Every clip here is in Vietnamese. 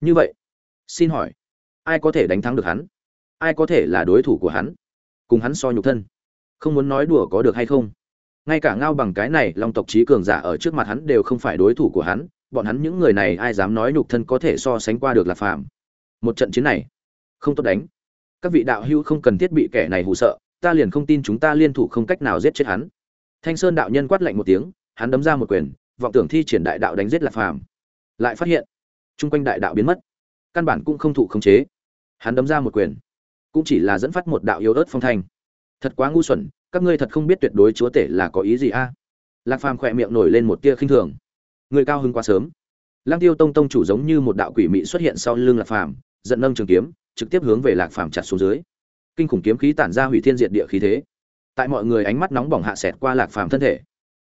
như vậy, xin hỏi, ai có thể đánh thắng được hắn? Ai có thể là đối thủ của hắn? Cùng hắn so nhục thân, không muốn nói đùa có được hay không? Ngay cả ngao bằng cái này long tộc trí cường giả ở trước mặt hắn đều không phải đối thủ của hắn, bọn hắn những người này ai dám nói nhục thân có thể so sánh qua được lạc phàm. Một trận chiến này, không tốt đánh. Các vị đạo hữu không cần thiết bị kẻ này hù sợ, ta liền không tin chúng ta liên thủ không cách nào giết chết hắn. Thanh sơn đạo nhân quát lạnh một tiếng, hắn đấm ra một quyền, vọng tưởng thi triển đại đạo đánh giết lạc phàm. Lại phát hiện chung quanh đại đạo biến mất. Căn bản cũng không thụ khống chế. Hắn đấm ra một quyền. Cũng chỉ là dẫn phát một đạo yếu ớt phong thanh. Thật quá ngu xuẩn, các ngươi thật không biết tuyệt đối chúa tể là có ý gì a? Lạc phàm khỏe miệng nổi lên một tia khinh thường. Người cao hứng quá sớm. Lang tiêu tông tông chủ giống như một đạo quỷ mị xuất hiện sau lưng lạc phàm, giận nâng trường kiếm, trực tiếp hướng về lạc phàm chặt xuống dưới. Kinh khủng kiếm khí tản ra hủy thiên diệt địa khí thế. Tại mọi người ánh mắt nóng bỏng hạ sẹt qua lạc phàm thân thể.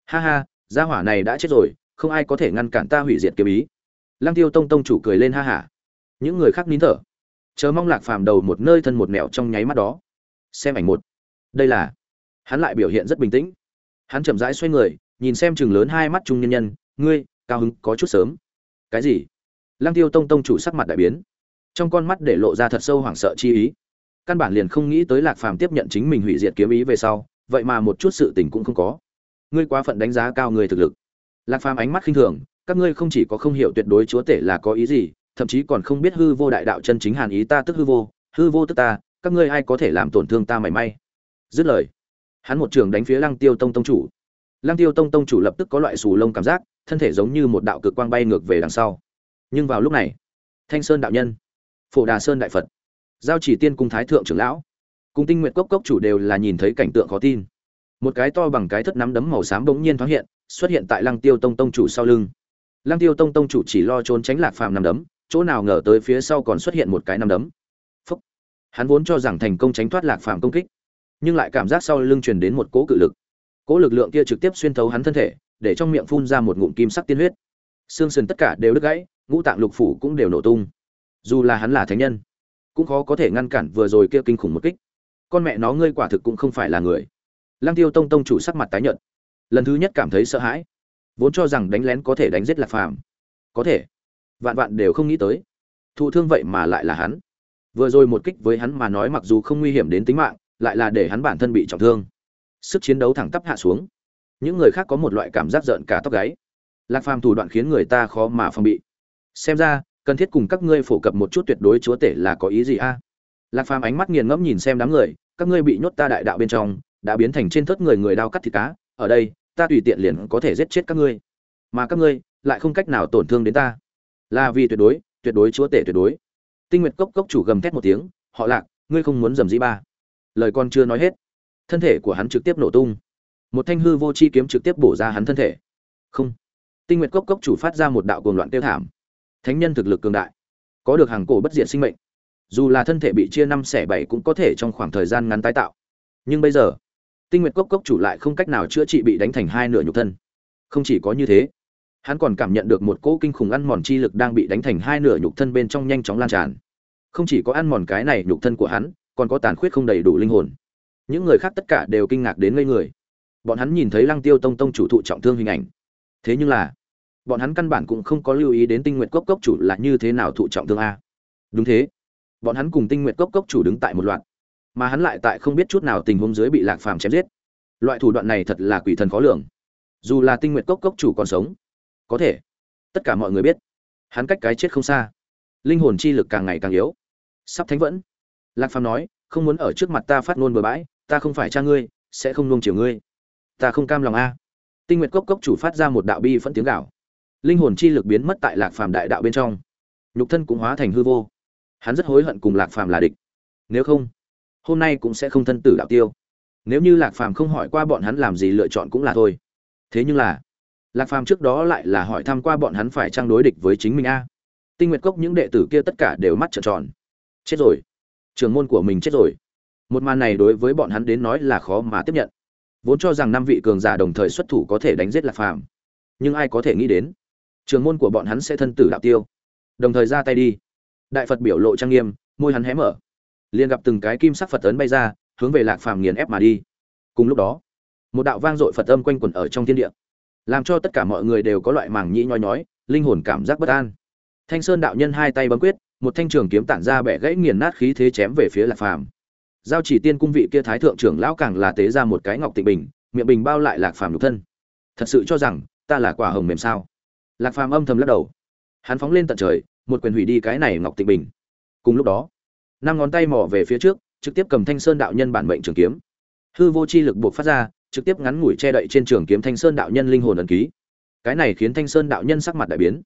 Ha ha, gia hỏa này đã chết rồi, không ai có thể ngăn cản ta hủy diệt kiếm ý lang tiêu tông tông chủ cười lên ha hả. Những người khác nín thở. Chờ mong lạc phàm đầu một nơi thân một mẹo trong nháy mắt đó. Xem ảnh một. Đây là. Hắn lại biểu hiện rất bình tĩnh. Hắn chậm rãi xoay người, nhìn xem chừng lớn hai mắt trung nhân nhân. Ngươi, cao hứng, có chút sớm. Cái gì? Lăng tiêu tông tông chủ sắc mặt đại biến. Trong con mắt để lộ ra thật sâu hoảng sợ chi ý. Căn bản liền không nghĩ tới lạc phàm tiếp nhận chính mình hủy diệt kiếm ý về sau, vậy mà một chút sự tình cũng không có. Ngươi quá phận đánh giá cao người thực lực. Lạc phàm ánh mắt khinh thường các ngươi không chỉ có không hiểu tuyệt đối chúa tể là có ý gì, thậm chí còn không biết hư vô đại đạo chân chính hàn ý ta tức hư vô hư vô tức ta, các ngươi ai có thể làm tổn thương ta mảy may? Dứt lời, hắn một trường đánh phía lăng tiêu tông tông chủ. Lăng tiêu tông tông chủ lập tức có loại sù lông cảm giác, thân thể giống như một đạo cực quang bay ngược về đằng sau. Nhưng vào lúc này, thanh sơn đạo nhân, phổ đà sơn đại phật, giao chỉ tiên cung thái thượng trưởng lão cung tinh nguyện cốc cốc chủ đều là nhìn thấy cảnh tượng khó tin. Một cái to bằng cái thất nắm đấm màu xám bỗng nhiên thoáng hiện, xuất hiện tại lăng tiêu tông tông chủ sau lưng lăng tiêu tông tông chủ chỉ lo trốn tránh lạc phàm năm đấm, chỗ nào ngờ tới phía sau còn xuất hiện một cái năm đấm. Phúc. hắn vốn cho rằng thành công tránh thoát lạc phàm công kích, nhưng lại cảm giác sau lưng truyền đến một cỗ cự lực. Cỗ lực lượng kia trực tiếp xuyên thấu hắn thân thể, để trong miệng phun ra một ngụm kim sắc tiên huyết. Xương sườn tất cả đều đứt gãy, ngũ tạng lục phủ cũng đều nổ tung. Dù là hắn là thánh nhân, cũng khó có thể ngăn cản vừa rồi kia kinh khủng một kích. Con mẹ nó ngươi quả thực cũng không phải là người. Lăng tiêu tông tông chủ sắc mặt tái nhợt. Lần thứ nhất cảm thấy sợ hãi vốn cho rằng đánh lén có thể đánh giết lạc phàm. Có thể. Vạn vạn đều không nghĩ tới. Thụ thương vậy mà lại là hắn. Vừa rồi một kích với hắn mà nói mặc dù không nguy hiểm đến tính mạng, lại là để hắn bản thân bị trọng thương. Sức chiến đấu thẳng tắp hạ xuống. Những người khác có một loại cảm giác giận cả tóc gáy. Lạc phàm thủ đoạn khiến người ta khó mà phòng bị. Xem ra, cần thiết cùng các ngươi phổ cập một chút tuyệt đối chúa tể là có ý gì a? Lạc phàm ánh mắt nghiền ngẫm nhìn xem đám người, các ngươi bị nhốt ta đại đạo bên trong, đã biến thành trên thớt người người đao cắt thịt cá, ở đây ta tùy tiện liền có thể giết chết các ngươi. Mà các ngươi lại không cách nào tổn thương đến ta. Là vì tuyệt đối tuyệt đối chúa tể tuyệt đối. Tinh nguyệt cốc cốc chủ gầm thét một tiếng, họ lạc, ngươi không muốn dầm dĩ ba. Lời con chưa nói hết, thân thể của hắn trực tiếp nổ tung. Một thanh hư vô chi kiếm trực tiếp bổ ra hắn thân thể. Không. Tinh nguyệt cốc cốc chủ phát ra một đạo cuồng loạn tiêu thảm. Thánh nhân thực lực cường đại. Có được hàng cổ bất diệt sinh mệnh. Dù là thân thể bị chia năm xẻ bảy cũng có thể trong khoảng thời gian ngắn tái tạo. Nhưng bây giờ tinh nguyệt cốc cốc chủ lại không cách nào chữa trị bị đánh thành hai nửa nhục thân. Không chỉ có như thế, hắn còn cảm nhận được một cỗ kinh khủng ăn mòn chi lực đang bị đánh thành hai nửa nhục thân bên trong nhanh chóng lan tràn. Không chỉ có ăn mòn cái này nhục thân của hắn, còn có tàn khuyết không đầy đủ linh hồn. Những người khác tất cả đều kinh ngạc đến ngây người. Bọn hắn nhìn thấy lăng tiêu tông tông chủ thụ trọng thương hình ảnh. Thế nhưng là, bọn hắn căn bản cũng không có lưu ý đến tinh nguyện cốc cốc chủ là như thế nào thụ trọng thương a. Đúng thế, bọn hắn cùng tinh nguyện cốc cốc chủ đứng tại một loạt mà hắn lại tại không biết chút nào tình huống dưới bị lạc phàm chém giết. Loại thủ đoạn này thật là quỷ thần khó lường. Dù là tinh nguyện cốc cốc chủ còn sống, có thể, tất cả mọi người biết, hắn cách cái chết không xa. Linh hồn chi lực càng ngày càng yếu. Sắp thánh vẫn. Lạc phàm nói, không muốn ở trước mặt ta phát ngôn bừa bãi, ta không phải cha ngươi, sẽ không nuông chiều ngươi. Ta không cam lòng a. Tinh nguyệt cốc cốc chủ phát ra một đạo bi phẫn tiếng gạo linh hồn chi lực biến mất tại lạc phàm đại đạo bên trong. Nhục thân cũng hóa thành hư vô. Hắn rất hối hận cùng lạc phàm là địch. Nếu không hôm nay cũng sẽ không thân tử đạo tiêu. Nếu như lạc phàm không hỏi qua bọn hắn làm gì lựa chọn cũng là thôi. Thế nhưng là, lạc phàm trước đó lại là hỏi thăm qua bọn hắn phải trang đối địch với chính mình a. Tinh nguyệt cốc những đệ tử kia tất cả đều mắt trợn tròn. Chết rồi. Trường môn của mình chết rồi. Một màn này đối với bọn hắn đến nói là khó mà tiếp nhận. Vốn cho rằng năm vị cường giả đồng thời xuất thủ có thể đánh giết lạc phàm. Nhưng ai có thể nghĩ đến trường môn của bọn hắn sẽ thân tử đạo tiêu. Đồng thời ra tay đi. Đại phật biểu lộ trang nghiêm, môi hắn hé mở liền gặp từng cái kim sắc phật ấn bay ra, hướng về lạc phàm nghiền ép mà đi. Cùng lúc đó, một đạo vang dội phật âm quanh quẩn ở trong thiên địa, làm cho tất cả mọi người đều có loại màng nhĩ nhói nhói, linh hồn cảm giác bất an. Thanh sơn đạo nhân hai tay bấm quyết, một thanh trường kiếm tản ra bẻ gãy nghiền nát khí thế chém về phía lạc phàm. Giao chỉ tiên cung vị kia thái thượng trưởng lão càng là tế ra một cái ngọc tịnh bình, miệng bình bao lại lạc phàm nhục thân. Thật sự cho rằng, ta là quả hồng mềm sao? Lạc phàm âm thầm lắc đầu. Hắn phóng lên tận trời, một quyền hủy đi cái này ngọc tịnh bình. Cùng lúc đó năm ngón tay mò về phía trước, trực tiếp cầm thanh sơn đạo nhân bản mệnh trường kiếm. Hư vô chi lực buộc phát ra, trực tiếp ngắn ngủi che đậy trên trường kiếm thanh sơn đạo nhân linh hồn ẩn ký. Cái này khiến thanh sơn đạo nhân sắc mặt đại biến.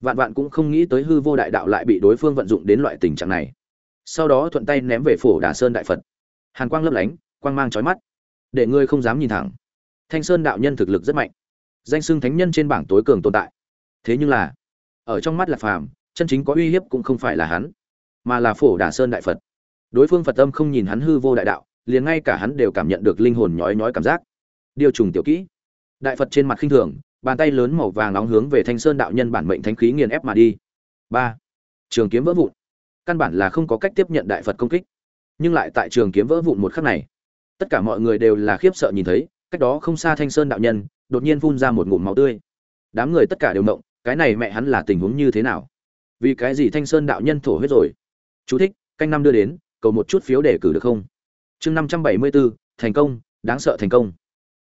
Vạn vạn cũng không nghĩ tới hư vô đại đạo lại bị đối phương vận dụng đến loại tình trạng này. Sau đó thuận tay ném về phổ đà sơn đại phật. Hàn quang lấp lánh, quang mang trói mắt. Để ngươi không dám nhìn thẳng. Thanh sơn đạo nhân thực lực rất mạnh. Danh xưng thánh nhân trên bảng tối cường tồn tại. Thế nhưng là, ở trong mắt lạc phàm, chân chính có uy hiếp cũng không phải là hắn mà là phổ đà sơn đại phật. Đối phương phật tâm không nhìn hắn hư vô đại đạo, liền ngay cả hắn đều cảm nhận được linh hồn nhói nhói cảm giác. Điều trùng tiểu kỹ. Đại phật trên mặt khinh thường, bàn tay lớn màu vàng nóng hướng về thanh sơn đạo nhân bản mệnh thánh khí nghiền ép mà đi. Ba. Trường kiếm vỡ vụn. Căn bản là không có cách tiếp nhận đại phật công kích. Nhưng lại tại trường kiếm vỡ vụn một khắc này, tất cả mọi người đều là khiếp sợ nhìn thấy, cách đó không xa thanh sơn đạo nhân, đột nhiên phun ra một ngụm máu tươi. Đám người tất cả đều động cái này mẹ hắn là tình huống như thế nào? Vì cái gì thanh sơn đạo nhân thổ huyết rồi? Chú thích, canh năm đưa đến, cầu một chút phiếu để cử được không? Chương năm trăm bảy mươi bốn thành công, đáng sợ thành công.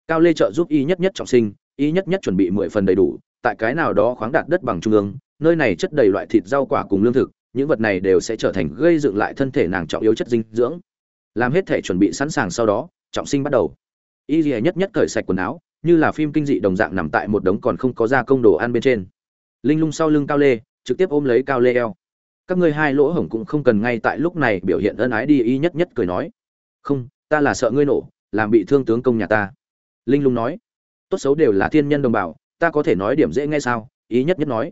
Cao lê trợ giúp y nhất nhất trọng sinh, y nhất nhất chuẩn bị mười phần đầy đủ, tại cái nào đó khoáng đạt đất bằng trung ương, nơi này chất đầy loại thịt rau quả cùng lương thực, những vật này đều sẽ trở thành gây dựng lại thân thể nàng trọng yếu chất dinh dưỡng. Làm hết thể chuẩn bị sẵn sàng sau đó, trọng sinh bắt đầu. Y Lệ nhất nhất cởi sạch quần áo, như là phim kinh dị đồng dạng nằm tại một đống còn không có ra công đồ ăn bên trên. Linh lung sau lưng cao lê, trực tiếp ôm lấy cao lê eo các ngươi hai lỗ hổng cũng không cần ngay tại lúc này biểu hiện ân ái đi, y nhất nhất cười nói. Không, ta là sợ ngươi nổ, làm bị thương tướng công nhà ta. Linh lung nói. Tốt xấu đều là thiên nhân đồng bào, ta có thể nói điểm dễ nghe sao? Ý nhất nhất nói.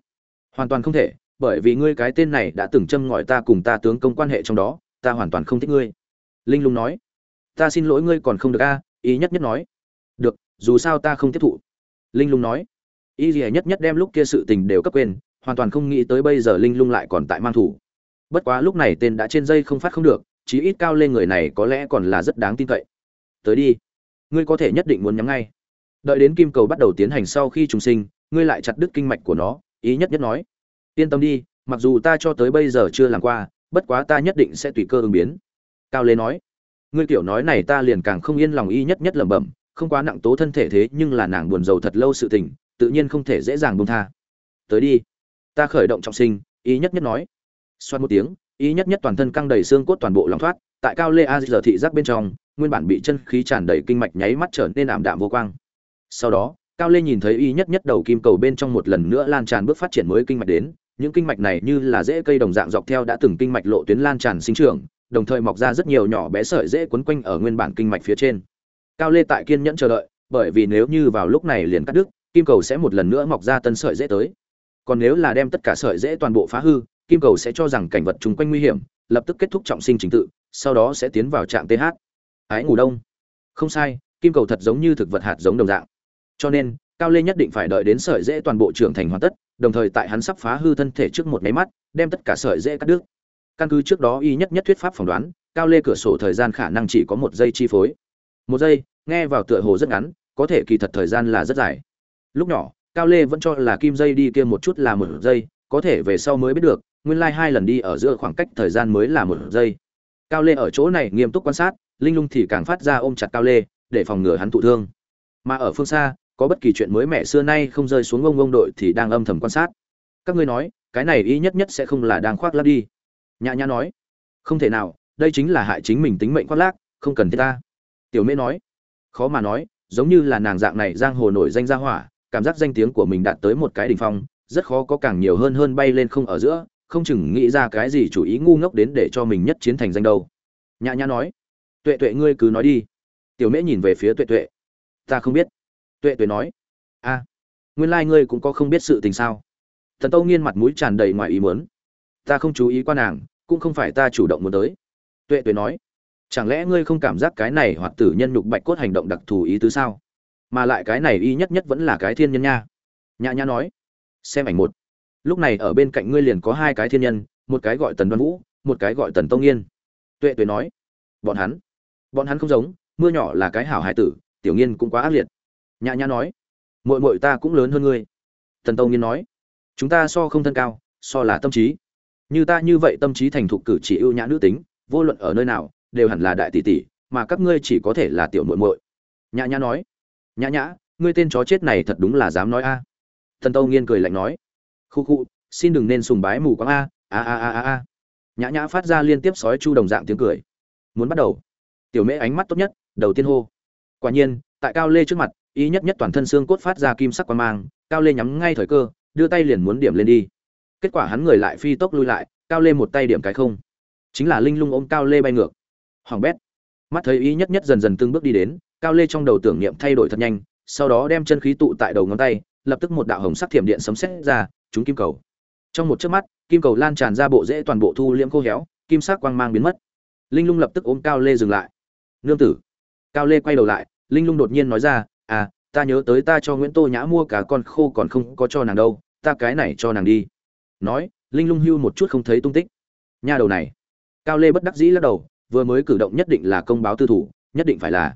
Hoàn toàn không thể, bởi vì ngươi cái tên này đã từng châm ngòi ta cùng ta tướng công quan hệ trong đó, ta hoàn toàn không thích ngươi. Linh lung nói. Ta xin lỗi ngươi còn không được a ý nhất nhất nói. Được, dù sao ta không tiếp thụ. Linh lung nói. Ý gì nhất nhất đem lúc kia sự tình đều cấp quên hoàn toàn không nghĩ tới bây giờ linh lung lại còn tại mang thủ. Bất quá lúc này tên đã trên dây không phát không được, chí ít cao lên người này có lẽ còn là rất đáng tin cậy. Tới đi. Ngươi có thể nhất định muốn nhắm ngay. Đợi đến kim cầu bắt đầu tiến hành sau khi trùng sinh, ngươi lại chặt đứt kinh mạch của nó, ý nhất nhất nói. Yên tâm đi, mặc dù ta cho tới bây giờ chưa làm qua, bất quá ta nhất định sẽ tùy cơ ứng biến. Cao lê nói. Ngươi kiểu nói này ta liền càng không yên lòng y nhất nhất lẩm bẩm, không quá nặng tố thân thể thế nhưng là nàng buồn rầu thật lâu sự tình, tự nhiên không thể dễ dàng buông tha. Tới đi ta khởi động trọng sinh y nhất nhất nói. Xoát một tiếng y nhất nhất toàn thân căng đầy xương cốt toàn bộ lòng thoát, tại cao lê a giờ thị giác bên trong, nguyên bản bị chân khí tràn đầy kinh mạch nháy mắt trở nên ảm đạm vô quang. Sau đó, cao lê nhìn thấy y nhất nhất đầu kim cầu bên trong một lần nữa lan tràn bước phát triển mới kinh mạch đến, những kinh mạch này như là rễ cây đồng dạng dọc theo đã từng kinh mạch lộ tuyến lan tràn sinh trưởng, đồng thời mọc ra rất nhiều nhỏ bé sợi rễ quấn quanh ở nguyên bản kinh mạch phía trên. Cao lê tại kiên nhẫn chờ đợi, bởi vì nếu như vào lúc này liền cắt đứt, kim cầu sẽ một lần nữa mọc ra tân sợi rễ tới còn nếu là đem tất cả sợi rễ toàn bộ phá hư, kim cầu sẽ cho rằng cảnh vật chung quanh nguy hiểm, lập tức kết thúc trọng sinh trình tự, sau đó sẽ tiến vào trạng th ái ngủ đông. Không sai, kim cầu thật giống như thực vật hạt giống đồng dạng. Cho nên, cao lê nhất định phải đợi đến sợi dễ toàn bộ trưởng thành hoàn tất, đồng thời tại hắn sắp phá hư thân thể trước một máy mắt, đem tất cả sợi dễ cắt đứt. Căn cứ trước đó y nhất nhất thuyết pháp phỏng đoán, cao lê cửa sổ thời gian khả năng chỉ có một giây chi phối. Một giây, nghe vào tựa hồ rất ngắn, có thể kỳ thật thời gian là rất dài. Lúc nhỏ cao lê vẫn cho là kim dây đi kia một chút là một giây, có thể về sau mới biết được, nguyên lai、like、hai hai lần đi ở giữa khoảng cách thời gian mới là một giây. Cao lê ở chỗ này nghiêm túc quan sát, linh lung thì càng phát ra ôm chặt cao lê, để phòng ngừa hắn thụ thương. Mà ở phương xa, có bất kỳ chuyện mới mẻ xưa nay không rơi xuống ông ông đội thì đang âm thầm quan sát. Các ngươi nói, cái này y nhất nhất sẽ không là đang khoác lác đi. Nhã nhã nói, không thể nào, đây chính là hại chính mình tính mệnh khoác lác, không cần thiết ta. Tiểu mễ nói, khó mà nói, giống như là nàng dạng này giang hồ nổi danh gia hỏa cảm giác danh tiếng của mình đạt tới một cái đỉnh phong, rất khó có càng nhiều hơn hơn bay lên không ở giữa, không chừng nghĩ ra cái gì chủ ý ngu ngốc đến để cho mình nhất chiến thành danh đâu. Nhã nhã nói, tuệ tuệ ngươi cứ nói đi. Tiểu mễ nhìn về phía tuệ tuệ, ta không biết. Tuệ tuệ nói, a, nguyên lai ngươi cũng có không biết sự tình sao? Thần tâu nghiên mặt mũi tràn đầy ngoài ý muốn, ta không chú ý qua nàng, cũng không phải ta chủ động muốn tới. Tuệ tuệ nói, chẳng lẽ ngươi không cảm giác cái này hoạt tử nhân nhục bạch cốt hành động đặc thù ý tứ sao? Mà lại cái này y nhất nhất vẫn là cái thiên nhân nha. Nhã nhã nói, xem ảnh một. Lúc này ở bên cạnh ngươi liền có hai cái thiên nhân, một cái gọi tần đoan vũ, một cái gọi tần tông nghiên. Tuệ tuệ nói, bọn hắn bọn hắn không giống, mưa nhỏ là cái hảo hải tử, tiểu nghiên cũng quá ác liệt. Nhã nhã nói, muội muội ta cũng lớn hơn ngươi. Tần tông nghiên nói, chúng ta so không thân cao, so là tâm trí. Như ta như vậy tâm trí thành thục cử chỉ ưu nhã nữ tính, vô luận ở nơi nào, đều hẳn là đại tỷ tỷ, mà các ngươi chỉ có thể là tiểu muội muội. Nhã nhã nói nhã nhã, ngươi tên chó chết này thật đúng là dám nói a. Thần tâu nghiên cười lạnh nói. Khu khu, xin đừng nên sùng bái mù quáng a a a a a a. Nhã nhã phát ra liên tiếp sói chu đồng dạng tiếng cười. Muốn bắt đầu. Tiểu mễ ánh mắt tốt nhất, đầu tiên hô. Quả nhiên, tại cao lê trước mặt ý nhất nhất toàn thân xương cốt phát ra kim sắc quan mang, cao lê nhắm ngay thời cơ, đưa tay liền muốn điểm lên đi. Kết quả hắn người lại phi tốc lui lại, cao lê một tay điểm cái không. Chính là linh lung ôm cao lê bay ngược. Hoàng bét. Mắt thấy ý nhất nhất dần dần từng bước đi đến cao lê trong đầu tưởng niệm thay đổi thật nhanh, sau đó đem chân khí tụ tại đầu ngón tay, lập tức một đạo hồng sắc thiểm điện sấm sét ra, trúng kim cầu. Trong một chớp mắt, kim cầu lan tràn ra bộ rễ toàn bộ thu liễm khô héo, kim sắc quang mang biến mất. Linh lung lập tức ôm cao lê dừng lại. Nương tử. Cao lê quay đầu lại, linh lung đột nhiên nói ra à ta nhớ tới ta cho nguyễn tô nhã mua cả con khô còn không có cho nàng đâu, ta cái này cho nàng đi. Nói, linh lung hưu một chút không thấy tung tích. Nha đầu này. Cao lê bất đắc dĩ lắc đầu, vừa mới cử động nhất định là công báo tư thủ, nhất định phải là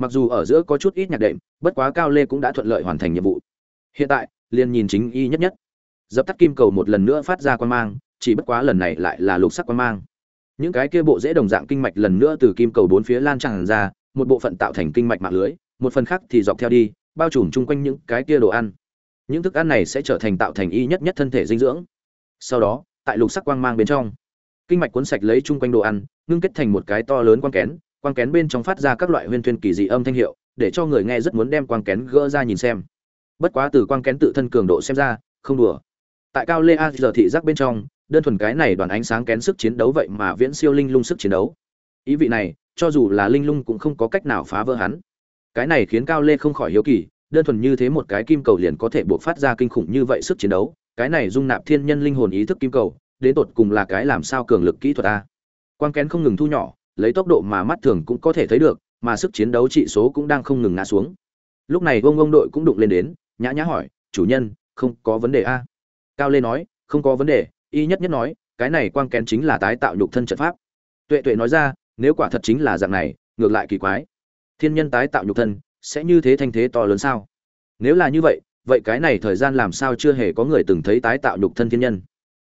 mặc dù ở giữa có chút ít nhạc đệm, bất quá cao lê cũng đã thuận lợi hoàn thành nhiệm vụ. Hiện tại, liền nhìn chính y nhất nhất. Dập tắt kim cầu một lần nữa phát ra quan mang, chỉ bất quá lần này lại là lục sắc quan mang. Những cái kia bộ dễ đồng dạng kinh mạch lần nữa từ kim cầu bốn phía lan tràn ra, một bộ phận tạo thành kinh mạch mạng lưới, một phần khác thì dọc theo đi, bao trùm chung quanh những cái kia đồ ăn. Những thức ăn này sẽ trở thành tạo thành y nhất nhất thân thể dinh dưỡng. Sau đó, tại lục sắc quang mang bên trong, kinh mạch cuốn sạch lấy chung quanh đồ ăn, ngưng kết thành một cái to lớn quang kén quang kén bên trong phát ra các loại huyên thuyên kỳ dị âm thanh hiệu, để cho người nghe rất muốn đem quang kén gỡ ra nhìn xem. Bất quá từ quang kén tự thân cường độ xem ra, không đùa. Tại cao lê a giờ thị giác bên trong, đơn thuần cái này đoàn ánh sáng kén sức chiến đấu vậy mà viễn siêu linh lung sức chiến đấu. Ý vị này, cho dù là linh lung cũng không có cách nào phá vỡ hắn. Cái này khiến cao lê không khỏi hiếu kỳ, đơn thuần như thế một cái kim cầu liền có thể buộc phát ra kinh khủng như vậy sức chiến đấu, cái này dung nạp thiên nhân linh hồn ý thức kim cầu, đến tột cùng là cái làm sao cường lực kỹ thuật a? Quang kén không ngừng thu nhỏ lấy tốc độ mà mắt thường cũng có thể thấy được, mà sức chiến đấu trị số cũng đang không ngừng ngã xuống. Lúc này vương vông đội cũng đụng lên đến, nhã nhã hỏi, chủ nhân, không có vấn đề a? Cao lê nói, không có vấn đề, y nhất nhất nói, cái này quang kén chính là tái tạo nhục thân trận pháp. Tuệ tuệ nói ra, nếu quả thật chính là dạng này, ngược lại kỳ quái. Thiên nhân tái tạo nhục thân, sẽ như thế thanh thế to lớn sao? Nếu là như vậy vậy cái này thời gian làm sao chưa hề có người từng thấy tái tạo nhục thân thiên nhân?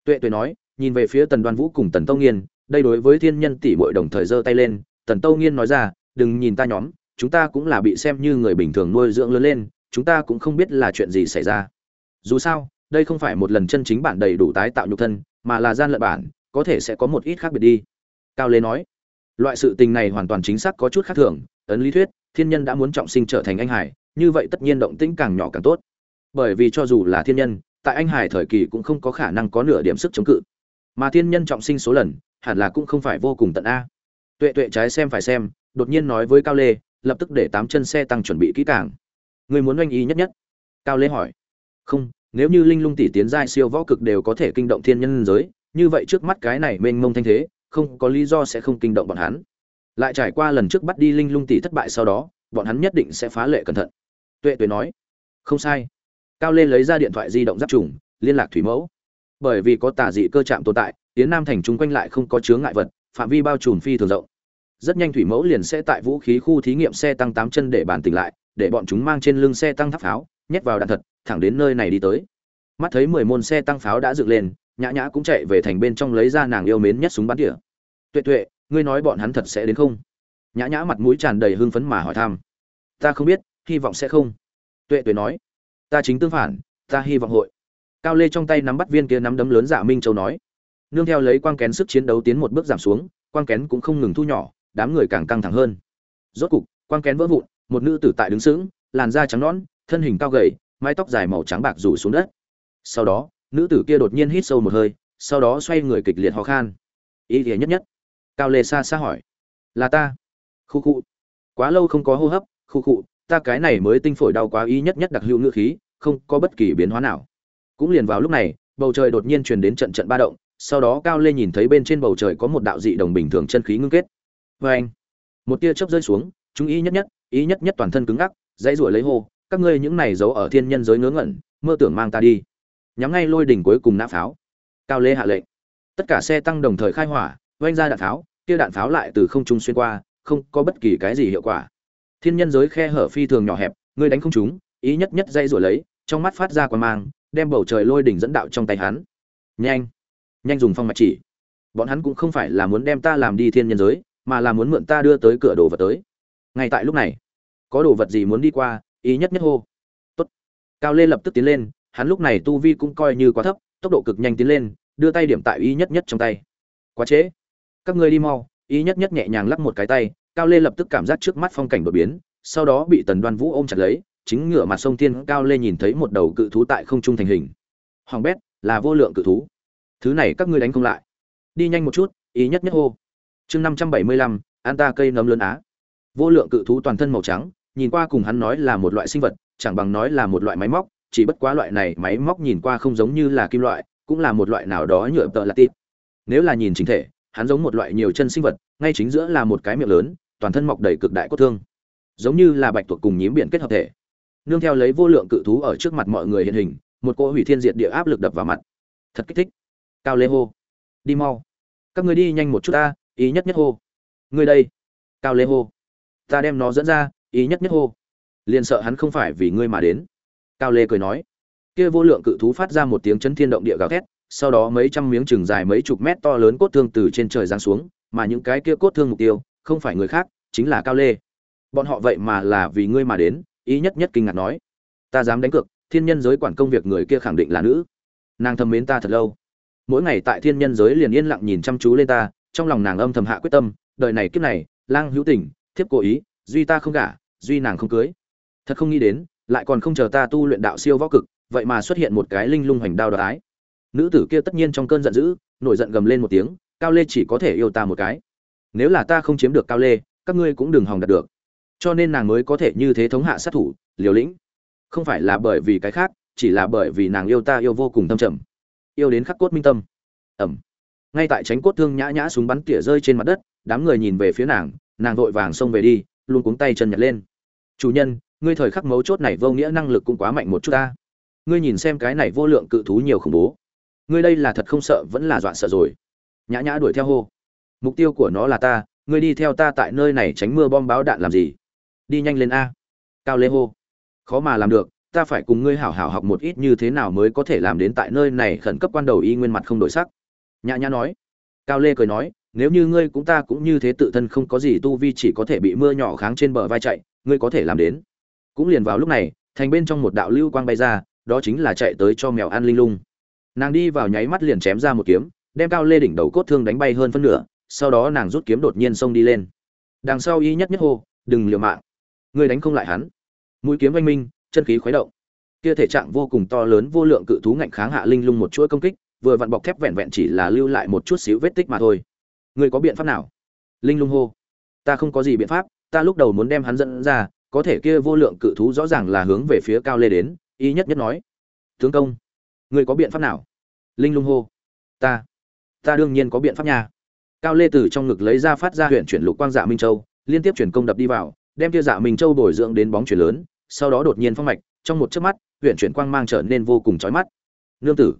Tuệ tuệ nói, nhìn về phía tần đoan vũ cùng tần Tông nghiên đây đối với thiên nhân tỷ muội đồng thời giơ tay lên, tần tâu nghiên nói ra, đừng nhìn ta nhóm, chúng ta cũng là bị xem như người bình thường nuôi dưỡng lớn lên, chúng ta cũng không biết là chuyện gì xảy ra. Dù sao, đây không phải một lần chân chính bản đầy đủ tái tạo nhục thân, mà là gian lận bản, có thể sẽ có một ít khác biệt đi. Cao lê nói. Loại sự tình này hoàn toàn chính xác có chút khác thường, ấn lý thuyết, thiên nhân đã muốn trọng sinh trở thành anh hải, như vậy tất nhiên động tĩnh càng nhỏ càng tốt. Bởi vì cho dù là thiên nhân, tại anh hải thời kỳ cũng không có khả năng có nửa điểm sức chống cự. Mà thiên nhân trọng sinh số lần hẳn là cũng không phải vô cùng tận a. Tuệ tuệ trái xem phải xem, đột nhiên nói với cao lê, lập tức để tám chân xe tăng chuẩn bị kỹ càng. Người muốn oanh ý nhất nhất. Cao lê hỏi. Không, nếu như linh lung tỷ tiến giai siêu võ cực đều có thể kinh động thiên nhân giới, như vậy trước mắt cái này mênh mông thanh thế, không có lý do sẽ không kinh động bọn hắn. Lại trải qua lần trước bắt đi linh lung tỷ thất bại sau đó, bọn hắn nhất định sẽ phá lệ cẩn thận. Tuệ tuệ nói. Không sai. Cao lê lấy ra điện thoại di động giáp trùng, liên lạc thủy mẫu. Bởi vì có tà dị cơ chạm tồn tại tiến nam thành chung quanh lại không có chướng ngại vật, phạm vi bao trùm phi thường rộng. Rất nhanh thủy mẫu liền sẽ tại vũ khí khu thí nghiệm xe tăng tám chân để bàn tỉnh lại, để bọn chúng mang trên lưng xe tăng tháp pháo, nhét vào đạn thật, thẳng đến nơi này đi tới. Mắt thấy mười môn xe tăng pháo đã dựng lên, nhã nhã cũng chạy về thành bên trong lấy ra nàng yêu mến nhất súng bắn tỉa. Tuệ tuệ, ngươi nói bọn hắn thật sẽ đến không? Nhã nhã mặt mũi tràn đầy hưng phấn mà hỏi thăm. Ta không biết, hy vọng sẽ không. Tuệ tuệ nói. Ta chính tương phản, ta hy vọng hội. Cao lê trong tay nắm bắt viên kia nắm đấm lớn dạ minh châu nói nương theo lấy quang kén sức chiến đấu tiến một bước giảm xuống, quang kén cũng không ngừng thu nhỏ, đám người càng căng thẳng hơn. Rốt cục, quang kén vỡ vụn, một nữ tử tại đứng sững, làn da trắng nõn, thân hình cao gầy, mái tóc dài màu trắng bạc rủ xuống đất. Sau đó, nữ tử kia đột nhiên hít sâu một hơi, sau đó xoay người kịch liệt ho khan. Ý nghĩa nhất nhất. Cao lê xa xa hỏi. Là ta. Khu khu. Quá lâu không có hô hấp, khu khu, ta cái này mới tinh phổi đau quá ý nhất nhất đặc hữu ngữ khí, không có bất kỳ biến hóa nào. Cũng liền vào lúc này, bầu trời đột nhiên truyền đến trận trận ba động sau đó cao lê nhìn thấy bên trên bầu trời có một đạo dị đồng bình thường chân khí ngưng kết. Vê anh, một tia chớp rơi xuống, chúng ý nhất nhất, ý nhất nhất toàn thân cứng ngắc, dãy ruổi lấy hô, các ngươi những này giấu ở thiên nhân giới ngớ ngẩn, mơ tưởng mang ta đi. Nhắm ngay lôi đỉnh cuối cùng nã pháo. Cao lê hạ lệnh. Tất cả xe tăng đồng thời khai hỏa, oanh ra đạn pháo, kia đạn pháo lại từ không trung xuyên qua, không có bất kỳ cái gì hiệu quả. Thiên nhân giới khe hở phi thường nhỏ hẹp, ngươi đánh không trúng, ý nhất nhất dây rồi lấy, trong mắt phát ra quan mang, đem bầu trời lôi đỉnh dẫn đạo trong tay hắn. Nhanh nhanh dùng phong mạch chỉ. Bọn hắn cũng không phải là muốn đem ta làm đi thiên nhân giới, mà là muốn mượn ta đưa tới cửa đồ vật tới. Ngay tại lúc này, có đồ vật gì muốn đi qua, ý nhất nhất hô. Tốt. cao lê lập tức tiến lên, hắn lúc này tu vi cũng coi như quá thấp, tốc độ cực nhanh tiến lên, đưa tay điểm tại ý nhất nhất trong tay. Quá trễ. Các ngươi đi mau, ý nhất nhất nhẹ nhàng lắc một cái tay, cao lê lập tức cảm giác trước mắt phong cảnh đột biến, sau đó bị tần đoan vũ ôm chặt lấy, chính ngửa mặt sông thiên, cao lê nhìn thấy một đầu cự thú tại không trung thành hình. Hoàng bét là vô lượng cự thú thứ này các ngươi đánh không lại. Đi nhanh một chút, ý nhất nhất hô. Chương năm trăm bảy mươi lăm an ta cây nấm lớn á. Vô lượng cự thú toàn thân màu trắng, nhìn qua cùng hắn nói là một loại sinh vật, chẳng bằng nói là một loại máy móc, chỉ bất quá loại này máy móc nhìn qua không giống như là kim loại, cũng là một loại nào đó nhựa tợ là tít nếu là nhìn chính thể, hắn giống một loại nhiều chân sinh vật, ngay chính giữa là một cái miệng lớn, toàn thân mọc đầy cực đại cốt thương. Giống như là bạch tuộc cùng nhím biển kết hợp thể. Nương theo lấy vô lượng cự thú ở trước mặt mọi người hiện hình, một cỗ hủy thiên diệt địa áp lực đập vào mặt. Thật kích thích cao lê hô. Đi mau. Các người đi nhanh một chút ta, ý nhất nhất hô. Người đây. Cao lê hô. Ta đem nó dẫn ra, ý nhất nhất hô. Liền sợ hắn không phải vì ngươi mà đến. Cao lê cười nói. Kia vô lượng cự thú phát ra một tiếng chấn thiên động địa gào thét, sau đó mấy trăm miếng chừng dài mấy chục mét to lớn cốt thương từ trên trời giáng xuống, mà những cái kia cốt thương mục tiêu, không phải người khác, chính là cao lê. Bọn họ vậy mà là vì ngươi mà đến, ý nhất nhất kinh ngạc nói. Ta dám đánh cược, thiên nhân giới quản công việc người kia khẳng định là nữ. Nàng thầm mến ta thật lâu mỗi ngày tại thiên nhân giới liền yên lặng nhìn chăm chú lên ta, trong lòng nàng âm thầm hạ quyết tâm, đời này kiếp này, lang hữu tình, thiếp cố ý, duy ta không gả, duy nàng không cưới. Thật không nghĩ đến, lại còn không chờ ta tu luyện đạo siêu võ cực, vậy mà xuất hiện một cái linh lung hoành đao đoái nữ tử kia tất nhiên trong cơn giận dữ, nổi giận gầm lên một tiếng, cao lê chỉ có thể yêu ta một cái. Nếu là ta không chiếm được cao lê, các ngươi cũng đừng hòng đạt được. Cho nên nàng mới có thể như thế thống hạ sát thủ, liều lĩnh. Không phải là bởi vì cái khác, chỉ là bởi vì nàng yêu ta yêu vô cùng tâm trầm yêu đến khắc cốt minh tâm. Ẩm. Ngay tại tránh cốt thương nhã nhã súng bắn tỉa rơi trên mặt đất, đám người nhìn về phía nàng nàng vội vàng xông về đi, luôn cuống tay chân nhặt lên. Chủ nhân, ngươi thời khắc mấu chốt này vô nghĩa năng lực cũng quá mạnh một chút ta. Ngươi nhìn xem cái này vô lượng cự thú nhiều khủng bố. Ngươi đây là thật không sợ, vẫn là dọa sợ rồi. Nhã nhã đuổi theo hô. Mục tiêu của nó là ta, ngươi đi theo ta tại nơi này tránh mưa bom báo đạn làm gì? Đi nhanh lên a. Cao lê hô. Khó mà làm được ta phải cùng ngươi hảo hảo học một ít như thế nào mới có thể làm đến tại nơi này khẩn cấp quan đầu y nguyên mặt không đổi sắc. Nhã nhã nói. Cao lê cười nói, nếu như ngươi cũng ta cũng như thế tự thân không có gì tu vi chỉ có thể bị mưa nhỏ kháng trên bờ vai chạy, ngươi có thể làm đến. Cũng liền vào lúc này, thành bên trong một đạo lưu quang bay ra, đó chính là chạy tới cho mèo ăn linh lung. Nàng đi vào nháy mắt liền chém ra một kiếm, đem cao lê đỉnh đầu cốt thương đánh bay hơn phân nửa, sau đó nàng rút kiếm đột nhiên xông đi lên. Đằng sau y nhất nhất hô, đừng liều mạng. Ngươi đánh không lại hắn. Mũi kiếm oanh minh chân khí khuấy động. Kia thể trạng vô cùng to lớn vô lượng cự thú ngạnh kháng hạ linh lung một chuỗi công kích, vừa vặn bọc thép vẹn vẹn chỉ là lưu lại một chút xíu vết tích mà thôi. Ngươi có biện pháp nào? Linh lung hô. Ta không có gì biện pháp, ta lúc đầu muốn đem hắn dẫn ra, có thể kia vô lượng cự thú rõ ràng là hướng về phía cao lê đến y nhất nhất nói. Tướng công, ngươi có biện pháp nào? Linh lung hô. Ta ta đương nhiên có biện pháp nha. Cao lê từ trong ngực lấy ra phát ra huyện chuyển lục quang dạ minh châu, liên tiếp chuyển công đập đi vào, đem kia dạ minh châu bồi dưỡng đến bóng chuyển lớn sau đó đột nhiên phong mạch, trong một chớp mắt huyện chuyển quang mang trở nên vô cùng chói mắt. Nương tử,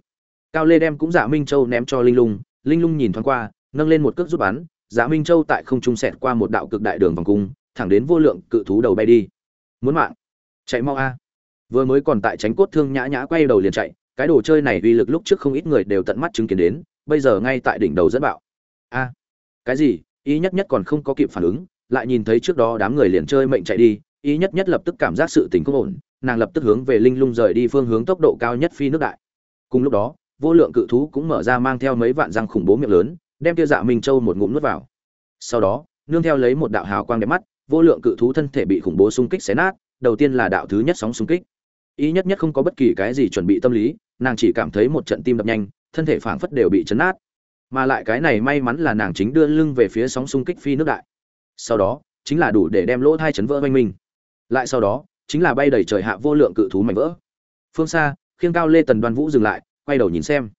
cao lê đem cũng dạ minh châu ném cho linh lung linh lung nhìn thoáng qua, nâng lên một cước rút bắn dạ minh châu tại không trung sẹt qua một đạo cực đại đường vòng cung, thẳng đến vô lượng cự thú đầu bay đi. Muốn mạng. Chạy mau a. Vừa mới còn tại tránh cốt thương nhã nhã quay đầu liền chạy, cái đồ chơi này uy lực lúc trước không ít người đều tận mắt chứng kiến đến, bây giờ ngay tại đỉnh đầu dẫn bạo. A. Cái gì? Ý nhất nhất còn không có kịp phản ứng, lại nhìn thấy trước đó đám người liền chơi mệnh chạy đi ý nhất nhất lập tức cảm giác sự tình không ổn, nàng lập tức hướng về linh lung rời đi phương hướng tốc độ cao nhất phi nước đại. Cùng lúc đó, vô lượng cự thú cũng mở ra mang theo mấy vạn răng khủng bố miệng lớn, đem kia dạ minh châu một ngụm nuốt vào. Sau đó, nương theo lấy một đạo hào quang đẹp mắt, vô lượng cự thú thân thể bị khủng bố xung kích xé nát, đầu tiên là đạo thứ nhất sóng xung kích. Ý nhất nhất không có bất kỳ cái gì chuẩn bị tâm lý, nàng chỉ cảm thấy một trận tim đập nhanh, thân thể phảng phất đều bị chấn nát. Mà lại cái này may mắn là nàng chính đưa lưng về phía sóng xung kích phi nước đại. Sau đó, chính là đủ để đem lỗ thai chấn vỡ oanh minh lại sau đó, chính là bay đầy trời hạ vô lượng cự thú mảnh vỡ. Phương xa, khiêng cao lê tần đoan vũ dừng lại, quay đầu nhìn xem.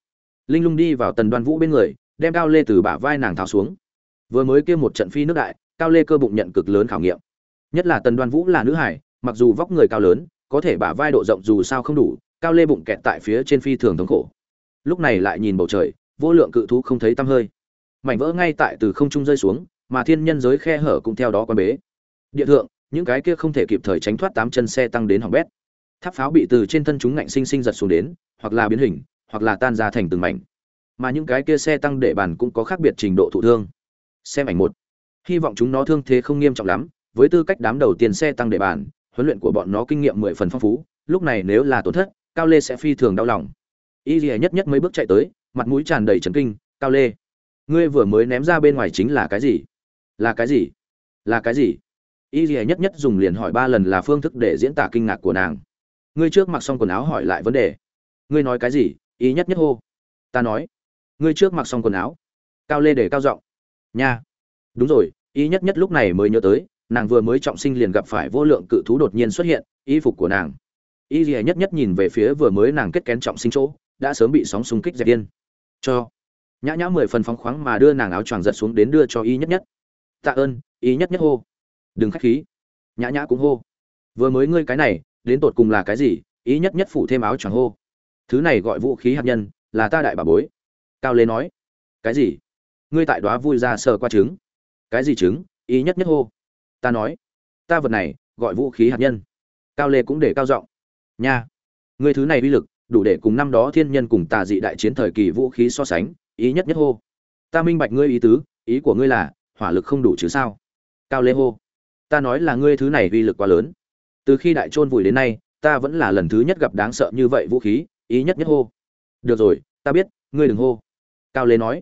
Linh lung đi vào tần đoan vũ bên người, đem cao lê từ bả vai nàng tháo xuống. Vừa mới kêu một trận phi nước đại, cao lê cơ bụng nhận cực lớn khảo nghiệm. Nhất là tần đoan vũ là nữ hải, mặc dù vóc người cao lớn, có thể bả vai độ rộng dù sao không đủ, cao lê bụng kẹt tại phía trên phi thường thống khổ. Lúc này lại nhìn bầu trời, vô lượng cự thú không thấy tăm hơi. Mảnh vỡ ngay tại từ không trung rơi xuống, mà thiên nhân giới khe hở cũng theo đó quan bế. Địa thượng những cái kia không thể kịp thời tránh thoát tám chân xe tăng đến hỏng bét. Tháp pháo bị từ trên thân chúng ngạnh sinh sinh giật xuống đến, hoặc là biến hình, hoặc là tan ra thành từng mảnh. Mà những cái kia xe tăng để bàn cũng có khác biệt trình độ thụ thương. Xem ảnh một. Hy vọng chúng nó thương thế không nghiêm trọng lắm, với tư cách đám đầu tiên xe tăng để bàn, huấn luyện của bọn nó kinh nghiệm mười phần phong phú, lúc này nếu là tổn thất, cao lê sẽ phi thường đau lòng. Y lìa nhất nhất mấy bước chạy tới, mặt mũi tràn đầy trấn kinh, cao lê, ngươi vừa mới ném ra bên ngoài chính là cái gì? Là cái gì? Là cái gì? Y lìa nhất nhất dùng liền hỏi ba lần là phương thức để diễn tả kinh ngạc của nàng. Ngươi trước mặc xong quần áo hỏi lại vấn đề. Ngươi nói cái gì? Y nhất nhất hô. Ta nói. Ngươi trước mặc xong quần áo. Cao lê để cao giọng. Nha. Đúng rồi, y nhất nhất lúc này mới nhớ tới, nàng vừa mới trọng sinh liền gặp phải vô lượng cự thú đột nhiên xuất hiện, y phục của nàng. Y gì nhất nhất nhìn về phía vừa mới nàng kết kén trọng sinh chỗ, đã sớm bị sóng xung kích dẹp điên. Cho. Nhã nhã mười phần phóng khoáng mà đưa nàng áo choàng giật xuống đến đưa cho y nhất nhất. Tạ ơn, y nhất nhất hô đừng khách khí. Nhã nhã cũng hô. Vừa mới ngươi cái này, đến tột cùng là cái gì? Ý nhất nhất phủ thêm áo choàng hô. Thứ này gọi vũ khí hạt nhân, là ta đại bà bối. Cao lê nói. Cái gì? Ngươi tại đó vui ra sờ qua trứng. Cái gì trứng? Ý nhất nhất hô. Ta nói. Ta vật này, gọi vũ khí hạt nhân. Cao lê cũng để cao giọng. Nha. Ngươi thứ này uy lực, đủ để cùng năm đó thiên nhân cùng tà dị đại chiến thời kỳ vũ khí so sánh, ý nhất nhất hô. Ta minh bạch ngươi ý tứ, ý của ngươi là, hỏa lực không đủ chứ sao? Cao lê hô ta nói là ngươi thứ này uy lực quá lớn. Từ khi đại trôn vùi đến nay, ta vẫn là lần thứ nhất gặp đáng sợ như vậy vũ khí, ý nhất nhất hô. Được rồi, ta biết, ngươi đừng hô. Cao lê nói.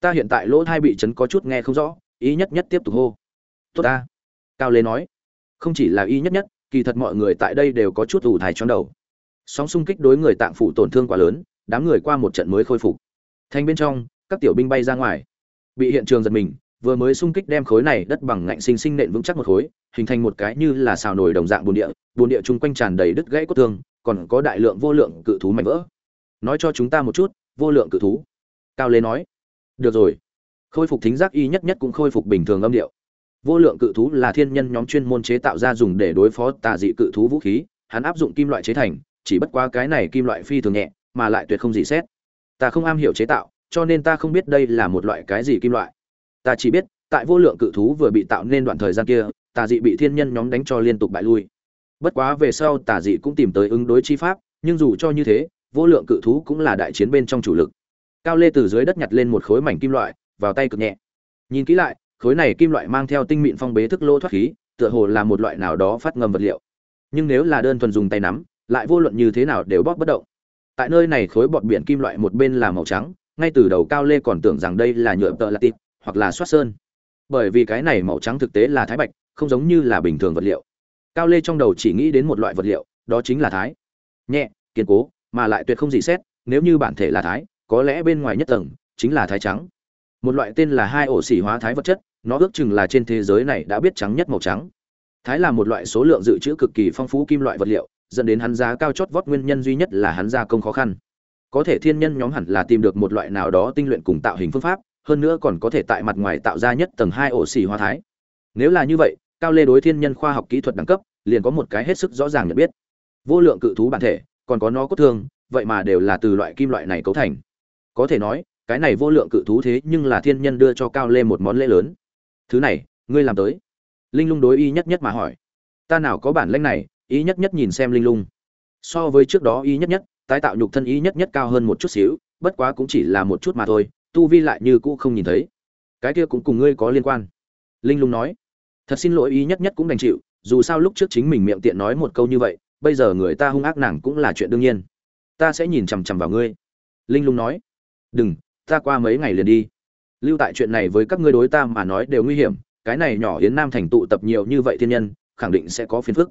Ta hiện tại lỗ thai bị chấn có chút nghe không rõ, ý nhất nhất tiếp tục hô. Tốt ta. Cao lê nói. Không chỉ là ý nhất nhất, kỳ thật mọi người tại đây đều có chút ủ thải trong đầu. Sóng xung kích đối người tạng phủ tổn thương quá lớn, đám người qua một trận mới khôi phục. Thành bên trong, các tiểu binh bay ra ngoài. Bị hiện trường giật mình vừa mới xung kích đem khối này đất bằng ngạnh sinh sinh nện vững chắc một khối, hình thành một cái như là xào nồi đồng dạng bồn địa bồn địa chung quanh tràn đầy đứt gãy cốt thương, còn có đại lượng vô lượng cự thú mạnh vỡ. Nói cho chúng ta một chút, vô lượng cự thú. Cao lê nói, được rồi. Khôi phục thính giác y nhất nhất cũng khôi phục bình thường âm điệu. Vô lượng cự thú là thiên nhân nhóm chuyên môn chế tạo ra dùng để đối phó tà dị cự thú vũ khí, hắn áp dụng kim loại chế thành, chỉ bất quá cái này kim loại phi thường nhẹ, mà lại tuyệt không gì xét. Ta không am hiểu chế tạo, cho nên ta không biết đây là một loại cái gì kim loại ta chỉ biết, tại vô lượng cự thú vừa bị tạo nên đoạn thời gian kia, tà dị bị thiên nhân nhóm đánh cho liên tục bại lui. Bất quá về sau tà dị cũng tìm tới ứng đối chi pháp, nhưng dù cho như thế, vô lượng cự thú cũng là đại chiến bên trong chủ lực. Cao lê từ dưới đất nhặt lên một khối mảnh kim loại, vào tay cực nhẹ. Nhìn kỹ lại, khối này kim loại mang theo tinh mịn phong bế thức lô thoát khí, tựa hồ là một loại nào đó phát ngầm vật liệu. Nhưng nếu là đơn thuần dùng tay nắm, lại vô luận như thế nào đều bóp bất động. Tại nơi này khối bọt biển kim loại một bên là màu trắng, ngay từ đầu cao lê còn tưởng rằng đây là nhựa tợ là tịp hoặc là soát sơn. Bởi vì cái này màu trắng thực tế là thái bạch, không giống như là bình thường vật liệu. Cao lê trong đầu chỉ nghĩ đến một loại vật liệu, đó chính là thái. Nhẹ, kiên cố, mà lại tuyệt không gì xét, nếu như bản thể là thái, có lẽ bên ngoài nhất tầng chính là thái trắng. Một loại tên là hai ổ xỉ hóa thái vật chất, nó ước chừng là trên thế giới này đã biết trắng nhất màu trắng. Thái là một loại số lượng dự trữ cực kỳ phong phú kim loại vật liệu, dẫn đến hắn giá cao chót vót nguyên nhân duy nhất là hắn gia công khó khăn. Có thể thiên nhân nhóm hẳn là tìm được một loại nào đó tinh luyện cùng tạo hình phương pháp hơn nữa còn có thể tại mặt ngoài tạo ra nhất tầng hai ổ xỉ hóa thái. Nếu là như vậy, cao lê đối thiên nhân khoa học kỹ thuật đẳng cấp, liền có một cái hết sức rõ ràng nhận biết. Vô lượng cự thú bản thể, còn có nó cốt thương, vậy mà đều là từ loại kim loại này cấu thành. Có thể nói, cái này vô lượng cự thú thế nhưng là thiên nhân đưa cho cao lê một món lễ lớn. Thứ này, ngươi làm tới. Linh lung đối y nhất nhất mà hỏi. Ta nào có bản lĩnh này, y nhất nhất nhìn xem linh lung. So với trước đó y nhất nhất, tái tạo nhục thân y nhất nhất cao hơn một chút xíu, bất quá cũng chỉ là một chút mà thôi tu vi lại như cũ không nhìn thấy. Cái kia cũng cùng ngươi có liên quan. Linh lung nói. Thật xin lỗi ý nhất nhất cũng đành chịu, dù sao lúc trước chính mình miệng tiện nói một câu như vậy, bây giờ người ta hung ác nàng cũng là chuyện đương nhiên. Ta sẽ nhìn chằm chằm vào ngươi. Linh lung nói. Đừng, ta qua mấy ngày liền đi. Lưu tại chuyện này với các ngươi đối ta mà nói đều nguy hiểm, cái này nhỏ yến nam thành tụ tập nhiều như vậy thiên nhân, khẳng định sẽ có phiền phức.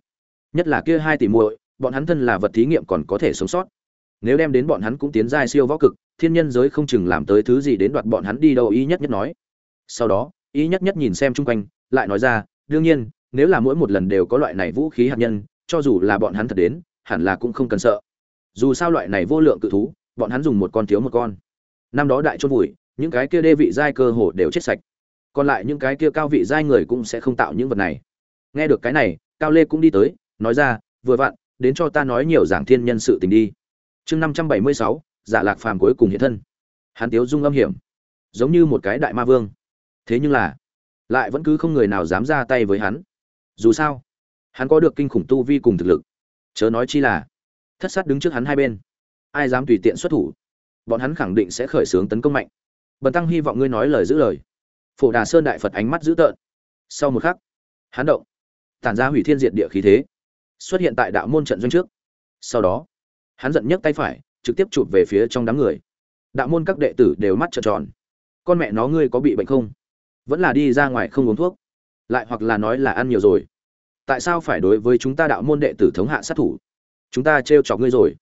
Nhất là kia hai tỷ muội, bọn hắn thân là vật thí nghiệm còn có thể sống sót. Nếu đem đến bọn hắn cũng tiến giai siêu võ cực thiên nhân giới không chừng làm tới thứ gì đến đoạt bọn hắn đi đâu, ý nhất nhất nói. Sau đó, ý nhất nhất nhìn xem chung quanh, lại nói ra, đương nhiên, nếu là mỗi một lần đều có loại này vũ khí hạt nhân, cho dù là bọn hắn thật đến, hẳn là cũng không cần sợ. Dù sao loại này vô lượng cự thú, bọn hắn dùng một con thiếu một con. Năm đó đại chôn vùi, những cái kia đê vị giai cơ hồ đều chết sạch. Còn lại những cái kia cao vị giai người cũng sẽ không tạo những vật này. Nghe được cái này, cao lê cũng đi tới, nói ra, vừa vặn, đến cho ta nói nhiều giảng thiên nhân sự tình đi. Chương năm trăm bảy mươi sáu giả lạc phàm cuối cùng hiện thân. Hắn tiếu dung âm hiểm, giống như một cái đại ma vương. Thế nhưng là, lại vẫn cứ không người nào dám ra tay với hắn. Dù sao, hắn có được kinh khủng tu vi cùng thực lực. Chớ nói chi là, thất sát đứng trước hắn hai bên. Ai dám tùy tiện xuất thủ, bọn hắn khẳng định sẽ khởi xướng tấn công mạnh. Bần tăng hy vọng ngươi nói lời giữ lời. Phổ đà sơn đại phật ánh mắt dữ tợn. Sau một khắc, hắn động, tản ra hủy thiên diệt địa khí thế, xuất hiện tại đạo môn trận doanh trước. Sau đó, hắn giận nhấc tay phải trực tiếp chụp về phía trong đám người. Đạo môn các đệ tử đều mắt trợn tròn. Con mẹ nó ngươi có bị bệnh không? Vẫn là đi ra ngoài không uống thuốc. Lại hoặc là nói là ăn nhiều rồi. Tại sao phải đối với chúng ta đạo môn đệ tử thống hạ sát thủ? Chúng ta trêu chọc ngươi rồi.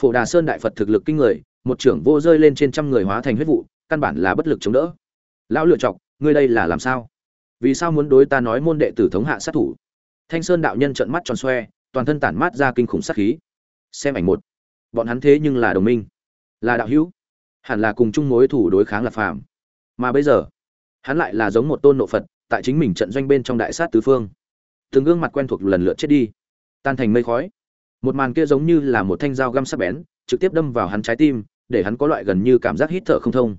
Phổ đà sơn đại phật thực lực kinh người, một trưởng vô rơi lên trên trăm người hóa thành huyết vụ, căn bản là bất lực chống đỡ. Lão lựa chọc, ngươi đây là làm sao? Vì sao muốn đối ta nói môn đệ tử thống hạ sát thủ? Thanh sơn đạo nhân trợn mắt tròn xoe, toàn thân tản mát ra kinh khủng sát khí. Xem ảnh một bọn hắn thế nhưng là đồng minh, là đạo hữu, hẳn là cùng chung mối thủ đối kháng là phàm. Mà bây giờ, hắn lại là giống một tôn nộ phật, tại chính mình trận doanh bên trong đại sát tứ phương. Từng gương mặt quen thuộc lần lượt chết đi, tan thành mây khói. Một màn kia giống như là một thanh dao găm sắc bén, trực tiếp đâm vào hắn trái tim, để hắn có loại gần như cảm giác hít thở không thông.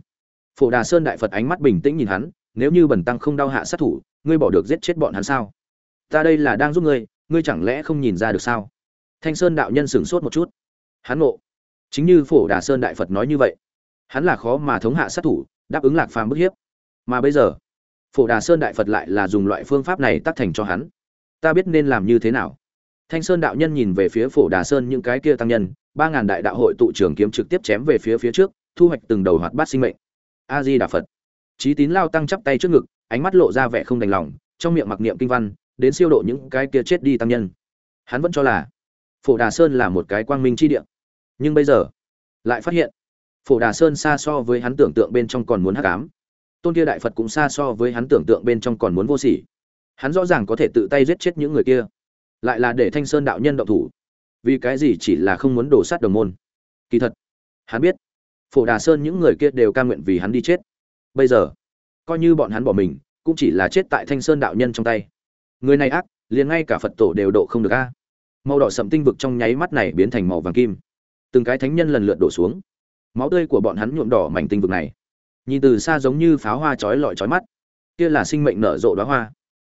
Phổ đà sơn đại phật ánh mắt bình tĩnh nhìn hắn, nếu như bẩn tăng không đau hạ sát thủ, ngươi bỏ được giết chết bọn hắn sao? Ta đây là đang giúp ngươi ngươi chẳng lẽ không nhìn ra được sao? Thanh sơn đạo nhân sửng sốt một chút hắn ngộ. Chính như phổ đà sơn đại phật nói như vậy, hắn là khó mà thống hạ sát thủ, đáp ứng lạc phàm bức hiếp. Mà bây giờ, phổ đà sơn đại phật lại là dùng loại phương pháp này tác thành cho hắn. Ta biết nên làm như thế nào. Thanh sơn đạo nhân nhìn về phía phổ đà sơn những cái kia tăng nhân, ba ngàn đại đạo hội tụ trưởng kiếm trực tiếp chém về phía phía trước, thu hoạch từng đầu hoạt bát sinh mệnh. A di đà phật. Trí tín lao tăng chắp tay trước ngực, ánh mắt lộ ra vẻ không đành lòng, trong miệng mặc niệm kinh văn, đến siêu độ những cái kia chết đi tăng nhân. Hắn vẫn cho là, phổ đà sơn là một cái quang minh chi địa nhưng bây giờ, lại phát hiện, phổ đà sơn xa so với hắn tưởng tượng bên trong còn muốn hắc ám. Tôn kia đại phật cũng xa so với hắn tưởng tượng bên trong còn muốn vô sỉ. Hắn rõ ràng có thể tự tay giết chết những người kia, lại là để thanh sơn đạo nhân động thủ. Vì cái gì chỉ là không muốn đổ sát đồng môn? Kỳ thật, hắn biết, phổ đà sơn những người kia đều ca nguyện vì hắn đi chết. Bây giờ, coi như bọn hắn bỏ mình, cũng chỉ là chết tại thanh sơn đạo nhân trong tay. Người này ác, liền ngay cả phật tổ đều độ không được a. Màu đỏ sậm tinh vực trong nháy mắt này biến thành màu vàng kim từng cái thánh nhân lần lượt đổ xuống. Máu tươi của bọn hắn nhuộm đỏ mảnh tinh vực này. Nhìn từ xa giống như pháo hoa chói lọi chói mắt. Kia là sinh mệnh nở rộ đóa hoa.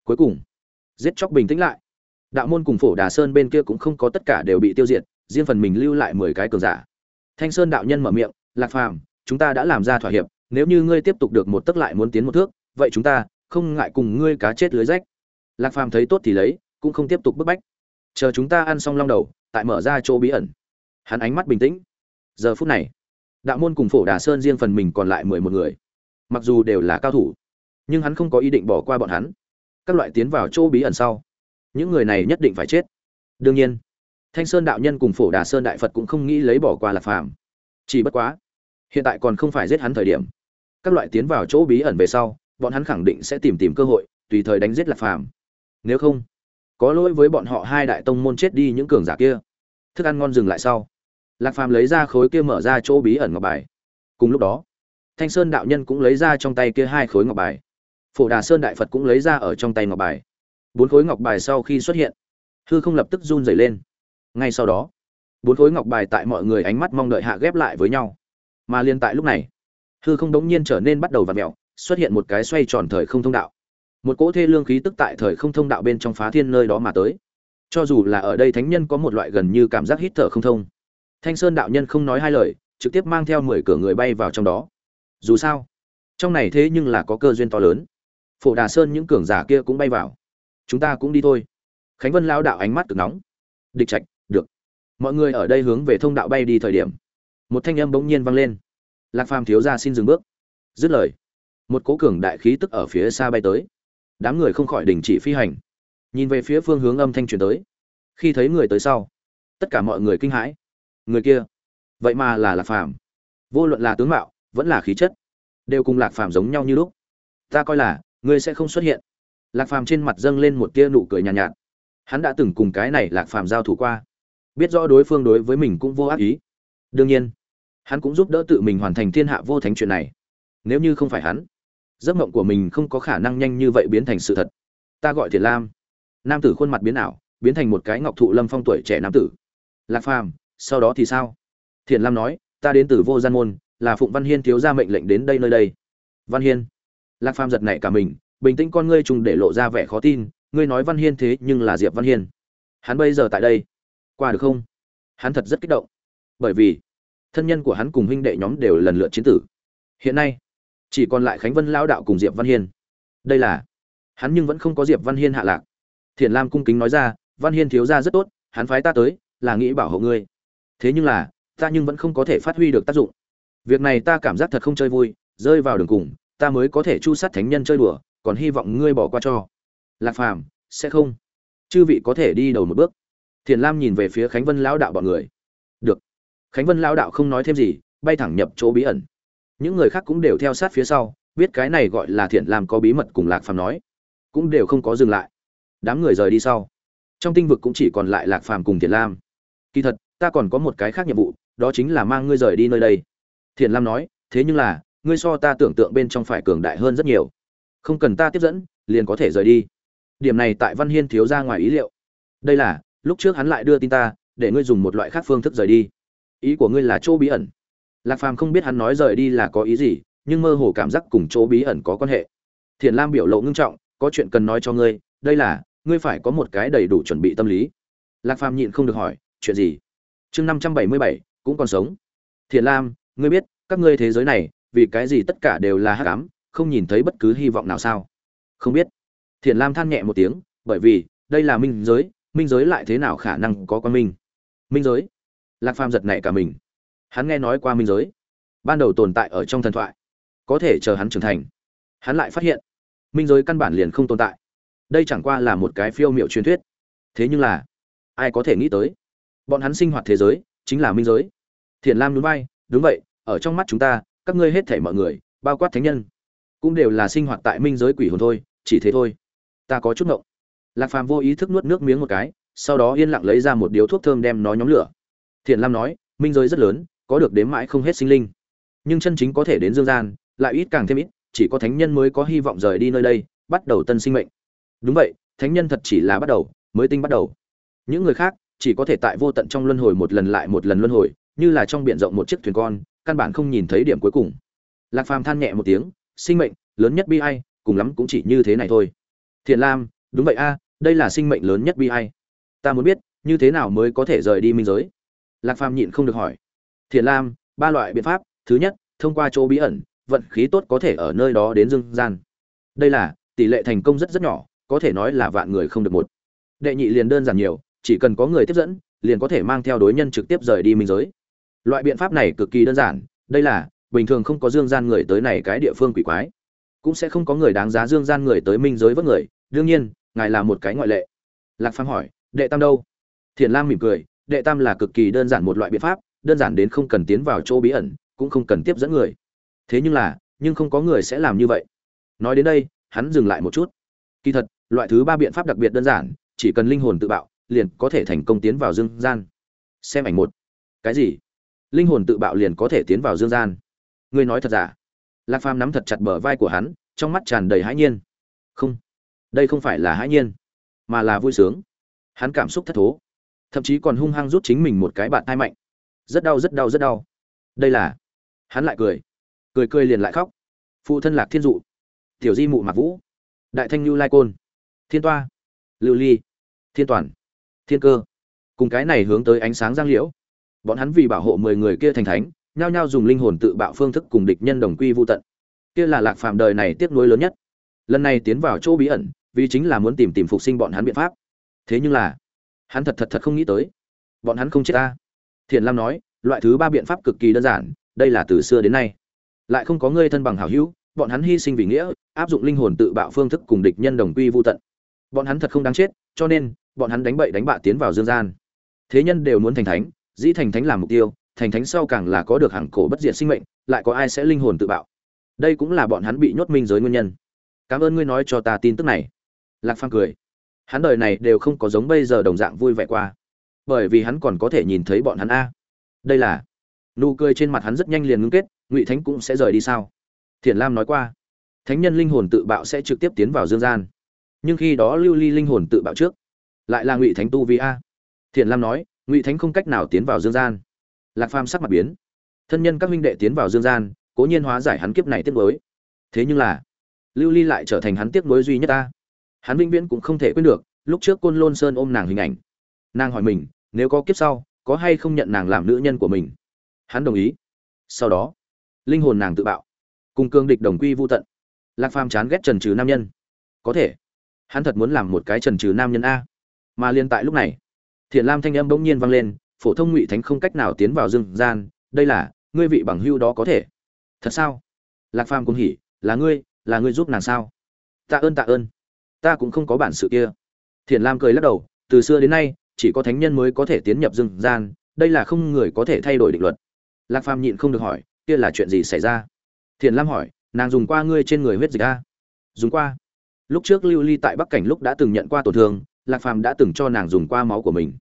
Cuối cùng, giết chóc bình tĩnh lại. Đạo môn cùng phổ đà sơn bên kia cũng không có tất cả đều bị tiêu diệt, riêng phần mình lưu lại mười cái cường giả. Thanh sơn đạo nhân mở miệng, lạc phàm, chúng ta đã làm ra thỏa hiệp, nếu như ngươi tiếp tục được một tấc lại muốn tiến một thước, vậy chúng ta không ngại cùng ngươi cá chết lưới rách. Lạc phàm thấy tốt thì lấy, cũng không tiếp tục bức bách. Chờ chúng ta ăn xong long đầu, tại mở ra chỗ bí ẩn hắn ánh mắt bình tĩnh. Giờ phút này, đạo môn cùng phổ đà sơn riêng phần mình còn lại mười một người. Mặc dù đều là cao thủ, nhưng hắn không có ý định bỏ qua bọn hắn. Các loại tiến vào chỗ bí ẩn sau, những người này nhất định phải chết. Đương nhiên, thanh sơn đạo nhân cùng phổ đà sơn đại phật cũng không nghĩ lấy bỏ qua lạc phàm. Chỉ bất quá, hiện tại còn không phải giết hắn thời điểm. Các loại tiến vào chỗ bí ẩn về sau, bọn hắn khẳng định sẽ tìm tìm cơ hội, tùy thời đánh giết lạc phàm. Nếu không, có lỗi với bọn họ hai đại tông môn chết đi những cường giả kia. Thức ăn ngon dừng lại sau lạc phàm lấy ra khối kia mở ra chỗ bí ẩn ngọc bài. Cùng lúc đó, thanh sơn đạo nhân cũng lấy ra trong tay kia hai khối ngọc bài. Phổ đà sơn đại phật cũng lấy ra ở trong tay ngọc bài. Bốn khối ngọc bài sau khi xuất hiện, hư không lập tức run rẩy lên. Ngay sau đó, bốn khối ngọc bài tại mọi người ánh mắt mong đợi hạ ghép lại với nhau. Mà liên tại lúc này, hư không đống nhiên trở nên bắt đầu v ặ mẹo xuất hiện một cái xoay tròn thời không thông đạo. Một cỗ thê lương khí tức tại thời không thông đạo bên trong phá thiên nơi đó mà tới. Cho dù là ở đây thánh nhân có một loại gần như cảm giác hít thở không thông thanh sơn đạo nhân không nói hai lời, trực tiếp mang theo mười cửa người bay vào trong đó. Dù sao, trong này thế nhưng là có cơ duyên to lớn. Phổ đà sơn những cường giả kia cũng bay vào. Chúng ta cũng đi thôi. Khánh vân Lão đạo ánh mắt cực nóng. Địch trạch, được. Mọi người ở đây hướng về thông đạo bay đi thời điểm, một thanh âm bỗng nhiên vang lên. Lạc phàm thiếu gia xin dừng bước. Dứt lời, một cố cường đại khí tức ở phía xa bay tới. Đám người không khỏi đình chỉ phi hành. Nhìn về phía phương hướng âm thanh truyền tới. Khi thấy người tới sau, tất cả mọi người kinh hãi người kia. Vậy mà là lạc phàm. Vô luận là tướng mạo vẫn là khí chất đều cùng lạc phàm giống nhau như lúc. Ta coi là ngươi sẽ không xuất hiện. Lạc phàm trên mặt dâng lên một tia nụ cười nhàn nhạt, nhạt. Hắn đã từng cùng cái này lạc phàm giao thủ qua. Biết rõ đối phương đối với mình cũng vô ác ý. Đương nhiên hắn cũng giúp đỡ tự mình hoàn thành thiên hạ vô thánh chuyện này. Nếu như không phải hắn giấc mộng của mình không có khả năng nhanh như vậy biến thành sự thật. Ta gọi thiệt lam. Nam tử khuôn mặt biến ảo biến thành một cái ngọc thụ lâm phong tuổi trẻ nam tử. Lạc phàm sau đó thì sao? Thiện lam nói, ta đến từ vô gian môn, là phụng văn hiên thiếu ra mệnh lệnh đến đây nơi đây. Văn hiên. Lạc phàm giật nảy cả mình, bình tĩnh con ngươi trùng để lộ ra vẻ khó tin, ngươi nói văn hiên thế nhưng là diệp văn hiên. Hắn bây giờ tại đây. Qua được không? Hắn thật rất kích động. Bởi vì, thân nhân của hắn cùng huynh đệ nhóm đều lần lượt chiến tử. Hiện nay, chỉ còn lại khánh vân lao đạo cùng diệp văn hiên. Đây là, hắn nhưng vẫn không có diệp văn hiên hạ lạc. Thiện lam cung kính nói ra, văn hiên thiếu ra rất tốt, hắn phái ta tới, là nghĩ bảo hộ ngươi thế nhưng là, ta nhưng vẫn không có thể phát huy được tác dụng. Việc này ta cảm giác thật không chơi vui, rơi vào đường cùng, ta mới có thể chu sát thánh nhân chơi đùa, còn hy vọng ngươi bỏ qua cho. Lạc phàm, sẽ không. Chư vị có thể đi đầu một bước. Thiền lam nhìn về phía khánh vân lão đạo bọn người. Được. Khánh vân lão đạo không nói thêm gì, bay thẳng nhập chỗ bí ẩn. Những người khác cũng đều theo sát phía sau, biết cái này gọi là thiện lam có bí mật cùng lạc phàm nói. Cũng đều không có dừng lại. Đám người rời đi sau. Trong tinh vực cũng chỉ còn lại lạc phàm cùng thiện lam. Kỳ thật ta còn có một cái khác nhiệm vụ, đó chính là mang ngươi rời đi nơi đây. Thiện lam nói, thế nhưng là, ngươi so ta tưởng tượng bên trong phải cường đại hơn rất nhiều. Không cần ta tiếp dẫn, liền có thể rời đi. Điểm này tại văn hiên thiếu ra ngoài ý liệu. Đây là, lúc trước hắn lại đưa tin ta, để ngươi dùng một loại khác phương thức rời đi. Ý của ngươi là chỗ bí ẩn. Lạc phàm không biết hắn nói rời đi là có ý gì, nhưng mơ hồ cảm giác cùng chỗ bí ẩn có quan hệ. Thiện lam biểu lộ ngưng trọng, có chuyện cần nói cho ngươi, đây là, ngươi phải có một cái đầy đủ chuẩn bị tâm lý. Lạc phàm nhịn không được hỏi, chuyện gì? Chương năm trăm bảy mươi bảy, cũng còn sống. Thiện lam, ngươi biết, các ngươi thế giới này, vì cái gì tất cả đều là hắc ám, không nhìn thấy bất cứ hy vọng nào sao? Không biết. Thiện lam than nhẹ một tiếng, bởi vì, đây là minh giới minh giới lại thế nào khả năng có quan minh? Minh giới? Lạc phàm giật nảy cả mình. Hắn nghe nói qua minh giới. Ban đầu tồn tại ở trong thần thoại. Có thể chờ hắn trưởng thành. Hắn lại phát hiện, minh giới căn bản liền không tồn tại. Đây chẳng qua là một cái phiêu m i ệ u truyền thuyết. Thế nhưng là, ai có thể nghĩ tới? Bọn hắn sinh hoạt thế giới, chính là minh giới. Thiền lam núi bay đúng vậy, ở trong mắt chúng ta, các ngươi hết thể mọi người, bao quát thánh nhân, cũng đều là sinh hoạt tại minh giới quỷ hồn thôi, chỉ thế thôi. Ta có chút ngộng. Lạc phàm vô ý thức nuốt nước miếng một cái, sau đó yên lặng lấy ra một điếu thuốc thơm đem nó nhóm lửa. Thiền lam nói, minh giới rất lớn, có được đếm mãi không hết sinh linh. Nhưng chân chính có thể đến dương gian, lại ít càng thêm ít, chỉ có thánh nhân mới có hy vọng rời đi nơi đây, bắt đầu tân sinh mệnh. Đúng vậy, thánh nhân thật chỉ là bắt đầu, mới tinh bắt đầu. Những người khác chỉ có thể tại vô tận trong luân hồi một lần lại một lần luân hồi, như là trong biển rộng một chiếc thuyền con, căn bản không nhìn thấy điểm cuối cùng. Lạc phàm than nhẹ một tiếng, sinh mệnh, lớn nhất bi ai, cùng lắm cũng chỉ như thế này thôi. Thiện lam, đúng vậy a, đây là sinh mệnh lớn nhất bi ai. Ta muốn biết, như thế nào mới có thể rời đi minh giới? Lạc phàm nhịn không được hỏi. Thiện lam, ba loại biện pháp. Thứ nhất, thông qua chỗ bí ẩn, vận khí tốt có thể ở nơi đó đến dương gian. Đây là, tỷ lệ thành công rất rất nhỏ, có thể nói là vạn người không được một. Đệ nhị liền đơn giản nhiều chỉ cần có người tiếp dẫn, liền có thể mang theo đối nhân trực tiếp rời đi minh giới. Loại biện pháp này cực kỳ đơn giản, đây là, bình thường không có dương gian người tới này cái địa phương quỷ quái. Cũng sẽ không có người đáng giá dương gian người tới minh giới vớt người, đương nhiên, ngài là một cái ngoại lệ. Lạc phàm hỏi, đệ tam đâu? Thiền lam mỉm cười, đệ tam là cực kỳ đơn giản một loại biện pháp, đơn giản đến không cần tiến vào chỗ bí ẩn, cũng không cần tiếp dẫn người. Thế nhưng là, nhưng không có người sẽ làm như vậy. Nói đến đây, hắn dừng lại một chút. Kỳ thật, loại thứ ba biện pháp đặc biệt đơn giản, chỉ cần linh hồn tự bạo liền có thể thành công tiến vào dương gian. Xem ảnh một. Cái gì? Linh hồn tự bạo liền có thể tiến vào dương gian. Ngươi nói thật giả? Lạc phàm nắm thật chặt bờ vai của hắn, trong mắt tràn đầy hãi nhiên. Không. Đây không phải là hãi nhiên, mà là vui sướng. Hắn cảm xúc thất thố. Thậm chí còn hung hăng rút chính mình một cái bạn thai mạnh. Rất đau rất đau rất đau. Đây là. Hắn lại cười. Cười cười liền lại khóc. Phụ thân lạc thiên dụ. Tiểu di mụ mạc vũ. Đại thanh lưu lai côn. Thiên toa. Lưu ly. Thiên toàn thiên cơ. Cùng cái này hướng tới ánh sáng giang liễu. Bọn hắn vì bảo hộ mười người kia thành thánh, nhao nhao dùng linh hồn tự bạo phương thức cùng địch nhân đồng quy vô tận. Kia là lạc phàm đời này tiếc nuối lớn nhất. Lần này tiến vào chỗ bí ẩn, vì chính là muốn tìm tìm phục sinh bọn hắn biện pháp. Thế nhưng là, hắn thật thật thật không nghĩ tới. Bọn hắn không chết ta. Thiện lam nói, loại thứ ba biện pháp cực kỳ đơn giản, đây là từ xưa đến nay. Lại không có người thân bằng hảo hữu, bọn hắn hy sinh vì nghĩa, áp dụng linh hồn tự bạo phương thức cùng địch nhân đồng quy vô tận. Bọn hắn thật không đáng chết, cho nên bọn hắn đánh bậy đánh bạ tiến vào dương gian. Thế nhân đều muốn thành thánh, dĩ thành thánh làm mục tiêu, thành thánh sau càng là có được hàng cổ bất diệt sinh mệnh, lại có ai sẽ linh hồn tự bạo. Đây cũng là bọn hắn bị nhốt minh giới nguyên nhân. Cảm ơn ngươi nói cho ta tin tức này. Lạc phàm cười. Hắn đời này đều không có giống bây giờ đồng dạng vui vẻ qua. Bởi vì hắn còn có thể nhìn thấy bọn hắn a. Đây là. Nụ cười trên mặt hắn rất nhanh liền ngưng kết, ngụy thánh cũng sẽ rời đi sao? Thiền lam nói qua. Thánh nhân linh hồn tự bạo sẽ trực tiếp tiến vào dương gian. Nhưng khi đó lưu ly linh hồn tự bạo trước lại là ngụy thánh tu vi a. Thiền lam nói, ngụy thánh không cách nào tiến vào dương gian. Lạc phàm sắc mặt biến. Thân nhân các minh đệ tiến vào dương gian, cố nhiên hóa giải hắn kiếp này tiếc nuối. Thế nhưng là, lưu ly lại trở thành hắn tiếc nuối duy nhất ta hắn vĩnh viễn cũng không thể quên được, lúc trước côn lôn sơn ôm nàng hình ảnh. Nàng hỏi mình, nếu có kiếp sau, có hay không nhận nàng làm nữ nhân của mình? Hắn đồng ý. Sau đó, linh hồn nàng tự bạo. Cùng cương địch đồng quy vô tận. Lạc phàm chán ghét trần trừ nam nhân. Có thể, hắn thật muốn làm một cái trần trừ nam nhân a mà liên tại lúc này, thiện lam thanh âm bỗng nhiên vang lên, phổ thông ngụy thánh không cách nào tiến vào dương gian, đây là, ngươi vị bằng hưu đó có thể. Thật sao? Lạc phàm cũng hỉ, là ngươi là ngươi giúp nàng sao? Tạ ơn tạ ơn. Ta cũng không có bản sự kia. Thiện lam cười lắc đầu, từ xưa đến nay, chỉ có thánh nhân mới có thể tiến nhập dương gian, đây là không người có thể thay đổi định luật. Lạc phàm nhịn không được hỏi, kia là chuyện gì xảy ra? Thiện lam hỏi, nàng dùng qua ngươi trên người huyết dịch a? Dùng qua. Lúc trước lưu ly tại bắc cảnh lúc đã từng nhận qua tổn thương lạc phàm đã từng cho nàng dùng qua máu của mình.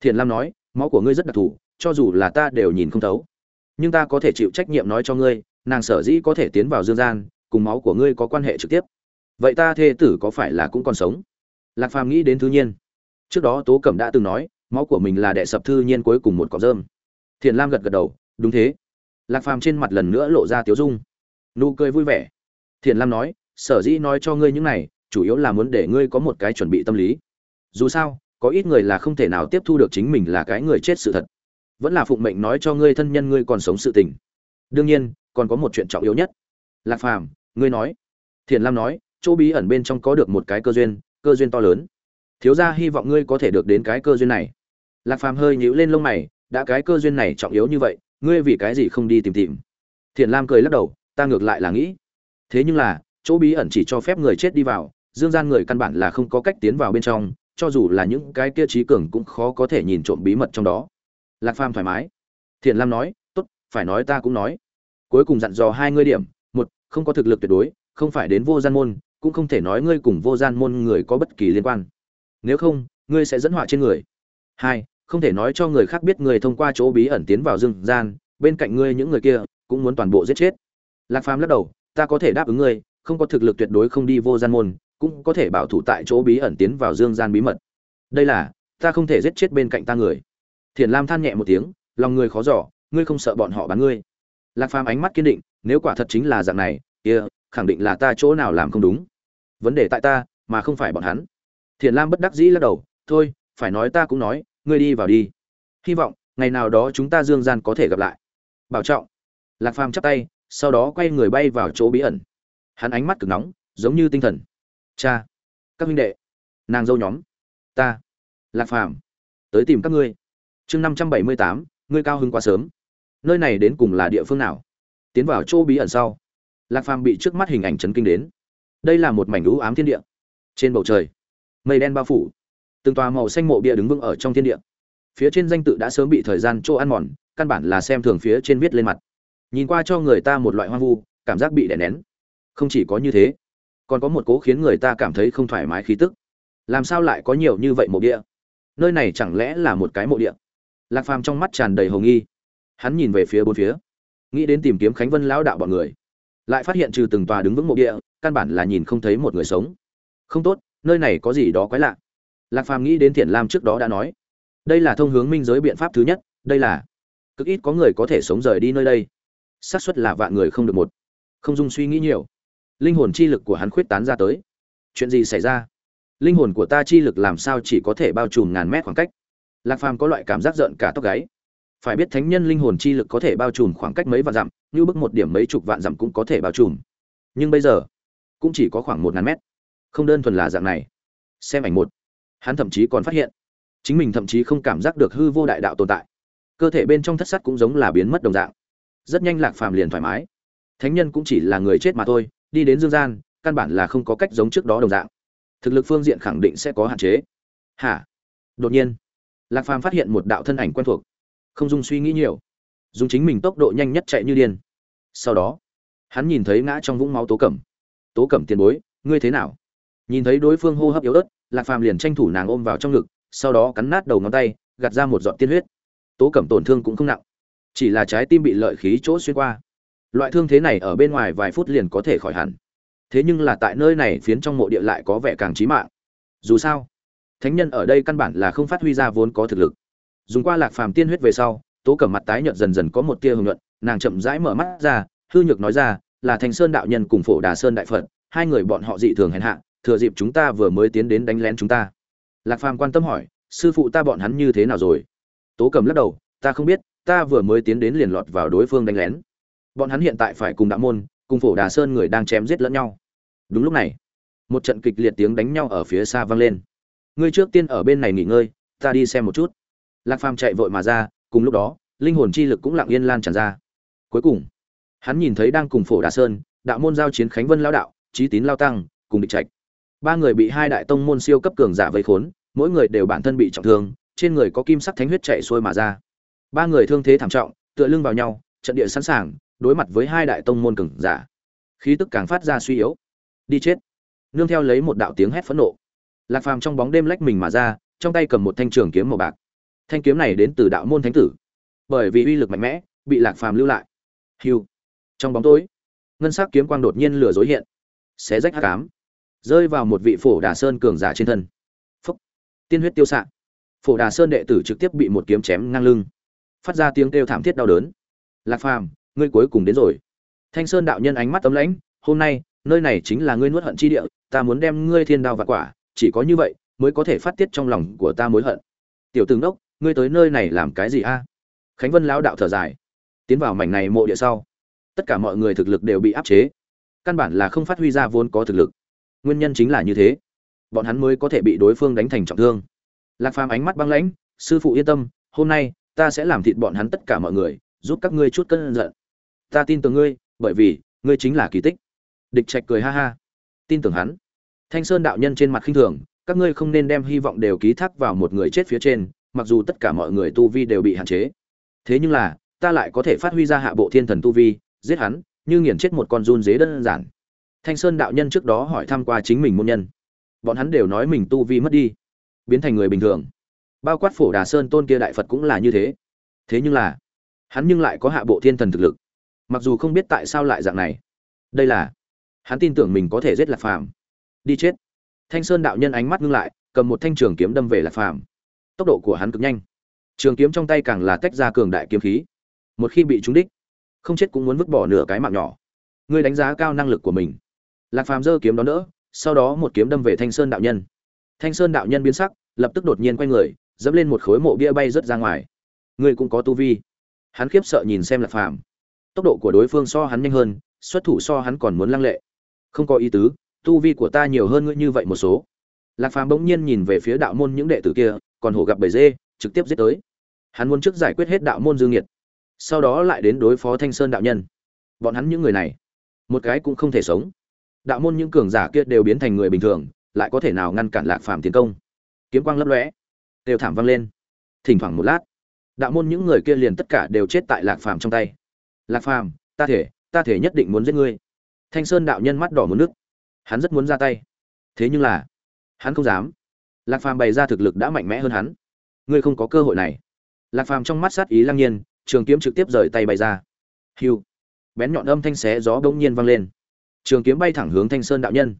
Thiện lam nói, máu của ngươi rất đặc thù, cho dù là ta đều nhìn không thấu. Nhưng ta có thể chịu trách nhiệm nói cho ngươi, nàng sở dĩ có thể tiến vào dương gian, cùng máu của ngươi có quan hệ trực tiếp. Vậy ta thê tử có phải là cũng còn sống? Lạc phàm nghĩ đến thứ nhiên. Trước đó tố cẩm đã từng nói, máu của mình là đệ sập thư nhiên cuối cùng một cọc rơm. Thiện lam gật gật đầu, đúng thế. Lạc phàm trên mặt lần nữa lộ ra tiếu dung. Nụ cười vui vẻ. Thiện lam nói, sở dĩ nói cho ngươi những này, chủ yếu là muốn để ngươi có một cái chuẩn bị tâm lý dù sao, có ít người là không thể nào tiếp thu được chính mình là cái người chết sự thật. Vẫn là phụng mệnh nói cho ngươi thân nhân ngươi còn sống sự tình. Đương nhiên, còn có một chuyện trọng yếu nhất. Lạc phàm, ngươi nói. Thiền lam nói, chỗ bí ẩn bên trong có được một cái cơ duyên cơ duyên to lớn. Thiếu gia hy vọng ngươi có thể được đến cái cơ duyên này. Lạc phàm hơi nhíu lên lông mày, đã cái cơ duyên này trọng yếu như vậy, ngươi vì cái gì không đi tìm tìm? Thiền lam cười lắc đầu, ta ngược lại là nghĩ. Thế nhưng là, chỗ bí ẩn chỉ cho phép người chết đi vào, dương gian người căn bản là không có cách tiến vào bên trong cho dù là những cái kia trí cường cũng khó có thể nhìn trộm bí mật trong đó. Lạc phàm thoải mái. Thiện lam nói, tốt, phải nói ta cũng nói. Cuối cùng dặn dò hai ngươi điểm. Một, không có thực lực tuyệt đối, không phải đến vô gian môn, cũng không thể nói ngươi cùng vô gian môn người có bất kỳ liên quan. Nếu không, ngươi sẽ dẫn họa trên người. Hai, không thể nói cho người khác biết người thông qua chỗ bí ẩn tiến vào dương gian, bên cạnh ngươi những người kia cũng muốn toàn bộ giết chết. Lạc phàm lắc đầu, ta có thể đáp ứng ngươi, không có thực lực tuyệt đối không đi vô gian môn cũng có thể bảo thủ tại chỗ bí ẩn tiến vào dương gian bí mật. Đây là ta không thể giết chết bên cạnh ta người. Thiền lam than nhẹ một tiếng lòng người khó giỏ ngươi không sợ bọn họ bắn ngươi. Lạc phàm ánh mắt kiên định nếu quả thật chính là dạng này kia、yeah, khẳng định là ta chỗ nào làm không đúng. Vấn đề tại ta mà không phải bọn hắn. Thiền lam bất đắc dĩ lắc đầu thôi phải nói ta cũng nói ngươi đi vào đi. Hy vọng ngày nào đó chúng ta dương gian có thể gặp lại. Bảo trọng. Lạc phàm chắp tay sau đó quay người bay vào chỗ bí ẩn. Hắn ánh mắt cực nóng giống như tinh thần cha, các huynh đệ, nàng dâu nhóm, ta, lạc phàm, tới tìm các ngươi. Chương năm trăm bảy mươi tám, ngươi cao hứng quá sớm. Nơi này đến cùng là địa phương nào? Tiến vào chỗ bí ẩn sau. Lạc phàm bị trước mắt hình ảnh chấn kinh đến. Đây là một mảnh lũ ám thiên địa. Trên bầu trời, mây đen bao phủ. Từng tòa màu xanh mộ bia đứng vững ở trong thiên địa. Phía trên danh tự đã sớm bị thời gian chỗ ăn mòn, căn bản là xem thường phía trên viết lên mặt. Nhìn qua cho người ta một loại hoang vu, cảm giác bị đè nén. Không chỉ có như thế còn có một cố khiến người ta cảm thấy không thoải mái khí tức. Làm sao lại có nhiều như vậy mộ địa? Nơi này chẳng lẽ là một cái mộ địa? Lạc phàm trong mắt tràn đầy hồng nghi. Hắn nhìn về phía bốn phía, nghĩ đến tìm kiếm khánh vân lão đạo bọn người, lại phát hiện trừ từng tòa đứng vững mộ địa, căn bản là nhìn không thấy một người sống. Không tốt, nơi này có gì đó quái lạ. Lạc phàm nghĩ đến thiện lam trước đó đã nói, đây là thông hướng minh giới biện pháp thứ nhất, đây là, cực ít có người có thể sống rời đi nơi đây. Xác suất là vạn người không được một. Không dung suy nghĩ nhiều linh hồn chi lực của hắn khuyết tán ra tới. Chuyện gì xảy ra? Linh hồn của ta chi lực làm sao chỉ có thể bao trùm ngàn mét khoảng cách? Lạc phàm có loại cảm giác giận cả tóc gáy. Phải biết thánh nhân linh hồn chi lực có thể bao trùm khoảng cách mấy vạn dặm, như bức một điểm mấy chục vạn dặm cũng có thể bao trùm. Nhưng bây giờ, cũng chỉ có khoảng một ngàn mét. Không đơn thuần là dạng này. Xem ảnh một. Hắn thậm chí còn phát hiện, chính mình thậm chí không cảm giác được hư vô đại đạo tồn tại. Cơ thể bên trong thất sắt cũng giống là biến mất đồng dạng. Rất nhanh lạc phàm liền thoải mái. Thánh nhân cũng chỉ là người chết mà thôi đi đến dương gian, căn bản là không có cách giống trước đó đồng dạng. Thực lực phương diện khẳng định sẽ có hạn chế. Hả? Đột nhiên, lạc phàm phát hiện một đạo thân ảnh quen thuộc. Không dùng suy nghĩ nhiều. Dùng chính mình tốc độ nhanh nhất chạy như điên. Sau đó, hắn nhìn thấy ngã trong vũng máu tố cẩm. Tố cẩm tiền bối, ngươi thế nào? Nhìn thấy đối phương hô hấp yếu ớt, lạc phàm liền tranh thủ nàng ôm vào trong ngực, sau đó cắn nát đầu ngón tay, gạt ra một giọt tiên huyết. Tố cẩm tổn thương cũng không nặng. Chỉ là trái tim bị lợi khí chỗ xuyên qua loại thương thế này ở bên ngoài vài phút liền có thể khỏi hẳn. Thế nhưng là tại nơi này phiến trong mộ địa lại có vẻ càng trí mạng. Dù sao, thánh nhân ở đây căn bản là không phát huy ra vốn có thực lực. Dùng qua lạc phàm tiên huyết về sau, tố cẩm mặt tái nhợt dần dần có một tia hưởng nhuận. nàng chậm rãi mở mắt ra, hư nhược nói ra, là thành sơn đạo nhân cùng phổ đà sơn đại phật, hai người bọn họ dị thường hèn hạ, thừa dịp chúng ta vừa mới tiến đến đánh lén chúng ta. Lạc phàm quan tâm hỏi, sư phụ ta bọn hắn như thế nào rồi? Tố cầm lắc đầu, ta không biết, ta vừa mới tiến đến liền lọt vào đối phương đánh lén bọn hắn hiện tại phải cùng đạo môn, cùng phổ đà sơn người đang chém giết lẫn nhau. Đúng lúc này, một trận kịch liệt tiếng đánh nhau ở phía xa vang lên. Ngươi trước tiên ở bên này nghỉ ngơi, ta đi xem một chút. Lạc phàm chạy vội mà ra, cùng lúc đó, linh hồn chi lực cũng lặng yên lan tràn ra. Cuối cùng, hắn nhìn thấy đang cùng phổ đà sơn, đạo môn giao chiến khánh vân lao đạo trí tín lao tăng, cùng địch trạch. Ba người bị hai đại tông môn siêu cấp cường giả vây khốn, mỗi người đều bản thân bị trọng thương, trên người có kim sắc thánh huyết chạy xuôi mà ra. Ba người thương thế thảm trọng, tựa lưng vào nhau, trận địa sẵn sàng đối mặt với hai đại tông môn cường giả, khí tức càng phát ra suy yếu. Đi chết. Nương theo lấy một đạo tiếng hét phẫn nộ. Lạc phàm trong bóng đêm lách mình mà ra, trong tay cầm một thanh trường kiếm màu bạc. Thanh kiếm này đến từ đạo môn thánh tử. Bởi vì uy lực mạnh mẽ, bị lạc phàm lưu lại. Hiu trong bóng tối, ngân sắc kiếm quang đột nhiên lửa dối hiện. Xé rách hắc ám. Rơi vào một vị phổ đà sơn cường giả trên thân. Phúc. Tiên huyết tiêu xạ. Phổ đà sơn đệ tử trực tiếp bị một kiếm chém ngang lưng. Phát ra tiếng kêu thảm thiết đau đớn. Lạc phàm ngươi cuối cùng đến rồi. Thanh sơn đạo nhân ánh mắt tấm lãnh, hôm nay, nơi này chính là ngươi nuốt hận chi địa, ta muốn đem ngươi thiên đao và quả, chỉ có như vậy, mới có thể phát tiết trong lòng của ta mối hận. Tiểu tướng đốc, ngươi tới nơi này làm cái gì a? Khánh vân lão đạo thở dài. Tiến vào mảnh này mộ địa sau, tất cả mọi người thực lực đều bị áp chế. Căn bản là không phát huy ra vốn có thực lực. Nguyên nhân chính là như thế. Bọn hắn mới có thể bị đối phương đánh thành trọng thương. Lạc phàm ánh mắt băng lãnh, sư phụ yên tâm, hôm nay ta sẽ làm thịt bọn hắn tất cả mọi người, giúp các ngươi chút cân giận ta tin tưởng ngươi, bởi vì, ngươi chính là kỳ tích. Địch trạch cười ha ha. Tin tưởng hắn. Thanh sơn đạo nhân trên mặt khinh thường, các ngươi không nên đem hy vọng đều ký thác vào một người chết phía trên, mặc dù tất cả mọi người tu vi đều bị hạn chế. Thế nhưng là, ta lại có thể phát huy ra hạ bộ thiên thần tu vi, giết hắn, như nghiền chết một con run dế đơn giản. Thanh sơn đạo nhân trước đó hỏi thăm qua chính mình môn nhân. Bọn hắn đều nói mình tu vi mất đi, biến thành người bình thường. Bao quát phổ đà sơn tôn kia đại phật cũng là như thế. Thế nhưng là, hắn nhưng lại có hạ bộ thiên thần thực lực mặc dù không biết tại sao lại dạng này. Đây là, hắn tin tưởng mình có thể giết lạc phàm. Đi chết. Thanh sơn đạo nhân ánh mắt ngưng lại, cầm một thanh trường kiếm đâm về lạc phàm. Tốc độ của hắn cực nhanh. Trường kiếm trong tay càng là tách ra cường đại kiếm khí. Một khi bị trúng đích, không chết cũng muốn vứt bỏ nửa cái mạng nhỏ. Ngươi đánh giá cao năng lực của mình. Lạc phàm giơ kiếm đó nữa sau đó một kiếm đâm về thanh sơn đạo nhân. Thanh sơn đạo nhân biến sắc, lập tức đột nhiên quay người, dẫm lên một khối mộ bia bay rớt ra ngoài. Ngươi cũng có tu vi. Hắn khiếp sợ nhìn xem lạc phàm tốc độ của đối phương so hắn nhanh hơn, xuất thủ so hắn còn muốn lăng lệ. Không có ý tứ, tu vi của ta nhiều hơn ngươi như vậy một số. Lạc phàm bỗng nhiên nhìn về phía đạo môn những đệ tử kia, còn hổ gặp bầy dê, trực tiếp giết tới. Hắn muốn trước giải quyết hết đạo môn dương nhiệt sau đó lại đến đối phó thanh sơn đạo nhân. Bọn hắn những người này, một cái cũng không thể sống. Đạo môn những cường giả kia đều biến thành người bình thường, lại có thể nào ngăn cản lạc phàm tiến công? Kiếm quang lấp lóe, đều thảm vang lên. Thỉnh thoảng một lát, đạo môn những người kia liền tất cả đều chết tại lạc phàm trong tay lạc phàm, ta thể ta thể nhất định muốn giết ngươi. Thanh sơn đạo nhân mắt đỏ muốn nước. Hắn rất muốn ra tay. Thế nhưng là, hắn không dám. Lạc phàm bày ra thực lực đã mạnh mẽ hơn hắn. Ngươi không có cơ hội này. Lạc phàm trong mắt sát ý lăng nhiên, trường kiếm trực tiếp rời tay bày ra. Hiu. Bén nhọn âm thanh xé gió bỗng nhiên vang lên. Trường kiếm bay thẳng hướng thanh sơn đạo nhân.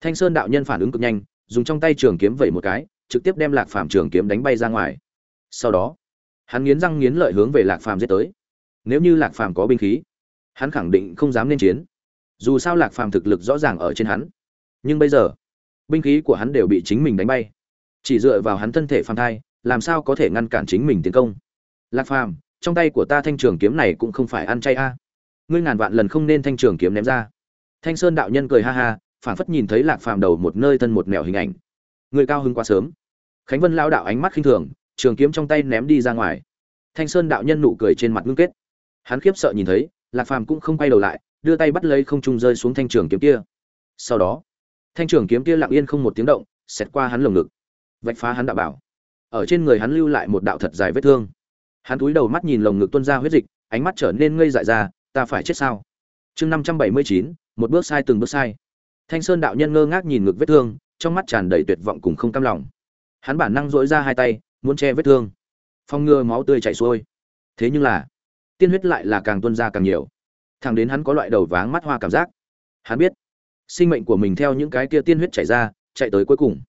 Thanh sơn đạo nhân phản ứng cực nhanh, dùng trong tay trường kiếm vẩy một cái, trực tiếp đem lạc phàm trường kiếm đánh bay ra ngoài. Sau đó, hắn nghiến răng nghiến lợi hướng về lạc phàm giết tới nếu như lạc phàm có binh khí, hắn khẳng định không dám nên chiến. Dù sao lạc phàm thực lực rõ ràng ở trên hắn. Nhưng bây giờ, binh khí của hắn đều bị chính mình đánh bay. Chỉ dựa vào hắn thân thể phàm thai, làm sao có thể ngăn cản chính mình tiến công? Lạc phàm, trong tay của ta thanh trường kiếm này cũng không phải ăn chay a. Ngươi ngàn vạn lần không nên thanh trường kiếm ném ra. Thanh sơn đạo nhân cười ha ha, phảng phất nhìn thấy lạc phàm đầu một nơi thân một mèo hình ảnh. Người cao hứng quá sớm. Khánh vân lao đạo ánh mắt khinh thường, trường kiếm trong tay ném đi ra ngoài. Thanh sơn đạo nhân nụ cười trên mặt ngưng kết hắn khiếp sợ nhìn thấy, lạc phàm cũng không quay đầu lại, đưa tay bắt lấy không trung rơi xuống thanh trường kiếm kia. Sau đó, thanh trường kiếm kia lặng yên không một tiếng động, xẹt qua hắn lồng ngực, vạch phá hắn đạo bảo. Ở trên người hắn lưu lại một đạo thật dài vết thương. Hắn cúi đầu mắt nhìn lồng ngực tuôn ra huyết dịch, ánh mắt trở nên ngây dại ra, ta phải chết sao? Chương năm trăm bảy mươi chín, một bước sai từng bước sai. Thanh sơn đạo nhân ngơ ngác nhìn ngực vết thương, trong mắt tràn đầy tuyệt vọng cùng không cam lòng. Hắn bản năng dỗi ra hai tay, muốn che vết thương. Phong ngừa máu tươi chảy xuôi. Thế nhưng là tiên huyết lại là càng tuôn ra càng nhiều. Thẳng đến hắn có loại đầu váng mắt hoa cảm giác. Hắn biết, sinh mệnh của mình theo những cái kia tiên huyết chảy ra, chạy tới cuối cùng.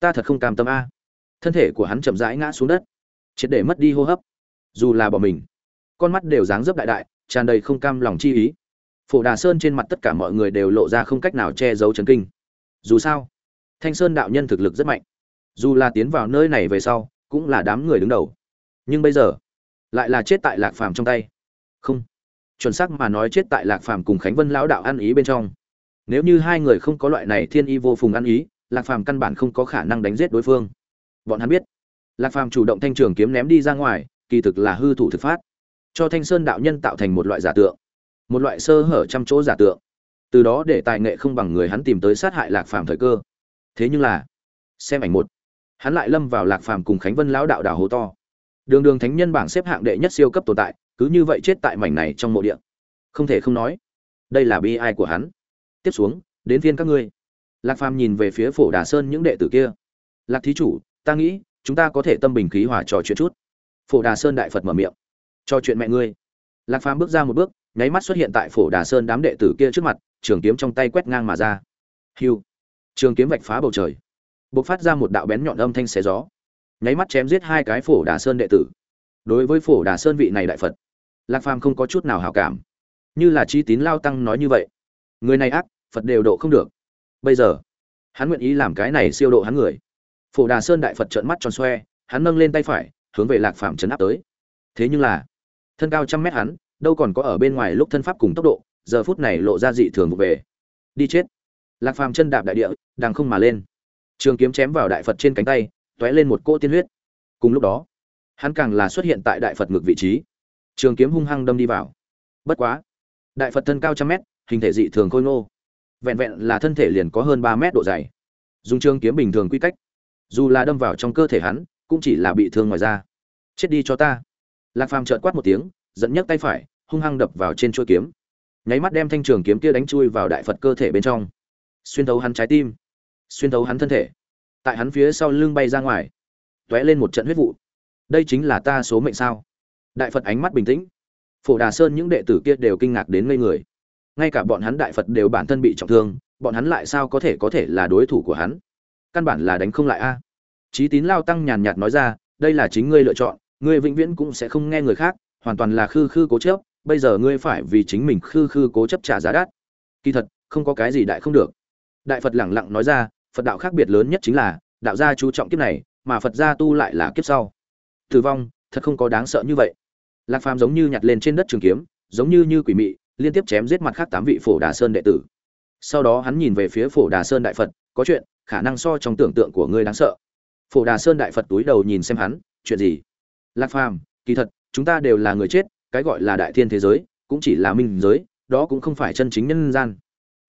Ta thật không cam tâm a. Thân thể của hắn chậm rãi ngã xuống đất. Triệt để mất đi hô hấp. Dù là bỏ mình, con mắt đều dáng dấp đại đại, tràn đầy không cam lòng chi ý. Phổ đà sơn trên mặt tất cả mọi người đều lộ ra không cách nào che giấu chấn kinh. Dù sao, thanh sơn đạo nhân thực lực rất mạnh. Dù là tiến vào nơi này về sau, cũng là đám người đứng đầu. Nhưng bây giờ lại là chết tại lạc phàm trong tay. Không. Chuẩn xác mà nói chết tại lạc phàm cùng khánh vân lão đạo ăn ý bên trong. Nếu như hai người không có loại này thiên y vô phùng ăn ý, lạc phàm căn bản không có khả năng đánh giết đối phương. Bọn hắn biết, lạc phàm chủ động thanh trường kiếm ném đi ra ngoài, kỳ thực là hư thủ thực phát. Cho thanh sơn đạo nhân tạo thành một loại giả tượng. Một loại sơ hở trăm chỗ giả tượng. Từ đó để tài nghệ không bằng người hắn tìm tới sát hại lạc phàm thời cơ. Thế nhưng là, xem ảnh một, hắn lại lâm vào lạc phàm cùng khánh vân lão đạo đảo hố to đường đường thánh nhân bảng xếp hạng đệ nhất siêu cấp tồn tại, cứ như vậy chết tại mảnh này trong mộ địa. Không thể không nói, đây là bi ai của hắn. Tiếp xuống, đến viên các ngươi. Lạc phàm nhìn về phía phổ đà sơn những đệ tử kia. Lạc thí chủ, ta nghĩ, chúng ta có thể tâm bình khí hòa trò chuyện chút. Phổ đà sơn đại phật mở miệng. Trò chuyện mẹ ngươi. Lạc phàm bước ra một bước, nháy mắt xuất hiện tại phổ đà sơn đám đệ tử kia trước mặt, trường kiếm trong tay quét ngang mà ra. Hiu. Trường kiếm vạch phá bầu trời. Bộc phát ra một đạo bén nhọn âm thanh xé gió nháy mắt chém giết hai cái phổ đà sơn đệ tử. Đối với phổ đà sơn vị này đại phật, lạc phàm không có chút nào hảo cảm. Như là chi tín lao tăng nói như vậy, người này ác, phật đều độ không được. Bây giờ, hắn nguyện ý làm cái này siêu độ hắn người. Phổ đà sơn đại phật trợn mắt tròn xoe, hắn nâng lên tay phải, hướng về lạc phàm chấn áp tới. Thế nhưng là, thân cao trăm mét hắn, đâu còn có ở bên ngoài lúc thân pháp cùng tốc độ, giờ phút này lộ ra dị thường vụ về. Đi chết. Lạc phàm chân đạp đại địa đang không mà lên. Trường kiếm chém vào đại phật trên cánh tay tóe lên một cỗ tiên huyết. Cùng lúc đó, hắn càng là xuất hiện tại đại phật ngược vị trí. Trường kiếm hung hăng đâm đi vào. Bất quá, đại phật thân cao trăm mét, hình thể dị thường khôi ngô. Vẹn vẹn là thân thể liền có hơn ba mét độ dày. Dùng trường kiếm bình thường quy cách, dù là đâm vào trong cơ thể hắn, cũng chỉ là bị thương ngoài da. Chết đi cho ta. Lạc phàm chợt quát một tiếng dẫn nhấc tay phải, hung hăng đập vào trên chuôi kiếm. Nháy mắt đem thanh trường kiếm kia đánh chui vào đại phật cơ thể bên trong. Xuyên thấu hắn trái tim. Xuyên thấu hắn thân thể tại hắn phía sau lưng bay ra ngoài. T ó é lên một trận huyết vụ. Đây chính là ta số mệnh sao? Đại phật ánh mắt bình tĩnh. Phổ đà sơn những đệ tử kia đều kinh ngạc đến ngây người. Ngay cả bọn hắn đại phật đều bản thân bị trọng thương bọn hắn lại sao có thể có thể là đối thủ của hắn? Căn bản là đánh không lại a. Chí Tín Lao tăng nhàn nhạt nói ra, đây là chính ngươi lựa chọn, ngươi vĩnh viễn cũng sẽ không nghe người khác, hoàn toàn là khư khư cố chấp, bây giờ ngươi phải vì chính mình khư khư cố chấp trả giá đắt. Kỳ thật, không có cái gì đại không được. Đại Phật lẳng lặng nói ra, Phật đạo khác biệt lớn nhất chính là, đạo gia chú trọng kiếp này, mà Phật gia tu lại là kiếp sau. Tử vong, thật không có đáng sợ như vậy. Lạc Phàm giống như nhặt lên trên đất trường kiếm, giống như như quỷ mị, liên tiếp chém giết mặt khác tám vị Phổ Đà Sơn đệ tử. Sau đó hắn nhìn về phía Phổ Đà Sơn đại Phật, có chuyện, khả năng so trong tưởng tượng của ngươi đáng sợ phổ đà sơn đại phật túi đầu nhìn xem hắn chuyện gì lạc phàm kỳ thật chúng ta đều là người chết cái gọi là đại thiên thế giới cũng chỉ là minh giới đó cũng không phải chân chính nhân gian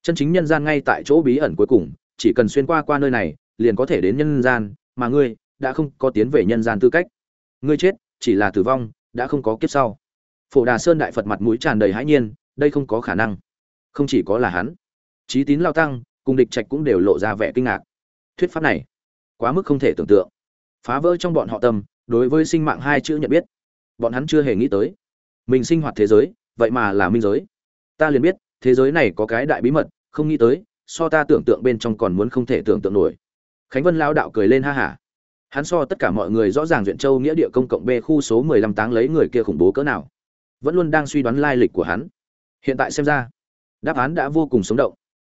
chân chính nhân gian ngay tại chỗ bí ẩn cuối cùng chỉ cần xuyên qua qua nơi này, liền có thể đến nhân gian, mà ngươi đã không có tiến về nhân gian tư cách. Ngươi chết, chỉ là tử vong, đã không có kiếp sau. Phổ đà sơn đại phật mặt mũi tràn đầy hãi nhiên, đây không có khả năng. Không chỉ có là hắn trí tín lao tăng cùng địch trạch cũng đều lộ ra vẻ kinh ngạc. Thuyết pháp này, quá mức không thể tưởng tượng. Phá vỡ trong bọn họ tâm, đối với sinh mạng hai chữ nhận biết. Bọn hắn chưa hề nghĩ tới. Mình sinh hoạt thế giới, vậy mà là minh giới. Ta liền biết, thế giới này có cái đại bí mật, không nghĩ tới so ta tưởng tượng bên trong còn muốn không thể tưởng tượng nổi. Khánh vân lao đạo cười lên ha hả hắn so tất cả mọi người rõ ràng duyện châu nghĩa địa công cộng b khu số mười lăm táng lấy người kia khủng bố cỡ nào. Vẫn luôn đang suy đoán lai lịch của hắn. Hiện tại xem ra, đáp án đã vô cùng sống động.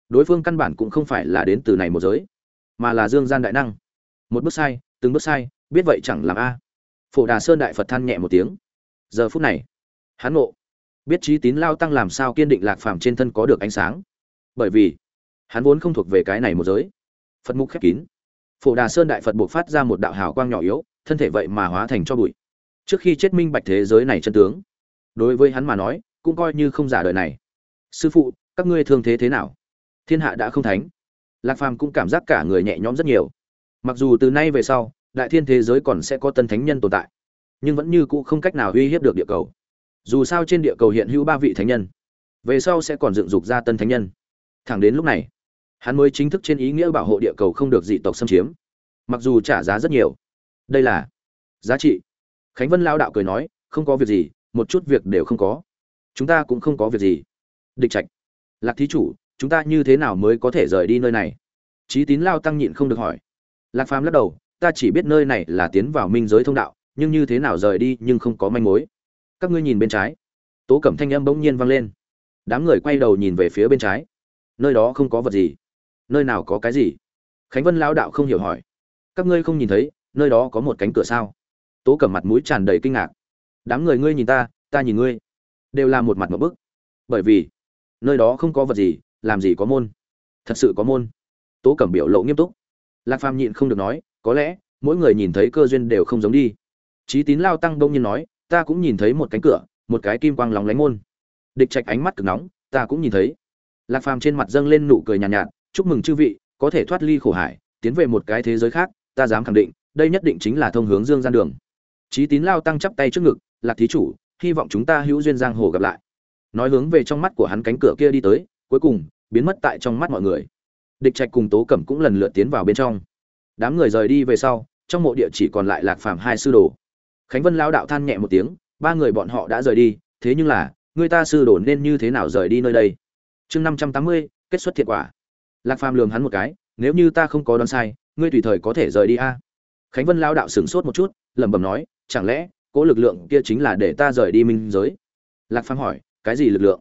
Đối phương căn bản cũng không phải là đến từ này một giới, mà là dương gian đại năng. Một bước sai, từng bước sai, biết vậy chẳng làm a. Phổ đà sơn đại phật than nhẹ một tiếng. Giờ phút này, hắn ngộ. Biết trí tín lao tăng làm sao kiên định lạc phàm trên thân có được ánh sáng. Bởi vì hắn vốn không thuộc về cái này một giới. Phật mục khép kín. Phổ đà sơn đại phật buộc phát ra một đạo hào quang nhỏ yếu, thân thể vậy mà hóa thành cho bụi. Trước khi chết minh bạch thế giới này chân tướng, đối với hắn mà nói, cũng coi như không giả đời này. Sư phụ, các ngươi thương thế thế nào? Thiên hạ đã không thánh. Lạc phàm cũng cảm giác cả người nhẹ nhõm rất nhiều. Mặc dù từ nay về sau, đại thiên thế giới còn sẽ có tân thánh nhân tồn tại, nhưng vẫn như cũ không cách nào uy hiếp được địa cầu. Dù sao trên địa cầu hiện hữu ba vị thánh nhân, về sau sẽ còn dựng dục ra tân thánh nhân. Thẳng đến lúc này hắn mới chính thức trên ý nghĩa bảo hộ địa cầu không được dị tộc xâm chiếm. Mặc dù trả giá rất nhiều. Đây là giá trị. Khánh vân lao đạo cười nói, không có việc gì, một chút việc đều không có. Chúng ta cũng không có việc gì. Địch trạch, lạc thí chủ, chúng ta như thế nào mới có thể rời đi nơi này? Trí tín lao tăng nhịn không được hỏi. Lạc phàm lắc đầu, ta chỉ biết nơi này là tiến vào minh giới thông đạo, nhưng như thế nào rời đi nhưng không có manh mối. Các ngươi nhìn bên trái. Tố cẩm thanh âm bỗng nhiên vang lên. Đám người quay đầu nhìn về phía bên trái. Nơi đó không có vật gì nơi nào có cái gì? Khánh vân lao đạo không hiểu hỏi. Các ngươi không nhìn thấy nơi đó có một cánh cửa sao? Tố cẩm mặt mũi tràn đầy kinh ngạc. Đám người ngươi nhìn ta ta nhìn ngươi. Đều là một mặt một bức. Bởi vì nơi đó không có vật gì làm gì có môn? Thật sự có môn. Tố cẩm biểu lộ nghiêm túc. Lạc phàm nhịn không được nói có lẽ mỗi người nhìn thấy cơ duyên đều không giống đi. Trí tín lao tăng đông nhiên nói ta cũng nhìn thấy một cánh cửa một cái kim quang lóng lánh môn. Địch trạch ánh mắt cực nóng ta cũng nhìn thấy. Lạc phàm trên mặt dâng lên nụ cười nhàn nhạt, nhạt chúc mừng chư vị, có thể thoát ly khổ hải, tiến về một cái thế giới khác, ta dám khẳng định, đây nhất định chính là thông hướng dương gian đường. Trí tín lao tăng chắp tay trước ngực, lạc thí chủ, hy vọng chúng ta hữu duyên giang hồ gặp lại. Nói hướng về trong mắt của hắn cánh cửa kia đi tới, cuối cùng, biến mất tại trong mắt mọi người. Địch trạch cùng tố cẩm cũng lần lượt tiến vào bên trong. Đám người rời đi về sau, trong mộ địa chỉ còn lại lạc phàm hai sư đồ. Khánh vân lao đạo than nhẹ một tiếng, ba người bọn họ đã rời đi, thế nhưng là, người ta sư đồ nên như thế nào rời đi nơi đây? Chương năm trăm tám mươi, kết xuất thiệt quả lạc phàm lường hắn một cái, nếu như ta không có đoán sai, ngươi tùy thời có thể rời đi a. Khánh vân lao đạo sửng sốt một chút, lẩm bẩm nói, chẳng lẽ, cố lực lượng kia chính là để ta rời đi minh giới? Lạc phàm hỏi, cái gì lực lượng?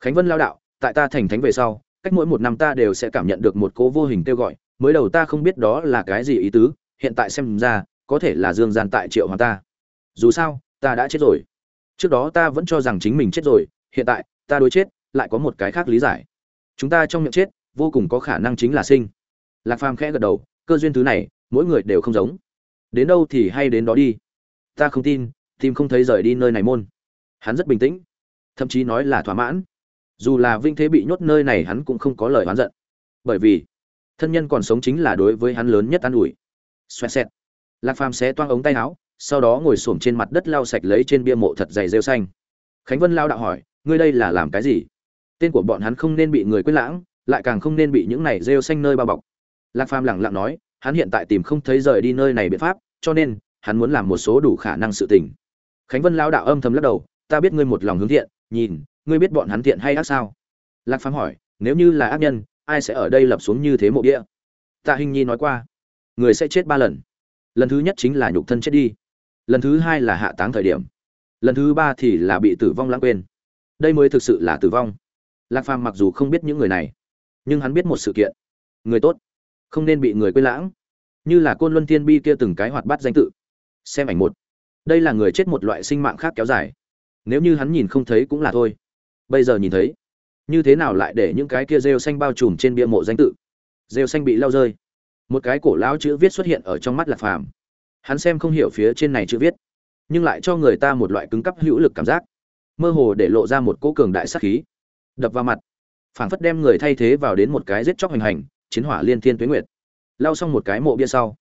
Khánh vân lao đạo, tại ta thành thánh về sau, cách mỗi một năm ta đều sẽ cảm nhận được một cố vô hình kêu gọi, mới đầu ta không biết đó là cái gì ý tứ, hiện tại xem ra, có thể là dương gian tại triệu hoàng ta. Dù sao, ta đã chết rồi. Trước đó ta vẫn cho rằng chính mình chết rồi, hiện tại, ta đối chết, lại có một cái khác lý giải. Chúng ta trong miệng chết vô cùng có khả năng chính là sinh. Lạc phàm khẽ gật đầu, cơ duyên thứ này, mỗi người đều không giống. Đến đâu thì hay đến đó đi. Ta không tin, tìm không thấy rời đi nơi này môn. Hắn rất bình tĩnh, thậm chí nói là thỏa mãn. Dù là vinh thế bị nhốt nơi này, hắn cũng không có lời oán giận. Bởi vì, thân nhân còn sống chính là đối với hắn lớn nhất an ủi. Xoẹt xẹt. Lạc phàm xé toang ống tay áo, sau đó ngồi xổm trên mặt đất lau sạch lấy trên bia mộ thật dày rêu xanh. Khánh vân lao đạo hỏi, ngươi đây là làm cái gì? Tên của bọn hắn không nên bị người quên lãng lại càng không nên bị những này rêu xanh nơi bao bọc. Lạc phàm lẳng lặng nói, hắn hiện tại tìm không thấy rời đi nơi này biện pháp, cho nên, hắn muốn làm một số đủ khả năng sự tình. Khánh vân lao đạo âm thầm lắc đầu, ta biết ngươi một lòng hướng thiện, nhìn, ngươi biết bọn hắn thiện hay ác sao? Lạc phàm hỏi, nếu như là ác nhân, ai sẽ ở đây lập xuống như thế mộ địa? Tạ hình nhi nói qua, người sẽ chết ba lần. Lần thứ nhất chính là nhục thân chết đi. Lần thứ hai là hạ táng thời điểm. Lần thứ ba thì là bị tử vong lãng quên. Đây mới thực sự là tử vong. Lạc phàm mặc dù không biết những người này nhưng hắn biết một sự kiện. Người tốt. Không nên bị người quên lãng. Như là côn luân thiên bi kia từng cái hoạt bát danh tự. Xem ảnh một. Đây là người chết một loại sinh mạng khác kéo dài. Nếu như hắn nhìn không thấy cũng là thôi. Bây giờ nhìn thấy, như thế nào lại để những cái kia rêu xanh bao trùm trên bia mộ danh tự? Rêu xanh bị lao rơi. Một cái cổ lão chữ viết xuất hiện ở trong mắt lạc phàm. Hắn xem không hiểu phía trên này chữ viết, nhưng lại cho người ta một loại cứng cắp hữu lực cảm giác. Mơ hồ để lộ ra một cỗ cường đại sắc khí. Đập vào mặt phảng phất đem người thay thế vào đến một cái giết chóc hành hành, chiến hỏa liên thiên tuế nguyệt. Lau xong một cái mộ bia sau,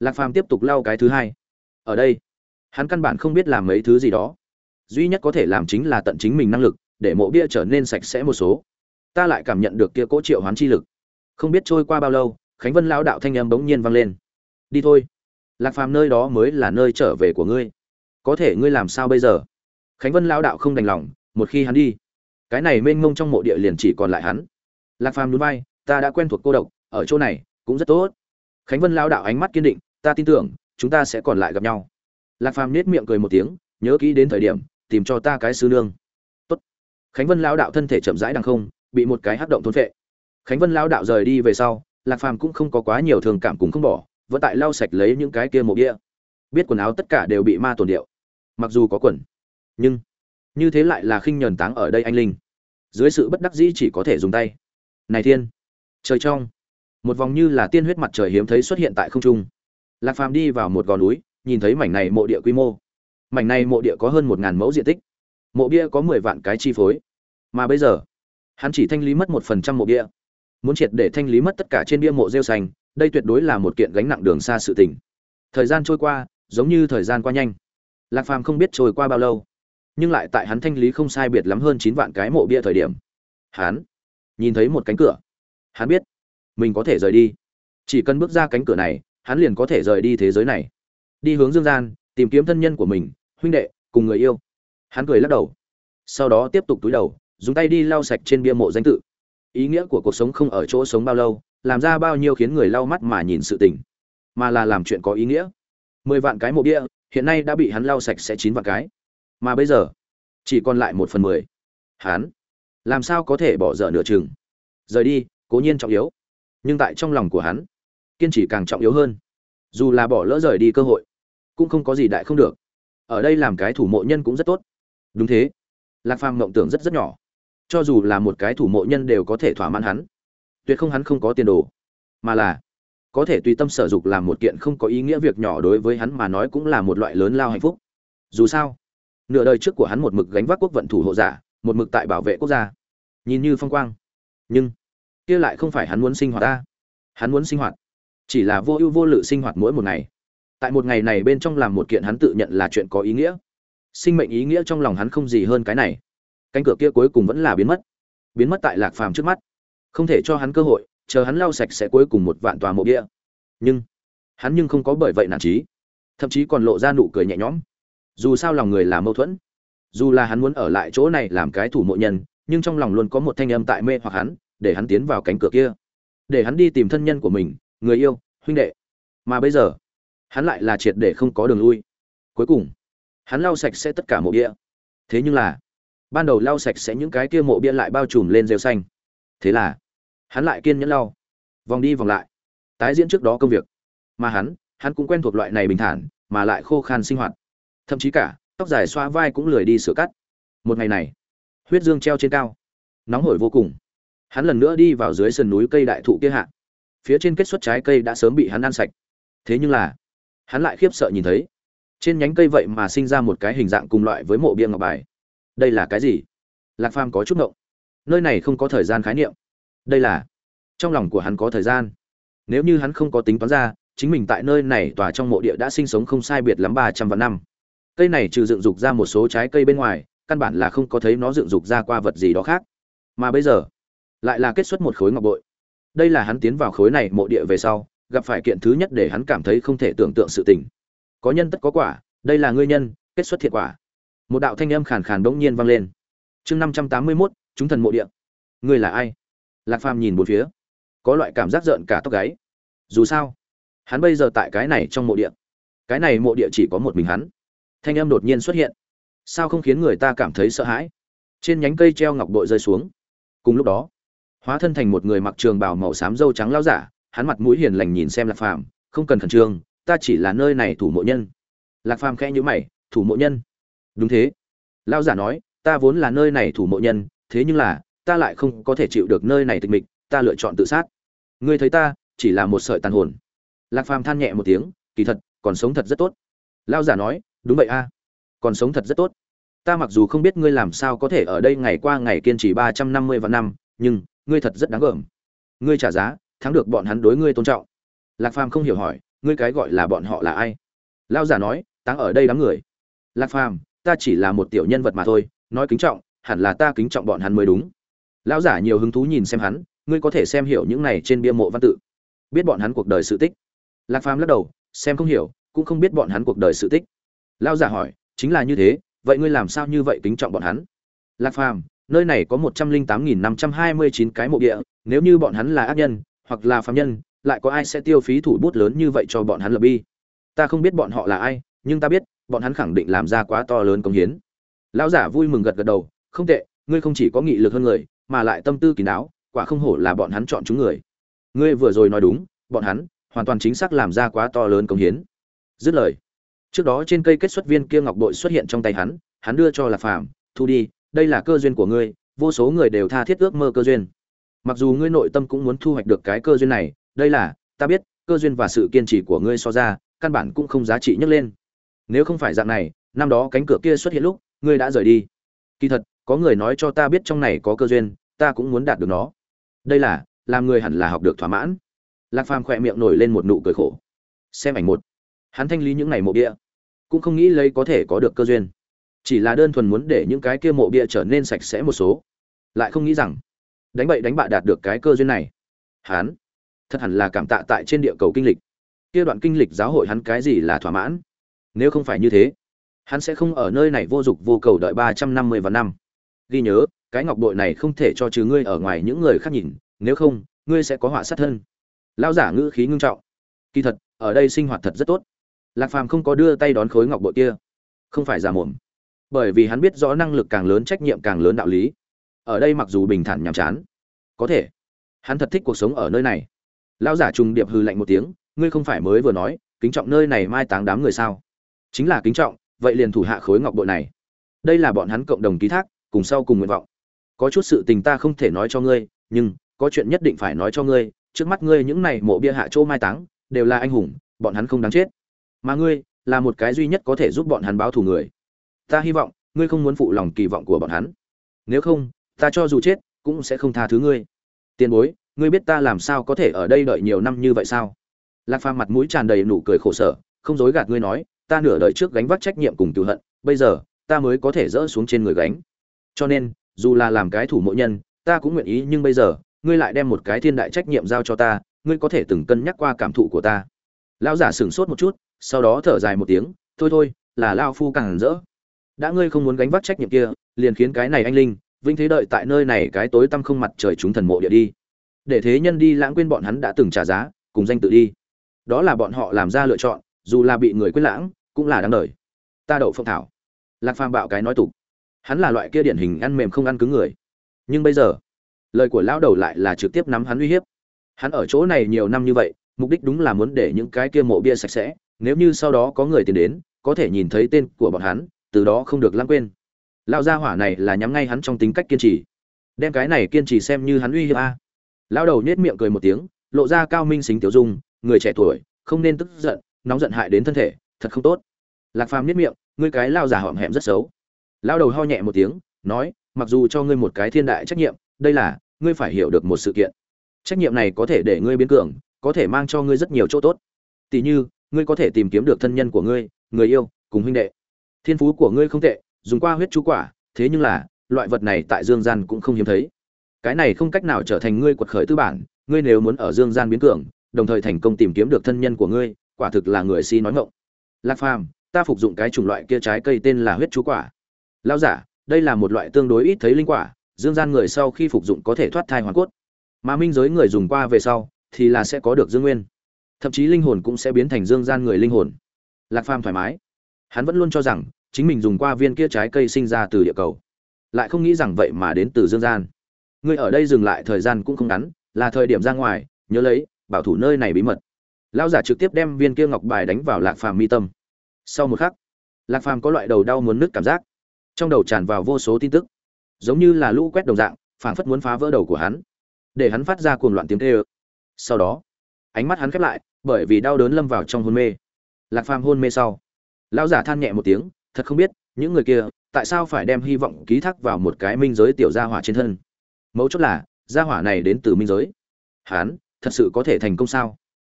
lạc phàm tiếp tục lau cái thứ hai. Ở đây, hắn căn bản không biết làm mấy thứ gì đó. Duy nhất có thể làm chính là tận chính mình năng lực, để mộ bia trở nên sạch sẽ một số. Ta lại cảm nhận được kia cỗ triệu hoán chi lực. Không biết trôi qua bao lâu, khánh vân lao đạo thanh âm bỗng nhiên vang lên. Đi thôi. Lạc phàm nơi đó mới là nơi trở về của ngươi. Có thể ngươi làm sao bây giờ? Khánh vân lao đạo không đành lòng, một khi hắn đi cái này mênh mông trong mộ địa liền chỉ còn lại hắn. Lạc phàm núi bay ta đã quen thuộc cô độc, ở chỗ này cũng rất tốt. Khánh vân lao đạo ánh mắt kiên định, ta tin tưởng, chúng ta sẽ còn lại gặp nhau. Lạc phàm nết miệng cười một tiếng, nhớ kỹ đến thời điểm, tìm cho ta cái sư nương. Tốt. Khánh vân lao đạo thân thể chậm rãi đằng không, bị một cái hắc động thôn phệ. Khánh vân lao đạo rời đi về sau, lạc phàm cũng không có quá nhiều thường cảm cùng không bỏ, vẫn tại lau sạch lấy những cái kia mộ bia biết quần áo tất cả đều bị ma tổn điệu, mặc dù có quần, nhưng như thế lại là khinh nhờn táng ở đây anh linh dưới sự bất đắc dĩ chỉ có thể dùng tay. Này thiên, trời trong, một vòng như là tiên huyết mặt trời hiếm thấy xuất hiện tại không trung. Lạc phàm đi vào một gò núi, nhìn thấy mảnh này mộ địa quy mô. Mảnh này mộ địa có hơn một ngàn mẫu diện tích. Mộ bia có mười vạn cái chi phối. Mà bây giờ, hắn chỉ thanh lý mất một phần trăm mộ bia. Muốn triệt để thanh lý mất tất cả trên bia mộ rêu xanh, đây tuyệt đối là một kiện gánh nặng đường xa sự tình. Thời gian trôi qua, giống như thời gian qua nhanh. Lạc phàm không biết trôi qua bao lâu nhưng lại tại hắn thanh lý không sai biệt lắm hơn chín vạn cái mộ bia thời điểm. Hắn nhìn thấy một cánh cửa. Hắn biết mình có thể rời đi. Chỉ cần bước ra cánh cửa này, hắn liền có thể rời đi thế giới này. Đi hướng dương gian, tìm kiếm thân nhân của mình, huynh đệ, cùng người yêu. Hắn cười lắc đầu. Sau đó tiếp tục túi đầu, dùng tay đi lau sạch trên bia mộ danh tự. Ý nghĩa của cuộc sống không ở chỗ sống bao lâu, làm ra bao nhiêu khiến người lau mắt mà nhìn sự tình. Mà là làm chuyện có ý nghĩa. Mười vạn cái mộ bia, hiện nay đã bị hắn lau sạch sẽ chín vạn cái mà bây giờ, chỉ còn lại một phần mười. Hắn làm sao có thể bỏ dở nửa chừng? Rời đi, cố nhiên trọng yếu. Nhưng tại trong lòng của hắn, kiên trì càng trọng yếu hơn. Dù là bỏ lỡ rời đi cơ hội, cũng không có gì đại không được. Ở đây làm cái thủ mộ nhân cũng rất tốt. Đúng thế. Lạc phàm mộng tưởng rất rất nhỏ. Cho dù là một cái thủ mộ nhân đều có thể thỏa mãn hắn. Tuyệt không hắn không có tiền đồ, mà là có thể tùy tâm sở dục làm một kiện không có ý nghĩa việc nhỏ đối với hắn mà nói cũng là một loại lớn lao hạnh phúc. Dù sao nửa đời trước của hắn một mực gánh vác quốc vận thủ hộ giả, một mực tại bảo vệ quốc gia. Nhìn như phong quang. Nhưng, kia lại không phải hắn muốn sinh hoạt ta. Hắn muốn sinh hoạt. Chỉ là vô ưu vô lự sinh hoạt mỗi một ngày. Tại một ngày này bên trong làm một kiện hắn tự nhận là chuyện có ý nghĩa. Sinh mệnh ý nghĩa trong lòng hắn không gì hơn cái này. Cánh cửa kia cuối cùng vẫn là biến mất. Biến mất tại lạc phàm trước mắt. Không thể cho hắn cơ hội, chờ hắn lau sạch sẽ cuối cùng một vạn tòa mộ địa nhưng, hắn nhưng không có bởi vậy nản trí. Thậm chí còn lộ ra nụ cười nhẹ nhõm dù sao lòng người là mâu thuẫn. Dù là hắn muốn ở lại chỗ này làm cái thủ mộ nhân, nhưng trong lòng luôn có một thanh âm tại mê hoặc hắn, để hắn tiến vào cánh cửa kia. Để hắn đi tìm thân nhân của mình, người yêu, huynh đệ. Mà bây giờ, hắn lại là triệt để không có đường lui. Cuối cùng, hắn lau sạch sẽ tất cả mộ bia. Thế nhưng là, ban đầu lau sạch sẽ những cái kia mộ bia lại bao trùm lên rêu xanh. Thế là, hắn lại kiên nhẫn lau. Vòng đi vòng lại. Tái diễn trước đó công việc. Mà hắn hắn cũng quen thuộc loại này bình thản, mà lại khô khan sinh hoạt thậm chí cả, tóc dài xoa vai cũng lười đi sửa cắt. Một ngày này, huyết dương treo trên cao. Nóng hổi vô cùng. Hắn lần nữa đi vào dưới sườn núi cây đại thụ kia hạ. Phía trên kết xuất trái cây đã sớm bị hắn ăn sạch. Thế nhưng là, hắn lại khiếp sợ nhìn thấy. Trên nhánh cây vậy mà sinh ra một cái hình dạng cùng loại với mộ bia ngọc bài. Đây là cái gì? Lạc phàm có chút ngộng. Nơi này không có thời gian khái niệm. Đây là, trong lòng của hắn có thời gian. Nếu như hắn không có tính toán ra, chính mình tại nơi này tòa trong mộ địa đã sinh sống không sai biệt lắm ba trăm vạn năm cây này trừ dựng dục ra một số trái cây bên ngoài, căn bản là không có thấy nó dựng dục ra qua vật gì đó khác. Mà bây giờ, lại là kết xuất một khối ngọc bội. Đây là hắn tiến vào khối này mộ địa về sau, gặp phải kiện thứ nhất để hắn cảm thấy không thể tưởng tượng sự tình. Có nhân tất có quả, đây là ngươi nhân, kết xuất thiệt quả. Một đạo thanh âm khàn khàn bỗng nhiên vang lên. Chương năm trăm tám mươi mốt, chúng thần mộ địa. Ngươi là ai? Lạc phàm nhìn một phía. Có loại cảm giác rợn cả tóc gáy. Dù sao, hắn bây giờ tại cái này trong mộ địa. Cái này mộ địa chỉ có một mình hắn thanh âm đột nhiên xuất hiện. Sao không khiến người ta cảm thấy sợ hãi? Trên nhánh cây treo ngọc bội rơi xuống. Cùng lúc đó, hóa thân thành một người mặc trường bào màu xám dâu trắng lao giả, hắn mặt mũi hiền lành nhìn xem lạc phàm, không cần khẩn trương, ta chỉ là nơi này thủ mộ nhân. Lạc phàm khẽ nhữ mày, thủ mộ nhân? Đúng thế. Lao giả nói, ta vốn là nơi này thủ mộ nhân, thế nhưng là, ta lại không có thể chịu được nơi này tịch mịch, ta lựa chọn tự sát. Ngươi thấy ta, chỉ là một sợi tàn hồn. Lạc phàm than nhẹ một tiếng, kỳ thật, còn sống thật rất tốt. Lao giả nói đúng vậy a. Còn sống thật rất tốt. Ta mặc dù không biết ngươi làm sao có thể ở đây ngày qua ngày kiên trì ba trăm năm mươi vạn năm, nhưng ngươi thật rất đáng gờm. Ngươi trả giá, thắng được bọn hắn đối ngươi tôn trọng. Lạc phàm không hiểu hỏi, ngươi cái gọi là bọn họ là ai? Lao giả nói, táng ở đây đám người. Lạc phàm, ta chỉ là một tiểu nhân vật mà thôi, nói kính trọng, hẳn là ta kính trọng bọn hắn mới đúng. Lão giả nhiều hứng thú nhìn xem hắn, ngươi có thể xem hiểu những này trên bia mộ văn tự. Biết bọn hắn cuộc đời sự tích. Lạc phàm lắc đầu, xem không hiểu, cũng không biết bọn hắn cuộc đời sự tích lão giả hỏi, chính là như thế, vậy ngươi làm sao như vậy kính trọng bọn hắn? Lạc phàm, nơi này có một trăm linh tám nghìn năm trăm hai mươi chín cái mộ địa, nếu như bọn hắn là ác nhân, hoặc là phạm nhân, lại có ai sẽ tiêu phí thủ bút lớn như vậy cho bọn hắn lập bi? Ta không biết bọn họ là ai, nhưng ta biết, bọn hắn khẳng định làm ra quá to lớn công hiến. Lão giả vui mừng gật gật đầu, không tệ, ngươi không chỉ có nghị lực hơn người, mà lại tâm tư kín đáo, quả không hổ là bọn hắn chọn chúng người. Ngươi vừa rồi nói đúng, bọn hắn hoàn toàn chính xác làm ra quá to lớn công hiến. Dứt lời trước đó trên cây kết xuất viên kia ngọc bội xuất hiện trong tay hắn hắn đưa cho lạc phàm, thu đi, đây là cơ duyên của ngươi, vô số người đều tha thiết ước mơ cơ duyên. Mặc dù ngươi nội tâm cũng muốn thu hoạch được cái cơ duyên này, đây là, ta biết, cơ duyên và sự kiên trì của ngươi so ra, căn bản cũng không giá trị nhấc lên. Nếu không phải dạng này, năm đó cánh cửa kia xuất hiện lúc, ngươi đã rời đi. Kỳ thật, có người nói cho ta biết trong này có cơ duyên, ta cũng muốn đạt được nó. Đây là, làm người hẳn là học được thỏa mãn. Lạc phàm khỏe miệng nổi lên một nụ cười khổ. Xem ảnh một. Hắn thanh lý những ngày mộ địa cũng không nghĩ lấy có thể có được cơ duyên. Chỉ là đơn thuần muốn để những cái kia mộ bia trở nên sạch sẽ một số. Lại không nghĩ rằng, đánh bậy đánh bạ đạt được cái cơ duyên này. Hắn thật hẳn là cảm tạ tại trên địa cầu kinh lịch. Kia đoạn kinh lịch giáo hội hắn cái gì là thỏa mãn? Nếu không phải như thế, hắn sẽ không ở nơi này vô dục vô cầu đợi ba trăm năm mươi và năm. Ghi nhớ, cái ngọc bội này không thể cho trừ ngươi ở ngoài những người khác nhìn, nếu không, ngươi sẽ có họa sát thân. Lao giả ngữ khí ngưng trọng. Kỳ thật, ở đây sinh hoạt thật rất tốt lạc phàm không có đưa tay đón khối ngọc bội kia. Không phải giả mồm. Bởi vì hắn biết rõ năng lực càng lớn, trách nhiệm càng lớn đạo lý. Ở đây mặc dù bình thản nhàm chán, có thể hắn thật thích cuộc sống ở nơi này. Lão giả trùng điệp hư lạnh một tiếng, ngươi không phải mới vừa nói, kính trọng nơi này mai táng đám người sao? Chính là kính trọng, vậy liền thủ hạ khối ngọc bội này. Đây là bọn hắn cộng đồng ký thác, cùng sau cùng nguyện vọng. Có chút sự tình ta không thể nói cho ngươi, nhưng có chuyện nhất định phải nói cho ngươi. Trước mắt ngươi những này mộ bia hạ chỗ mai táng, đều là anh hùng, bọn hắn không đáng chết mà ngươi là một cái duy nhất có thể giúp bọn hắn báo thù người. Ta hy vọng, ngươi không muốn phụ lòng kỳ vọng của bọn hắn. Nếu không, ta cho dù chết, cũng sẽ không tha thứ ngươi. Tiền bối, ngươi biết ta làm sao có thể ở đây đợi nhiều năm như vậy sao? Lạc phàm mặt mũi tràn đầy nụ cười khổ sở, không dối gạt ngươi nói, ta nửa đời trước gánh vác trách nhiệm cùng cựu hận, bây giờ, ta mới có thể dỡ xuống trên người gánh. Cho nên, dù là làm cái thủ mộ nhân, ta cũng nguyện ý, nhưng bây giờ, ngươi lại đem một cái thiên đại trách nhiệm giao cho ta, ngươi có thể từng cân nhắc qua cảm thụ của ta. Lão giả sửng sốt một chút sau đó thở dài một tiếng, thôi thôi, là lao phu càng rỡ. Đã ngươi không muốn gánh vác trách nhiệm kia, liền khiến cái này anh linh vinh thế đợi tại nơi này cái tối tăm không mặt trời chúng thần mộ địa đi. Để thế nhân đi lãng quên bọn hắn đã từng trả giá, cùng danh tự đi. Đó là bọn họ làm ra lựa chọn, dù là bị người quên lãng, cũng là đáng đời. Ta đậu phong thảo. Lạc phàm bạo cái nói tục. Hắn là loại kia điển hình ăn mềm không ăn cứng người. Nhưng bây giờ, lời của lão đầu lại là trực tiếp nắm hắn uy hiếp. Hắn ở chỗ này nhiều năm như vậy, mục đích đúng là muốn để những cái kia mộ bia sạch sẽ nếu như sau đó có người tìm đến, có thể nhìn thấy tên của bọn hắn, từ đó không được lãng quên. Lão gia hỏa này là nhắm ngay hắn trong tính cách kiên trì. Đem cái này kiên trì xem như hắn uy hiếp a. Lão đầu nhếch miệng cười một tiếng, lộ ra cao minh xính tiểu dung, người trẻ tuổi, không nên tức giận, nóng giận hại đến thân thể, thật không tốt. Lạc phàm nhếch miệng, ngươi cái lao già họm hẹm rất xấu. Lão đầu ho nhẹ một tiếng, nói, mặc dù cho ngươi một cái thiên đại trách nhiệm, đây là, ngươi phải hiểu được một sự kiện. Trách nhiệm này có thể để ngươi biến cường, có thể mang cho ngươi rất nhiều chỗ tốt. Tỷ như ngươi có thể tìm kiếm được thân nhân của ngươi, người yêu, cùng huynh đệ. Thiên phú của ngươi không tệ, dùng qua huyết chú quả, thế nhưng là, loại vật này tại dương gian cũng không hiếm thấy. Cái này không cách nào trở thành ngươi quật khởi tư bản, ngươi nếu muốn ở dương gian biến cường, đồng thời thành công tìm kiếm được thân nhân của ngươi, quả thực là người si nói ngọng. Lạc phàm, ta phục dụng cái chủng loại kia trái cây tên là huyết chú quả. Lao giả, đây là một loại tương đối ít thấy linh quả, dương gian người sau khi phục dụng có thể thoát thai hoàn cốt. Mà minh giới người dùng qua về sau, thì là sẽ có được dương nguyên thậm chí linh hồn cũng sẽ biến thành dương gian người linh hồn. Lạc phàm thoải mái. Hắn vẫn luôn cho rằng, chính mình dùng qua viên kia trái cây sinh ra từ địa cầu. Lại không nghĩ rằng vậy mà đến từ dương gian. Ngươi ở đây dừng lại thời gian cũng không ngắn, là thời điểm ra ngoài, nhớ lấy, bảo thủ nơi này bí mật. Lão giả trực tiếp đem viên kia ngọc bài đánh vào lạc phàm mi tâm. Sau một khắc, lạc phàm có loại đầu đau muốn nứt cảm giác. Trong đầu tràn vào vô số tin tức. Giống như là lũ quét đồng dạng, phảng phất muốn phá vỡ đầu của hắn. Để hắn phát ra cuồng loạn tiếng tê ơ sau đó, ánh mắt hắn khép lại bởi vì đau đớn lâm vào trong hôn mê. Lạc phàm hôn mê sau, lão giả than nhẹ một tiếng, thật không biết, những người kia, tại sao phải đem hy vọng ký thác vào một cái minh giới tiểu gia hỏa trên thân? Mấu chốt là, gia hỏa này đến từ minh giới. Hắn thật sự có thể thành công sao?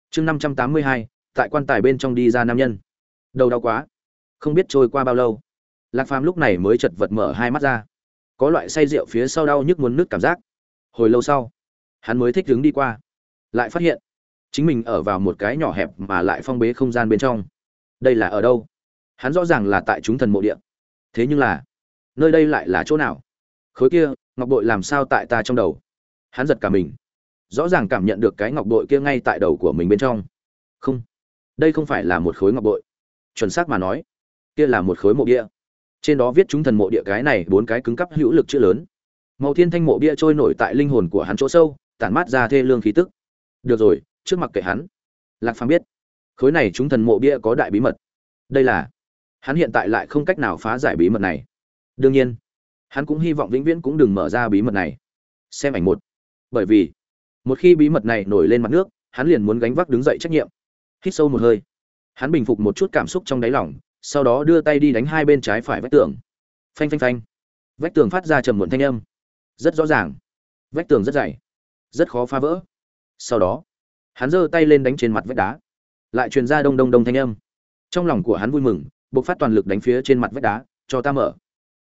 Chương năm trăm tám mươi hai, tại quan tài bên trong đi ra nam nhân. Đầu đau quá. Không biết trôi qua bao lâu. Lạc phàm lúc này mới chật vật mở hai mắt ra. Có loại say rượu phía sau đau nhức muốn nước cảm giác. Hồi lâu sau, hắn mới thích đứng đi qua. Lại phát hiện chính mình ở vào một cái nhỏ hẹp mà lại phong bế không gian bên trong. Đây là ở đâu? Hắn rõ ràng là tại chúng thần mộ địa. Thế nhưng là, nơi đây lại là chỗ nào? Khối kia, ngọc bội làm sao tại ta trong đầu? Hắn giật cả mình. Rõ ràng cảm nhận được cái ngọc bội kia ngay tại đầu của mình bên trong. Không, đây không phải là một khối ngọc bội. Chuẩn xác mà nói, kia là một khối mộ địa. Trên đó viết chúng thần mộ địa cái này bốn cái cứng cắp hữu lực chữ lớn. Màu thiên thanh mộ bia trôi nổi tại linh hồn của hắn chỗ sâu, tản mát ra thê lương khí tức. Được rồi trước mặt kệ hắn. Lạc phàm biết, khối này chúng thần mộ bia có đại bí mật. Đây là, hắn hiện tại lại không cách nào phá giải bí mật này. Đương nhiên, hắn cũng hy vọng vĩnh viễn cũng đừng mở ra bí mật này. Xem ảnh một. Bởi vì, một khi bí mật này nổi lên mặt nước, hắn liền muốn gánh vác đứng dậy trách nhiệm. Hít sâu một hơi, hắn bình phục một chút cảm xúc trong đáy lòng, sau đó đưa tay đi đánh hai bên trái phải vách tường. Phanh phanh phanh. Vách tường phát ra trầm muộn thanh âm. Rất rõ ràng. Vách tường rất dày, rất khó phá vỡ. Sau đó hắn giơ tay lên đánh trên mặt vách đá. Lại truyền ra đông đông đông thanh âm. Trong lòng của hắn vui mừng buộc phát toàn lực đánh phía trên mặt vách đá, cho ta mở.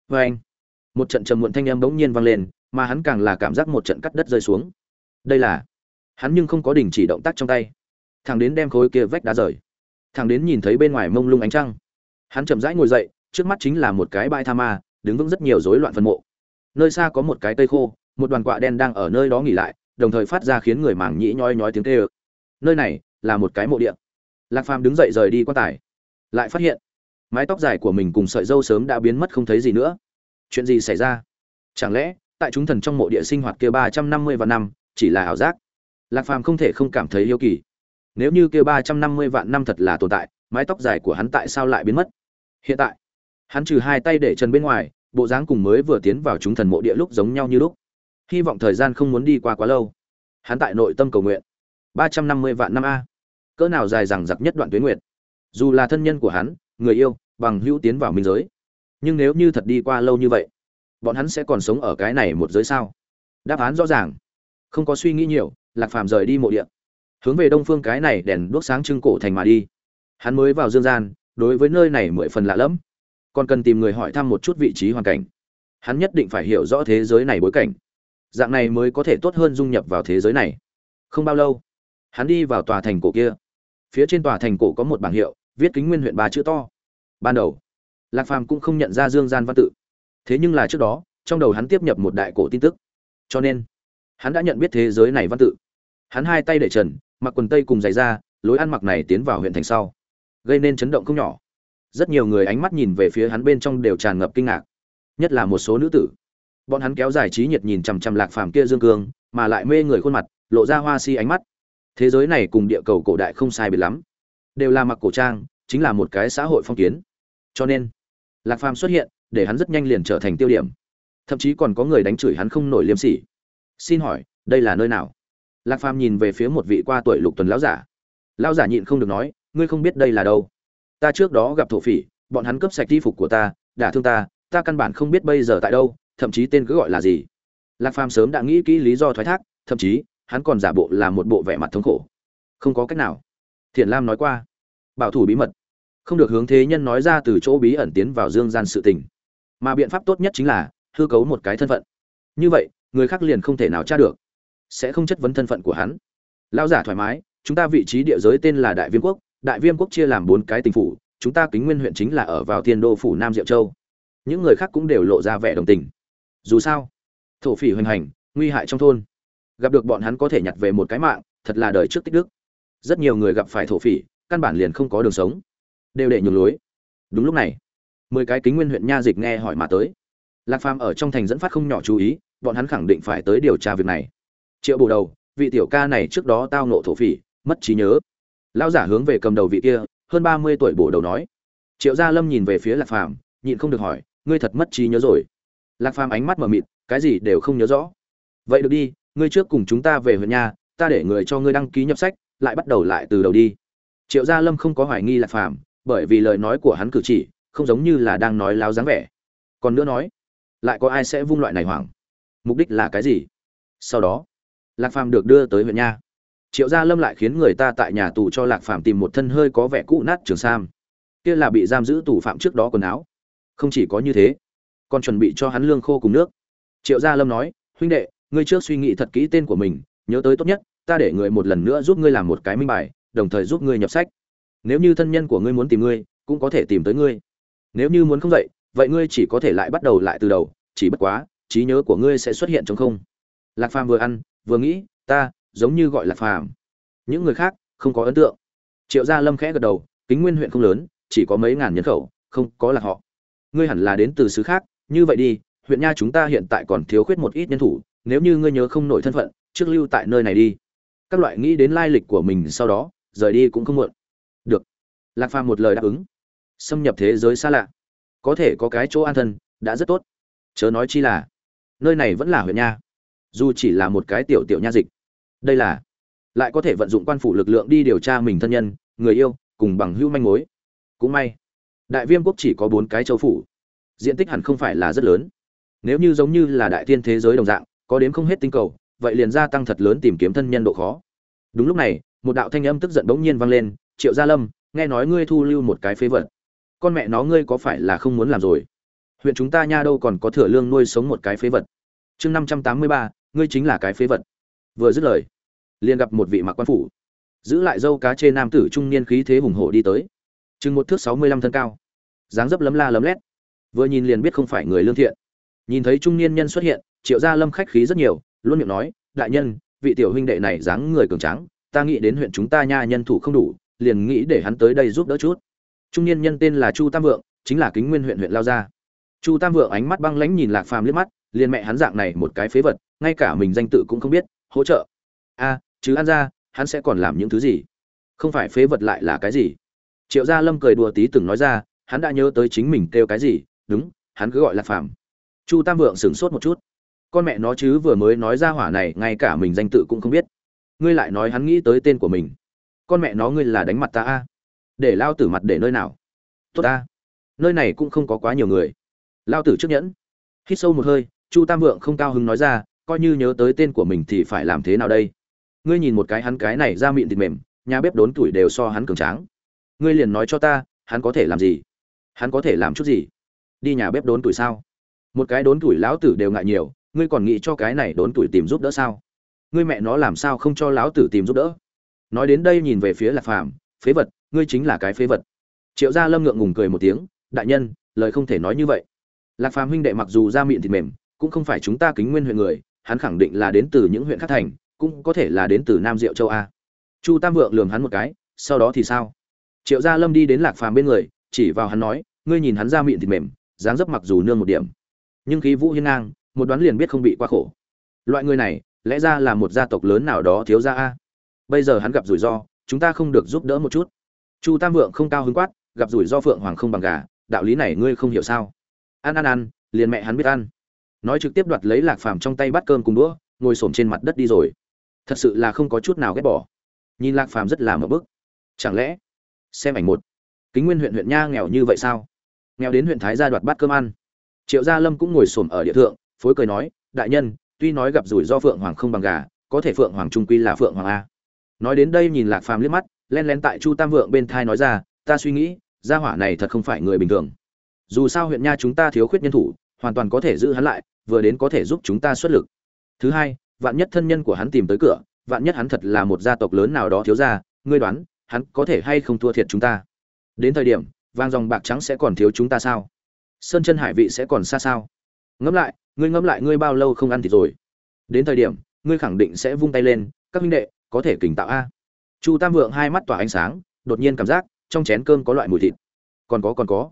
Vê anh, một trận trầm muộn thanh âm bỗng nhiên vang lên, mà hắn càng là cảm giác một trận cắt đất rơi xuống. Đây là, hắn nhưng không có đình chỉ động tác trong tay. Thằng đến đem khối kia vách đá rời. Thằng đến nhìn thấy bên ngoài mông lung ánh trăng. Hắn chậm rãi ngồi dậy, trước mắt chính là một cái bãi tha ma, đứng vững rất nhiều rối loạn phân mộ. Nơi xa có một cái cây khô, một đoàn quạ đen đang ở nơi đó nghỉ lại, đồng thời phát ra khiến người màng nhĩ nhoi nhói tiếng kêu nơi này là một cái mộ địa. Lạc phàm đứng dậy rời đi quan tài. Lại phát hiện, mái tóc dài của mình cùng sợi dâu sớm đã biến mất không thấy gì nữa. Chuyện gì xảy ra? Chẳng lẽ, tại chúng thần trong mộ địa sinh hoạt kia ba trăm năm mươi vạn năm, chỉ là ảo giác? Lạc phàm không thể không cảm thấy yêu kỳ. Nếu như kia ba trăm năm mươi vạn năm thật là tồn tại, mái tóc dài của hắn tại sao lại biến mất? Hiện tại, hắn trừ hai tay để trần bên ngoài, bộ dáng cùng mới vừa tiến vào chúng thần mộ địa lúc giống nhau như lúc. Hy vọng thời gian không muốn đi qua quá lâu. Hắn tại nội tâm cầu nguyện ba trăm năm mươi vạn năm a. Cỡ nào dài rằng giặc nhất đoạn tuyến nguyệt. dù là thân nhân của hắn, người yêu, bằng hữu tiến vào minh giới. Nhưng nếu như thật đi qua lâu như vậy, bọn hắn sẽ còn sống ở cái này một giới sao? Đáp án rõ ràng. Không có suy nghĩ nhiều, lạc phàm rời đi mộ địa. Hướng về đông phương cái này đèn đuốc sáng trưng cổ thành mà đi. Hắn mới vào dương gian, đối với nơi này mười phần lạ lẫm. Còn cần tìm người hỏi thăm một chút vị trí hoàn cảnh. Hắn nhất định phải hiểu rõ thế giới này bối cảnh. Dạng này mới có thể tốt hơn dung nhập vào thế giới này. Không bao lâu hắn đi vào tòa thành cổ kia. Phía trên tòa thành cổ có một bảng hiệu, viết kính nguyên huyện ba chữ to. Ban đầu, lạc phàm cũng không nhận ra dương gian văn tự. Thế nhưng là trước đó, trong đầu hắn tiếp nhập một đại cổ tin tức. Cho nên, hắn đã nhận biết thế giới này văn tự. Hắn hai tay để trần, mặc quần tây cùng giày ra lối ăn mặc này tiến vào huyện thành sau. Gây nên chấn động không nhỏ. Rất nhiều người ánh mắt nhìn về phía hắn bên trong đều tràn ngập kinh ngạc. Nhất là một số nữ tử. Bọn hắn kéo dài trí nhiệt nhìn chằm chằm lạc phàm kia dương cương, mà lại mê người khuôn mặt, lộ ra hoa si ánh mắt thế giới này cùng địa cầu cổ đại không sai biệt lắm. Đều là mặc cổ trang, chính là một cái xã hội phong kiến. Cho nên, lạc phàm xuất hiện, để hắn rất nhanh liền trở thành tiêu điểm. Thậm chí còn có người đánh chửi hắn không nổi liêm sỉ. Xin hỏi, đây là nơi nào? Lạc phàm nhìn về phía một vị qua tuổi lục tuần lão giả. Lão giả nhịn không được nói, ngươi không biết đây là đâu. Ta trước đó gặp thổ phỉ, bọn hắn cướp sạch y phục của ta, đả thương ta ta căn bản không biết bây giờ tại đâu, thậm chí tên cứ gọi là gì. Lạc phàm sớm đã nghĩ kỹ lý do thoái thác, thậm chí hắn còn giả bộ là một bộ vẻ mặt thống khổ. Không có cách nào. Thiện lam nói qua. Bảo thủ bí mật. Không được hướng thế nhân nói ra từ chỗ bí ẩn tiến vào dương gian sự tình. Mà biện pháp tốt nhất chính là, hư cấu một cái thân phận. Như vậy, người khác liền không thể nào tra được. Sẽ không chất vấn thân phận của hắn. Lao giả thoải mái, chúng ta vị trí địa giới tên là đại viêm quốc. Đại viêm quốc chia làm bốn cái tỉnh phủ, chúng ta kính nguyên huyện chính là ở vào thiên đô phủ nam diệu châu. Những người khác cũng đều lộ ra vẻ đồng tình. Dù sao, thổ phỉ hoành hành, nguy hại trong thôn gặp được bọn hắn có thể nhặt về một cái mạng, thật là đời trước tích đức. Rất nhiều người gặp phải thổ phỉ, căn bản liền không có đường sống. Đều để nhường lối. Đúng lúc này, mười cái kính nguyên huyện nha dịch nghe hỏi mà tới. Lạc phàm ở trong thành dẫn phát không nhỏ chú ý, bọn hắn khẳng định phải tới điều tra việc này. Triệu bù đầu, vị tiểu ca này trước đó tao nộ thổ phỉ, mất trí nhớ. Lão giả hướng về cầm đầu vị kia, hơn ba mươi tuổi bổ đầu nói. Triệu gia lâm nhìn về phía lạc phàm, nhịn không được hỏi, ngươi thật mất trí nhớ rồi? Lạc phàm ánh mắt mờ mịt, cái gì đều không nhớ rõ. Vậy được đi ngươi trước cùng chúng ta về huyện nhà, ta để người cho ngươi đăng ký nhập sách, lại bắt đầu lại từ đầu đi. Triệu gia lâm không có hoài nghi lạc phàm, bởi vì lời nói của hắn cử chỉ, không giống như là đang nói láo dáng vẻ. Còn nữa nói, lại có ai sẽ vung loại này hoảng? Mục đích là cái gì? Sau đó, lạc phàm được đưa tới huyện nha triệu gia lâm lại khiến người ta tại nhà tù cho lạc phàm tìm một thân hơi có vẻ cũ nát trường sam. Kia là bị giam giữ tù phạm trước đó quần áo. Không chỉ có như thế, còn chuẩn bị cho hắn lương khô cùng nước. Triệu gia lâm nói, huynh đệ ngươi trước suy nghĩ thật kỹ tên của mình, nhớ tới tốt nhất, ta để người một lần nữa giúp ngươi làm một cái minh bài, đồng thời giúp ngươi nhập sách. Nếu như thân nhân của ngươi muốn tìm ngươi, cũng có thể tìm tới ngươi. Nếu như muốn không dậy, vậy ngươi chỉ có thể lại bắt đầu lại từ đầu, chỉ bất quá, trí nhớ của ngươi sẽ xuất hiện trong không. Lạc phàm vừa ăn, vừa nghĩ, ta, giống như gọi lạc phàm. Những người khác, không có ấn tượng. Triệu gia lâm khẽ gật đầu, kính nguyên huyện không lớn, chỉ có mấy ngàn nhân khẩu, không có là họ. Ngươi hẳn là đến từ xứ khác, như vậy đi, huyện nha chúng ta hiện tại còn thiếu khuyết một ít nhân thủ nếu như ngươi nhớ không nổi thân phận, trước lưu tại nơi này đi. Các loại nghĩ đến lai lịch của mình sau đó, rời đi cũng không muộn. Được. Lạc phàm một lời đáp ứng. Xâm nhập thế giới xa lạ. Có thể có cái chỗ an thân, đã rất tốt. Chớ nói chi là, nơi này vẫn là huyện nha. Dù chỉ là một cái tiểu tiểu nha dịch. Đây là, lại có thể vận dụng quan phủ lực lượng đi điều tra mình thân nhân, người yêu, cùng bằng hữu manh mối. Cũng may, đại viêm quốc chỉ có bốn cái châu phủ. Diện tích hẳn không phải là rất lớn. Nếu như giống như là đại thiên thế giới đồng dạng có đến không hết tinh cầu, vậy liền gia tăng thật lớn tìm kiếm thân nhân độ khó. Đúng lúc này, một đạo thanh âm tức giận bỗng nhiên vang lên, triệu gia lâm, nghe nói ngươi thu lưu một cái phế vật. Con mẹ nó ngươi có phải là không muốn làm rồi? Huyện chúng ta nha đâu còn có thừa lương nuôi sống một cái phế vật. Chương năm trăm tám mươi ba, ngươi chính là cái phế vật. Vừa dứt lời, liền gặp một vị mặc quan phủ, giữ lại dâu cá chê nam tử trung niên khí thế hùng hổ đi tới. Chừng một thước sáu mươi lăm thân cao, dáng dấp lấm la lấm lét, vừa nhìn liền biết không phải người lương thiện nhìn thấy trung niên nhân xuất hiện, triệu gia lâm khách khí rất nhiều, luôn miệng nói, đại nhân, vị tiểu huynh đệ này dáng người cường tráng, ta nghĩ đến huyện chúng ta nha nhân thủ không đủ, liền nghĩ để hắn tới đây giúp đỡ chút. Trung niên nhân tên là chu tam vượng, chính là kính nguyên huyện huyện lao gia. Chu tam vượng ánh mắt băng lãnh nhìn lạc phàm liếc mắt, liền mẹ hắn dạng này một cái phế vật, ngay cả mình danh tự cũng không biết, hỗ trợ. A, chứ ăn ra, hắn sẽ còn làm những thứ gì? Không phải phế vật lại là cái gì? Triệu gia lâm cười đùa tí từng nói ra, hắn đã nhớ tới chính mình kêu cái gì, đúng, hắn cứ gọi là phàm chu tam vượng sửng sốt một chút. Con mẹ nó chứ vừa mới nói ra hỏa này, ngay cả mình danh tự cũng không biết. Ngươi lại nói hắn nghĩ tới tên của mình. Con mẹ nó ngươi là đánh mặt ta a? Để lao tử mặt để nơi nào? Tốt ta. Nơi này cũng không có quá nhiều người. Lao tử trước nhẫn. Hít sâu một hơi, chu tam vượng không cao hứng nói ra, coi như nhớ tới tên của mình thì phải làm thế nào đây? Ngươi nhìn một cái hắn cái này ra miệng thịt mềm, nhà bếp đốn tuổi đều so hắn cường tráng. Ngươi liền nói cho ta, hắn có thể làm gì? Hắn có thể làm chút gì? Đi nhà bếp đốn tuổi sao? Một cái đốn tuổi lão tử đều ngại nhiều, ngươi còn nghĩ cho cái này đốn tuổi tìm giúp đỡ sao? Ngươi mẹ nó làm sao không cho lão tử tìm giúp đỡ? Nói đến đây nhìn về phía lạc phàm, phế vật, ngươi chính là cái phế vật. Triệu gia lâm ngượng ngùng cười một tiếng, đại nhân, lời không thể nói như vậy. Lạc phàm huynh đệ mặc dù ra miệng thịt mềm, cũng không phải chúng ta kính nguyên huyện người, hắn khẳng định là đến từ những huyện khác thành, cũng có thể là đến từ nam diệu châu a. Chu tam vượng lườm hắn một cái, sau đó thì sao? Triệu gia lâm đi đến lạc phàm bên người, chỉ vào hắn nói, ngươi nhìn hắn ra miệng thịt mềm, dáng dấp mặc dù nương một điểm nhưng khí vũ hiên ngang, một đoán liền biết không bị quá khổ. Loại người này, lẽ ra là một gia tộc lớn nào đó thiếu gia a. Bây giờ hắn gặp rủi ro, chúng ta không được giúp đỡ một chút. Chu tam vượng không cao hứng quát, gặp rủi ro phượng hoàng không bằng gà, đạo lý này ngươi không hiểu sao? Ăn ăn ăn, liền mẹ hắn biết ăn. Nói trực tiếp đoạt lấy lạc phàm trong tay bắt cơm cùng đũa, ngồi xổm trên mặt đất đi rồi. Thật sự là không có chút nào ghét bỏ. Nhìn lạc phàm rất là mở bức. Chẳng lẽ, xem ảnh một, kính nguyên huyện huyện nha nghèo như vậy sao? Nghèo đến huyện thái gia đoạt bát cơm ăn triệu gia lâm cũng ngồi xổm ở địa thượng, phối cười nói, đại nhân, tuy nói gặp rủi do phượng hoàng không bằng gà, có thể phượng hoàng trung quy là phượng hoàng a. Nói đến đây nhìn lạc phàm liếc mắt len lén tại chu tam vượng bên thai nói ra, ta suy nghĩ, gia hỏa này thật không phải người bình thường. Dù sao huyện nha chúng ta thiếu khuyết nhân thủ, hoàn toàn có thể giữ hắn lại, vừa đến có thể giúp chúng ta xuất lực. Thứ hai, vạn nhất thân nhân của hắn tìm tới cửa, vạn nhất hắn thật là một gia tộc lớn nào đó thiếu gia, ngươi đoán, hắn có thể hay không thua thiệt chúng ta? Đến thời điểm vang dòng bạc trắng sẽ còn thiếu chúng ta sao? Sơn chân hải vị sẽ còn xa sao? Ngẫm lại, ngươi ngẫm lại ngươi bao lâu không ăn thịt rồi? Đến thời điểm, ngươi khẳng định sẽ vung tay lên, các minh đệ, có thể kình tạo a. Chu tam vượng hai mắt tỏa ánh sáng, đột nhiên cảm giác, trong chén cơm có loại mùi thịt. Còn có còn có.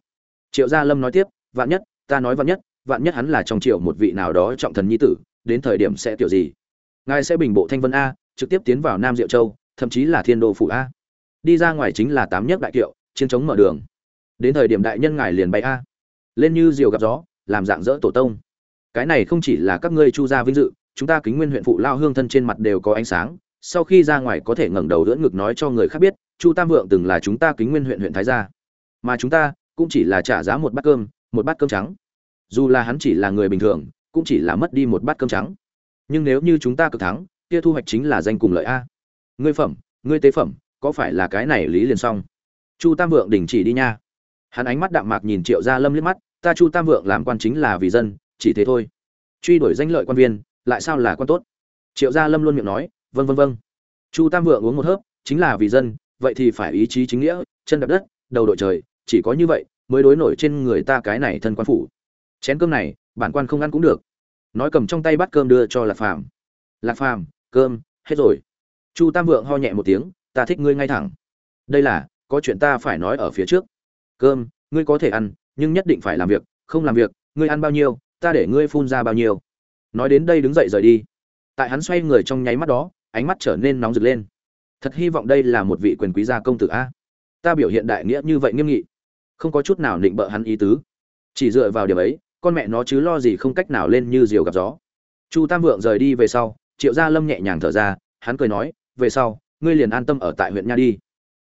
Triệu gia lâm nói tiếp, vạn nhất, ta nói vạn nhất vạn nhất hắn là trong triệu một vị nào đó trọng thần nhi tử, đến thời điểm sẽ kiểu gì? Ngài sẽ bình bộ thanh vân a, trực tiếp tiến vào nam diệu châu, thậm chí là thiên đô phủ a. Đi ra ngoài chính là tám nhất đại kiệu, chiến chống mở đường. Đến thời điểm đại nhân ngài liền bay a lên như diều gặp gió, làm dạng dỡ tổ tông. Cái này không chỉ là các ngươi chu gia vinh dự, chúng ta kính nguyên huyện phụ lao hương thân trên mặt đều có ánh sáng, sau khi ra ngoài có thể ngẩng đầu đỡ ngực nói cho người khác biết, chu tam vượng từng là chúng ta kính nguyên huyện huyện thái gia. Mà chúng ta cũng chỉ là trả giá một bát cơm, một bát cơm trắng. Dù là hắn chỉ là người bình thường, cũng chỉ là mất đi một bát cơm trắng. Nhưng nếu như chúng ta cực thắng, kia thu hoạch chính là danh cùng lợi a. Ngươi phẩm, ngươi tế phẩm, có phải là cái này lý liền xong? Chu tam vượng đình chỉ đi nha hắn ánh mắt đạm mạc nhìn triệu gia lâm liếc mắt, ta chu tam vượng làm quan chính là vì dân, chỉ thế thôi. Truy đuổi danh lợi quan viên, lại sao là quan tốt? Triệu gia lâm luôn miệng nói vâng vâng vâng. Chu tam vượng uống một hớp, chính là vì dân, vậy thì phải ý chí chính nghĩa, chân đập đất, đầu đội trời, chỉ có như vậy mới đối nổi trên người ta cái này thân quan phủ. Chén cơm này, bản quan không ăn cũng được. Nói cầm trong tay bắt cơm đưa cho lạc phàm. Lạc phàm, cơm, hết rồi. Chu tam vượng ho nhẹ một tiếng, ta thích ngươi ngay thẳng. Đây là, có chuyện ta phải nói ở phía trước cơm, ngươi có thể ăn, nhưng nhất định phải làm việc, không làm việc, ngươi ăn bao nhiêu, ta để ngươi phun ra bao nhiêu. Nói đến đây đứng dậy rời đi. Tại hắn xoay người trong nháy mắt đó, ánh mắt trở nên nóng rực lên. Thật hy vọng đây là một vị quyền quý gia công tử a. Ta biểu hiện đại nghĩa như vậy nghiêm nghị, không có chút nào định bợ hắn ý tứ. Chỉ dựa vào điểm ấy, con mẹ nó chứ lo gì không cách nào lên như diều gặp gió. Chu tam vượng rời đi về sau, triệu gia lâm nhẹ nhàng thở ra, hắn cười nói, về sau, ngươi liền an tâm ở tại huyện nha đi.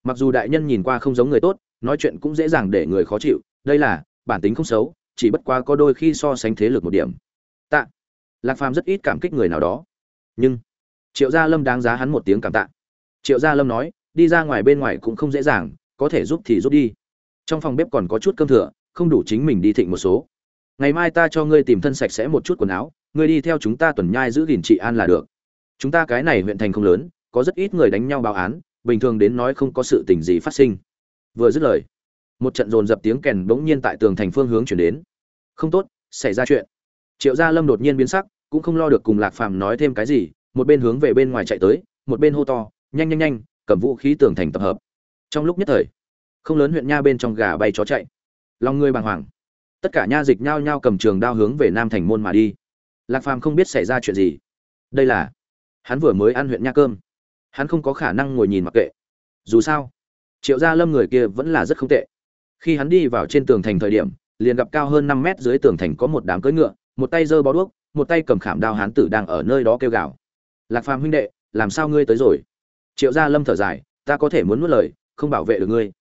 Mặc dù đại nhân nhìn qua không giống người tốt nói chuyện cũng dễ dàng để người khó chịu, đây là, bản tính không xấu, chỉ bất quá có đôi khi so sánh thế lực một điểm. Tạ. Lạc phàm rất ít cảm kích người nào đó. Nhưng, triệu gia lâm đáng giá hắn một tiếng cảm tạ. Triệu gia lâm nói, đi ra ngoài bên ngoài cũng không dễ dàng, có thể giúp thì giúp đi. Trong phòng bếp còn có chút cơm thừa, không đủ chính mình đi thịnh một số. Ngày mai ta cho ngươi tìm thân sạch sẽ một chút quần áo, ngươi đi theo chúng ta tuần nhai giữ gìn trị an là được. Chúng ta cái này huyện thành không lớn, có rất ít người đánh nhau báo án, bình thường đến nói không có sự tình gì phát sinh vừa dứt lời, một trận dồn dập tiếng kèn bỗng nhiên tại tường thành phương hướng chuyển đến. Không tốt, xảy ra chuyện. Triệu gia lâm đột nhiên biến sắc, cũng không lo được cùng lạc phàm nói thêm cái gì, một bên hướng về bên ngoài chạy tới, một bên hô to, nhanh nhanh nhanh, cầm vũ khí tường thành tập hợp. Trong lúc nhất thời, không lớn huyện nha bên trong gà bay chó chạy. Lòng người bàng hoàng. Tất cả nha dịch nhao nhao cầm trường đao hướng về nam thành môn mà đi. Lạc phàm không biết xảy ra chuyện gì. Đây là, hắn vừa mới ăn huyện nha cơm. Hắn không có khả năng ngồi nhìn mặc kệ. Dù sao triệu gia lâm người kia vẫn là rất không tệ. Khi hắn đi vào trên tường thành thời điểm, liền gặp cao hơn năm mét dưới tường thành có một đám cưỡi ngựa, một tay giơ bó đuốc, một tay cầm khảm đao hán tử đang ở nơi đó kêu gào. Lạc phàm huynh đệ, làm sao ngươi tới rồi? Triệu gia lâm thở dài, ta có thể muốn nuốt lời, không bảo vệ được ngươi.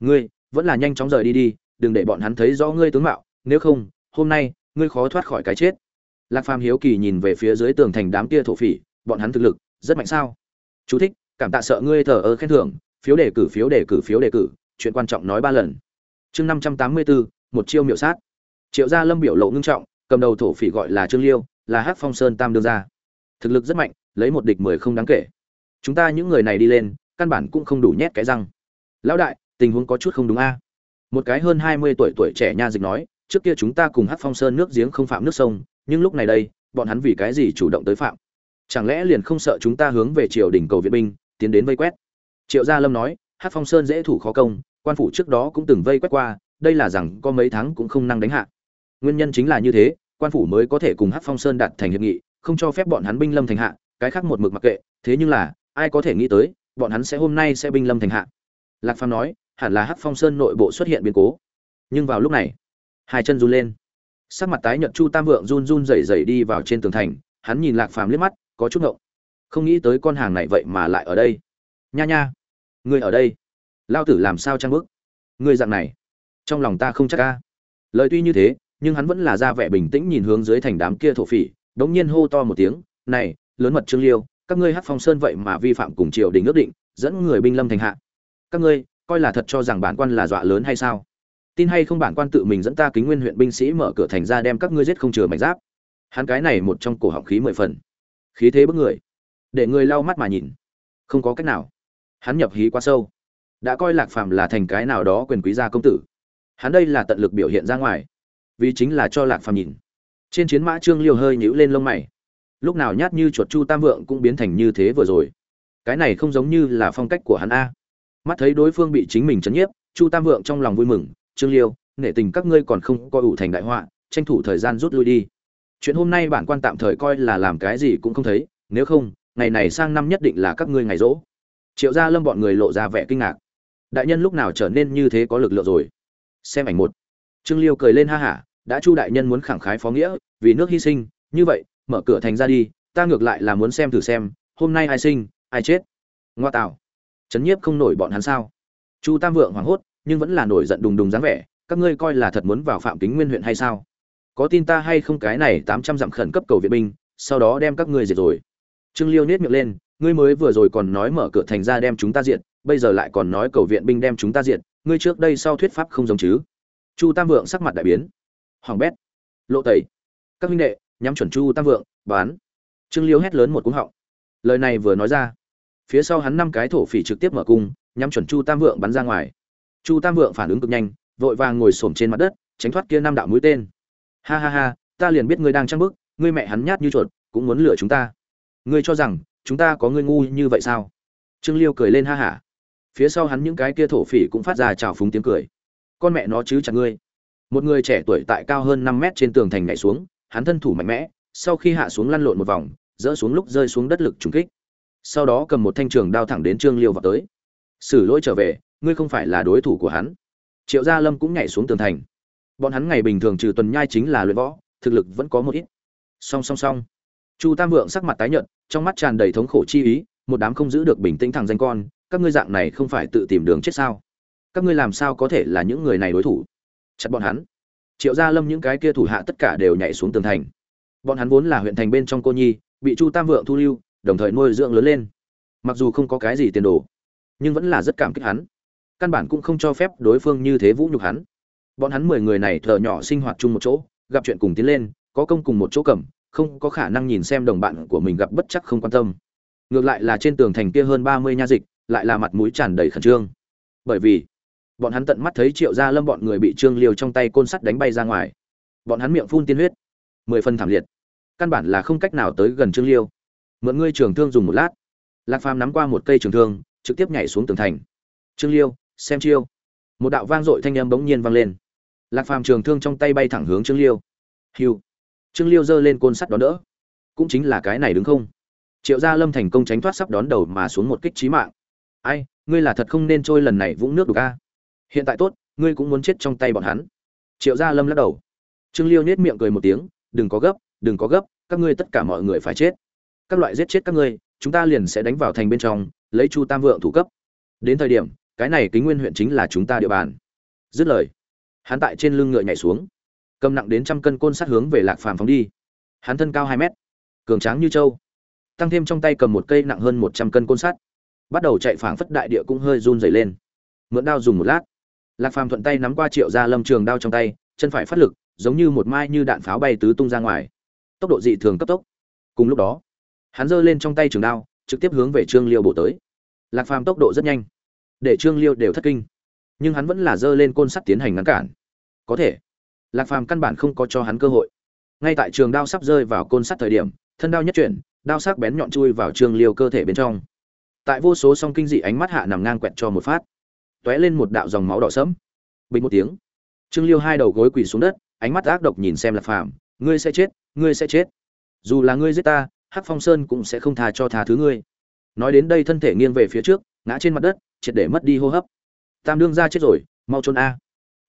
Ngươi, vẫn là nhanh chóng rời đi đi, đừng để bọn hắn thấy rõ ngươi tướng mạo, nếu không, hôm nay, ngươi khó thoát khỏi cái chết. Lạc phàm hiếu kỳ nhìn về phía dưới tường thành đám kia thổ phỉ, bọn hắn thực lực rất mạnh sao? Chú thích, cảm tạ sợ ngươi thờ ơ khen thưởng phiếu đề cử, phiếu đề cử, phiếu đề cử, chuyện quan trọng nói ba lần. Chương năm trăm tám mươi bốn một chiêu miệu sát. Triệu gia lâm biểu lộ ngưng trọng, cầm đầu thổ phỉ gọi là trương liêu, là hát phong sơn tam đương gia. Thực lực rất mạnh, lấy một địch mười không đáng kể. Chúng ta những người này đi lên, căn bản cũng không đủ nhét cái răng. Lão đại, tình huống có chút không đúng a. Một cái hơn hai mươi tuổi tuổi trẻ nha dịch nói, trước kia chúng ta cùng hát phong sơn nước giếng không phạm nước sông, nhưng lúc này đây, bọn hắn vì cái gì chủ động tới phạm? Chẳng lẽ liền không sợ chúng ta hướng về triều đình cầu viện binh, tiến đến vây quét? Triệu gia lâm nói hát phong sơn dễ thủ khó công, quan phủ trước đó cũng từng vây quét qua, đây là rằng có mấy tháng cũng không năng đánh hạ. Nguyên nhân chính là như thế, quan phủ mới có thể cùng hát phong sơn đạt thành hiệp nghị, không cho phép bọn hắn binh lâm thành hạ, cái khác một mực mặc kệ, thế nhưng là, ai có thể nghĩ tới, bọn hắn sẽ hôm nay sẽ binh lâm thành hạ. Lạc phàm nói, hẳn là hát phong sơn nội bộ xuất hiện biến cố. Nhưng vào lúc này, hai chân run lên. Sắc mặt tái nhợt chu tam vượng run run rẩy rẩy đi vào trên tường thành, hắn nhìn lạc phàm liếc mắt, có chút ngộng. Không nghĩ tới con hàng này vậy mà lại ở đây. Nha nha. Ngươi ở đây. Lao tử làm sao trang bức? Ngươi dạng này, trong lòng ta không chắc ca lời tuy như thế, nhưng hắn vẫn là ra vẻ bình tĩnh nhìn hướng dưới thành đám kia thổ phỉ, đống nhiên hô to một tiếng, này, lớn mật trương liêu, các ngươi hát phong sơn vậy mà vi phạm cùng triều đình ước định, dẫn người binh lâm thành hạ. Các ngươi, coi là thật cho rằng bản quan là dọa lớn hay sao? Tin hay không bản quan tự mình dẫn ta kính nguyên huyện binh sĩ mở cửa thành ra đem các ngươi giết không chừa mảnh giáp. Hắn cái này một trong cổ họng khí mười phần. Khí thế bức người. Để người lau mắt mà nhìn. Không có cách nào hắn nhập hí quá sâu. Đã coi lạc phàm là thành cái nào đó quyền quý gia công tử. Hắn đây là tận lực biểu hiện ra ngoài. Vì chính là cho lạc phàm nhìn. Trên chiến mã trương liêu hơi nhũ lên lông mày. Lúc nào nhát như chuột chu tam vượng cũng biến thành như thế vừa rồi. Cái này không giống như là phong cách của hắn a. Mắt thấy đối phương bị chính mình chấn nhiếp, chu tam vượng trong lòng vui mừng, trương liêu nể tình các ngươi còn không coi ủ thành đại họa, tranh thủ thời gian rút lui đi. Chuyện hôm nay bản quan tạm thời coi là làm cái gì cũng không thấy, nếu không, ngày này sang năm nhất định là các ngươi ngày rỗ triệu gia lâm bọn người lộ ra vẻ kinh ngạc. Đại nhân lúc nào trở nên như thế có lực lượng rồi? Xem ảnh một. Trương liêu cười lên ha hả, đã chu đại nhân muốn khẳng khái phó nghĩa, vì nước hy sinh, như vậy, mở cửa thành ra đi, ta ngược lại là muốn xem thử xem, hôm nay ai sinh, ai chết. Ngoa tạo. Chấn nhiếp không nổi bọn hắn sao? Chu tam vượng hoảng hốt, nhưng vẫn là nổi giận đùng đùng dáng vẻ, các ngươi coi là thật muốn vào phạm kính nguyên huyện hay sao? Có tin ta hay không cái này tám trăm dặm khẩn cấp cầu viện binh, sau đó đem các ngươi diệt rồi. Trương liêu nết miệng lên ngươi mới vừa rồi còn nói mở cửa thành ra đem chúng ta diệt, bây giờ lại còn nói cầu viện binh đem chúng ta diệt, ngươi trước đây sau thuyết pháp không giống chứ? Chu tam vượng sắc mặt đại biến. Hoàng bét, lộ tẩy, các huynh đệ, nhắm chuẩn chu tam vượng, bán. Trương liêu hét lớn một cú họng. Lời này vừa nói ra, phía sau hắn năm cái thổ phỉ trực tiếp mở cung, nhắm chuẩn chu tam vượng bắn ra ngoài. Chu tam vượng phản ứng cực nhanh, vội vàng ngồi xổm trên mặt đất, tránh thoát kia năm đạo mũi tên. Ha ha ha, ta liền biết ngươi đang trăng bức, ngươi mẹ hắn nhát như chuột, cũng muốn lừa chúng ta. Ngươi cho rằng chúng ta có ngươi ngu như vậy sao? Trương liêu cười lên ha hả. Phía sau hắn những cái kia thổ phỉ cũng phát ra trào phúng tiếng cười. Con mẹ nó chứ chặt ngươi. Một người trẻ tuổi tại cao hơn năm mét trên tường thành nhảy xuống, hắn thân thủ mạnh mẽ, sau khi hạ xuống lăn lộn một vòng, dỡ xuống lúc rơi xuống đất lực trùng kích. Sau đó cầm một thanh trường đao thẳng đến trương liêu vào tới. Xử lỗi trở về, ngươi không phải là đối thủ của hắn. Triệu gia lâm cũng nhảy xuống tường thành. Bọn hắn ngày bình thường trừ tuần nhai chính là luyện võ, thực lực vẫn có một ít. Song song song chu tam vượng sắc mặt tái nhợt, trong mắt tràn đầy thống khổ chi ý, một đám không giữ được bình tĩnh thằng danh con, các ngươi dạng này không phải tự tìm đường chết sao? Các ngươi làm sao có thể là những người này đối thủ? Chặt bọn hắn. Triệu gia lâm những cái kia thủ hạ tất cả đều nhảy xuống tường thành. Bọn hắn vốn là huyện thành bên trong cô nhi, bị chu tam vượng thu lưu, đồng thời nuôi dưỡng lớn lên. Mặc dù không có cái gì tiền đồ, nhưng vẫn là rất cảm kích hắn. Căn bản cũng không cho phép đối phương như thế vũ nhục hắn. Bọn hắn mười người này thợ nhỏ sinh hoạt chung một chỗ, gặp chuyện cùng tiến lên, có công cùng một chỗ cầm không có khả năng nhìn xem đồng bạn của mình gặp bất chắc không quan tâm. Ngược lại là trên tường thành kia hơn ba mươi nha dịch, lại là mặt mũi tràn đầy khẩn trương. Bởi vì, bọn hắn tận mắt thấy triệu gia lâm bọn người bị trương liêu trong tay côn sắt đánh bay ra ngoài. Bọn hắn miệng phun tiên huyết. Mười phân thảm liệt. Căn bản là không cách nào tới gần trương liêu. Mượn ngươi trường thương dùng một lát. Lạc phàm nắm qua một cây trường thương, trực tiếp nhảy xuống tường thành. Trương liêu, xem chiêu. Một đạo vang dội thanh âm bỗng nhiên vang lên. Lạc phàm trường thương trong tay bay thẳng hướng trương liêu. Hiu trương liêu giơ lên côn sắt đón đỡ. Cũng chính là cái này đứng không? Triệu gia lâm thành công tránh thoát sắp đón đầu mà xuống một kích trí mạng. Ai, ngươi là thật không nên trôi lần này vũng nước đục a? Hiện tại tốt, ngươi cũng muốn chết trong tay bọn hắn. Triệu gia lâm lắc đầu. Trương liêu nết miệng cười một tiếng, đừng có gấp, đừng có gấp, các ngươi tất cả mọi người phải chết. Các loại giết chết các ngươi, chúng ta liền sẽ đánh vào thành bên trong, lấy chu tam vượng thủ cấp. Đến thời điểm, cái này kính nguyên huyện chính là chúng ta địa bàn. Dứt lời, hắn tại trên lưng ngựa nhảy xuống cầm nặng đến trăm cân côn sát hướng về lạc phàm phóng đi. Hắn thân cao hai mét, cường tráng như trâu, tăng thêm trong tay cầm một cây nặng hơn một trăm cân côn sắt. Bắt đầu chạy phảng phất đại địa cũng hơi run dày lên. Mượn đao dùng một lát, lạc phàm thuận tay nắm qua triệu ra lâm trường đao trong tay, chân phải phát lực, giống như một mai như đạn pháo bay tứ tung ra ngoài. Tốc độ dị thường cấp tốc. Cùng lúc đó, hắn giơ lên trong tay trường đao, trực tiếp hướng về trương liêu bổ tới. Lạc phàm tốc độ rất nhanh, để trương liêu đều thất kinh. Nhưng hắn vẫn là giơ lên côn sắt tiến hành ngăn cản. Có thể lạc phàm căn bản không có cho hắn cơ hội. Ngay tại trường đao sắp rơi vào côn sắt thời điểm, thân đao nhất chuyển, đao sắc bén nhọn chui vào trương liêu cơ thể bên trong. Tại vô số song kinh dị ánh mắt hạ nằm ngang quẹt cho một phát t lên một đạo dòng máu đỏ sẫm. Bình một tiếng trương liêu hai đầu gối quỳ xuống đất, ánh mắt ác độc nhìn xem lạc phàm, ngươi sẽ chết, ngươi sẽ chết. Dù là ngươi giết ta, hắc phong sơn cũng sẽ không tha cho tha thứ ngươi. Nói đến đây thân thể nghiêng về phía trước, ngã trên mặt đất, triệt để mất đi hô hấp. Tam đương ra chết rồi, mau trốn a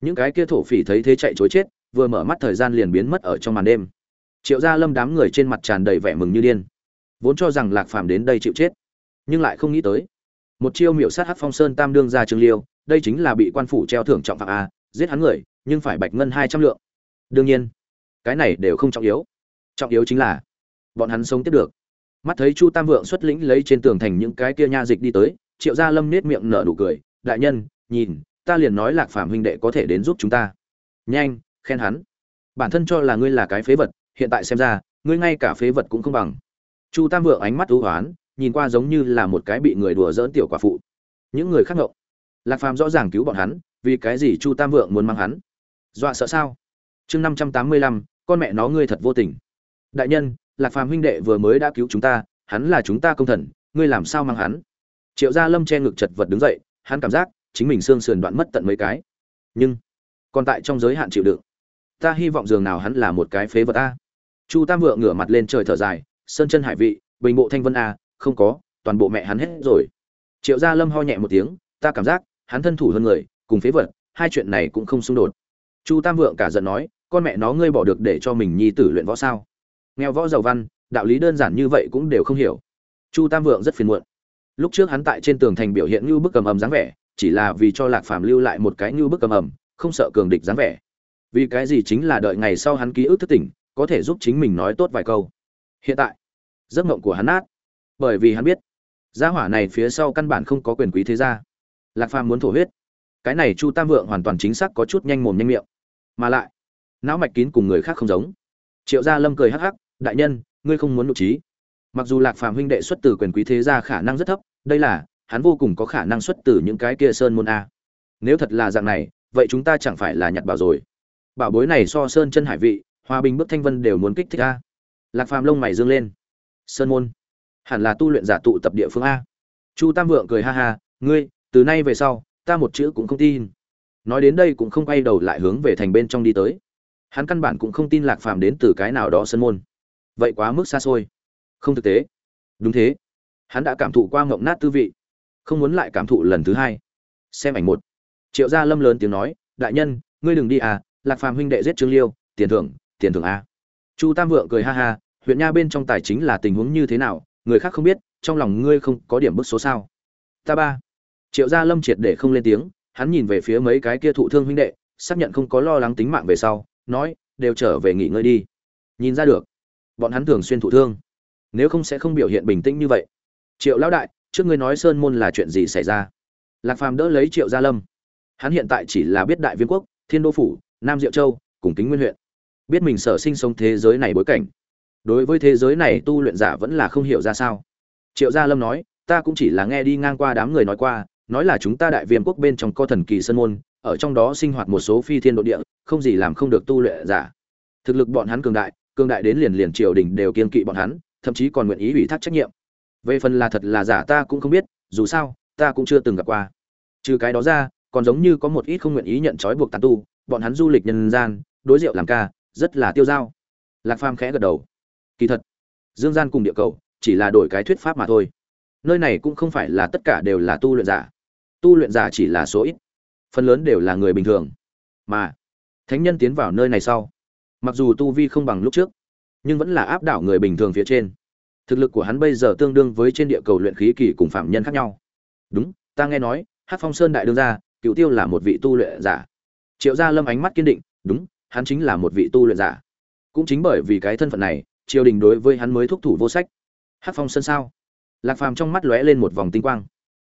những cái kia thổ phỉ thấy thế chạy chối chết, vừa mở mắt thời gian liền biến mất ở trong màn đêm. Triệu gia lâm đám người trên mặt tràn đầy vẻ mừng như điên. Vốn cho rằng lạc phàm đến đây chịu chết, nhưng lại không nghĩ tới. Một chiêu miểu sát hắc phong sơn tam đương ra trương liêu, đây chính là bị quan phủ treo thưởng trọng phạm a, giết hắn người, nhưng phải bạch ngân hai trăm lượng. Đương nhiên, cái này đều không trọng yếu. Trọng yếu chính là, bọn hắn sống tiếp được. Mắt thấy chu tam vượng xuất lĩnh lấy trên tường thành những cái kia nha dịch đi tới, triệu gia lâm nết miệng nở nụ cười. Đại nhân, nhìn ta liền nói lạc phàm huynh đệ có thể đến giúp chúng ta. Nhanh, khen hắn. Bản thân cho là ngươi là cái phế vật, hiện tại xem ra, ngươi ngay cả phế vật cũng không bằng. Chu tam vượng ánh mắt ưu hoán, nhìn qua giống như là một cái bị người đùa dỡn tiểu quả phụ. Những người khác ngộng. Lạc phàm rõ ràng cứu bọn hắn, vì cái gì chu tam vượng muốn mang hắn? Dọa sợ sao? Chương năm trăm tám mươi lăm, con mẹ nó ngươi thật vô tình. Đại nhân, lạc phàm huynh đệ vừa mới đã cứu chúng ta, hắn là chúng ta công thần, ngươi làm sao mang hắn? Triệu gia lâm che ngực chật vật đứng dậy, hắn cảm giác chính mình xương sườn đoạn mất tận mấy cái. Nhưng, còn tại trong giới hạn chịu đựng. Ta hy vọng dường nào hắn là một cái phế vật a. Chu tam vượng ngửa mặt lên trời thở dài, sơn chân hải vị, bình bộ thanh vân a, không có, toàn bộ mẹ hắn hết rồi. Triệu gia lâm ho nhẹ một tiếng, ta cảm giác, hắn thân thủ hơn người, cùng phế vật, hai chuyện này cũng không xung đột. Chu tam vượng cả giận nói, con mẹ nó ngươi bỏ được để cho mình nhi tử luyện võ sao? Nghèo võ giàu văn, đạo lý đơn giản như vậy cũng đều không hiểu. Chu tam vượng rất phiền muộn. Lúc trước hắn tại trên tường thành biểu hiện như bức cầm ầm dáng vẻ chỉ là vì cho lạc phàm lưu lại một cái như bức cầm ầm, không sợ cường địch dáng vẻ. Vì cái gì chính là đợi ngày sau hắn ký ức thất tỉnh, có thể giúp chính mình nói tốt vài câu. Hiện tại, giấc mộng của hắn nát. Bởi vì hắn biết, gia hỏa này phía sau căn bản không có quyền quý thế gia. Lạc phàm muốn thổ huyết. Cái này chu tam vượng hoàn toàn chính xác có chút nhanh mồm nhanh miệng. Mà lại, não mạch kín cùng người khác không giống. Triệu gia lâm cười hắc hắc, đại nhân, ngươi không muốn nội trí. Mặc dù lạc phàm huynh đệ xuất từ quyền quý thế gia khả năng rất thấp, đây là hắn vô cùng có khả năng xuất từ những cái kia sơn môn a. Nếu thật là dạng này, vậy chúng ta chẳng phải là nhặt bảo rồi. Bảo bối này so sơn chân hải vị, hòa bình bước thanh vân đều muốn kích thích a. Lạc phàm lông mày dương lên. Sơn môn? Hẳn là tu luyện giả tụ tập địa phương a. Chu tam vượng cười ha ha, ngươi, từ nay về sau, ta một chữ cũng không tin. Nói đến đây cũng không quay đầu lại hướng về thành bên trong đi tới. Hắn căn bản cũng không tin lạc phàm đến từ cái nào đó sân môn. Vậy quá mức xa xôi. Không thực tế. Đúng thế. Hắn đã cảm thụ qua ngộng nát tư vị không muốn lại cảm thụ lần thứ hai. Xem ảnh một. Triệu gia lâm lớn tiếng nói, đại nhân, ngươi đừng đi à lạc phàm huynh đệ giết trương liêu, tiền thưởng tiền thưởng a. Chu tam vượng cười ha ha, huyện nha bên trong tài chính là tình huống như thế nào, người khác không biết, trong lòng ngươi không có điểm bức số sao? Ta ba. Triệu gia lâm triệt để không lên tiếng, hắn nhìn về phía mấy cái kia thụ thương huynh đệ, xác nhận không có lo lắng tính mạng về sau, nói, đều trở về nghỉ ngơi đi. Nhìn ra được, bọn hắn thường xuyên thụ thương, nếu không sẽ không biểu hiện bình tĩnh như vậy. Triệu lão đại trước ngươi nói sơn môn là chuyện gì xảy ra? Lạc phàm đỡ lấy triệu gia lâm. Hắn hiện tại chỉ là biết đại viên quốc, thiên đô phủ, nam diệu châu, cùng kính nguyên huyện. Biết mình sở sinh sống thế giới này bối cảnh. Đối với thế giới này tu luyện giả vẫn là không hiểu ra sao. Triệu gia lâm nói, ta cũng chỉ là nghe đi ngang qua đám người nói qua, nói là chúng ta đại Viên quốc bên trong co thần kỳ sơn môn, ở trong đó sinh hoạt một số phi thiên độ địa, không gì làm không được tu luyện giả. Thực lực bọn hắn cường đại cường đại đến liền liền triều đình đều kiên kỵ bọn hắn, thậm chí còn nguyện ý ủy thác trách nhiệm về phần là thật là giả ta cũng không biết, dù sao, ta cũng chưa từng gặp qua. Trừ cái đó ra, còn giống như có một ít không nguyện ý nhận trói buộc tàn tu, bọn hắn du lịch nhân gian, đối rượu làm ca, rất là tiêu dao. Lạc phàm khẽ gật đầu. Kỳ thật, dương gian cùng địa cầu, chỉ là đổi cái thuyết pháp mà thôi. Nơi này cũng không phải là tất cả đều là tu luyện giả. Tu luyện giả chỉ là số ít, phần lớn đều là người bình thường. Mà, thánh nhân tiến vào nơi này sau, mặc dù tu vi không bằng lúc trước, nhưng vẫn là áp đảo người bình thường phía trên thực lực của hắn bây giờ tương đương với trên địa cầu luyện khí kỳ cùng phạm nhân khác nhau. Đúng, ta nghe nói, hát phong sơn đại đương gia cựu tiêu là một vị tu luyện giả. Triệu gia lâm ánh mắt kiên định, đúng, hắn chính là một vị tu luyện giả. Cũng chính bởi vì cái thân phận này, triều đình đối với hắn mới thúc thủ vô sách. Hát phong sơn sao? Lạc phàm trong mắt lóe lên một vòng tinh quang.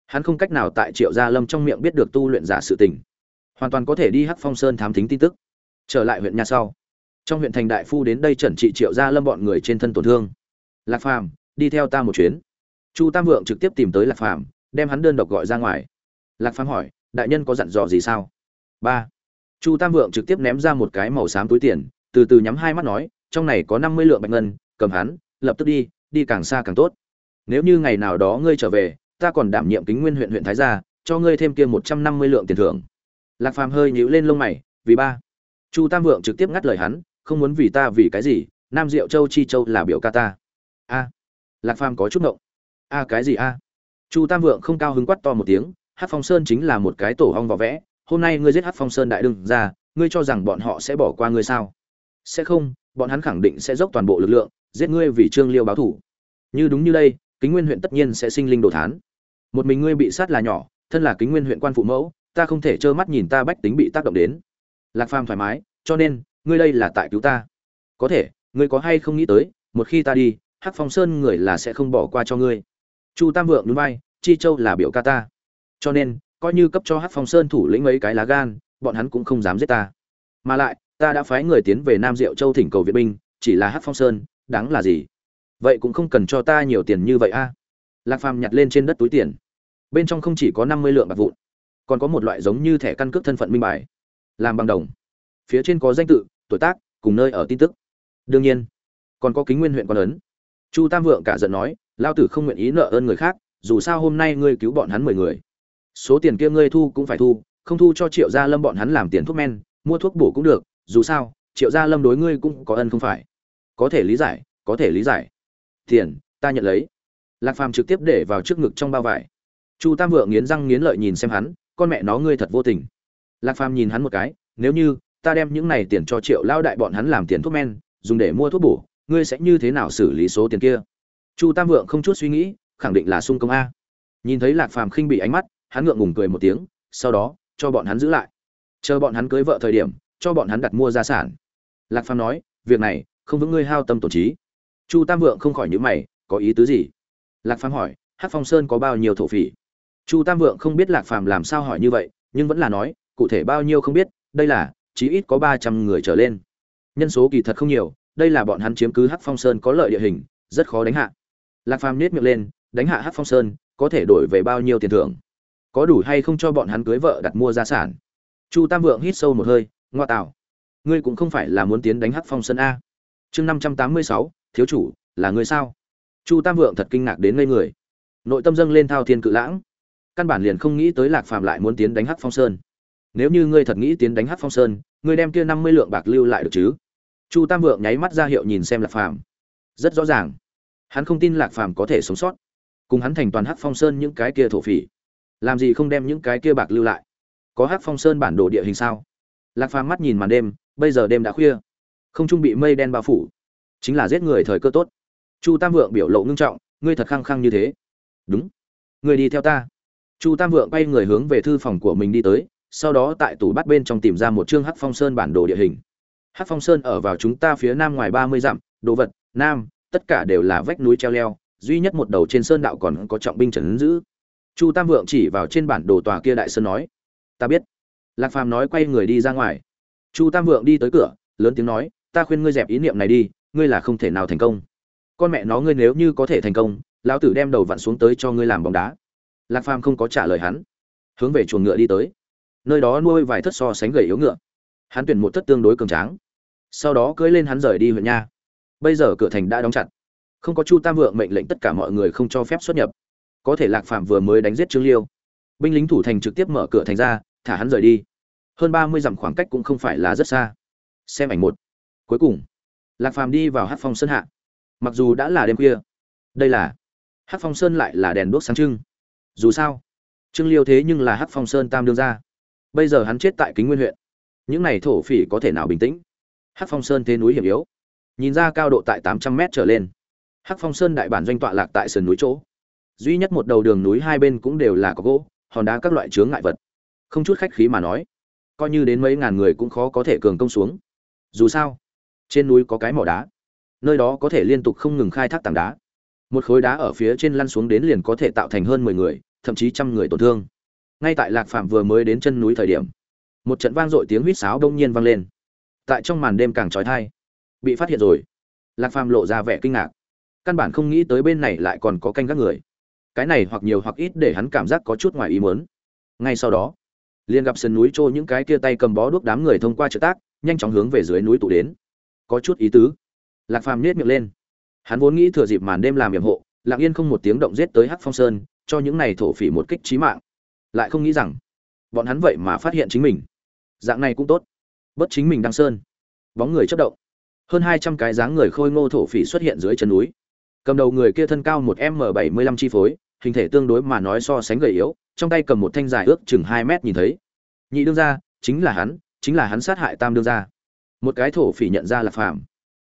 Hắn không cách nào tại triệu gia lâm trong miệng biết được tu luyện giả sự tình. Hoàn toàn có thể đi Hát phong sơn thám thính tin tức. Trở lại huyện nhà sau. Trong huyện thành đại phu đến đây trần trị triệu gia lâm bọn người trên thân tổn thương lạc phàm, đi theo ta một chuyến. Chu tam vượng trực tiếp tìm tới lạc phàm, đem hắn đơn độc gọi ra ngoài. Lạc phàm hỏi, đại nhân có dặn dò gì sao? Ba. Chu tam vượng trực tiếp ném ra một cái màu xám túi tiền, từ từ nhắm hai mắt nói, trong này có năm mươi lượng bạch ngân, cầm hắn, lập tức đi đi càng xa càng tốt. Nếu như ngày nào đó ngươi trở về, ta còn đảm nhiệm kính nguyên huyện huyện thái gia, cho ngươi thêm kia một trăm năm mươi lượng tiền thưởng. Lạc phàm hơi nhíu lên lông mày, vì ba. Chu tam vượng trực tiếp ngắt lời hắn, không muốn vì ta vì cái gì, nam diệu châu chi châu là biểu ca ta a. Lạc phàm có chút ngộng. A cái gì a? Chu tam vượng không cao hứng quát to một tiếng hát phong sơn chính là một cái tổ hong vỏ vẽ, hôm nay ngươi giết hát phong sơn đại đương ra ngươi cho rằng bọn họ sẽ bỏ qua ngươi sao? Sẽ không, bọn hắn khẳng định sẽ dốc toàn bộ lực lượng, giết ngươi vì trương liêu báo thủ. Như đúng như đây, kính nguyên huyện tất nhiên sẽ sinh linh đồ thán. Một mình ngươi bị sát là nhỏ, thân là kính nguyên huyện quan phụ mẫu, ta không thể trơ mắt nhìn ta bách tính bị tác động đến. Lạc phàm thoải mái, cho nên, ngươi đây là tại cứu ta. Có thể, ngươi có hay không nghĩ tới, một khi ta đi hắc phong sơn người là sẽ không bỏ qua cho ngươi. Chu tam vượng núi bay chi châu là biểu ca ta. Cho nên, coi như cấp cho hắc phong sơn thủ lĩnh mấy cái lá gan, bọn hắn cũng không dám giết ta. Mà lại, ta đã phái người tiến về nam diệu châu thỉnh cầu viện binh, chỉ là hắc phong sơn, đáng là gì? Vậy cũng không cần cho ta nhiều tiền như vậy a. Lạc phàm nhặt lên trên đất túi tiền. Bên trong không chỉ có năm mươi lượng bạc vụn, còn có một loại giống như thẻ căn cước thân phận minh bài. Làm bằng đồng. Phía trên có danh tự, tuổi tác, cùng nơi ở tin tức. Đương nhiên, còn có kính nguyên huyện quan ấn chu tam vượng cả giận nói lao tử không nguyện ý nợ ơn người khác, dù sao hôm nay ngươi cứu bọn hắn mười người. Số tiền kia ngươi thu cũng phải thu, không thu cho triệu gia lâm bọn hắn làm tiền thuốc men, mua thuốc bổ cũng được, dù sao, triệu gia lâm đối ngươi cũng có ân không phải. Có thể lý giải, có thể lý giải. Tiền, ta nhận lấy. Lạc phàm trực tiếp để vào trước ngực trong bao vải. Chu tam vượng nghiến răng nghiến lợi nhìn xem hắn, con mẹ nó ngươi thật vô tình. Lạc phàm nhìn hắn một cái, nếu như ta đem những này tiền cho triệu lao đại bọn hắn làm tiền thuốc men, dùng để mua thuốc bổ ngươi sẽ như thế nào xử lý số tiền kia? Chu tam vượng không chút suy nghĩ, khẳng định là sung công a. Nhìn thấy lạc phàm khinh bị ánh mắt, hắn ngượng ngùng cười một tiếng, sau đó, cho bọn hắn giữ lại. Chờ bọn hắn cưới vợ thời điểm, cho bọn hắn đặt mua gia sản. Lạc phàm nói, việc này, không vững ngươi hao tâm tổn trí. Chu tam vượng không khỏi nhữ mày, có ý tứ gì? Lạc phàm hỏi hát phong sơn có bao nhiêu thổ phỉ? Chu tam vượng không biết lạc phàm làm sao hỏi như vậy, nhưng vẫn là nói, cụ thể bao nhiêu không biết, đây là, chí ít có ba trăm người trở lên. Nhân số kỳ thật không nhiều đây là bọn hắn chiếm cứ hắc phong sơn có lợi địa hình, rất khó đánh hạ. Lạc phàm nhếch miệng lên, đánh hạ hắc phong sơn, có thể đổi về bao nhiêu tiền thưởng? Có đủ hay không cho bọn hắn cưới vợ đặt mua gia sản? Chu tam vượng hít sâu một hơi, ngoa tạo ngươi cũng không phải là muốn tiến đánh hắc phong sơn a. Chương năm trăm tám mươi sáu, thiếu chủ, là ngươi sao? Chu tam vượng thật kinh ngạc đến ngây người. Nội tâm dâng lên thao thiên cự lãng. Căn bản liền không nghĩ tới lạc phàm lại muốn tiến đánh hắc phong sơn. Nếu như ngươi thật nghĩ tiến đánh hắc phong sơn, ngươi đem kia năm mươi lượng bạc lưu lại được chứ? Chu tam vượng nháy mắt ra hiệu nhìn xem lạc phàm. Rất rõ ràng, hắn không tin lạc phàm có thể sống sót. Cùng hắn thành toàn hắc phong sơn những cái kia thổ phỉ. Làm gì không đem những cái kia bạc lưu lại? Có hắc phong sơn bản đồ địa hình sao? Lạc phàm mắt nhìn màn đêm, bây giờ đêm đã khuya. Không trung bị mây đen bao phủ. Chính là giết người thời cơ tốt. Chu tam vượng biểu lộ ngưng trọng, ngươi thật khăng khăng như thế. Đúng. Ngươi đi theo ta. Chu tam vượng bay người hướng về thư phòng của mình đi tới, sau đó tại tủ bắt bên trong tìm ra một chương hắc phong sơn bản đồ địa hình hắc phong sơn ở vào chúng ta phía nam ngoài ba mươi dặm, đồ vật, nam, tất cả đều là vách núi treo leo, duy nhất một đầu trên sơn đạo còn có trọng binh trấn giữ. Chu tam vượng chỉ vào trên bản đồ tòa kia đại sơn nói, ta biết. Lạc phàm nói quay người đi ra ngoài. Chu tam vượng đi tới cửa, lớn tiếng nói, ta khuyên ngươi dẹp ý niệm này đi, ngươi là không thể nào thành công. Con mẹ nó ngươi nếu như có thể thành công, lão tử đem đầu vặn xuống tới cho ngươi làm bóng đá. Lạc phàm không có trả lời hắn, hướng về chuồng ngựa đi tới. Nơi đó nuôi vài thất so sánh gầy yếu ngựa. Hắn tuyển một thất tương đối cường tráng sau đó cưỡi lên hắn rời đi huyện nha. Bây giờ cửa thành đã đóng chặt. Không có chu tam vượng mệnh lệnh tất cả mọi người không cho phép xuất nhập. Có thể lạc phạm vừa mới đánh giết trương liêu. Binh lính thủ thành trực tiếp mở cửa thành ra, thả hắn rời đi. Hơn ba mươi dặm khoảng cách cũng không phải là rất xa. Xem ảnh một. Cuối cùng, lạc phàm đi vào hát phong sơn hạ. Mặc dù đã là đêm khuya, đây là hát phong sơn lại là đèn đuốc sáng trưng. Dù sao, trương liêu thế nhưng là hát phong sơn tam đương ra bây giờ hắn chết tại kính nguyên huyện. Những này thổ phỉ có thể nào bình tĩnh? Hắc phong sơn thế núi hiểm yếu. Nhìn ra cao độ tại tám trăm mét trở lên. Hắc phong sơn đại bản doanh tọa lạc tại sườn núi chỗ. Duy nhất một đầu đường núi hai bên cũng đều là có gỗ, hòn đá các loại chướng ngại vật. Không chút khách khí mà nói, coi như đến mấy ngàn người cũng khó có thể cường công xuống. Dù sao, trên núi có cái mỏ đá. Nơi đó có thể liên tục không ngừng khai thác tảng đá. Một khối đá ở phía trên lăn xuống đến liền có thể tạo thành hơn mười người, thậm chí trăm người tổn thương. Ngay tại lạc phạm vừa mới đến chân núi thời điểm, một trận vang dội tiếng huýt sáo đông nhiên vang lên tại trong màn đêm càng trói thai. Bị phát hiện rồi. Lạc phàm lộ ra vẻ kinh ngạc. Căn bản không nghĩ tới bên này lại còn có canh các người. Cái này hoặc nhiều hoặc ít để hắn cảm giác có chút ngoài ý muốn. Ngay sau đó, liền gặp sườn núi trôi những cái kia tay cầm bó đuốc đám người thông qua trợ tác, nhanh chóng hướng về dưới núi tụ đến. Có chút ý tứ. Lạc phàm nết miệng lên. Hắn vốn nghĩ thừa dịp màn đêm làm nhiệm hộ, lặng yên không một tiếng động giết tới hắc phong sơn, cho những này thổ phỉ một kích trí mạng. Lại không nghĩ rằng, bọn hắn vậy mà phát hiện chính mình. Dạng này cũng tốt bất chính mình đăng sơn. Bóng người chất động. Hơn hai trăm cái dáng người khôi ngô thổ phỉ xuất hiện dưới chân núi. Cầm đầu người kia thân cao một m bảy mươi lăm chi phối, hình thể tương đối mà nói so sánh gầy yếu, trong tay cầm một thanh dài ước chừng hai mét nhìn thấy. Nhị đương gia, chính là hắn, chính là hắn sát hại tam đương gia. Một cái thổ phỉ nhận ra là phạm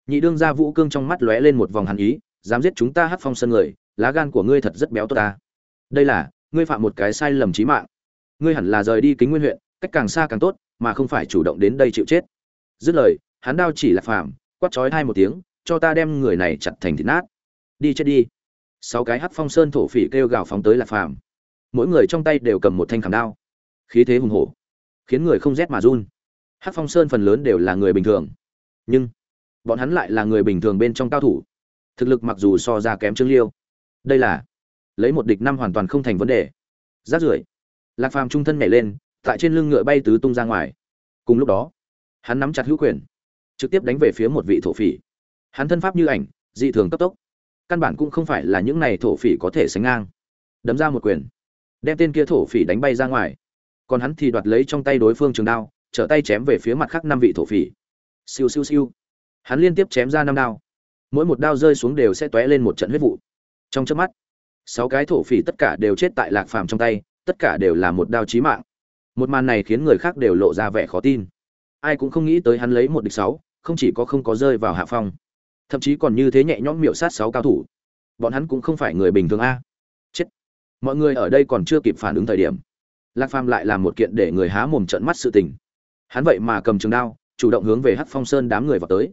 nhị đương gia vũ cương trong mắt lóe lên một vòng hàn ý, dám giết chúng ta hát phong sân người, lá gan của ngươi thật rất béo tốt ta. Đây là, ngươi phạm một cái sai lầm chí mạng. Ngươi hẳn là rời đi kính nguyên huyện, cách càng xa càng tốt mà không phải chủ động đến đây chịu chết. Dứt lời, hắn đao chỉ là phạm quát chói hai một tiếng, cho ta đem người này chặt thành thịt nát. Đi chết đi. Sáu cái hắc phong sơn thổ phỉ kêu gào phóng tới lạc phàm. Mỗi người trong tay đều cầm một thanh khảm đao. Khí thế hùng hổ, khiến người không rét mà run. Hắc phong sơn phần lớn đều là người bình thường. Nhưng, bọn hắn lại là người bình thường bên trong cao thủ. Thực lực mặc dù so ra kém trương liêu, đây là lấy một địch năm hoàn toàn không thành vấn đề. Rát rưởi, lạc phàm trung thân nhảy lên tại trên lưng ngựa bay tứ tung ra ngoài. Cùng lúc đó, hắn nắm chặt hữu quyền, trực tiếp đánh về phía một vị thổ phỉ. Hắn thân pháp như ảnh, dị thường cấp tốc. Căn bản cũng không phải là những này thổ phỉ có thể sánh ngang. Đấm ra một quyền, đem tên kia thổ phỉ đánh bay ra ngoài. Còn hắn thì đoạt lấy trong tay đối phương trường đao, trở tay chém về phía mặt khác năm vị thổ phỉ. Siêu siêu siêu. Hắn liên tiếp chém ra năm đao. Mỗi một đao rơi xuống đều sẽ t lên một trận huyết vụ. Trong chớp mắt, sáu cái thổ phỉ tất cả đều chết tại lạc phàm trong tay, tất cả đều là một đao chí mạng một màn này khiến người khác đều lộ ra vẻ khó tin. Ai cũng không nghĩ tới hắn lấy một địch sáu, không chỉ có không có rơi vào hạ phong, thậm chí còn như thế nhẹ nhõm miệu sát sáu cao thủ. Bọn hắn cũng không phải người bình thường a. Chết. Mọi người ở đây còn chưa kịp phản ứng thời điểm, lạc phàm lại làm một kiện để người há mồm trận mắt sự tình. Hắn vậy mà cầm trường đao, chủ động hướng về hắc phong sơn đám người vào tới.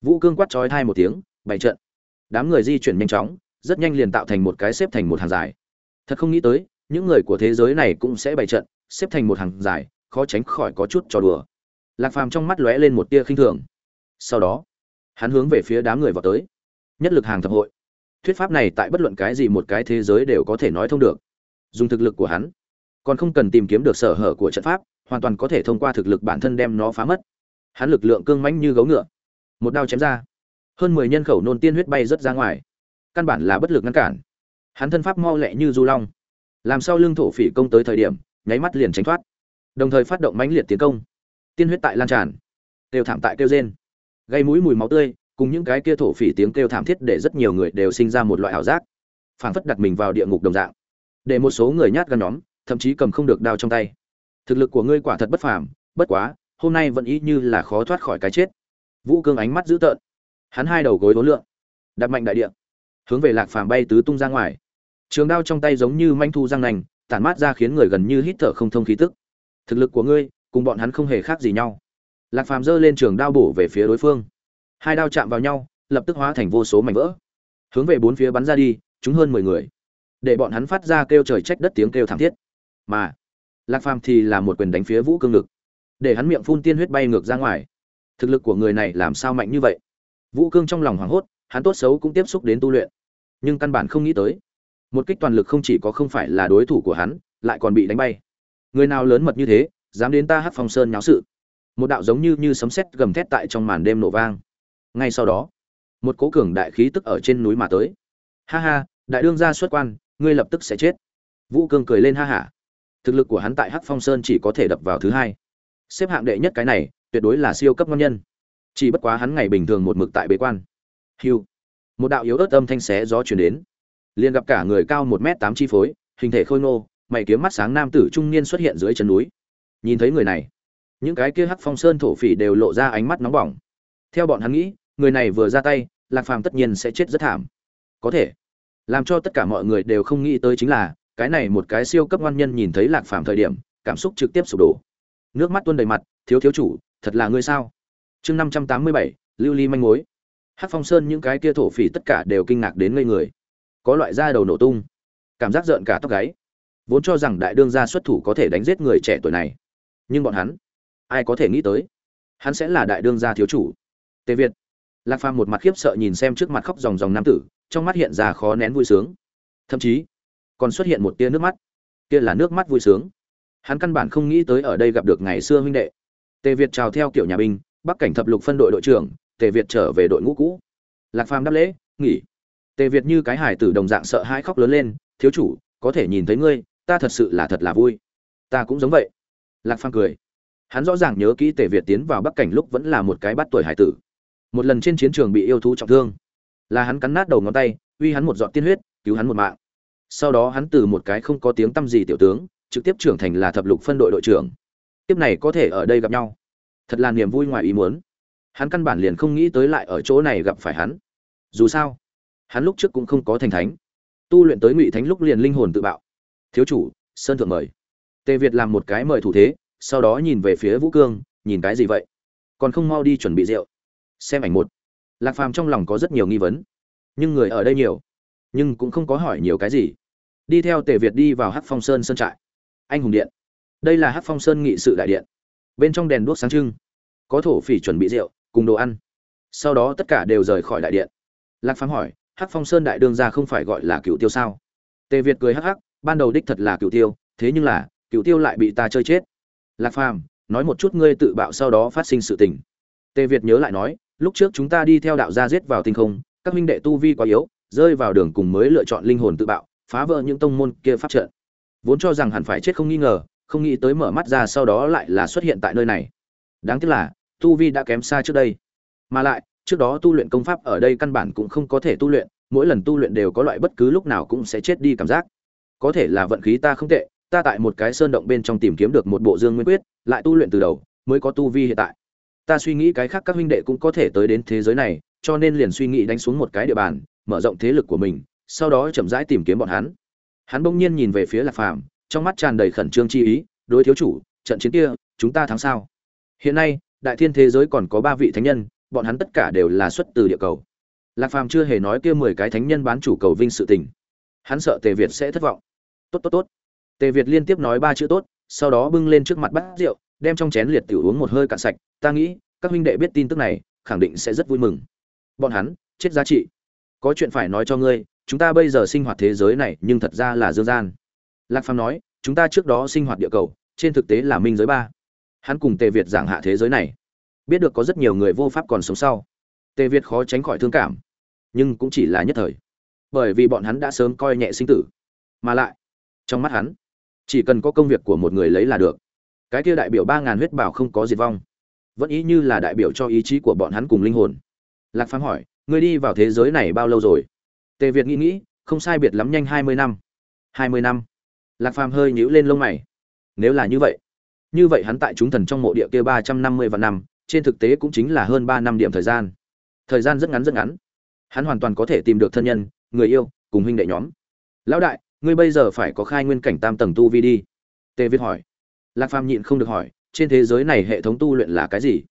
Vũ cương quát trói thai một tiếng, bày trận. Đám người di chuyển nhanh chóng, rất nhanh liền tạo thành một cái xếp thành một hàng dài. Thật không nghĩ tới, những người của thế giới này cũng sẽ bày trận xếp thành một hàng dài, khó tránh khỏi có chút trò đùa. Lạc phàm trong mắt lóe lên một tia khinh thường. Sau đó, hắn hướng về phía đám người vào tới. Nhất lực hàng thập hội. Thuyết pháp này tại bất luận cái gì một cái thế giới đều có thể nói thông được. Dùng thực lực của hắn, còn không cần tìm kiếm được sở hở của trận pháp, hoàn toàn có thể thông qua thực lực bản thân đem nó phá mất. Hắn lực lượng cương mãnh như gấu ngựa. Một đao chém ra. Hơn mười nhân khẩu nôn tiên huyết bay rớt ra ngoài. Căn bản là bất lực ngăn cản. Hắn thân pháp mau lẹ như du long. Làm sao lương thổ phỉ công tới thời điểm nháy mắt liền tránh thoát. Đồng thời phát động mãnh liệt tiến công. Tiên huyết tại lan tràn. Đều thảm tại kêu rên. Gây mũi mùi máu tươi, cùng những cái kia thổ phỉ tiếng kêu thảm thiết để rất nhiều người đều sinh ra một loại ảo giác. Phảng phất đặt mình vào địa ngục đồng dạng. Để một số người nhát gan nhóm, thậm chí cầm không được đao trong tay. Thực lực của ngươi quả thật bất phàm, bất quá, hôm nay vẫn ý như là khó thoát khỏi cái chết. Vũ cương ánh mắt dữ tợn. Hắn hai đầu gối vốn lượng. Đặt mạnh đại địa. Hướng về lạc phàm bay tứ tung ra ngoài. Trường đao trong tay giống như manh thu răng nành tản mát ra khiến người gần như hít thở không thông khí tức. Thực lực của ngươi, cùng bọn hắn không hề khác gì nhau. Lạc phàm giơ lên trường đao bổ về phía đối phương. Hai đao chạm vào nhau, lập tức hóa thành vô số mảnh vỡ. Hướng về bốn phía bắn ra đi, chúng hơn mười người. Để bọn hắn phát ra kêu trời trách đất tiếng kêu thảm thiết. Mà, lạc phàm thì là một quyền đánh phía vũ cương lực. Để hắn miệng phun tiên huyết bay ngược ra ngoài. Thực lực của người này làm sao mạnh như vậy? Vũ cương trong lòng hoảng hốt, hắn tốt xấu cũng tiếp xúc đến tu luyện. Nhưng căn bản không nghĩ tới một kích toàn lực không chỉ có không phải là đối thủ của hắn, lại còn bị đánh bay. Người nào lớn mật như thế, dám đến ta hát phong sơn nháo sự. Một đạo giống như như sấm sét gầm thét tại trong màn đêm nổ vang. Ngay sau đó, một cố cường đại khí tức ở trên núi mà tới. Ha ha, đại đương gia xuất quan, ngươi lập tức sẽ chết. Vũ cương cười lên ha hả. Thực lực của hắn tại hắc phong sơn chỉ có thể đập vào thứ hai. Xếp hạng đệ nhất cái này, tuyệt đối là siêu cấp ngon nhân. Chỉ bất quá hắn ngày bình thường một mực tại bế quan. Hiu một đạo yếu ớt âm thanh xé gió chuyển đến liền gặp cả người cao một m tám chi phối, hình thể khôi ngô, mày kiếm mắt sáng nam tử trung niên xuất hiện dưới chân núi. Nhìn thấy người này, những cái kia hắc phong sơn thổ phỉ đều lộ ra ánh mắt nóng bỏng. Theo bọn hắn nghĩ, người này vừa ra tay, lạc phàm tất nhiên sẽ chết rất thảm. Có thể, làm cho tất cả mọi người đều không nghĩ tới chính là, cái này một cái siêu cấp ngoan nhân nhìn thấy lạc phàm thời điểm, cảm xúc trực tiếp sụp đổ. Nước mắt tuôn đầy mặt, thiếu thiếu chủ, thật là ngươi sao? Chương năm trăm tám mươi bảy, lưu ly manh mối. Hắc phong sơn những cái kia thổ phỉ tất cả đều kinh ngạc đến ngây người có loại da đầu nổ tung, cảm giác rợn cả tóc gáy. Vốn cho rằng đại đương gia xuất thủ có thể đánh giết người trẻ tuổi này, nhưng bọn hắn, ai có thể nghĩ tới, hắn sẽ là đại đương gia thiếu chủ. Tề việt, lạc phàm một mặt khiếp sợ nhìn xem trước mặt khóc ròng ròng nam tử, trong mắt hiện ra khó nén vui sướng. Thậm chí, còn xuất hiện một tia nước mắt. Kia là nước mắt vui sướng. Hắn căn bản không nghĩ tới ở đây gặp được ngày xưa huynh đệ. Tề việt chào theo kiểu nhà binh, bắc cảnh thập lục phân đội đội trưởng, tề việt trở về đội ngũ cũ. Lạc phàm đáp lễ, nghỉ tề việt như cái hải tử đồng dạng sợ hãi khóc lớn lên, thiếu chủ, có thể nhìn thấy ngươi, ta thật sự là thật là vui. Ta cũng giống vậy. Lạc phàm cười. Hắn rõ ràng nhớ kỹ tề việt tiến vào bắc cảnh lúc vẫn là một cái bắt tuổi hải tử. Một lần trên chiến trường bị yêu thú trọng thương, là hắn cắn nát đầu ngón tay, uy hắn một giọt tiên huyết, cứu hắn một mạng. Sau đó hắn từ một cái không có tiếng tăm gì tiểu tướng, trực tiếp trưởng thành là thập lục phân đội đội trưởng. Tiếp này có thể ở đây gặp nhau. Thật là niềm vui ngoài ý muốn. Hắn căn bản liền không nghĩ tới lại ở chỗ này gặp phải hắn. Dù sao hắn lúc trước cũng không có thành thánh. Tu luyện tới ngụy thánh lúc liền linh hồn tự bạo. Thiếu chủ, sơn thượng mời. Tề việt làm một cái mời thủ thế, sau đó nhìn về phía vũ cương, nhìn cái gì vậy? Còn không mau đi chuẩn bị rượu. Xem ảnh một. Lạc phàm trong lòng có rất nhiều nghi vấn. Nhưng người ở đây nhiều. Nhưng cũng không có hỏi nhiều cái gì. Đi theo tề việt đi vào hát phong sơn sơn trại. Anh hùng điện. Đây là hát phong sơn nghị sự đại điện. Bên trong đèn đuốc sáng trưng. Có thổ phỉ chuẩn bị rượu, cùng đồ ăn. Sau đó tất cả đều rời khỏi đại điện. Lạc phàm hỏi Hắc phong sơn đại đương ra không phải gọi là cựu tiêu sao? Tề việt cười hắc hắc, ban đầu đích thật là cựu tiêu, thế nhưng là cựu tiêu lại bị ta chơi chết. Lạc phàm, nói một chút ngươi tự bạo sau đó phát sinh sự tình. Tề việt nhớ lại nói, lúc trước chúng ta đi theo đạo gia giết vào tinh không, các minh đệ tu vi quá yếu, rơi vào đường cùng mới lựa chọn linh hồn tự bạo, phá vỡ những tông môn kia pháp trận. Vốn cho rằng hẳn phải chết không nghi ngờ, không nghĩ tới mở mắt ra sau đó lại là xuất hiện tại nơi này. Đáng tiếc là, tu vi đã kém xa trước đây. Mà lại trước đó tu luyện công pháp ở đây căn bản cũng không có thể tu luyện, mỗi lần tu luyện đều có loại bất cứ lúc nào cũng sẽ chết đi cảm giác. Có thể là vận khí ta không tệ, ta tại một cái sơn động bên trong tìm kiếm được một bộ dương nguyên quyết, lại tu luyện từ đầu, mới có tu vi hiện tại. Ta suy nghĩ cái khác các huynh đệ cũng có thể tới đến thế giới này, cho nên liền suy nghĩ đánh xuống một cái địa bàn, mở rộng thế lực của mình, sau đó chậm rãi tìm kiếm bọn hắn. Hắn bỗng nhiên nhìn về phía lạc phàm, trong mắt tràn đầy khẩn trương chi ý, đối thiếu chủ, trận chiến kia, chúng ta thắng sao? Hiện nay, đại thiên thế giới còn có ba vị thánh nhân bọn hắn tất cả đều là xuất từ địa cầu. Lạc phàm chưa hề nói kia mười cái thánh nhân bán chủ cầu vinh sự tình. Hắn sợ tề việt sẽ thất vọng. Tốt tốt tốt. Tề việt liên tiếp nói ba chữ tốt, sau đó bưng lên trước mặt bát rượu, đem trong chén liệt tiểu uống một hơi cạn sạch. Ta nghĩ, các huynh đệ biết tin tức này, khẳng định sẽ rất vui mừng. Bọn hắn, chết giá trị. Có chuyện phải nói cho ngươi, chúng ta bây giờ sinh hoạt thế giới này nhưng thật ra là dương gian. Lạc phàm nói, chúng ta trước đó sinh hoạt địa cầu, trên thực tế là minh giới ba. Hắn cùng tề việt giảng hạ thế giới này biết được có rất nhiều người vô pháp còn sống sau. Tề việt khó tránh khỏi thương cảm, nhưng cũng chỉ là nhất thời. Bởi vì bọn hắn đã sớm coi nhẹ sinh tử, mà lại, trong mắt hắn, chỉ cần có công việc của một người lấy là được. Cái kia đại biểu ba ngàn huyết bảo không có diệt vong. Vẫn ý như là đại biểu cho ý chí của bọn hắn cùng linh hồn. Lạc phàm hỏi, ngươi đi vào thế giới này bao lâu rồi? Tề việt nghĩ nghĩ, không sai biệt lắm nhanh hai mươi năm. Hai mươi năm? Lạc phàm hơi nhíu lên lông mày. Nếu là như vậy như vậy hắn tại chúng thần trong mộ địa kia ba trăm năm mươi vạn năm trên thực tế cũng chính là hơn ba năm điểm thời gian. Thời gian rất ngắn rất ngắn. Hắn hoàn toàn có thể tìm được thân nhân, người yêu, cùng huynh đệ nhóm. Lão đại, ngươi bây giờ phải có khai nguyên cảnh tam tầng tu vi đi. Tề việt hỏi. Lạc phàm nhịn không được hỏi, trên thế giới này hệ thống tu luyện là cái gì?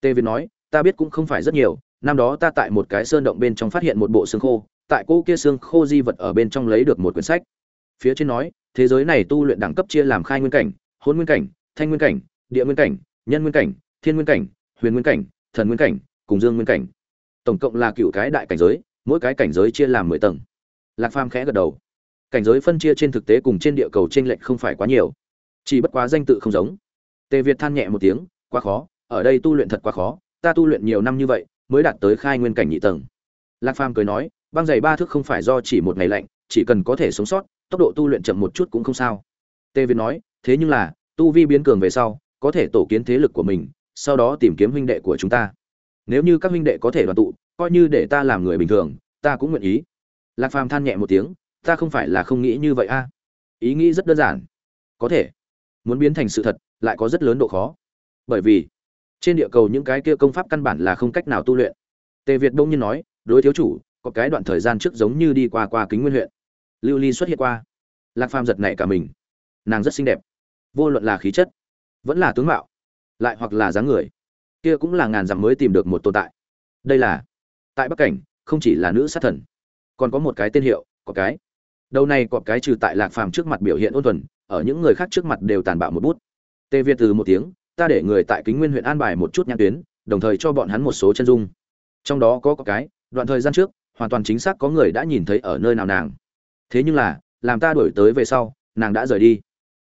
Tề việt nói, ta biết cũng không phải rất nhiều, năm đó ta tại một cái sơn động bên trong phát hiện một bộ xương khô, tại cô kia xương khô di vật ở bên trong lấy được một quyển sách. Phía trên nói, thế giới này tu luyện đẳng cấp chia làm khai nguyên cảnh, hôn nguyên cảnh, thanh nguyên cảnh, địa nguyên cảnh, nhân nguyên cảnh thiên nguyên cảnh, huyền nguyên cảnh, thần nguyên cảnh, cùng dương nguyên cảnh. Tổng cộng là cựu cái đại cảnh giới, mỗi cái cảnh giới chia làm mười tầng. Lạc phàm khẽ gật đầu. Cảnh giới phân chia trên thực tế cùng trên địa cầu t r ê n lệch không phải quá nhiều. Chỉ bất quá danh tự không giống. Tề việt than nhẹ một tiếng, quá khó, ở đây tu luyện thật quá khó, ta tu luyện nhiều năm như vậy, mới đạt tới khai nguyên cảnh nhị tầng. Lạc phàm cười nói, băng giày ba thước không phải do chỉ một ngày lạnh, chỉ cần có thể sống sót, tốc độ tu luyện chậm một chút cũng không sao. Tề việt nói, thế nhưng là, tu vi biến cường về sau, có thể tổ kiến thế lực của mình sau đó tìm kiếm huynh đệ của chúng ta. Nếu như các huynh đệ có thể đoàn tụ, coi như để ta làm người bình thường, ta cũng nguyện ý. Lạc phàm than nhẹ một tiếng, ta không phải là không nghĩ như vậy a. Ý nghĩ rất đơn giản. Có thể. Muốn biến thành sự thật, lại có rất lớn độ khó. Bởi vì, trên địa cầu những cái kia công pháp căn bản là không cách nào tu luyện. Tề việt đông nhiên nói, đối thiếu chủ, có cái đoạn thời gian trước giống như đi qua qua kính nguyên huyện. Lưu ly xuất hiện qua. Lạc phàm giật nảy cả mình. Nàng rất xinh đẹp. Vô luận là khí chất, vẫn là tướng mạo lại hoặc là dáng người. Kia cũng là ngàn dặm mới tìm được một tồn tại. Đây là tại bắc cảnh không chỉ là nữ sát thần còn có một cái tên hiệu có cái. Đầu này có cái trừ tại lạc phàm trước mặt biểu hiện ôn thuần ở những người khác trước mặt đều tàn bạo một bút. Tê việt từ một tiếng ta để người tại kính nguyên huyện an bài một chút nhãn tuyến đồng thời cho bọn hắn một số chân dung. Trong đó có, có cái đoạn thời gian trước hoàn toàn chính xác có người đã nhìn thấy ở nơi nào nàng. Thế nhưng là làm ta đổi tới về sau nàng đã rời đi.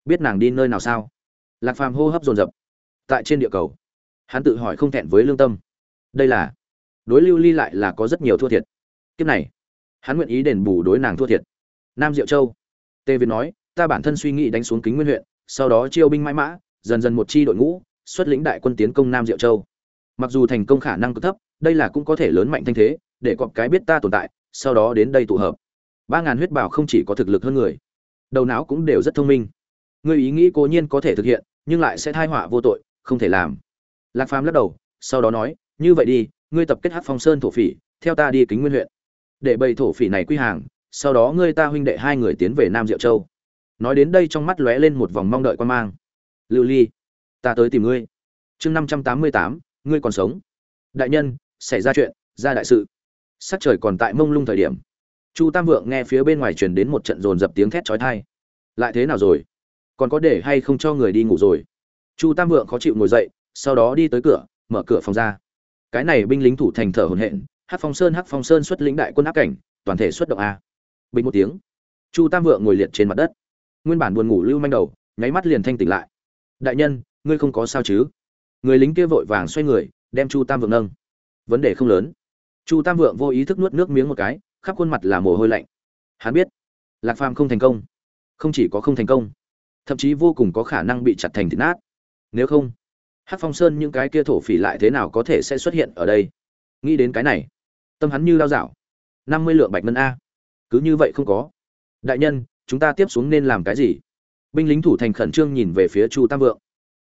Biết nàng đi nơi nào sao? Lạc phàm hô hấp dồn dập tại trên địa cầu. Hắn tự hỏi không thẹn với lương tâm. Đây là, đối lưu ly lại là có rất nhiều thua thiệt. Kiếp này, hắn nguyện ý đền bù đối nàng thua thiệt. Nam diệu châu tề việt nói, ta bản thân suy nghĩ đánh xuống kính nguyên huyện, sau đó chiêu binh mãi mã, dần dần một chi đội ngũ, xuất lĩnh đại quân tiến công nam diệu châu. Mặc dù thành công khả năng cực thấp, đây là cũng có thể lớn mạnh thanh thế, để cọp cái biết ta tồn tại, sau đó đến đây tụ hợp. Ba ngàn huyết bảo không chỉ có thực lực hơn người, đầu não cũng đều rất thông minh. Ngươi ý nghĩ cố nhiên có thể thực hiện, nhưng lại sẽ thai họa vô tội không thể làm. Lạc phàm lắc đầu, sau đó nói, như vậy đi, ngươi tập kết hát phong sơn thổ phỉ, theo ta đi kính nguyên huyện. Để bày thổ phỉ này quy hàng, sau đó ngươi ta huynh đệ hai người tiến về nam diệu châu. Nói đến đây trong mắt lóe lên một vòng mong đợi quan mang. Lưu ly, ta tới tìm ngươi. Chương năm trăm tám mươi tám, ngươi còn sống. Đại nhân, xảy ra chuyện, ra đại sự. Sắc trời còn tại mông lung thời điểm. Chu tam vượng nghe phía bên ngoài truyền đến một trận dồn dập tiếng thét chói tai. Lại thế nào rồi? Còn có để hay không cho người đi ngủ rồi? Chu tam vượng khó chịu ngồi dậy, sau đó đi tới cửa, mở cửa phòng ra. Cái này binh lính thủ thành thở hổn hển hát phong sơn hát phong sơn xuất lĩnh đại quân áp cảnh, toàn thể xuất động a. Bình một tiếng, chu tam vượng ngồi liệt trên mặt đất. Nguyên bản buồn ngủ lưu manh đầu, nháy mắt liền thanh tỉnh lại. Đại nhân, ngươi không có sao chứ? Người lính kia vội vàng xoay người, đem chu tam vượng nâng. Vấn đề không lớn. Chu tam vượng vô ý thức nuốt nước miếng một cái, khắp khuôn mặt là mồ hôi lạnh. Hắn biết, lạc phàm không thành công. Không chỉ có không thành công, thậm chí vô cùng có khả năng bị chặt thành thịt nát nếu không hát phong sơn những cái kia thổ phỉ lại thế nào có thể sẽ xuất hiện ở đây? Nghĩ đến cái này, tâm hắn như lao dạo. Năm mươi lượng bạch ngân a. Cứ như vậy không có. Đại nhân, chúng ta tiếp xuống nên làm cái gì? Binh lính thủ thành khẩn trương nhìn về phía chu tam vượng.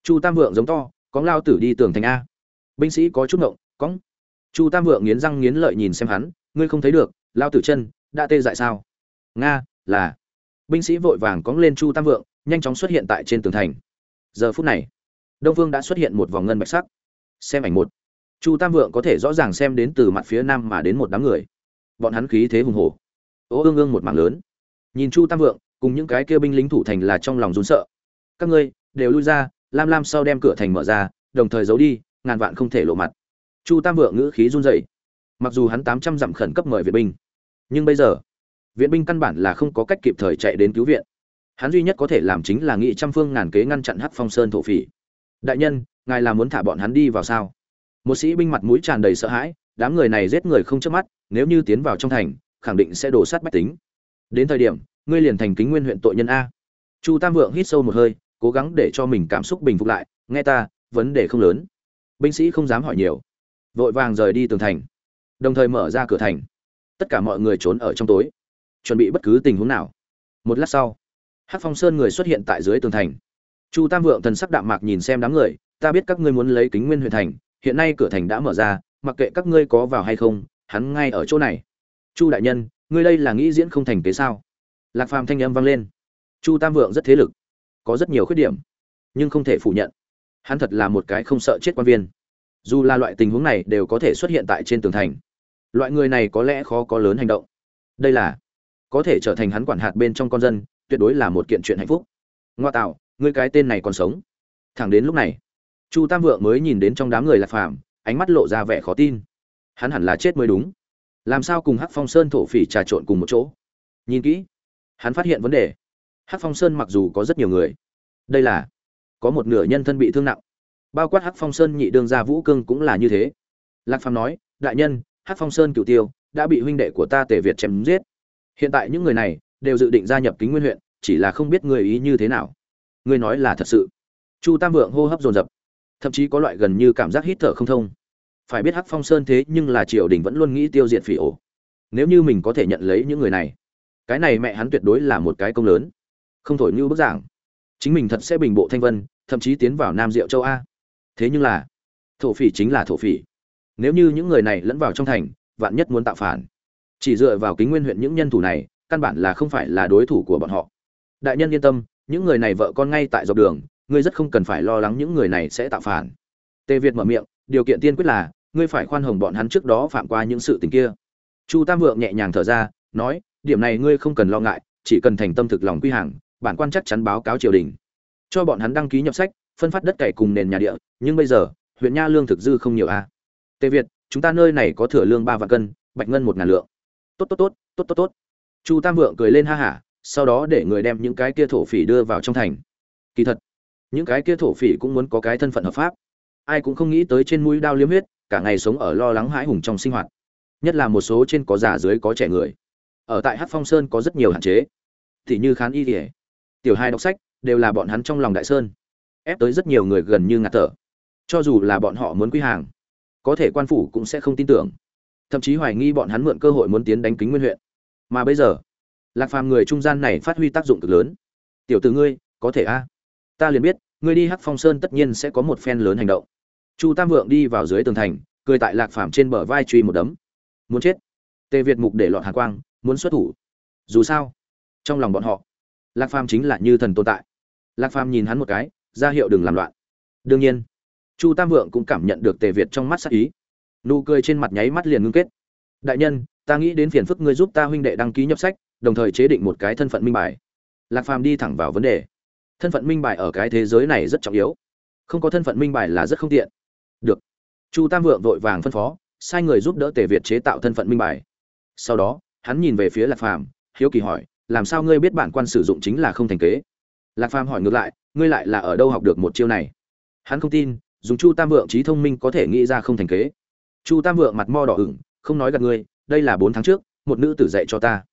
Chu tam vượng giống to, có lao tử đi tường thành a. Binh sĩ có chút ngộng cóng chu tam vượng nghiến răng nghiến lợi nhìn xem hắn, ngươi không thấy được, lao tử chân, đã tê dại sao? Nga, là. Binh sĩ vội vàng cóng lên chu tam vượng, nhanh chóng xuất hiện tại trên tường thành. Giờ phút này đông phương đã xuất hiện một vòng ngân bạch sắc. Xem ảnh một. Chu tam vượng có thể rõ ràng xem đến từ mặt phía nam mà đến một đám người. Bọn hắn khí thế hùng hổ. Ô ương ương một mảng lớn. Nhìn chu tam vượng, cùng những cái kia binh lính thủ thành là trong lòng run sợ. Các ngươi, đều lui ra, lam lam sau đem cửa thành mở ra, đồng thời giấu đi, ngàn vạn không thể lộ mặt. Chu tam vượng ngữ khí run rẩy. Mặc dù hắn tám trăm dặm khẩn cấp mời viện binh, nhưng bây giờ, viện binh căn bản là không có cách kịp thời chạy đến cứu viện. Hắn duy nhất có thể làm chính là nghị trăm phương ngàn kế ngăn chặn hắc phong sơn thổ phỉ đại nhân, ngài là muốn thả bọn hắn đi vào sao? Một sĩ binh mặt mũi tràn đầy sợ hãi, đám người này giết người không chớp mắt, nếu như tiến vào trong thành, khẳng định sẽ đổ sát bách tính. Đến thời điểm, ngươi liền thành kính nguyên huyện tội nhân a. Chu tam vượng hít sâu một hơi, cố gắng để cho mình cảm xúc bình phục lại, nghe ta, vấn đề không lớn. Binh sĩ không dám hỏi nhiều, vội vàng rời đi tường thành, đồng thời mở ra cửa thành. Tất cả mọi người trốn ở trong tối, chuẩn bị bất cứ tình huống nào. Một lát sau hát phong sơn người xuất hiện tại dưới tường thành chu tam vượng thần sắc đạm mạc nhìn xem đám người, ta biết các ngươi muốn lấy kính nguyên huyện thành, hiện nay cửa thành đã mở ra, mặc kệ các ngươi có vào hay không, hắn ngay ở chỗ này. Chu đại nhân, ngươi đây là nghĩ diễn không thành kế sao? Lạc phàm thanh âm vang lên. Chu tam vượng rất thế lực, có rất nhiều khuyết điểm, nhưng không thể phủ nhận. Hắn thật là một cái không sợ chết quan viên. Dù là loại tình huống này đều có thể xuất hiện tại trên tường thành, loại người này có lẽ khó có lớn hành động. Đây là có thể trở thành hắn quản hạt bên trong con dân, tuyệt đối là một kiện chuyện hạnh phúc. Ngoa tạo ngươi cái tên này còn sống. Thẳng đến lúc này, chu tam vượng mới nhìn đến trong đám người lạc phàm, ánh mắt lộ ra vẻ khó tin. Hắn hẳn là chết mới đúng. Làm sao cùng hắc phong sơn thổ phỉ trà trộn cùng một chỗ? Nhìn kỹ, hắn phát hiện vấn đề. Hắc phong sơn mặc dù có rất nhiều người, đây là có một nửa nhân thân bị thương nặng. Bao quát hắc phong sơn nhị đương gia vũ cương cũng là như thế. Lạc phàm nói, đại nhân, hắc phong sơn cựu tiêu đã bị huynh đệ của ta tề việt chém giết. Hiện tại những người này đều dự định gia nhập kính nguyên huyện, chỉ là không biết người ý như thế nào ngươi nói là thật sự. Chu tam vượng hô hấp dồn dập, thậm chí có loại gần như cảm giác hít thở không thông. Phải biết hắc phong sơn thế nhưng là triều đình vẫn luôn nghĩ tiêu diệt phỉ ổ. Nếu như mình có thể nhận lấy những người này, cái này mẹ hắn tuyệt đối là một cái công lớn. Không thổi như bức giảng. Chính mình thật sẽ bình bộ thanh vân, thậm chí tiến vào nam diệu châu a. Thế nhưng là, thổ phỉ chính là thổ phỉ. Nếu như những người này lẫn vào trong thành, vạn nhất muốn tạo phản. Chỉ dựa vào kính nguyên huyện những nhân thủ này, căn bản là không phải là đối thủ của bọn họ. Đại nhân yên tâm những người này vợ con ngay tại dọc đường, ngươi rất không cần phải lo lắng những người này sẽ tạo phản. Tề việt mở miệng, điều kiện tiên quyết là, ngươi phải khoan hồng bọn hắn trước đó phạm qua những sự tình kia. Chu tam vượng nhẹ nhàng thở ra, nói, điểm này ngươi không cần lo ngại, chỉ cần thành tâm thực lòng quy hàng, bản quan chắc chắn báo cáo triều đình. Cho bọn hắn đăng ký nhập sách, phân phát đất cày cùng nền nhà địa, nhưng bây giờ, huyện nha lương thực dư không nhiều a. À. tề việt, chúng ta nơi này có thừa lương ba vạn cân, bạch ngân một ngàn lượng. Tốt tốt tốt tốt tốt tốt. Chu tam vượng cười lên ha hả sau đó để người đem những cái kia thổ phỉ đưa vào trong thành. Kỳ thật, những cái kia thổ phỉ cũng muốn có cái thân phận hợp pháp. Ai cũng không nghĩ tới trên mũi đao liếm huyết, cả ngày sống ở lo lắng hãi hùng trong sinh hoạt. Nhất là một số trên có già dưới có trẻ người. Ở tại hát phong sơn có rất nhiều hạn chế. Thì như khán y kỉa tiểu hai đọc sách, đều là bọn hắn trong lòng đại sơn. Ép tới rất nhiều người gần như ngạt thở. Cho dù là bọn họ muốn quy hàng, có thể quan phủ cũng sẽ không tin tưởng. Thậm chí hoài nghi bọn hắn mượn cơ hội muốn tiến đánh kính nguyên huyện. Mà bây giờ lạc phàm người trung gian này phát huy tác dụng cực lớn. Tiểu từ ngươi, có thể a? Ta liền biết, ngươi đi hắc phong sơn tất nhiên sẽ có một phen lớn hành động. Chu tam vượng đi vào dưới tường thành, cười tại lạc phàm trên bờ vai truy một đấm. Muốn chết? Tề việt mục để lọt hàn quang, muốn xuất thủ. Dù sao, trong lòng bọn họ, lạc phàm chính là như thần tồn tại. Lạc phàm nhìn hắn một cái, ra hiệu đừng làm loạn. Đương nhiên, chu tam vượng cũng cảm nhận được tề việt trong mắt sắc ý. Nụ cười trên mặt nháy mắt liền ngưng kết. Đại nhân, ta nghĩ đến phiền phức ngươi giúp ta huynh đệ đăng ký nhập sách đồng thời chế định một cái thân phận minh bài. Lạc phàm đi thẳng vào vấn đề. Thân phận minh bài ở cái thế giới này rất trọng yếu. Không có thân phận minh bài là rất không tiện. Được. Chu tam vượng vội vàng phân phó, sai người giúp đỡ tề việt chế tạo thân phận minh bài. Sau đó, hắn nhìn về phía lạc phàm, hiếu kỳ hỏi, làm sao ngươi biết bản quan sử dụng chính là không thành kế? Lạc phàm hỏi ngược lại, ngươi lại là ở đâu học được một chiêu này? Hắn không tin, dùng chu tam vượng trí thông minh có thể nghĩ ra không thành kế. Chu tam vượng mặt mo đỏ ửng, không nói gặp ngươi, đây là bốn tháng trước, một nữ tử dạy cho ta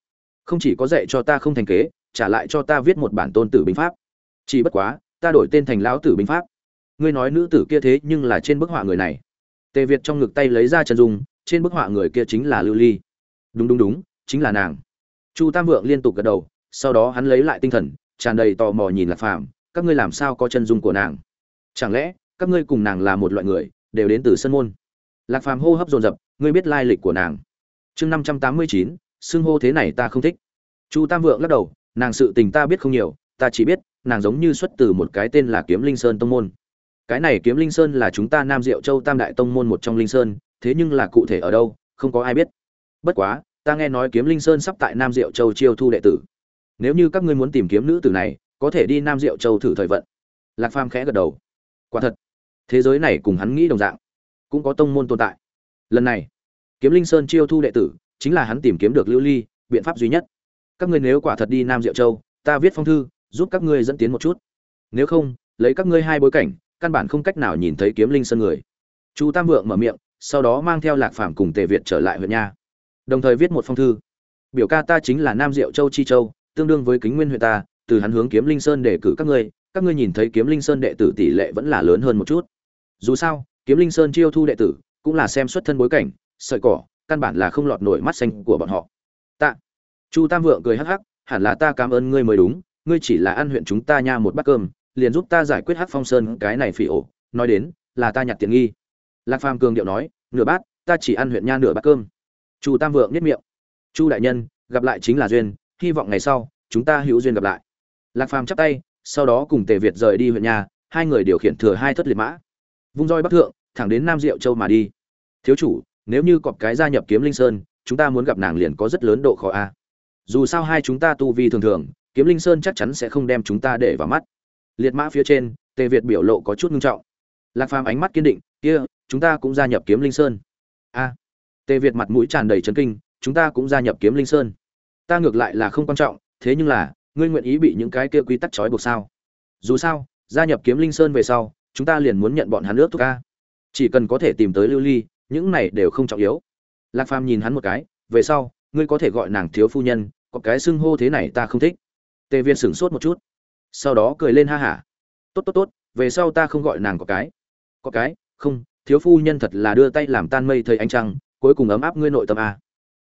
không chỉ có dạy cho ta không thành kế, trả lại cho ta viết một bản tôn tử binh pháp. Chỉ bất quá, ta đổi tên thành lão tử binh pháp. Ngươi nói nữ tử kia thế nhưng là trên bức họa người này. Tề việt trong ngực tay lấy ra chân dung, trên bức họa người kia chính là lưu ly. Đúng đúng đúng, chính là nàng. Chu tam vượng liên tục gật đầu, sau đó hắn lấy lại tinh thần, tràn đầy tò mò nhìn lạc phàm, các ngươi làm sao có chân dung của nàng? Chẳng lẽ, các ngươi cùng nàng là một loại người, đều đến từ sân môn? Lạc phàm hô hấp dồn dập, ngươi biết lai lịch của nàng. Chương năm trăm tám mươi chín xưng hô thế này ta không thích. Chu tam vượng lắc đầu, nàng sự tình ta biết không nhiều, ta chỉ biết, nàng giống như xuất từ một cái tên là kiếm linh sơn tông môn. Cái này kiếm linh sơn là chúng ta nam diệu châu tam đại tông môn một trong linh sơn, thế nhưng là cụ thể ở đâu, không có ai biết. Bất quá, ta nghe nói kiếm linh sơn sắp tại nam diệu châu chiêu thu đệ tử. Nếu như các ngươi muốn tìm kiếm nữ tử này, có thể đi nam diệu châu thử thời vận. Lạc phàm khẽ gật đầu. Quả thật, thế giới này cùng hắn nghĩ đồng dạng, cũng có tông môn tồn tại. Lần này, kiếm linh sơn chiêu thu đệ tử chính là hắn tìm kiếm được lưu ly, biện pháp duy nhất. Các ngươi nếu quả thật đi nam diệu châu, ta viết phong thư, giúp các ngươi dẫn tiến một chút. Nếu không, lấy các ngươi hai bối cảnh, căn bản không cách nào nhìn thấy kiếm linh sơn người. Chu tam vượng mở miệng, sau đó mang theo lạc phàm cùng tề việt trở lại huyện nha. Đồng thời viết một phong thư. Biểu ca ta chính là nam diệu châu chi châu, tương đương với kính nguyên huyện ta, từ hắn hướng kiếm linh sơn để cử các ngươi các ngươi nhìn thấy kiếm linh sơn đệ tử tỷ lệ vẫn là lớn hơn một chút. Dù sao, kiếm linh sơn chiêu thu đệ tử cũng là xem xuất thân bối cảnh, sợi cỏ căn bản là không lọt nổi mắt xanh của bọn họ. Tạ. Chu tam vượng cười hắc hắc, hẳn là ta cảm ơn ngươi mới đúng, ngươi chỉ là ăn huyện chúng ta nha một bát cơm, liền giúp ta giải quyết hắc phong sơn cái này phỉ ổ. Nói đến, là ta nhặt tiện nghi. Lạc phàm cường điệu nói, nửa bát, ta chỉ ăn huyện nha nửa bát cơm. Chu tam vượng nhất miệng. Chu đại nhân, gặp lại chính là duyên, hy vọng ngày sau, chúng ta hữu duyên gặp lại. Lạc phàm chắp tay, sau đó cùng tề việt rời đi huyện nhà hai người điều khiển thừa hai thất liệt mã. Vung roi bắc thượng, thẳng đến nam diệu châu mà đi. Thiếu chủ nếu như cọp cái gia nhập kiếm linh sơn, chúng ta muốn gặp nàng liền có rất lớn độ khó a. Dù sao hai chúng ta tu vi thường thường, kiếm linh sơn chắc chắn sẽ không đem chúng ta để vào mắt. Liệt mã phía trên, tề việt biểu lộ có chút ngưng trọng. Lạc phàm ánh mắt kiên định, kia, chúng ta cũng gia nhập kiếm linh sơn. A. Tề việt mặt mũi tràn đầy chấn kinh, chúng ta cũng gia nhập kiếm linh sơn. Ta ngược lại là không quan trọng, thế nhưng là, ngươi nguyện ý bị những cái kia quy tắc trói buộc sao? Dù sao, gia nhập kiếm linh sơn về sau, chúng ta liền muốn nhận bọn hắn ước thuốc ca chỉ cần có thể tìm tới lưu ly những này đều không trọng yếu. Lạc phàm nhìn hắn một cái, về sau, ngươi có thể gọi nàng thiếu phu nhân, có cái xưng hô thế này ta không thích. Tề việt sửng sốt một chút, sau đó cười lên ha hả, tốt tốt tốt, về sau ta không gọi nàng có cái. Có cái? Không, thiếu phu nhân thật là đưa tay làm tan mây thầy ánh trăng, cuối cùng ấm áp ngươi nội tâm a.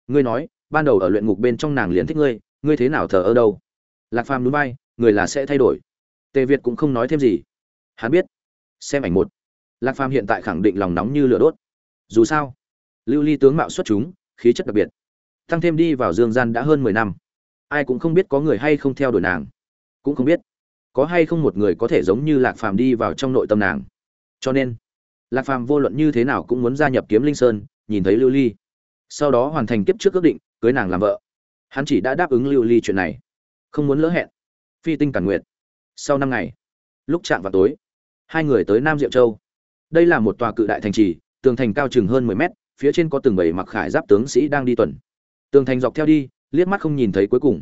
Ngươi nói, ban đầu ở luyện ngục bên trong nàng liền thích ngươi ngươi thế nào thờ ơ đâu? Lạc phàm núi bay, người là sẽ thay đổi. Tề việt cũng không nói thêm gì. Hắn biết, xem ảnh một. Lạc phàm hiện tại khẳng định lòng nóng như lửa đốt dù sao, lưu ly tướng mạo xuất chúng, khí chất đặc biệt. Tăng thêm đi vào dương gian đã hơn mười năm. Ai cũng không biết có người hay không theo đuổi nàng. Cũng không biết có hay không một người có thể giống như lạc phàm đi vào trong nội tâm nàng. Cho nên, lạc phàm vô luận như thế nào cũng muốn gia nhập kiếm linh sơn, nhìn thấy lưu ly. Sau đó hoàn thành kiếp trước ước định, cưới nàng làm vợ. Hắn chỉ đã đáp ứng lưu ly chuyện này. Không muốn lỡ hẹn. Phi tinh cản nguyện sau năm ngày, lúc chạm vào tối, hai người tới nam diệu châu. Đây là một tòa cự đại thành trì tường thành cao chừng hơn mười mét, phía trên có từng bầy mặc khải giáp tướng sĩ đang đi tuần. Tường thành dọc theo đi, liếc mắt không nhìn thấy cuối cùng.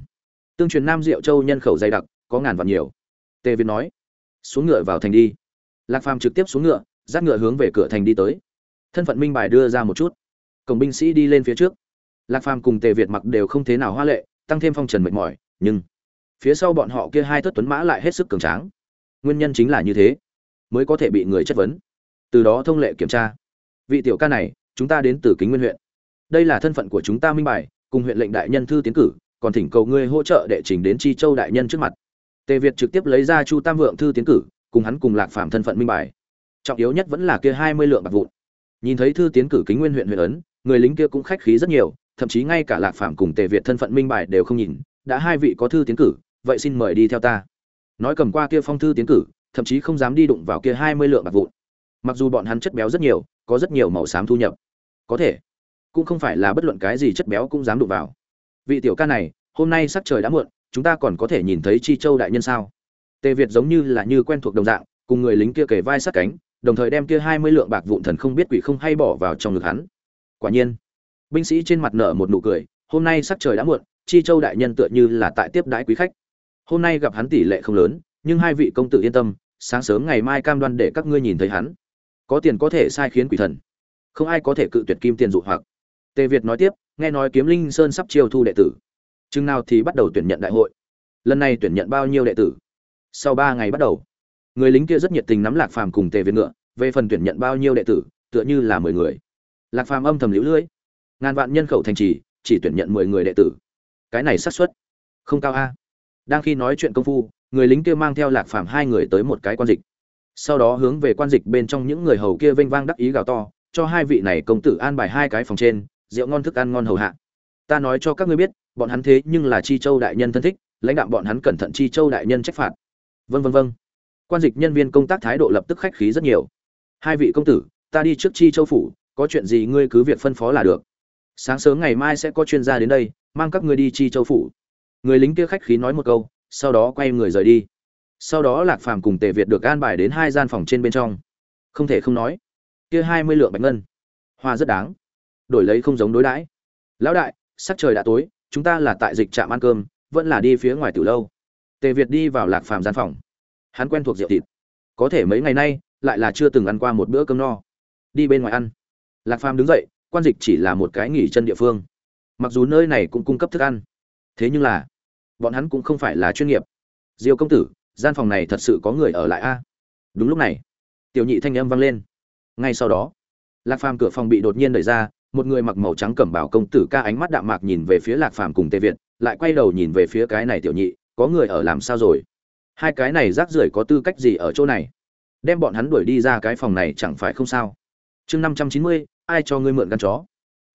Tương truyền nam diệu châu nhân khẩu dày đặc, có ngàn vạn nhiều. Tề việt nói, xuống ngựa vào thành đi. Lạc phàm trực tiếp xuống ngựa, dắt ngựa hướng về cửa thành đi tới. Thân phận minh bài đưa ra một chút. Cổng binh sĩ đi lên phía trước. Lạc phàm cùng tề việt mặc đều không thế nào hoa lệ, tăng thêm phong trần mệt mỏi, nhưng phía sau bọn họ kia hai thất tuấn mã lại hết sức cường tráng. Nguyên nhân chính là như thế, mới có thể bị người chất vấn. Từ đó thông lệ kiểm tra vị tiểu ca này, chúng ta đến từ kính nguyên huyện. Đây là thân phận của chúng ta minh bài, cùng huyện lệnh đại nhân thư tiến cử, còn thỉnh cầu ngươi hỗ trợ đệ trình đến chi châu đại nhân trước mặt. Tề việt trực tiếp lấy ra chu tam vượng thư tiến cử, cùng hắn cùng lạc phạm thân phận minh bài. Trọng yếu nhất vẫn là kia hai mươi lượng bạc vụn. Nhìn thấy thư tiến cử kính nguyên huyện huyện ấn, người lính kia cũng khách khí rất nhiều, thậm chí ngay cả lạc phạm cùng tề việt thân phận minh bài đều không nhìn, đã hai vị có thư tiến cử, vậy xin mời đi theo ta. Nói cầm qua kia phong thư tiến cử, thậm chí không dám đi đụng vào kia hai mươi lượng bạc vụn. Mặc dù bọn hắn chất béo rất nhiều có rất nhiều màu xám thu nhập. Có thể, cũng không phải là bất luận cái gì chất béo cũng dám đụng vào. Vị tiểu ca này, hôm nay sắc trời đã muộn, chúng ta còn có thể nhìn thấy chi châu đại nhân sao? Tề việt giống như là như quen thuộc đồng dạng, cùng người lính kia kề vai sát cánh, đồng thời đem kia hai mươi lượng bạc vụn thần không biết quỷ không hay bỏ vào trong ngực hắn. Quả nhiên, binh sĩ trên mặt nở một nụ cười, hôm nay sắc trời đã muộn, chi châu đại nhân tựa như là tại tiếp đãi quý khách. Hôm nay gặp hắn tỷ lệ không lớn, nhưng hai vị công tử yên tâm, sáng sớm ngày mai cam đoan để các ngươi nhìn thấy hắn có tiền có thể sai khiến quỷ thần. Không ai có thể cự tuyệt kim tiền dụ hoặc. Tề việt nói tiếp, nghe nói kiếm linh sơn sắp chiêu thu đệ tử. Chừng nào thì bắt đầu tuyển nhận đại hội. Lần này tuyển nhận bao nhiêu đệ tử? Sau ba ngày bắt đầu, người lính kia rất nhiệt tình nắm lạc phàm cùng tề việt ngựa, về phần tuyển nhận bao nhiêu đệ tử, tựa như là mười người. Lạc phàm âm thầm lũ lưỡi ngàn vạn nhân khẩu thành trì, chỉ tuyển nhận mười người đệ tử. Cái này xác suất không cao a. Đang khi nói chuyện công phu, người lính kia mang theo lạc phàm hai người tới một cái quan dịch sau đó hướng về quan dịch bên trong những người hầu kia vênh vang đắc ý gào to, cho hai vị này công tử an bài hai cái phòng trên, rượu ngon thức ăn ngon hầu hạ. Ta nói cho các ngươi biết, bọn hắn thế nhưng là chi châu đại nhân thân thích, lãnh đạo bọn hắn cẩn thận chi châu đại nhân trách phạt. Vân vân vân quan dịch nhân viên công tác thái độ lập tức khách khí rất nhiều. Hai vị công tử, ta đi trước chi châu phủ, có chuyện gì ngươi cứ việc phân phó là được. Sáng sớm ngày mai sẽ có chuyên gia đến đây, mang các ngươi đi chi châu phủ. Người lính kia khách khí nói một câu, sau đó quay người rời đi sau đó lạc phàm cùng tề việt được an bài đến hai gian phòng trên bên trong. Không thể không nói, kia hai mươi lượng bạch ngân, hoa rất đáng. Đổi lấy không giống đối đãi. Lão đại, sắc trời đã tối, chúng ta là tại dịch trạm ăn cơm, vẫn là đi phía ngoài từ lâu. Tề việt đi vào lạc phàm gian phòng. Hắn quen thuộc rượu thịt. Có thể mấy ngày nay, lại là chưa từng ăn qua một bữa cơm no. Đi bên ngoài ăn. Lạc phàm đứng dậy, quan dịch chỉ là một cái nghỉ chân địa phương. Mặc dù nơi này cũng cung cấp thức ăn, thế nhưng là, bọn hắn cũng không phải là chuyên nghiệp. Diêu công tử gian phòng này thật sự có người ở lại a. Đúng lúc này, tiểu nhị thanh âm vang lên. Ngay sau đó, lạc phàm cửa phòng bị đột nhiên đẩy ra, một người mặc màu trắng cẩm bảo công tử ca ánh mắt đạm mạc nhìn về phía lạc phàm cùng tề việt, lại quay đầu nhìn về phía cái này tiểu nhị, có người ở làm sao rồi? Hai cái này rác rưởi có tư cách gì ở chỗ này? Đem bọn hắn đuổi đi ra cái phòng này chẳng phải không sao? Chương năm trăm chín mươi, ai cho ngươi mượn gan chó?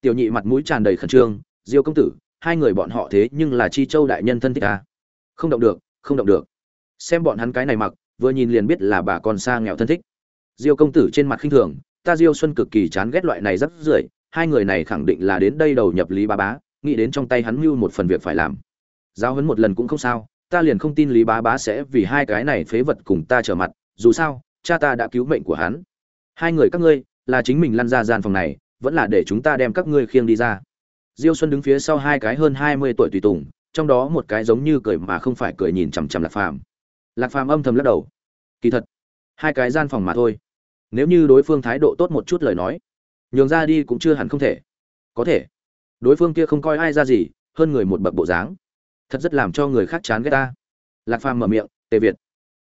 Tiểu nhị mặt mũi tràn đầy khẩn trương, diêu công tử, hai người bọn họ thế nhưng là chi châu đại nhân thân thích à? không động được, không động được xem bọn hắn cái này mặc, vừa nhìn liền biết là bà con xa nghèo thân thích. Diêu công tử trên mặt khinh thường, ta diêu xuân cực kỳ chán ghét loại này rất rưởi, hai người này khẳng định là đến đây đầu nhập lý bá bá, nghĩ đến trong tay hắn mưu một phần việc phải làm. Giao hấn một lần cũng không sao, ta liền không tin lý bá bá sẽ vì hai cái này phế vật cùng ta trở mặt, dù sao, cha ta đã cứu mệnh của hắn. Hai người các ngươi, là chính mình lăn ra gian phòng này, vẫn là để chúng ta đem các ngươi khiêng đi ra. Diêu xuân đứng phía sau hai cái hơn hai mươi tuổi tùy tùng, trong đó một cái giống như cười mà không phải cười nhìn chằm chằm lạc phàm lạc phàm âm thầm lắc đầu. Kỳ thật, hai cái gian phòng mà thôi. Nếu như đối phương thái độ tốt một chút lời nói, nhường ra đi cũng chưa hẳn không thể. Có thể, đối phương kia không coi ai ra gì, hơn người một bậc bộ dáng. Thật rất làm cho người khác chán ghét ta. Lạc phàm mở miệng, tề việt,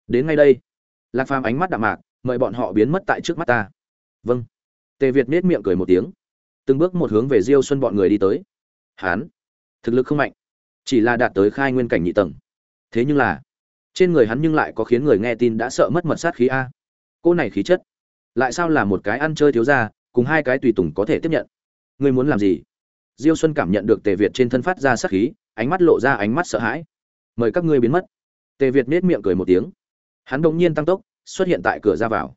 đến ngay đây. Lạc phàm ánh mắt đạm mạc, mời bọn họ biến mất tại trước mắt ta. Vâng. Tề việt nết miệng cười một tiếng. Từng bước một hướng về diêu xuân bọn người đi tới. Hán, thực lực không mạnh, chỉ là đạt tới khai nguyên cảnh nhị tầng. Thế nhưng là trên người hắn nhưng lại có khiến người nghe tin đã sợ mất mật sát khí a. Cô này khí chất, lại sao là một cái ăn chơi thiếu ra cùng hai cái tùy tùng có thể tiếp nhận? Ngươi muốn làm gì? Diêu xuân cảm nhận được tề việt trên thân phát ra sát khí, ánh mắt lộ ra ánh mắt sợ hãi. Mời các ngươi biến mất. Tề việt nết miệng cười một tiếng. Hắn đột nhiên tăng tốc, xuất hiện tại cửa ra vào.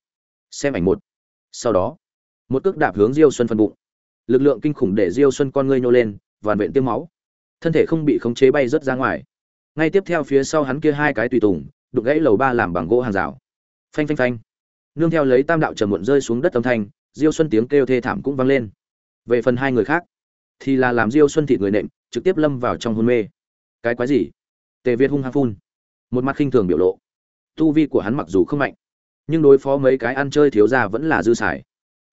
Xem ảnh một. Sau đó, một cước đạp hướng diêu xuân phân bụng. Lực lượng kinh khủng để diêu xuân con ngươi nhô lên, vàn vện tiêm máu. Thân thể không bị khống chế bay rớt ra ngoài ngay tiếp theo phía sau hắn kia hai cái tùy tùng, đục gãy lầu ba làm bằng gỗ hàng rào. Phanh phanh phanh. Nương theo lấy tam đạo trầm muộn rơi xuống đất âm thanh, diêu xuân tiếng kêu thê thảm cũng vang lên. Về phần hai người khác, thì là làm diêu xuân thịt người nệm trực tiếp lâm vào trong hôn mê. Cái quái gì? Tề việt hung hăng phun. Một mặt khinh thường biểu lộ. Tu vi của hắn mặc dù không mạnh, nhưng đối phó mấy cái ăn chơi thiếu ra vẫn là dư xài.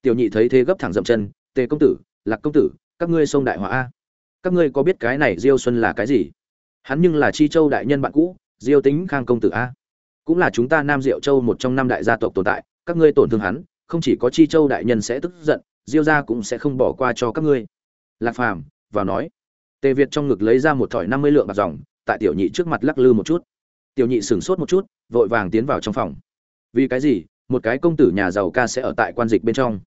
Tiểu nhị thấy thế gấp thẳng dậm chân, tề công tử, lạc công tử, các ngươi sông đại hóa a. Các ngươi có biết cái này diêu xuân là cái gì? Hắn nhưng là chi châu đại nhân bạn cũ, diêu tính khang công tử a. Cũng là chúng ta nam diệu châu một trong năm đại gia tộc tồn tại, các ngươi tổn thương hắn, không chỉ có chi châu đại nhân sẽ tức giận, diêu gia cũng sẽ không bỏ qua cho các ngươi. Lạc phàm vào nói. Tề việt trong ngực lấy ra một thỏi năm mươi lượng bạc dòng, tại tiểu nhị trước mặt lắc lư một chút. Tiểu nhị sửng sốt một chút, vội vàng tiến vào trong phòng. Vì cái gì? Một cái công tử nhà giàu ca sẽ ở tại quan dịch bên trong.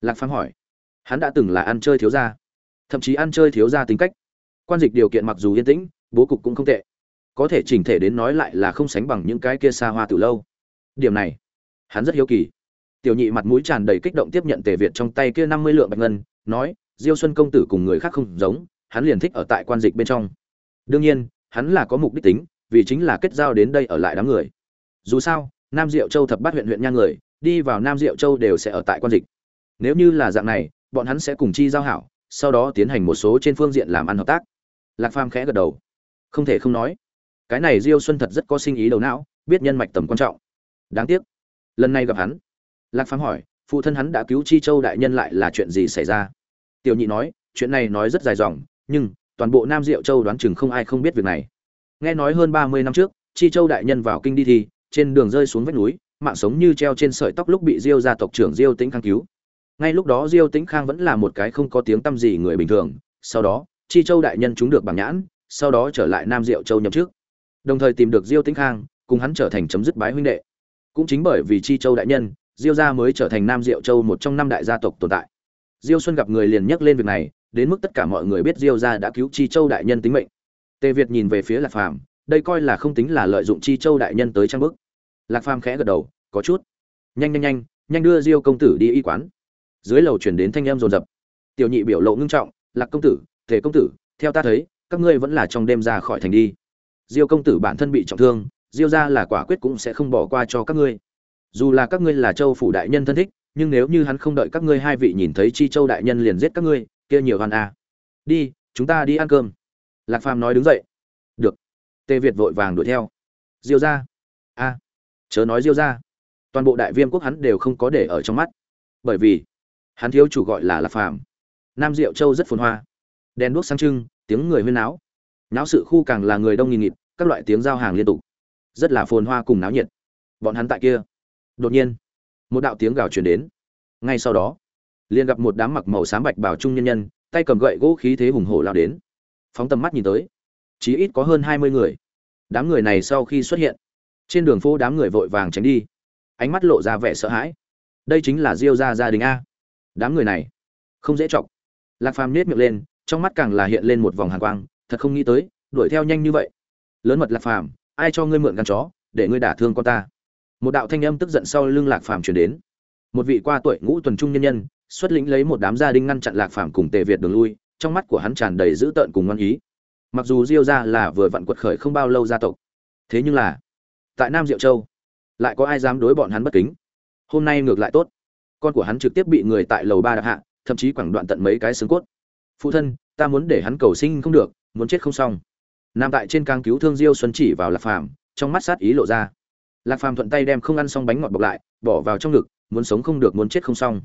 Lạc phàm hỏi. Hắn đã từng là ăn chơi thiếu gia, thậm chí ăn chơi thiếu gia tính cách. Quan dịch điều kiện mặc dù yên tĩnh bố cục cũng không tệ. Có thể chỉnh thể đến nói lại là không sánh bằng những cái kia xa hoa từ lâu. Điểm này, hắn rất hiếu kỳ. Tiểu nhị mặt mũi tràn đầy kích động tiếp nhận tề việt trong tay kia năm mươi lượng bạch ngân, nói, diêu xuân công tử cùng người khác không giống, hắn liền thích ở tại quan dịch bên trong. Đương nhiên, hắn là có mục đích tính, vì chính là kết giao đến đây ở lại đám người. Dù sao, nam diệu châu thập bát huyện huyện nha người, đi vào nam diệu châu đều sẽ ở tại quan dịch. Nếu như là dạng này, bọn hắn sẽ cùng chi giao hảo, sau đó tiến hành một số trên phương diện làm ăn hợp tác. Lạc phàm khẽ gật đầu không thể không nói. Cái này diêu xuân thật rất có sinh ý đầu não, biết nhân mạch tầm quan trọng. Đáng tiếc, lần này gặp hắn. Lạc phàm hỏi, phụ thân hắn đã cứu chi châu đại nhân lại là chuyện gì xảy ra? Tiểu nhị nói, chuyện này nói rất dài dòng, nhưng toàn bộ nam diệu châu đoán chừng không ai không biết việc này. Nghe nói hơn ba mươi năm trước, chi châu đại nhân vào kinh đi thi, trên đường rơi xuống vách núi, mạng sống như treo trên sợi tóc lúc bị diêu gia tộc trưởng diêu tĩnh khang cứu. Ngay lúc đó diêu tĩnh khang vẫn là một cái không có tiếng tâm gì người bình thường, sau đó, chi châu đại nhân chúng được bảng nhãn sau đó trở lại nam diệu châu nhậm chức. Đồng thời tìm được diêu tĩnh khang, cùng hắn trở thành chấm dứt bái huynh đệ. Cũng chính bởi vì chi châu đại nhân, diêu gia mới trở thành nam diệu châu một trong năm đại gia tộc tồn tại. Diêu xuân gặp người liền nhắc lên việc này, đến mức tất cả mọi người biết diêu gia đã cứu chi châu đại nhân tính mệnh. Tề việt nhìn về phía lạc phàm, đây coi là không tính là lợi dụng chi châu đại nhân tới trang bức. Lạc phàm khẽ gật đầu, có chút. Nhanh nhanh nhanh nhanh đưa diêu công tử đi y quán. Dưới lầu truyền đến thanh âm rồn rập tiểu nhị biểu lộ ngưng trọng, lạc công tử, tề công tử, theo ta thấy các ngươi vẫn là trong đêm ra khỏi thành đi. Diêu công tử bản thân bị trọng thương, diêu ra là quả quyết cũng sẽ không bỏ qua cho các ngươi. Dù là các ngươi là châu phủ đại nhân thân thích, nhưng nếu như hắn không đợi các ngươi hai vị nhìn thấy chi châu đại nhân liền giết các ngươi, kia nhiều hoàn à. đi, chúng ta đi ăn cơm. Lạc phàm nói đứng dậy. Được. Tề việt vội vàng đuổi theo. Diêu ra a. Chớ nói diêu ra toàn bộ đại viêm quốc hắn đều không có để ở trong mắt. Bởi vì, hắn thiếu chủ gọi là lạc phàm. Nam diệu châu rất phồn hoa. Đèn đuốc sáng trưng tiếng người huyên náo. Náo sự khu càng là người đông nghìn nghịt, các loại tiếng giao hàng liên tục. Rất là phồn hoa cùng náo nhiệt. Bọn hắn tại kia. Đột nhiên, một đạo tiếng gào truyền đến. Ngay sau đó, liền gặp một đám mặc màu xám bạch bảo trung nhân nhân, tay cầm gậy gỗ khí thế hùng hổ lao đến. Phóng tầm mắt nhìn tới, chí ít có hơn hai mươi người. Đám người này sau khi xuất hiện, trên đường phố đám người vội vàng tránh đi. Ánh mắt lộ ra vẻ sợ hãi. Đây chính là diêu gia gia đình a. Đám người này, không dễ chọc. Lạc phàm nết miệng lên trong mắt càng là hiện lên một vòng hàn quang, thật không nghĩ tới, đuổi theo nhanh như vậy. Lớn mật lạc phàm, ai cho ngươi mượn gan chó, để ngươi đả thương con ta? Một đạo thanh âm tức giận sau lưng lạc phàm truyền đến. Một vị qua tuổi ngũ tuần trung nhân nhân, xuất lĩnh lấy một đám gia đình ngăn chặn lạc phàm cùng tề việt đường lui, trong mắt của hắn tràn đầy dữ tợn cùng ngoan ý. Mặc dù diêu gia là vừa vặn quật khởi không bao lâu gia tộc, thế nhưng là, tại nam diệu châu, lại có ai dám đối bọn hắn bất kính? Hôm nay ngược lại tốt. Con của hắn trực tiếp bị người tại lầu ba đạp hạ, thậm chí quẳng đoạn tận mấy cái xương cốt phụ thân, ta muốn để hắn cầu sinh không được, muốn chết không xong. Nam tại trên càng cứu thương diêu xuân chỉ vào lạc phàm, trong mắt sát ý lộ ra. Lạc phàm thuận tay đem không ăn xong bánh ngọt bọc lại, bỏ vào trong ngực, muốn sống không được, muốn chết không xong.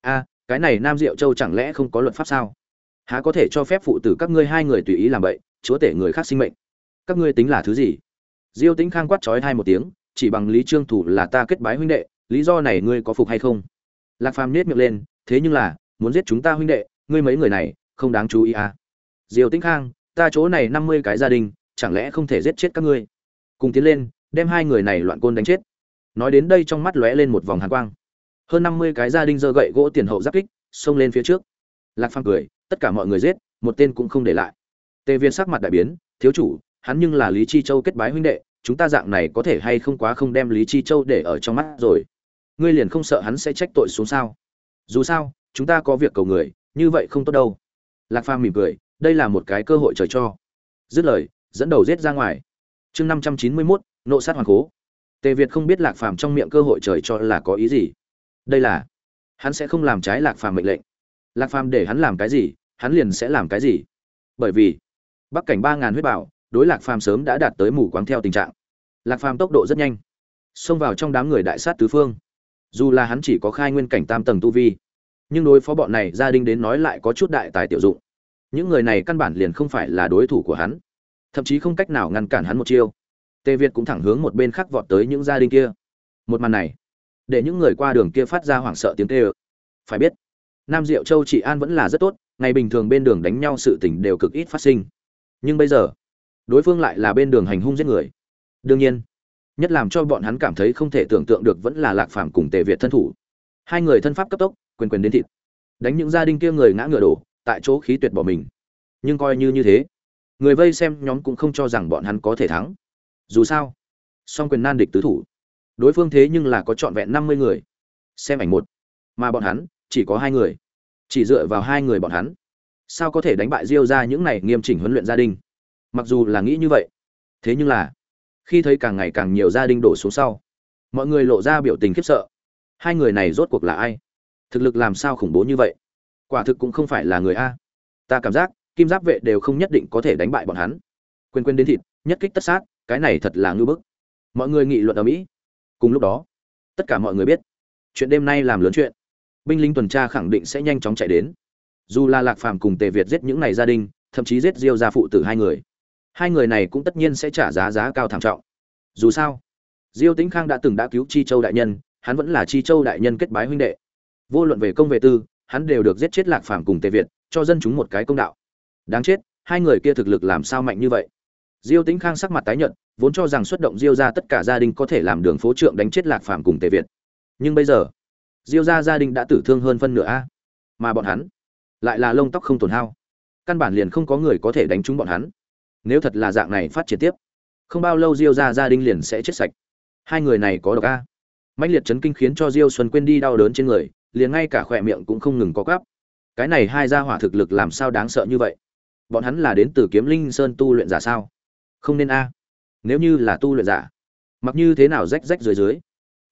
A, cái này nam diệu châu chẳng lẽ không có luật pháp sao? Há có thể cho phép phụ tử các ngươi hai người tùy ý làm vậy chúa tể người khác sinh mệnh? Các ngươi tính là thứ gì? Diêu tính khang quát trói hai một tiếng, chỉ bằng lý trương thủ là ta kết bái huynh đệ, lý do này ngươi có phục hay không? Lạc phàm nết miệng lên, thế nhưng là, muốn giết chúng ta huynh đệ, ngươi mấy người này không đáng chú ý à. Diêu tĩnh khang, ta chỗ này năm mươi cái gia đình, chẳng lẽ không thể giết chết các ngươi? Cùng tiến lên, đem hai người này loạn côn đánh chết. Nói đến đây trong mắt lóe lên một vòng hàn quang. Hơn năm mươi cái gia đình giơ gậy gỗ tiền hậu giáp kích, xông lên phía trước. Lạc phàm cười, tất cả mọi người giết, một tên cũng không để lại. Tề viên sắc mặt đại biến, thiếu chủ, hắn nhưng là lý chi châu kết bái huynh đệ, chúng ta dạng này có thể hay không quá không đem lý chi châu để ở trong mắt rồi? Ngươi liền không sợ hắn sẽ trách tội xuống sao? Dù sao, chúng ta có việc cầu người, như vậy không tốt đâu lạc phàm mỉm cười, đây là một cái cơ hội trời cho. Dứt lời, dẫn đầu giết ra ngoài. Chương năm trăm chín mươi mốt, nộ sát hoàng cố tề việt không biết lạc phàm trong miệng cơ hội trời cho là có ý gì. Đây là, hắn sẽ không làm trái lạc phàm mệnh lệnh. Lạc phàm để hắn làm cái gì, hắn liền sẽ làm cái gì. Bởi vì, bắc cảnh ba ngàn huyết bảo, đối lạc phàm sớm đã đạt tới mù quáng theo tình trạng. Lạc phàm tốc độ rất nhanh. Xông vào trong đám người đại sát tứ phương. Dù là hắn chỉ có khai nguyên cảnh tam tầng tu vi nhưng đối phó bọn này, gia đình đến nói lại có chút đại tài tiểu dụng. Những người này căn bản liền không phải là đối thủ của hắn, thậm chí không cách nào ngăn cản hắn một chiêu. Tề việt cũng thẳng hướng một bên khác vọt tới những gia đình kia. Một màn này, để những người qua đường kia phát ra hoảng sợ tiếng kêu. Phải biết, nam diệu châu trị an vẫn là rất tốt, ngày bình thường bên đường đánh nhau sự tình đều cực ít phát sinh. Nhưng bây giờ, đối phương lại là bên đường hành hung giết người. Đương nhiên, nhất làm cho bọn hắn cảm thấy không thể tưởng tượng được vẫn là lạc phàm cùng tề việt thân thủ. Hai người thân pháp cấp tốc quyền quyền đến thịt. Đánh những gia đình kia người ngã ngựa đổ, tại chỗ khí tuyệt bỏ mình. Nhưng coi như như thế, người vây xem nhóm cũng không cho rằng bọn hắn có thể thắng. Dù sao, song quyền nan địch tứ thủ. Đối phương thế nhưng là có trọn vẹn năm mươi người. Xem ảnh một. Mà bọn hắn, chỉ có hai người. Chỉ dựa vào hai người bọn hắn. Sao có thể đánh bại diêu ra những này nghiêm chỉnh huấn luyện gia đình? Mặc dù là nghĩ như vậy, thế nhưng là, khi thấy càng ngày càng nhiều gia đình đổ xuống sau, mọi người lộ ra biểu tình khiếp sợ. Hai người này rốt cuộc là ai? Thực lực làm sao khủng bố như vậy? Quả thực cũng không phải là người a. Ta cảm giác, kim giáp vệ đều không nhất định có thể đánh bại bọn hắn. Quên quên đến thịt, nhất kích tất sát, cái này thật là ngư bức. Mọi người nghị luận ở mỹ. Cùng lúc đó, tất cả mọi người biết, chuyện đêm nay làm lớn chuyện. Binh lính tuần tra khẳng định sẽ nhanh chóng chạy đến. Dù là lạc phàm cùng tề việt giết những này gia đình, thậm chí giết diêu gia phụ tử hai người hai người này cũng tất nhiên sẽ trả giá giá cao thảm trọng. Dù sao, diêu tĩnh khang đã từng đã cứu chi châu đại nhân, hắn vẫn là chi châu đại nhân kết bái huynh đệ vô luận về công về tư, hắn đều được giết chết lạc phàm cùng tề việt, cho dân chúng một cái công đạo. Đáng chết, hai người kia thực lực làm sao mạnh như vậy? Diêu tĩnh khang sắc mặt tái nhợt, vốn cho rằng xuất động diêu ra tất cả gia đình có thể làm đường phố trượng đánh chết lạc phàm cùng tề việt. Nhưng bây giờ, diêu ra gia đình đã tử thương hơn phân nửa a. Mà bọn hắn lại là lông tóc không tổn hao. Căn bản liền không có người có thể đánh trúng bọn hắn. Nếu thật là dạng này phát triển tiếp, không bao lâu diêu ra gia đình liền sẽ chết sạch. Hai người này có độc a. Mãnh liệt chấn kinh khiến cho diêu xuân quên đi đau đớn trên người liền ngay cả khỏe miệng cũng không ngừng có gắp cái này hai gia hỏa thực lực làm sao đáng sợ như vậy? Bọn hắn là đến từ kiếm linh sơn tu luyện giả sao? Không nên a. À. Nếu như là tu luyện giả, mặc như thế nào rách rách dưới dưới?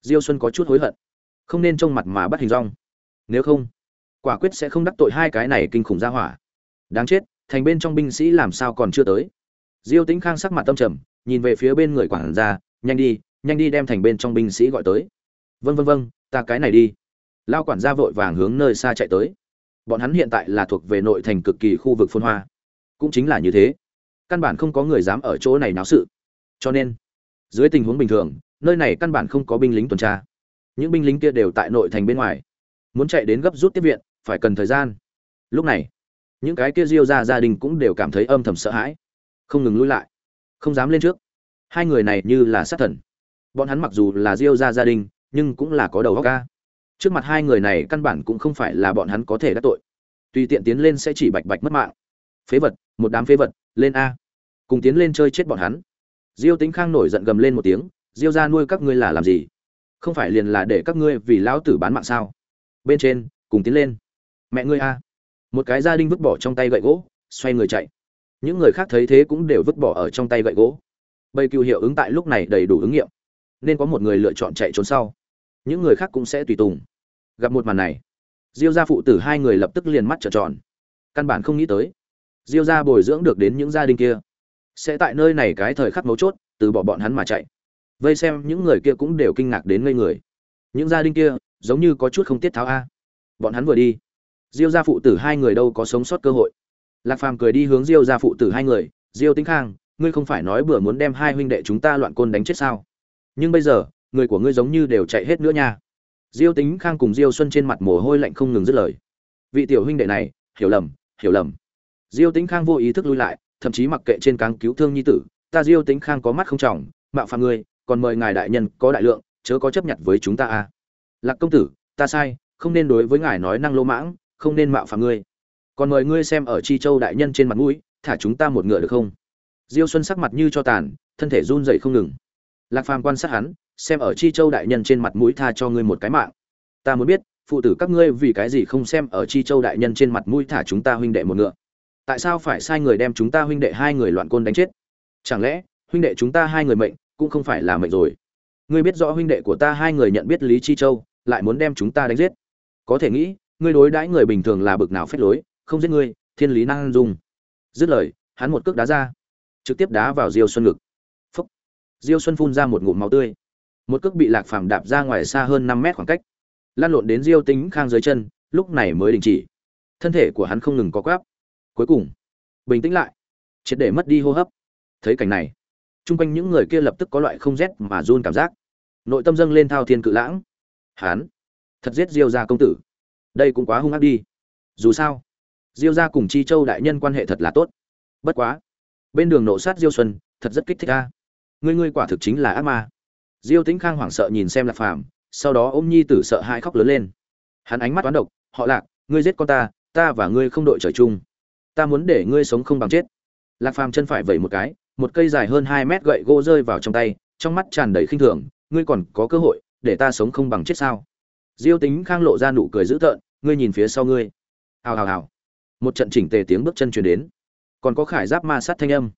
Diêu xuân có chút hối hận. Không nên trông mặt mà bắt hình rong nếu không, quả quyết sẽ không đắc tội hai cái này kinh khủng gia hỏa. Đáng chết, thành bên trong binh sĩ làm sao còn chưa tới? Diêu tĩnh khang sắc mặt tâm trầm, nhìn về phía bên người quản gia, nhanh đi nhanh đi đem thành bên trong binh sĩ gọi tới. Vân vân vân ta cái này đi lao quản gia vội vàng hướng nơi xa chạy tới. Bọn hắn hiện tại là thuộc về nội thành cực kỳ khu vực phôn hoa. Cũng chính là như thế. Căn bản không có người dám ở chỗ này náo sự. Cho nên, dưới tình huống bình thường, nơi này căn bản không có binh lính tuần tra. Những binh lính kia đều tại nội thành bên ngoài. Muốn chạy đến gấp rút tiếp viện, phải cần thời gian. Lúc này, những cái kia diêu ra gia đình cũng đều cảm thấy âm thầm sợ hãi. Không ngừng lui lại. Không dám lên trước. Hai người này như là sát thần. Bọn hắn mặc dù là diêu ra gia đình, nhưng cũng là có đầu óc ca trước mặt hai người này căn bản cũng không phải là bọn hắn có thể đắc tội. Tùy tiện tiến lên sẽ chỉ bạch bạch mất mạng. Phế vật, một đám phế vật, lên a. Cùng tiến lên chơi chết bọn hắn. Diêu tính khang nổi giận gầm lên một tiếng, diêu ra nuôi các ngươi là làm gì? Không phải liền là để các ngươi vì lão tử bán mạng sao? Bên trên, cùng tiến lên. Mẹ ngươi a. Một cái gia đình vứt bỏ trong tay gậy gỗ, xoay người chạy. Những người khác thấy thế cũng đều vứt bỏ ở trong tay gậy gỗ. Bầy cựu hiệu ứng tại lúc này đầy đủ ứng nghiệm. Nên có một người lựa chọn chạy trốn sau những người khác cũng sẽ tùy tùng. Gặp một màn này, diêu gia phụ tử hai người lập tức liền mắt trợn tròn. Căn bản không nghĩ tới, diêu gia bồi dưỡng được đến những gia đình kia. Sẽ tại nơi này cái thời khắc mấu chốt, từ bỏ bọn hắn mà chạy. Vây xem những người kia cũng đều kinh ngạc đến ngây người. Những gia đình kia, giống như có chút không tiết tháo a. Bọn hắn vừa đi, diêu gia phụ tử hai người đâu có sống sót cơ hội. Lạc phàm cười đi hướng diêu gia phụ tử hai người, diêu tĩnh khang, ngươi không phải nói bữa muốn đem hai huynh đệ chúng ta loạn côn đánh chết sao? Nhưng bây giờ người của ngươi giống như đều chạy hết nữa nha. Diêu tính khang cùng diêu xuân trên mặt mồ hôi lạnh không ngừng dứt lời. Vị tiểu huynh đệ này, hiểu lầm hiểu lầm. Diêu tính khang vô ý thức lui lại, thậm chí mặc kệ trên cáng cứu thương nhi tử, ta diêu tính khang có mắt không trọng, mạo phạm ngươi, còn mời ngài đại nhân có đại lượng, chớ có chấp nhận với chúng ta a lạc công tử, ta sai, không nên đối với ngài nói năng lô mãng, không nên mạo phạm ngươi. Còn mời ngươi xem ở chi châu đại nhân trên mặt mũi, thả chúng ta một ngựa được không? Diêu xuân sắc mặt như cho tàn, thân thể run rẩy không ngừng. Lạc phàm quan sát hắn xem ở chi châu đại nhân trên mặt mũi tha cho ngươi một cái mạng. Ta muốn biết, phụ tử các ngươi vì cái gì không xem ở chi châu đại nhân trên mặt mũi thả chúng ta huynh đệ một ngựa? Tại sao phải sai người đem chúng ta huynh đệ hai người loạn côn đánh chết? Chẳng lẽ, huynh đệ chúng ta hai người mệnh, cũng không phải là mệnh rồi? Ngươi biết rõ huynh đệ của ta hai người nhận biết lý chi châu, lại muốn đem chúng ta đánh giết. Có thể nghĩ, ngươi đối đãi người bình thường là bực nào phép lối, không giết ngươi, thiên lý năng dung. Dứt lời, hắn một cước đá ra, trực tiếp đá vào diêu xuân ngực. Phúc. Diêu xuân phun ra một ngụm máu tươi một cước bị lạc phàm đạp ra ngoài xa hơn năm mét khoảng cách. Lan lộn đến diêu tính khang dưới chân, lúc này mới đình chỉ. Thân thể của hắn không ngừng có quáp cuối cùng, bình tĩnh lại. Triệt để mất đi hô hấp. Thấy cảnh này, chung quanh những người kia lập tức có loại không rét mà run cảm giác. Nội tâm dâng lên thao thiên cự lãng. Hán thật giết diêu gia công tử. Đây cũng quá hung ác đi. Dù sao, diêu gia cùng chi châu đại nhân quan hệ thật là tốt. Bất quá, bên đường nộ sát diêu xuân, thật rất kích thích ta ngươi ngươi quả thực chính là ác ma diêu tĩnh khang hoảng sợ nhìn xem lạc phàm, sau đó ôm nhi tử sợ hai khóc lớn lên. Hắn ánh mắt toán độc, họ lạc, ngươi giết con ta ta và ngươi không đội trời chung. Ta muốn để ngươi sống không bằng chết. Lạc phàm chân phải vẩy một cái, một cây dài hơn hai mét gậy gỗ rơi vào trong tay, trong mắt tràn đầy khinh thường, ngươi còn có cơ hội để ta sống không bằng chết sao? Diêu tính khang lộ ra nụ cười dữ tợn, ngươi nhìn phía sau ngươi. Hào hào hào. Một trận chỉnh tề tiếng bước chân chuyển đến. Còn có khải giáp ma sát thanh âm.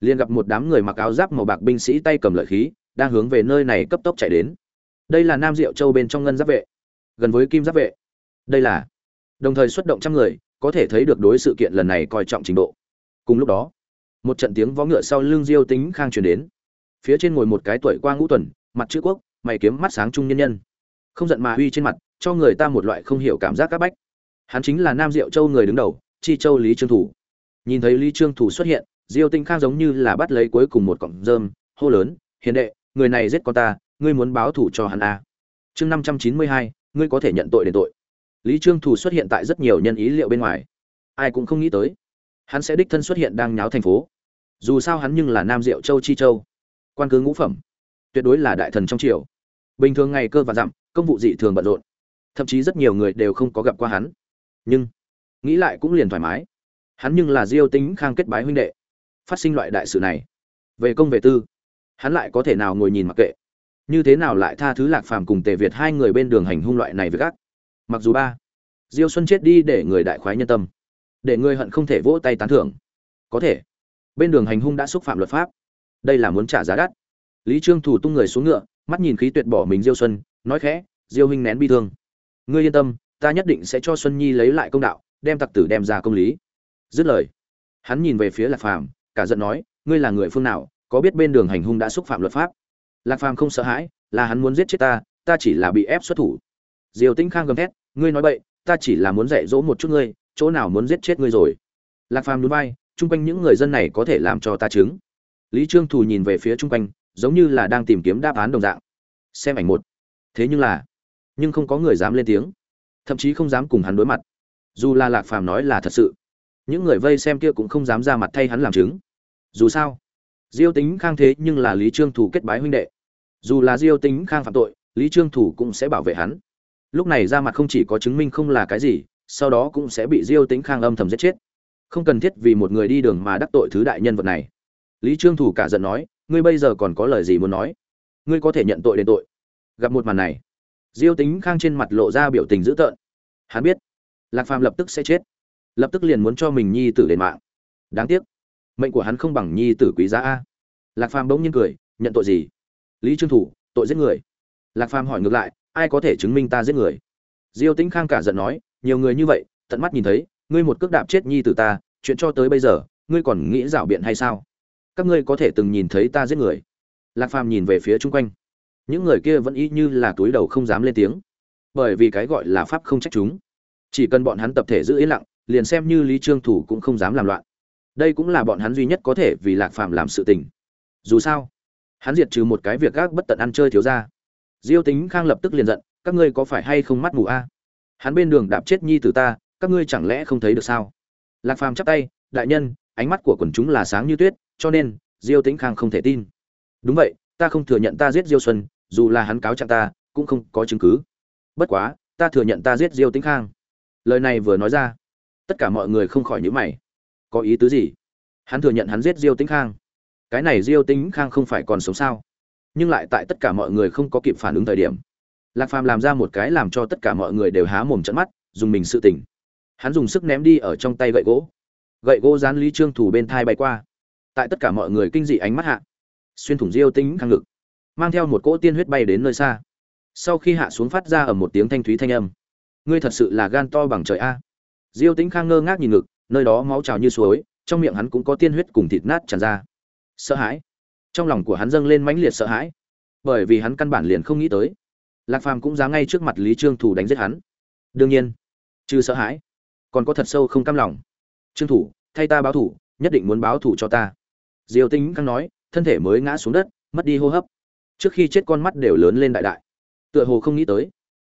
Liền gặp một đám người mặc áo giáp màu bạc binh sĩ tay cầm lợi khí đang hướng về nơi này cấp tốc chạy đến. Đây là nam diệu châu bên trong ngân giáp vệ, gần với kim giáp vệ. Đây là, đồng thời xuất động trăm người, có thể thấy được đối sự kiện lần này coi trọng trình độ. Cùng lúc đó, một trận tiếng vó ngựa sau lưng diêu tính khang truyền đến. Phía trên ngồi một cái tuổi qua ngũ tuần, mặt chữ quốc, mày kiếm mắt sáng trung nhân nhân. Không giận mà uy trên mặt, cho người ta một loại không hiểu cảm giác các bách. Hắn chính là nam diệu châu người đứng đầu, chi châu lý trương thủ. Nhìn thấy lý trương thủ xuất hiện, diêu tinh khang giống như là bắt lấy cuối cùng một cọng rơm, hô lớn, hiền đệ người này giết con ta, ngươi muốn báo thủ cho hắn à. chương năm trăm chín mươi hai, ngươi có thể nhận tội đền tội. Lý trương thủ xuất hiện tại rất nhiều nhân ý liệu bên ngoài. Ai cũng không nghĩ tới, hắn sẽ đích thân xuất hiện đang nháo thành phố. Dù sao hắn nhưng là nam diệu châu chi châu, quan cứ ngũ phẩm, tuyệt đối là đại thần trong triều. Bình thường ngày cơ và dặm, công vụ dị thường bận rộn, thậm chí rất nhiều người đều không có gặp qua hắn. Nhưng, nghĩ lại cũng liền thoải mái. Hắn nhưng là diêu tính khang kết bái huynh đệ, phát sinh loại đại sự này. Về công về tư hắn lại có thể nào ngồi nhìn mặc kệ. Như thế nào lại tha thứ lạc phàm cùng tề việt hai người bên đường hành hung loại này với gác? Mặc dù ba, diêu xuân chết đi để người đại khoái nhân tâm, để người hận không thể vỗ tay tán thưởng. Có thể, bên đường hành hung đã xúc phạm luật pháp. Đây là muốn trả giá đắt. Lý trương thủ tung người xuống ngựa, mắt nhìn khí tuyệt bỏ mình diêu xuân, nói khẽ, diêu huynh nén bi thương. Ngươi yên tâm, ta nhất định sẽ cho xuân nhi lấy lại công đạo, đem tặc tử đem ra công lý. Dứt lời, hắn nhìn về phía lạc phàm, cả giận nói, ngươi là người phương nào có biết bên đường hành hung đã xúc phạm luật pháp? Lạc phàm không sợ hãi, là hắn muốn giết chết ta ta chỉ là bị ép xuất thủ. Diều tĩnh khang gầm thét, ngươi nói bậy, ta chỉ là muốn dạy dỗ một chút ngươi, chỗ nào muốn giết chết ngươi rồi? Lạc phàm núi bay chung quanh những người dân này có thể làm cho ta chứng. Lý trương thù nhìn về phía chung quanh, giống như là đang tìm kiếm đáp án đồng dạng. Xem ảnh một. Thế nhưng là, nhưng không có người dám lên tiếng. Thậm chí không dám cùng hắn đối mặt. Dù là lạc phàm nói là thật sự, những người vây xem kia cũng không dám ra mặt thay hắn làm chứng. Dù sao diêu tính khang thế nhưng là lý trương thủ kết bái huynh đệ. Dù là diêu tính khang phạm tội, lý trương thủ cũng sẽ bảo vệ hắn. Lúc này ra mặt không chỉ có chứng minh không là cái gì, sau đó cũng sẽ bị diêu tính khang âm thầm giết chết. Không cần thiết vì một người đi đường mà đắc tội thứ đại nhân vật này. Lý trương thủ cả giận nói, ngươi bây giờ còn có lời gì muốn nói? Ngươi có thể nhận tội đến tội. Gặp một màn này, diêu tính khang trên mặt lộ ra biểu tình dữ tợn. Hắn biết, lạc phàm lập tức sẽ chết. Lập tức liền muốn cho mình nhi tử đền mạng. Đáng tiếc mệnh của hắn không bằng nhi tử quý giá a. Lạc phàm bỗng nhiên cười, nhận tội gì? Lý trương thủ, tội giết người. Lạc phàm hỏi ngược lại, ai có thể chứng minh ta giết người? Diêu tĩnh khang cả giận nói, nhiều người như vậy, tận mắt nhìn thấy, ngươi một cước đạp chết nhi tử ta, chuyện cho tới bây giờ, ngươi còn nghĩ rảo biện hay sao? Các ngươi có thể từng nhìn thấy ta giết người? Lạc phàm nhìn về phía chung quanh. Những người kia vẫn y như là túi đầu không dám lên tiếng. Bởi vì cái gọi là pháp không trách chúng. Chỉ cần bọn hắn tập thể giữ yên lặng, liền xem như lý trương thủ cũng không dám làm loạn đây cũng là bọn hắn duy nhất có thể vì lạc phàm làm sự tình. Dù sao, hắn diệt trừ một cái việc gác bất tận ăn chơi thiếu ra diêu tính khang lập tức liền giận, các ngươi có phải hay không mắt mù a? Hắn bên đường đạp chết nhi từ ta, các ngươi chẳng lẽ không thấy được sao? Lạc phàm chắp tay, đại nhân, ánh mắt của quần chúng là sáng như tuyết, cho nên, diêu tính khang không thể tin. Đúng vậy, ta không thừa nhận ta giết diêu xuân, dù là hắn cáo trạng ta, cũng không có chứng cứ. Bất quá, ta thừa nhận ta giết diêu tĩnh khang. Lời này vừa nói ra, tất cả mọi người không khỏi nhíu mày có ý tứ gì? Hắn thừa nhận hắn giết diêu tĩnh khang. Cái này diêu tĩnh khang không phải còn sống sao? Nhưng lại tại tất cả mọi người không có kịp phản ứng thời điểm, lạc phàm làm ra một cái làm cho tất cả mọi người đều há mồm trận mắt, dùng mình sự tỉnh hắn dùng sức ném đi ở trong tay gậy gỗ. Gậy gỗ dán lý trương thủ bên thai bay qua. Tại tất cả mọi người kinh dị ánh mắt hạ, xuyên thủng diêu tĩnh khang ngực, mang theo một cỗ tiên huyết bay đến nơi xa. Sau khi hạ xuống phát ra ở một tiếng thanh thúy thanh âm, ngươi thật sự là gan to bằng trời a. Diêu tĩnh khang ngơ ngác nhìn ngực nơi đó máu trào như suối, trong miệng hắn cũng có tiên huyết cùng thịt nát tràn ra. Sợ hãi. Trong lòng của hắn dâng lên mãnh liệt sợ hãi. Bởi vì hắn căn bản liền không nghĩ tới. Lạc phàm cũng dám ngay trước mặt lý trương thủ đánh giết hắn. Đương nhiên, trừ sợ hãi, còn có thật sâu không cam lòng. Trương thủ, thay ta báo thủ, nhất định muốn báo thủ cho ta. Diêu Tinh căng nói, thân thể mới ngã xuống đất, mất đi hô hấp. Trước khi chết con mắt đều lớn lên đại đại. Tựa hồ không nghĩ tới,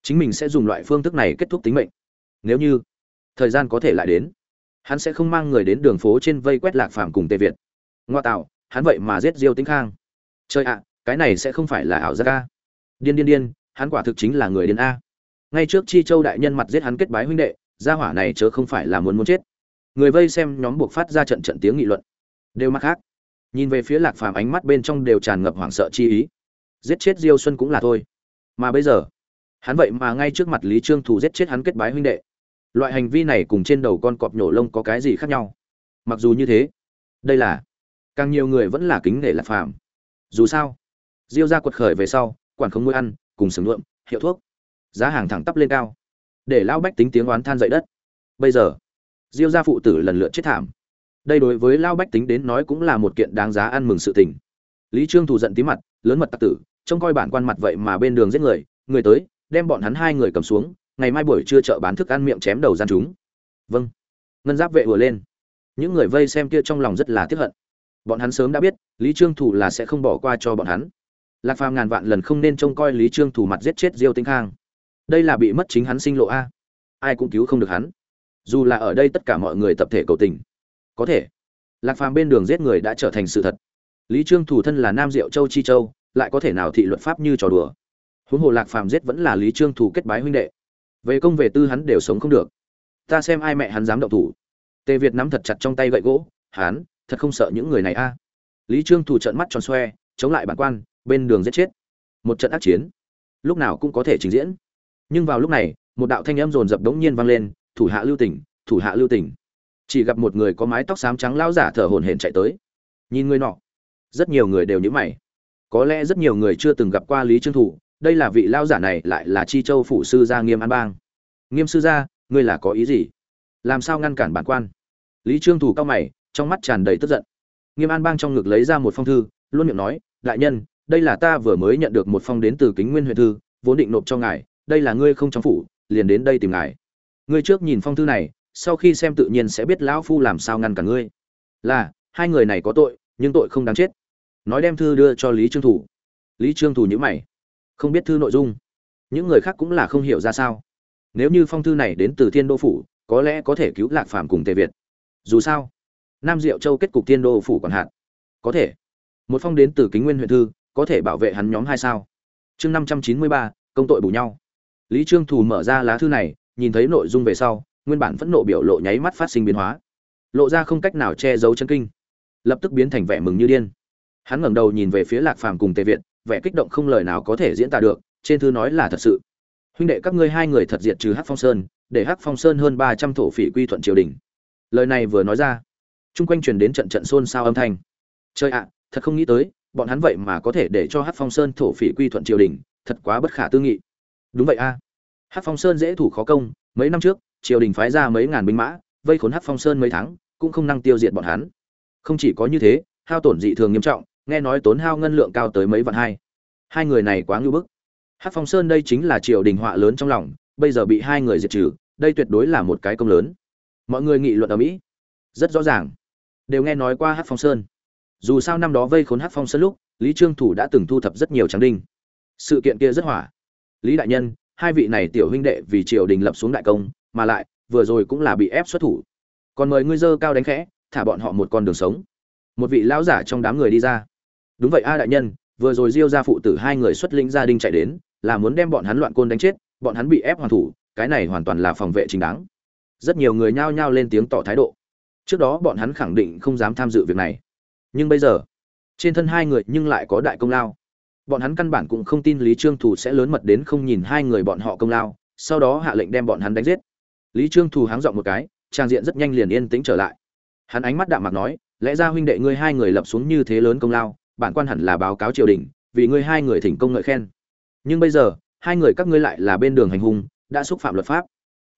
chính mình sẽ dùng loại phương thức này kết thúc tính mệnh. Nếu như thời gian có thể lại đến hắn sẽ không mang người đến đường phố trên vây quét lạc phàm cùng tề việt. Ngoa tạo, hắn vậy mà giết diêu tĩnh khang. Chơi ạ, cái này sẽ không phải là ảo giác a. Điên điên điên, hắn quả thực chính là người điên a. Ngay trước chi châu đại nhân mặt giết hắn kết bái huynh đệ, gia hỏa này chớ không phải là muốn muốn chết. Người vây xem nhóm buộc phát ra trận trận tiếng nghị luận. Đều mắt khác. Nhìn về phía lạc phàm ánh mắt bên trong đều tràn ngập hoảng sợ chi ý. Giết chết diêu xuân cũng là thôi. Mà bây giờ, hắn vậy mà ngay trước mặt lý trương thủ giết chết hắn kết bái huynh đệ loại hành vi này cùng trên đầu con cọp nhổ lông có cái gì khác nhau? Mặc dù như thế, đây là, càng nhiều người vẫn là kính nể lạc phàm. Dù sao, diêu ra quật khởi về sau, quản không nuôi ăn, cùng sừng luộm hiệu thuốc, giá hàng thẳng tắp lên cao. Để Lão bách tính tiếng oán than dậy đất. Bây giờ, diêu gia phụ tử lần lượt chết thảm. Đây đối với Lão bách tính đến nói cũng là một kiện đáng giá ăn mừng sự tình. Lý trương thù giận tí mặt, lớn mật tặc tử, trông coi bản quan mặt vậy mà bên đường giết người người tới, đem bọn hắn hai người cầm xuống ngày mai buổi trưa chợ bán thức ăn miệng chém đầu gian chúng. Vâng. Ngân giáp vệ vừa lên. Những người vây xem kia trong lòng rất là tiếc hận. Bọn hắn sớm đã biết, lý trương thủ là sẽ không bỏ qua cho bọn hắn. Lạc phàm ngàn vạn lần không nên trông coi lý trương thủ mặt giết chết diêu tinh khang. Đây là bị mất chính hắn sinh lộ a. Ai cũng cứu không được hắn. Dù là ở đây tất cả mọi người tập thể cầu tình. Có thể, lạc phàm bên đường giết người đã trở thành sự thật. Lý trương thủ thân là nam diệu châu chi châu, lại có thể nào thị luật pháp như trò đùa. Huống hồ lạc phàm giết vẫn là lý trương thủ kết bái huynh đệ về công về tư hắn đều sống không được. Ta xem ai mẹ hắn dám động thủ. Tề việt nắm thật chặt trong tay gậy gỗ hắn thật không sợ những người này a? Lý trương thủ trận mắt tròn xoe, chống lại bản quan, bên đường giết chết. Một trận ác chiến, lúc nào cũng có thể trình diễn. Nhưng vào lúc này, một đạo thanh âm rồn rập đống nhiên vang lên, thủ hạ lưu tỉnh thủ hạ lưu tỉnh chỉ gặp một người có mái tóc xám trắng lao giả thở hổn hển chạy tới. Nhìn người nọ, rất nhiều người đều nhíu mày. Có lẽ rất nhiều người chưa từng gặp qua lý trương thủ đây là vị lao giả này lại là chi châu phủ sư gia nghiêm an bang. Nghiêm sư gia, ngươi là có ý gì? Làm sao ngăn cản bản quan? Lý trương thủ cao mày, trong mắt tràn đầy tức giận. Nghiêm an bang trong ngực lấy ra một phong thư, luôn miệng nói, đại nhân, đây là ta vừa mới nhận được một phong đến từ kính nguyên huyện thư, vốn định nộp cho ngài, đây là ngươi không trong phủ, liền đến đây tìm ngài. Ngươi trước nhìn phong thư này, sau khi xem tự nhiên sẽ biết lão phu làm sao ngăn cả ngươi. Là, hai người này có tội, nhưng tội không đáng chết. Nói đem thư đưa cho lý trương thủ. Lý trương thủ nhữ mày không biết thư nội dung. Những người khác cũng là không hiểu ra sao. Nếu như phong thư này đến từ thiên đô phủ, có lẽ có thể cứu lạc phàm cùng tề việt. Dù sao, nam diệu châu kết cục thiên đô phủ còn hạn. Có thể. Một phong đến từ kính nguyên huyện thư, có thể bảo vệ hắn nhóm hai sao? Chương năm trăm chín mươi ba, công tội bù nhau. Lý trương thù mở ra lá thư này, nhìn thấy nội dung về sau, nguyên bản phẫn nộ biểu lộ nháy mắt phát sinh biến hóa. Lộ ra không cách nào che giấu chân kinh. Lập tức biến thành vẻ mừng như điên. Hắn ngẩng đầu nhìn về phía lạc phàm cùng tề viện vẻ kích động không lời nào có thể diễn tả được, trên thư nói là thật sự. Huynh đệ các ngươi hai người thật diệt trừ hắc phong sơn, để hắc phong sơn hơn ba trăm thổ phỉ quy thuận triều đình. Lời này vừa nói ra, chung quanh truyền đến trận trận xôn xao âm thanh. Chơi ạ, thật không nghĩ tới, bọn hắn vậy mà có thể để cho hắc phong sơn thổ phỉ quy thuận triều đình, thật quá bất khả tư nghị. Đúng vậy a. À. hắc phong sơn dễ thủ khó công, mấy năm trước, triều đình phái ra mấy ngàn binh mã, vây khốn hắc phong sơn mấy tháng, cũng không năng tiêu diệt bọn hắn. Không chỉ có như thế, hao tổn dị thường nghiêm trọng nghe nói tốn hao ngân lượng cao tới mấy vạn hai. Hai người này quá ngưu bức. Hắc phong sơn đây chính là triều đình họa lớn trong lòng, bây giờ bị hai người diệt trừ, đây tuyệt đối là một cái công lớn. Mọi người nghị luận ở mỹ. Rất rõ ràng. Đều nghe nói qua hắc phong sơn. Dù sao năm đó vây khốn hắc phong sơn lúc, lý trương thủ đã từng thu thập rất nhiều tráng đinh. Sự kiện kia rất hỏa. Lý đại nhân, hai vị này tiểu huynh đệ vì triều đình lập xuống đại công, mà lại, vừa rồi cũng là bị ép xuất thủ. Còn mời ngươi dơ cao đánh khẽ, thả bọn họ một con đường sống. Một vị lão giả trong đám người đi ra đúng vậy a đại nhân, vừa rồi diêu gia phụ tử hai người xuất lĩnh gia đình chạy đến, là muốn đem bọn hắn loạn côn đánh chết, bọn hắn bị ép hoàn thủ, cái này hoàn toàn là phòng vệ chính đáng. Rất nhiều người nhao nhao lên tiếng tỏ thái độ. Trước đó bọn hắn khẳng định không dám tham dự việc này. Nhưng bây giờ, trên thân hai người nhưng lại có đại công lao. Bọn hắn căn bản cũng không tin lý trương thủ sẽ lớn mật đến không nhìn hai người bọn họ công lao, sau đó hạ lệnh đem bọn hắn đánh giết. Lý trương thủ háng dọn một cái, trang diện rất nhanh liền yên tĩnh trở lại. Hắn ánh mắt đạm mạc nói, lẽ ra huynh đệ ngươi hai người lập xuống như thế lớn công lao bản quan hẳn là báo cáo triều đình, vì ngươi hai người thỉnh công ngợi khen. Nhưng bây giờ, hai người các ngươi lại là bên đường hành hung, đã xúc phạm luật pháp.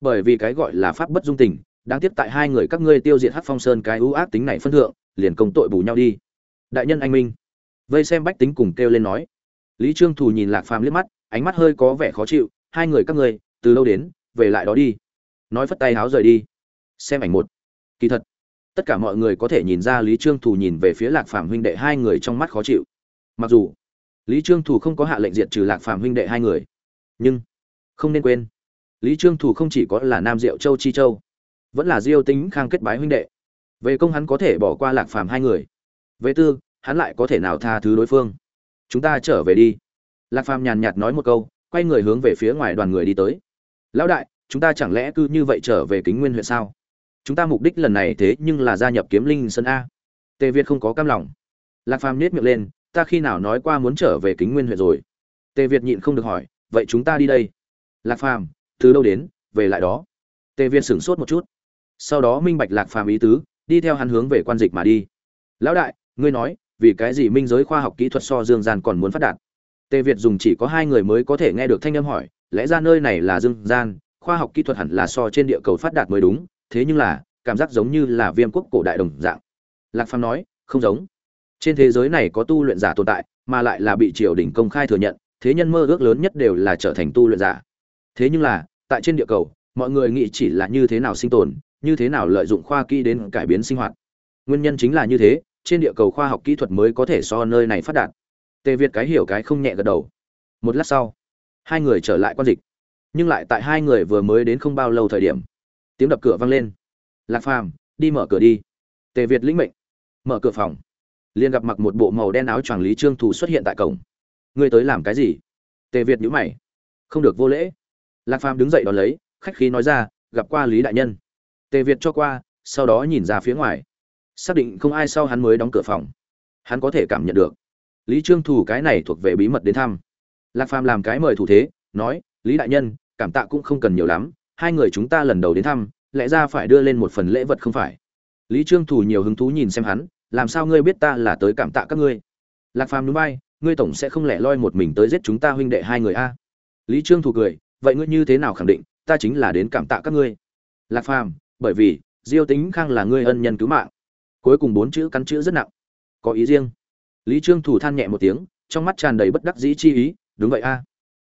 Bởi vì cái gọi là pháp bất dung tình, đáng tiếc tại hai người các ngươi tiêu diệt hắc phong sơn cái ưu ác tính này phân thượng, liền công tội bù nhau đi. Đại nhân anh minh. Vây xem bách tính cùng kêu lên nói. Lý trương thù nhìn lạc phàm liếc mắt, ánh mắt hơi có vẻ khó chịu, hai người các ngươi, từ lâu đến, về lại đó đi. Nói phất tay háo rời đi. Xem ảnh một. Kỳ thật tất cả mọi người có thể nhìn ra lý trương thù nhìn về phía lạc phàm huynh đệ hai người trong mắt khó chịu. Mặc dù, lý trương thù không có hạ lệnh diệt trừ lạc phàm huynh đệ hai người, nhưng không nên quên, lý trương thù không chỉ có là nam diệu châu chi châu, vẫn là diêu tính khang kết bái huynh đệ. Về công hắn có thể bỏ qua lạc phàm hai người, về tư, hắn lại có thể nào tha thứ đối phương? Chúng ta trở về đi. Lạc phàm nhàn nhạt nói một câu, quay người hướng về phía ngoài đoàn người đi tới. Lão đại, chúng ta chẳng lẽ cứ như vậy trở về kính nguyên huyện sao? Chúng ta mục đích lần này thế nhưng là gia nhập kiếm linh sơn a. Tề việt không có cam lòng. Lạc phàm nhếch miệng lên, ta khi nào nói qua muốn trở về kính nguyên huyện rồi? Tề việt nhịn không được hỏi, vậy chúng ta đi đây. Lạc phàm, từ đâu đến, về lại đó. Tề việt sửng sốt một chút. Sau đó minh bạch lạc phàm ý tứ, đi theo hắn hướng về quan dịch mà đi. Lão đại, ngươi nói, vì cái gì minh giới khoa học kỹ thuật so dương gian còn muốn phát đạt? Tề việt dùng chỉ có hai người mới có thể nghe được thanh âm hỏi, lẽ ra nơi này là dương gian, khoa học kỹ thuật hẳn là so trên địa cầu phát đạt mới đúng thế nhưng là, cảm giác giống như là viêm quốc cổ đại đồng dạng. Lạc phàm nói, không giống. Trên thế giới này có tu luyện giả tồn tại, mà lại là bị triều đình công khai thừa nhận, thế nhân mơ ước lớn nhất đều là trở thành tu luyện giả. Thế nhưng là, tại trên địa cầu, mọi người nghĩ chỉ là như thế nào sinh tồn, như thế nào lợi dụng khoa kỹ đến cải biến sinh hoạt. Nguyên nhân chính là như thế, trên địa cầu khoa học kỹ thuật mới có thể so nơi này phát đạt. Tề việt cái hiểu cái không nhẹ gật đầu. Một lát sau, hai người trở lại quan dịch. Nhưng lại tại hai người vừa mới đến không bao lâu thời điểm tiếng đập cửa vang lên. Lạc phàm, đi mở cửa đi. Tề việt lĩnh mệnh. Mở cửa phòng. Liền gặp mặc một bộ màu đen áo choàng lý trương thù xuất hiện tại cổng. Ngươi tới làm cái gì? Tề việt nhíu mày. Không được vô lễ. Lạc phàm đứng dậy đón lấy, khách khí nói ra, gặp qua lý đại nhân. Tề việt cho qua, sau đó nhìn ra phía ngoài. Xác định không ai sau hắn mới đóng cửa phòng. Hắn có thể cảm nhận được. Lý trương thủ cái này thuộc về bí mật đến thăm. Lạc phàm làm cái mời thủ thế, nói, lý đại nhân, cảm tạ cũng không cần nhiều lắm hai người chúng ta lần đầu đến thăm, lẽ ra phải đưa lên một phần lễ vật không phải? Lý trương thủ nhiều hứng thú nhìn xem hắn, làm sao ngươi biết ta là tới cảm tạ các ngươi? Lạc phàm núi bay ngươi tổng sẽ không lẻ loi một mình tới giết chúng ta huynh đệ hai người a. Lý trương thủ cười, vậy ngươi như thế nào khẳng định, ta chính là đến cảm tạ các ngươi? Lạc phàm, bởi vì, diêu tính khang là ngươi ân nhân cứu mạng. Cuối cùng bốn chữ cắn chữ rất nặng. Có ý riêng. Lý trương thủ than nhẹ một tiếng, trong mắt tràn đầy bất đắc dĩ chi ý, đúng vậy a.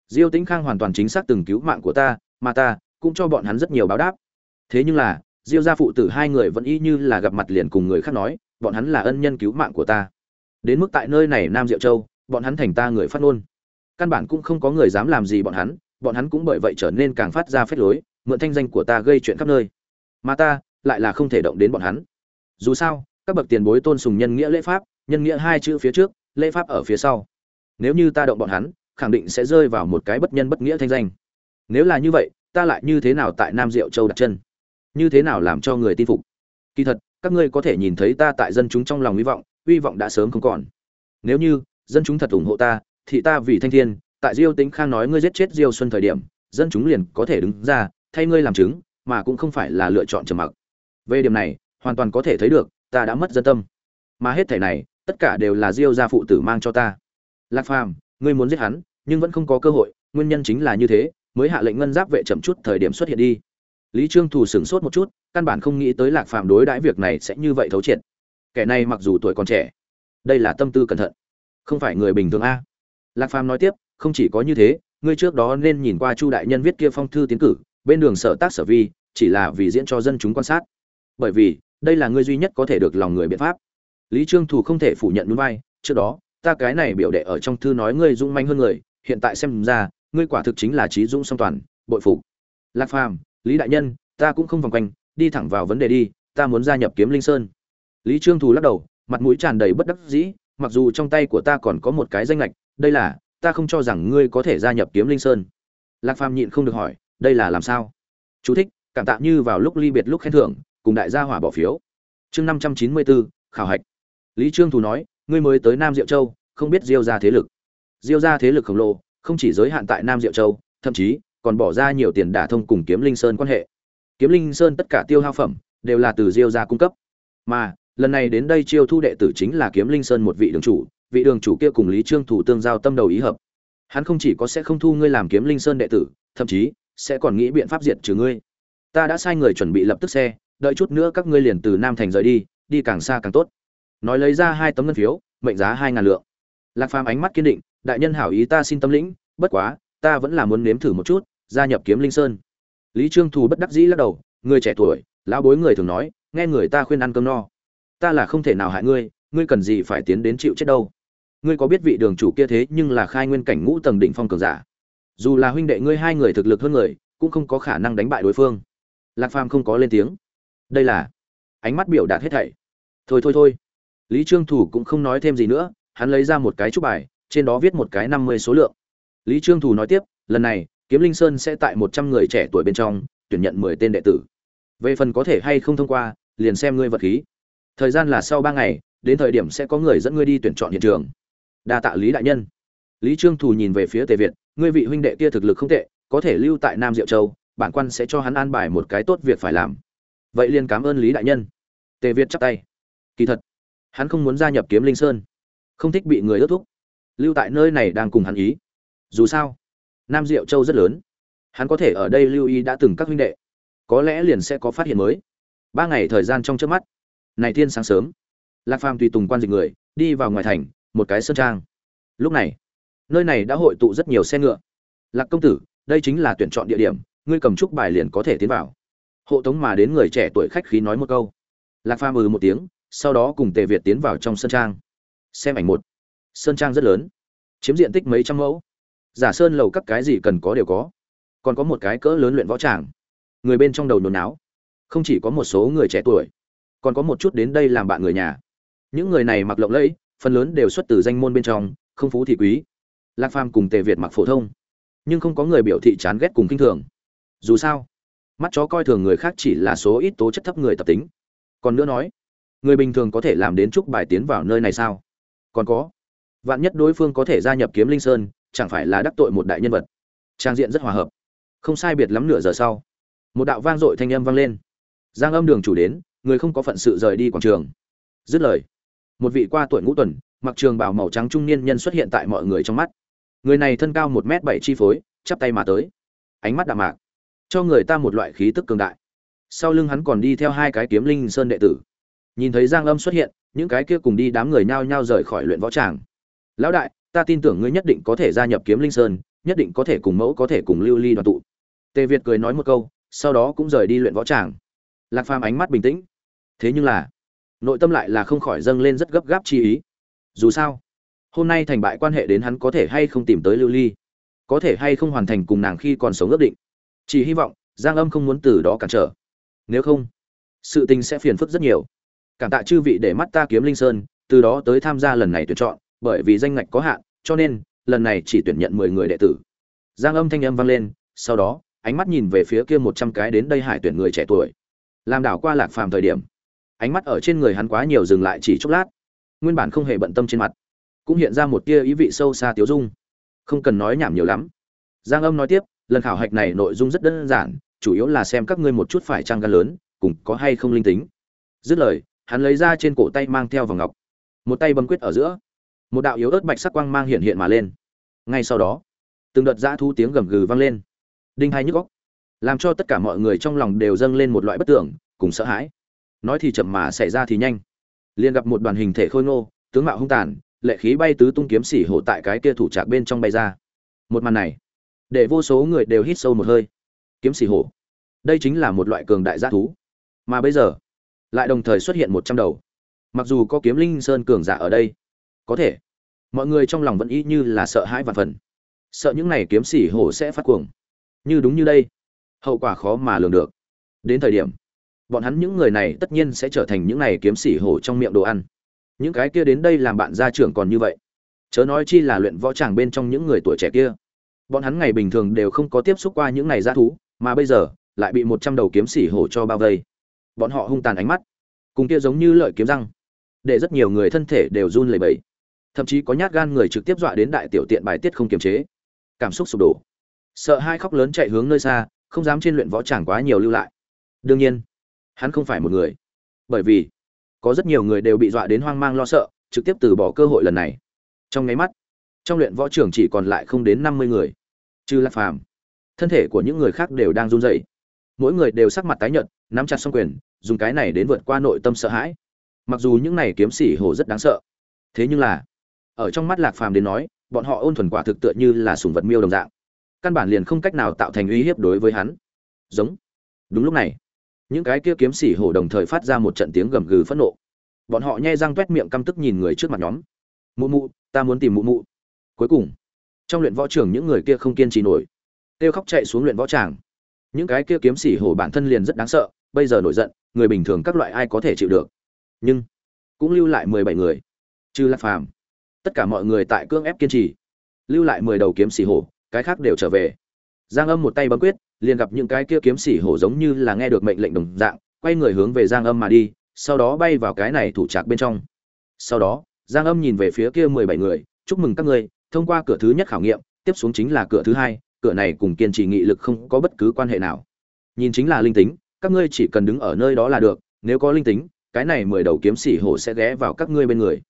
Diêu tĩnh khang hoàn toàn chính xác từng cứu mạng của ta, mà ta cũng cho bọn hắn rất nhiều báo đáp. Thế nhưng là, diêu gia phụ tử hai người vẫn y như là gặp mặt liền cùng người khác nói, bọn hắn là ân nhân cứu mạng của ta. Đến mức tại nơi này nam diệu châu, bọn hắn thành ta người phát ngôn. Căn bản cũng không có người dám làm gì bọn hắn bọn hắn cũng bởi vậy trở nên càng phát ra phép lối, mượn thanh danh của ta gây chuyện khắp nơi. Mà ta, lại là không thể động đến bọn hắn. Dù sao, các bậc tiền bối tôn sùng nhân nghĩa lễ pháp, nhân nghĩa hai chữ phía trước, lễ pháp ở phía sau. Nếu như ta động bọn hắn, khẳng định sẽ rơi vào một cái bất nhân bất nghĩa thanh danh. Nếu là như vậy ta lại như thế nào tại nam diệu châu đặt chân? Như thế nào làm cho người tin phục? Kỳ thật, các ngươi có thể nhìn thấy ta tại dân chúng trong lòng hy vọng hy vọng đã sớm không còn. Nếu như, dân chúng thật ủng hộ ta, thì ta vì thanh thiên, tại diêu tính khang nói ngươi giết chết diêu xuân thời điểm, dân chúng liền có thể đứng ra, thay ngươi làm chứng, mà cũng không phải là lựa chọn trầm mặc. Về điểm này, hoàn toàn có thể thấy được, ta đã mất dân tâm. Mà hết thảy này, tất cả đều là diêu gia phụ tử mang cho ta. Lạc phàm, ngươi muốn giết hắn, nhưng vẫn không có cơ hội, nguyên nhân chính là như thế mới hạ lệnh ngân giáp vệ chậm chút thời điểm xuất hiện đi. Lý trương thù sửng sốt một chút, căn bản không nghĩ tới lạc phàm đối đãi việc này sẽ như vậy thấu triệt. Kẻ này mặc dù tuổi còn trẻ, đây là tâm tư cẩn thận, không phải người bình thường a. Lạc phàm nói tiếp, không chỉ có như thế, ngươi trước đó nên nhìn qua chu đại nhân viết kia phong thư tiến cử, bên đường sở tác sở vi, chỉ là vì diễn cho dân chúng quan sát. Bởi vì, đây là ngươi duy nhất có thể được lòng người biện pháp. Lý trương thù không thể phủ nhận núi vai, trước đó, ta cái này biểu đệ ở trong thư nói ngươi dũng manh hơn người, hiện tại xem ra ngươi quả thực chính là trí dũng song toàn, bội phục. Lạc phàm, lý đại nhân, ta cũng không vòng quanh, đi thẳng vào vấn đề đi, ta muốn gia nhập kiếm linh sơn. Lý trương thù lắc đầu, mặt mũi tràn đầy bất đắc dĩ, mặc dù trong tay của ta còn có một cái danh lệch, đây là, ta không cho rằng ngươi có thể gia nhập kiếm linh sơn. Lạc phàm nhịn không được hỏi, đây là làm sao? Chú thích, cảm tạ như vào lúc ly biệt lúc khen thưởng, cùng đại gia hỏa bỏ phiếu. Chương năm trăm chín mươi bốn khảo hạch. Lý trương thù nói, ngươi mới tới nam diệu châu, không biết diêu ra thế lực. Diêu ra thế lực khổng lồ không chỉ giới hạn tại nam diệu châu, thậm chí còn bỏ ra nhiều tiền đả thông cùng kiếm linh sơn quan hệ. Kiếm linh sơn tất cả tiêu hao phẩm đều là từ diêu gia cung cấp. Mà, lần này đến đây chiêu thu đệ tử chính là kiếm linh sơn một vị đường chủ, vị đường chủ kia cùng lý trương thủ tương giao tâm đầu ý hợp. Hắn không chỉ có sẽ không thu ngươi làm kiếm linh sơn đệ tử, thậm chí sẽ còn nghĩ biện pháp diệt trừ ngươi. Ta đã sai người chuẩn bị lập tức xe, đợi chút nữa các ngươi liền từ nam thành rời đi đi càng xa càng tốt. Nói lấy ra hai tấm ngân phiếu, mệnh giá hai ngàn lượng. Lạc phàm ánh mắt kiên định đại nhân hảo ý ta xin tâm lĩnh, bất quá, ta vẫn là muốn nếm thử một chút, gia nhập kiếm linh sơn. Lý trương thù bất đắc dĩ lắc đầu, người trẻ tuổi, lão bối người thường nói, nghe người ta khuyên ăn cơm no. Ta là không thể nào hại ngươi ngươi cần gì phải tiến đến chịu chết đâu. Ngươi có biết vị đường chủ kia thế nhưng là khai nguyên cảnh ngũ tầng đỉnh phong cường giả. Dù là huynh đệ ngươi hai người thực lực hơn người, cũng không có khả năng đánh bại đối phương. Lạc phàm không có lên tiếng. Đây là ánh mắt biểu đạt hết thảy. Thôi thôi thôi. Lý trương thủ cũng không nói thêm gì nữa, hắn lấy ra một cái chúc bài trên đó viết một cái năm mươi số lượng. Lý trương thủ nói tiếp, lần này, kiếm linh sơn sẽ tại một trăm người trẻ tuổi bên trong, tuyển nhận mười tên đệ tử. Về phần có thể hay không thông qua, liền xem ngươi vật khí. Thời gian là sau ba ngày, đến thời điểm sẽ có người dẫn ngươi đi tuyển chọn hiện trường. Đa tạ lý đại nhân. Lý trương thù nhìn về phía tề việt, ngươi vị huynh đệ kia thực lực không tệ, có thể lưu tại nam diệu châu, bản quan sẽ cho hắn an bài một cái tốt việc phải làm. Vậy liền cảm ơn lý đại nhân. Tề việt chắp tay. Kỳ thật, hắn không muốn gia nhập kiếm linh sơn. Không thích bị người ước thúc lưu tại nơi này đang cùng hắn ý. Dù sao, nam diệu châu rất lớn. Hắn có thể ở đây lưu ý đã từng các huynh đệ. Có lẽ liền sẽ có phát hiện mới. Ba ngày thời gian trong trước mắt. Này thiên sáng sớm. Lạc phàm tùy tùng quan dịch người, đi vào ngoài thành, một cái sơn trang. Lúc này, nơi này đã hội tụ rất nhiều xe ngựa. Lạc công tử, đây chính là tuyển chọn địa điểm, ngươi cầm trúc bài liền có thể tiến vào. Hộ tống mà đến người trẻ tuổi khách khí nói một câu. Lạc phàm ừ một tiếng, sau đó cùng tề việt tiến vào trong sơn trang. Xem ảnh một sơn trang rất lớn, chiếm diện tích mấy trăm mẫu. Giả sơn lầu các cái gì cần có đều có. Còn có một cái cỡ lớn luyện võ tràng. Người bên trong đầu nhồi náo. Không chỉ có một số người trẻ tuổi, còn có một chút đến đây làm bạn người nhà. Những người này mặc lộng lẫy, phần lớn đều xuất từ danh môn bên trong, không phú thì quý. Lạc phàm cùng tề việt mặc phổ thông, nhưng không có người biểu thị chán ghét cùng kinh thường. Dù sao, mắt chó coi thường người khác chỉ là số ít tố chất thấp người tập tính. Còn nữa nói, người bình thường có thể làm đến chúc bài tiến vào nơi này sao? Còn có vạn nhất đối phương có thể gia nhập kiếm linh sơn, chẳng phải là đắc tội một đại nhân vật. Trang diện rất hòa hợp. Không sai biệt lắm nửa giờ sau, một đạo vang dội thanh âm vang lên. Giang âm đường chủ đến, người không có phận sự rời đi quảng trường. Dứt lời, một vị qua tuổi ngũ tuần, mặc trường bào màu trắng trung niên nhân xuất hiện tại mọi người trong mắt. Người này thân cao một m bảy chi phối, chắp tay mà tới. Ánh mắt đạm mạc, cho người ta một loại khí tức cường đại. Sau lưng hắn còn đi theo hai cái kiếm linh sơn đệ tử. Nhìn thấy giang âm xuất hiện, những cái kia cùng đi đám người nhao nhao rời khỏi luyện võ tràng lão đại, ta tin tưởng ngươi nhất định có thể gia nhập kiếm linh sơn, nhất định có thể cùng mẫu có thể cùng lưu ly đoàn tụ. Tề việt cười nói một câu, sau đó cũng rời đi luyện võ tràng. Lạc phàm ánh mắt bình tĩnh. Thế nhưng là, nội tâm lại là không khỏi dâng lên rất gấp gáp chi ý. Dù sao, hôm nay thành bại quan hệ đến hắn có thể hay không tìm tới lưu ly, có thể hay không hoàn thành cùng nàng khi còn sống ước định. Chỉ hy vọng, giang âm không muốn từ đó cản trở. Nếu không, sự tình sẽ phiền phức rất nhiều. Cảm tạ chư vị để mắt ta kiếm linh sơn, từ đó tới tham gia lần này tuyển chọn bởi vì danh ngạch có hạn, cho nên, lần này chỉ tuyển nhận mười người đệ tử. Giang âm thanh âm vang lên, sau đó, ánh mắt nhìn về phía kia một trăm cái đến đây hải tuyển người trẻ tuổi. Làm đảo qua lạc phàm thời điểm, ánh mắt ở trên người hắn quá nhiều dừng lại chỉ chốc lát. Nguyên bản không hề bận tâm trên mặt, cũng hiện ra một tia ý vị sâu xa tiếu dung. Không cần nói nhảm nhiều lắm. Giang âm nói tiếp, lần khảo hạch này nội dung rất đơn giản, chủ yếu là xem các ngươi một chút phải trang gan lớn, cùng có hay không linh tính. Dứt lời, hắn lấy ra trên cổ tay mang theo vòng ngọc. Một tay bấm quyết ở giữa một đạo yếu ớt bạch sắc quang mang hiện hiện mà lên. Ngay sau đó, từng đợt dã thu tiếng gầm gừ vang lên. Đinh hai nhức góc làm cho tất cả mọi người trong lòng đều dâng lên một loại bất tưởng cùng sợ hãi. Nói thì chậm mà xảy ra thì nhanh. Liền gặp một đoàn hình thể khôi ngô, tướng mạo hung tàn, lệ khí bay tứ tung kiếm xỉ hổ tại cái kia thủ trạc bên trong bay ra. Một màn này, để vô số người đều hít sâu một hơi. Kiếm xỉ hổ, đây chính là một loại cường đại g thú. Mà bây giờ, lại đồng thời xuất hiện một trăm đầu. Mặc dù có kiếm linh sơn cường giả ở đây có thể. Mọi người trong lòng vẫn y như là sợ hãi và phần. Sợ những này kiếm xỉ hổ sẽ phát cuồng. Như đúng như đây, hậu quả khó mà lường được. Đến thời điểm, bọn hắn những người này tất nhiên sẽ trở thành những này kiếm xỉ hổ trong miệng đồ ăn. Những cái kia đến đây làm bạn gia trưởng còn như vậy. Chớ nói chi là luyện võ tràng bên trong những người tuổi trẻ kia. Bọn hắn ngày bình thường đều không có tiếp xúc qua những này g thú, mà bây giờ lại bị một trăm đầu kiếm xỉ hổ cho bao vây. Bọn họ hung tàn ánh mắt, cùng kia giống như lợi kiếm răng, để rất nhiều người thân thể đều run lẩy bẩy thậm chí có nhát gan người trực tiếp dọa đến đại tiểu tiện bài tiết không kiềm chế. Cảm xúc sụp đổ. Sợ hai khóc lớn chạy hướng nơi xa, không dám trên luyện võ tràng quá nhiều lưu lại. Đương nhiên, hắn không phải một người. Bởi vì, có rất nhiều người đều bị dọa đến hoang mang lo sợ, trực tiếp từ bỏ cơ hội lần này. Trong nháy mắt, trong luyện võ trường chỉ còn lại không đến năm mươi người. Trừ lạc phàm, thân thể của những người khác đều đang run rẩy. Mỗi người đều sắc mặt tái nhợt, nắm chặt song quyền, dùng cái này đến vượt qua nội tâm sợ hãi. Mặc dù những này kiếm sĩ hồ rất đáng sợ, thế nhưng là ở trong mắt lạc phàm đến nói, bọn họ ôn thuần quả thực tựa như là sùng vật miêu đồng dạng. Căn bản liền không cách nào tạo thành uy hiếp đối với hắn. Giống. Đúng lúc này, những cái kia kiếm sĩ hổ đồng thời phát ra một trận tiếng gầm gừ phẫn nộ. Bọn họ nhai răng toét miệng căm tức nhìn người trước mặt nhóm. Mụ mụ, ta muốn tìm mụ mụ. Cuối cùng, trong luyện võ trường những người kia không kiên trì nổi. Kêu khóc chạy xuống luyện võ tràng. Những cái kia kiếm sĩ hổ bản thân liền rất đáng sợ, bây giờ nổi giận, người bình thường các loại ai có thể chịu được. Nhưng, cũng lưu lại mười bảy người. Trừ lạc phàm tất cả mọi người tại cương ép kiên trì. Lưu lại mười đầu kiếm xỉ hổ, cái khác đều trở về. Giang âm một tay bấm quyết, liền gặp những cái kia kiếm xỉ hổ giống như là nghe được mệnh lệnh đồng dạng, quay người hướng về giang âm mà đi, sau đó bay vào cái này thủ trạc bên trong. Sau đó, giang âm nhìn về phía kia mười bảy người, chúc mừng các ngươi, thông qua cửa thứ nhất khảo nghiệm, tiếp xuống chính là cửa thứ hai, cửa này cùng kiên trì nghị lực không có bất cứ quan hệ nào. Nhìn chính là linh tính, các ngươi chỉ cần đứng ở nơi đó là được, nếu có linh tính, cái này mười đầu kiếm xỉ hổ sẽ ghé vào các ngươi bên người.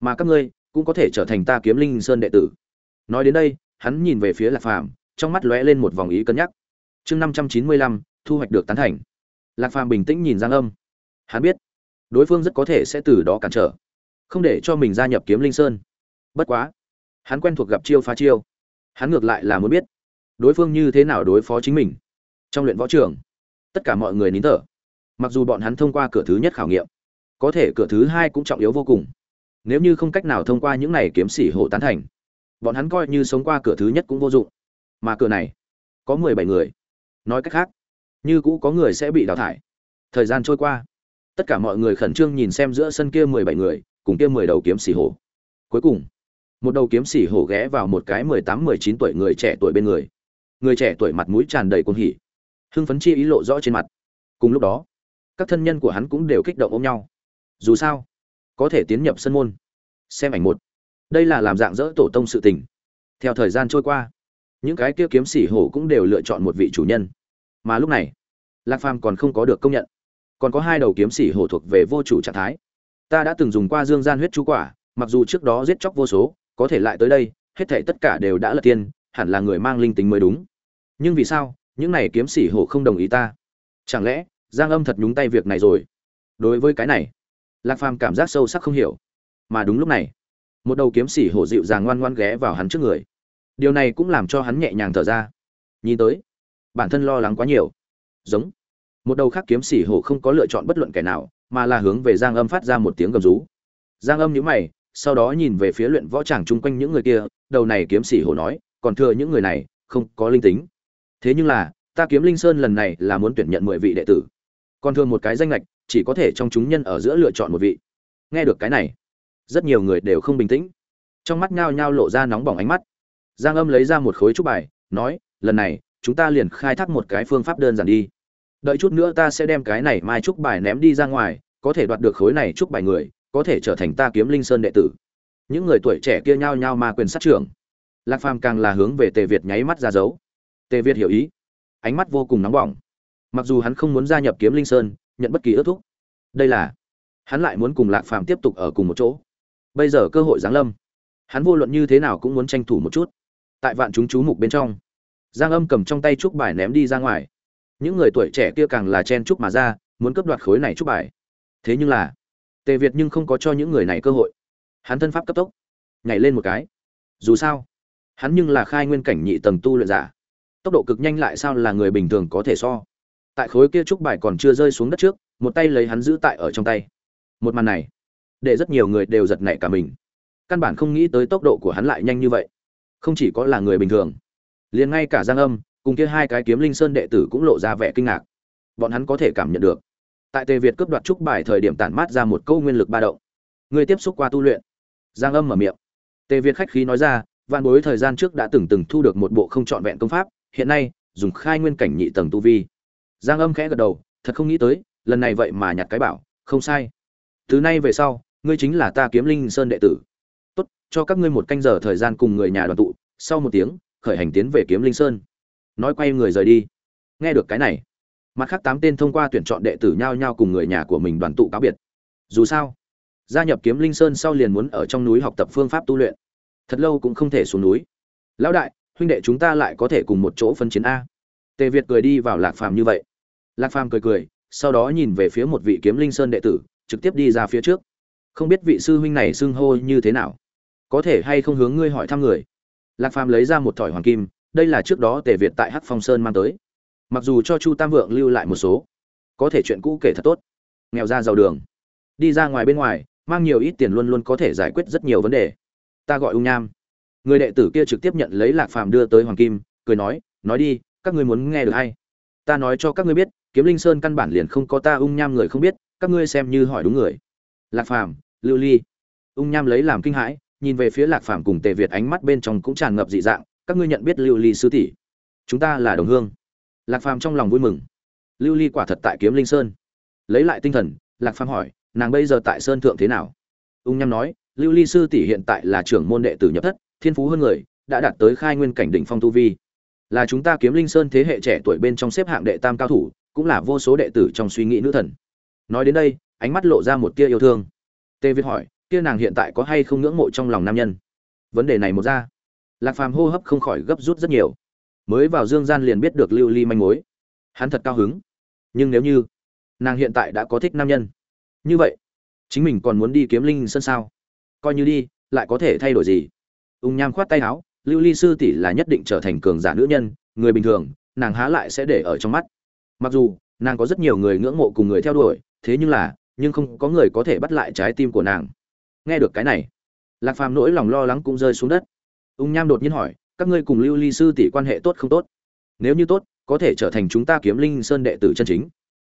Mà các ngươi cũng có thể trở thành ta kiếm linh sơn đệ tử. Nói đến đây, hắn nhìn về phía lạc phàm, trong mắt lóe lên một vòng ý cân nhắc. Chương năm trăm chín mươi lăm, thu hoạch được tán thành. Lạc phàm bình tĩnh nhìn giang âm. Hắn biết, đối phương rất có thể sẽ từ đó cản trở, không để cho mình gia nhập kiếm linh sơn. Bất quá, hắn quen thuộc gặp chiêu phá chiêu. Hắn ngược lại là muốn biết, đối phương như thế nào đối phó chính mình. Trong luyện võ trường, tất cả mọi người nín thở. Mặc dù bọn hắn thông qua cửa thứ nhất khảo nghiệm, có thể cửa thứ hai cũng trọng yếu vô cùng nếu như không cách nào thông qua những này kiếm sĩ hộ tán thành, bọn hắn coi như sống qua cửa thứ nhất cũng vô dụng. Mà cửa này, có mười bảy người. Nói cách khác, như cũ có người sẽ bị đào thải. Thời gian trôi qua, tất cả mọi người khẩn trương nhìn xem giữa sân kia mười bảy người, cùng kia mười đầu kiếm xỉ hổ cuối cùng, một đầu kiếm xỉ hổ ghé vào một cái mười tám, mười chín tuổi người trẻ tuổi bên người. Người trẻ tuổi mặt mũi tràn đầy cuồng hỉ, hưng phấn chi ý lộ rõ trên mặt. Cùng lúc đó, các thân nhân của hắn cũng đều kích động ôm nhau. Dù sao có thể tiến nhập sân môn. Xem ảnh một. Đây là làm dạng dỡ tổ tông sự tình. Theo thời gian trôi qua, những cái kia kiếm sĩ hổ cũng đều lựa chọn một vị chủ nhân. Mà lúc này, lạc phàm còn không có được công nhận. Còn có hai đầu kiếm sĩ hổ thuộc về vô chủ trạng thái. Ta đã từng dùng qua dương gian huyết chú quả, mặc dù trước đó giết chóc vô số, có thể lại tới đây, hết thảy tất cả đều đã là tiên, hẳn là người mang linh tính mới đúng. Nhưng vì sao, những này kiếm sĩ hổ không đồng ý ta? Chẳng lẽ, giang âm thật nhúng tay việc này rồi? Đối với cái này lạc phàm cảm giác sâu sắc không hiểu. Mà đúng lúc này, một đầu kiếm sĩ hổ dịu dàng ngoan ngoan ghé vào hắn trước người. Điều này cũng làm cho hắn nhẹ nhàng thở ra. Nhìn tới, bản thân lo lắng quá nhiều. Giống, một đầu khác kiếm sĩ hổ không có lựa chọn bất luận kẻ nào, mà là hướng về giang âm phát ra một tiếng gầm rú. Giang âm nhíu mày, sau đó nhìn về phía luyện võ tràng chung quanh những người kia, đầu này kiếm sĩ hổ nói, còn thừa những người này, không có linh tính. Thế nhưng là, ta kiếm linh sơn lần này là muốn tuyển nhận mười vị đệ tử. Còn thừa một cái danh lệch chỉ có thể trong chúng nhân ở giữa lựa chọn một vị. Nghe được cái này, rất nhiều người đều không bình tĩnh. Trong mắt nhao nhao lộ ra nóng bỏng ánh mắt. Giang âm lấy ra một khối trúc bài, nói, lần này, chúng ta liền khai thác một cái phương pháp đơn giản đi. Đợi chút nữa ta sẽ đem cái này mai trúc bài ném đi ra ngoài, có thể đoạt được khối này trúc bài người, có thể trở thành ta kiếm linh sơn đệ tử. Những người tuổi trẻ kia nhao nhao ma quyền sát trưởng. Lạc phàm càng là hướng về tề việt nháy mắt ra dấu. Tề việt hiểu ý. Ánh mắt vô cùng nóng bỏng. Mặc dù hắn không muốn gia nhập kiếm linh sơn nhận bất kỳ ước thúc. Đây là, hắn lại muốn cùng lạc phàm tiếp tục ở cùng một chỗ. Bây giờ cơ hội giáng lâm. Hắn vô luận như thế nào cũng muốn tranh thủ một chút. Tại vạn chúng chú mục bên trong, giang âm cầm trong tay trúc bài ném đi ra ngoài. Những người tuổi trẻ kia càng là chen trúc mà ra, muốn cướp đoạt khối này trúc bài. Thế nhưng là, tề việt nhưng không có cho những người này cơ hội. Hắn thân pháp cấp tốc, nhảy lên một cái. Dù sao, hắn nhưng là khai nguyên cảnh nhị tầng tu luyện giả. Tốc độ cực nhanh lại sao là người bình thường có thể so tại khối kia trúc bài còn chưa rơi xuống đất trước, một tay lấy hắn giữ tại ở trong tay. Một màn này, để rất nhiều người đều giật nảy cả mình. Căn bản không nghĩ tới tốc độ của hắn lại nhanh như vậy. Không chỉ có là người bình thường, liền ngay cả giang âm, cùng kia hai cái kiếm linh sơn đệ tử cũng lộ ra vẻ kinh ngạc. Bọn hắn có thể cảm nhận được, tại tề việt cướp đoạt trúc bài thời điểm tản mát ra một câu nguyên lực ba động. Người tiếp xúc qua tu luyện. Giang âm mở miệng. Tề việt khách khí nói ra, vạn bối thời gian trước đã từng từng thu được một bộ không trọn vẹn công pháp, hiện nay, dùng khai nguyên cảnh nhị tầng tu vi giang âm khẽ gật đầu, thật không nghĩ tới, lần này vậy mà nhặt cái bảo, không sai. Từ nay về sau, ngươi chính là ta kiếm linh sơn đệ tử. Tốt, cho các ngươi một canh giờ thời gian cùng người nhà đoàn tụ, sau một tiếng, khởi hành tiến về kiếm linh sơn. Nói quay người rời đi. Nghe được cái này, mặt khác tám tên thông qua tuyển chọn đệ tử nhao nhao cùng người nhà của mình đoàn tụ cáo biệt. Dù sao, gia nhập kiếm linh sơn sau liền muốn ở trong núi học tập phương pháp tu luyện. Thật lâu cũng không thể xuống núi. Lão đại, huynh đệ chúng ta lại có thể cùng một chỗ phân chiến a. Tề việt cười đi vào lạc phàm như vậy lạc phàm cười cười, sau đó nhìn về phía một vị kiếm linh sơn đệ tử, trực tiếp đi ra phía trước. Không biết vị sư huynh này xưng hô như thế nào? Có thể hay không hướng ngươi hỏi thăm người? Lạc phàm lấy ra một thỏi hoàng kim, đây là trước đó tề việt tại hắc phong sơn mang tới. Mặc dù cho chu tam vượng lưu lại một số, có thể chuyện cũ kể thật tốt. Nghèo ra giàu đường. Đi ra ngoài bên ngoài, mang nhiều ít tiền luôn luôn có thể giải quyết rất nhiều vấn đề. Ta gọi ung nham. Người đệ tử kia trực tiếp nhận lấy lạc phàm đưa tới hoàng kim, cười nói nói đi, các ngươi muốn nghe được hay? Ta nói cho các ngươi biết kiếm linh sơn căn bản liền không có ta ung nham người không biết, các ngươi xem như hỏi đúng người. Lạc phàm, lưu ly. Ung nham lấy làm kinh hãi, nhìn về phía lạc phàm cùng tề việt ánh mắt bên trong cũng tràn ngập dị dạng, các ngươi nhận biết lưu ly sư tỷ? Chúng ta là đồng hương. Lạc phàm trong lòng vui mừng. Lưu ly quả thật tại kiếm linh sơn. Lấy lại tinh thần, lạc phàm hỏi, nàng bây giờ tại sơn thượng thế nào? Ung nham nói, lưu ly sư tỷ hiện tại là trưởng môn đệ tử nhập thất, thiên phú hơn người, đã đạt tới khai nguyên cảnh đỉnh phong tu vi. Là chúng ta kiếm linh sơn thế hệ trẻ tuổi bên trong xếp hạng đệ tam cao thủ cũng là vô số đệ tử trong suy nghĩ nữ thần. Nói đến đây, ánh mắt lộ ra một tia yêu thương. Tê việt hỏi, kia nàng hiện tại có hay không ngưỡng mộ trong lòng nam nhân? Vấn đề này một ra, lạc phàm hô hấp không khỏi gấp rút rất nhiều. Mới vào dương gian liền biết được lưu ly manh mối. Hắn thật cao hứng. Nhưng nếu như nàng hiện tại đã có thích nam nhân, như vậy, chính mình còn muốn đi kiếm linh sân sao? Coi như đi, lại có thể thay đổi gì? Ung nham khoát tay áo, lưu ly sư tỷ là nhất định trở thành cường giả nữ nhân, người bình thường, nàng há lại sẽ để ở trong mắt mặc dù, nàng có rất nhiều người ngưỡng mộ cùng người theo đuổi, thế nhưng là, nhưng không có người có thể bắt lại trái tim của nàng. Nghe được cái này, lạc phàm nỗi lòng lo lắng cũng rơi xuống đất. Ung nham đột nhiên hỏi, các ngươi cùng lưu ly sư tỷ quan hệ tốt không tốt? Nếu như tốt, có thể trở thành chúng ta kiếm linh sơn đệ tử chân chính.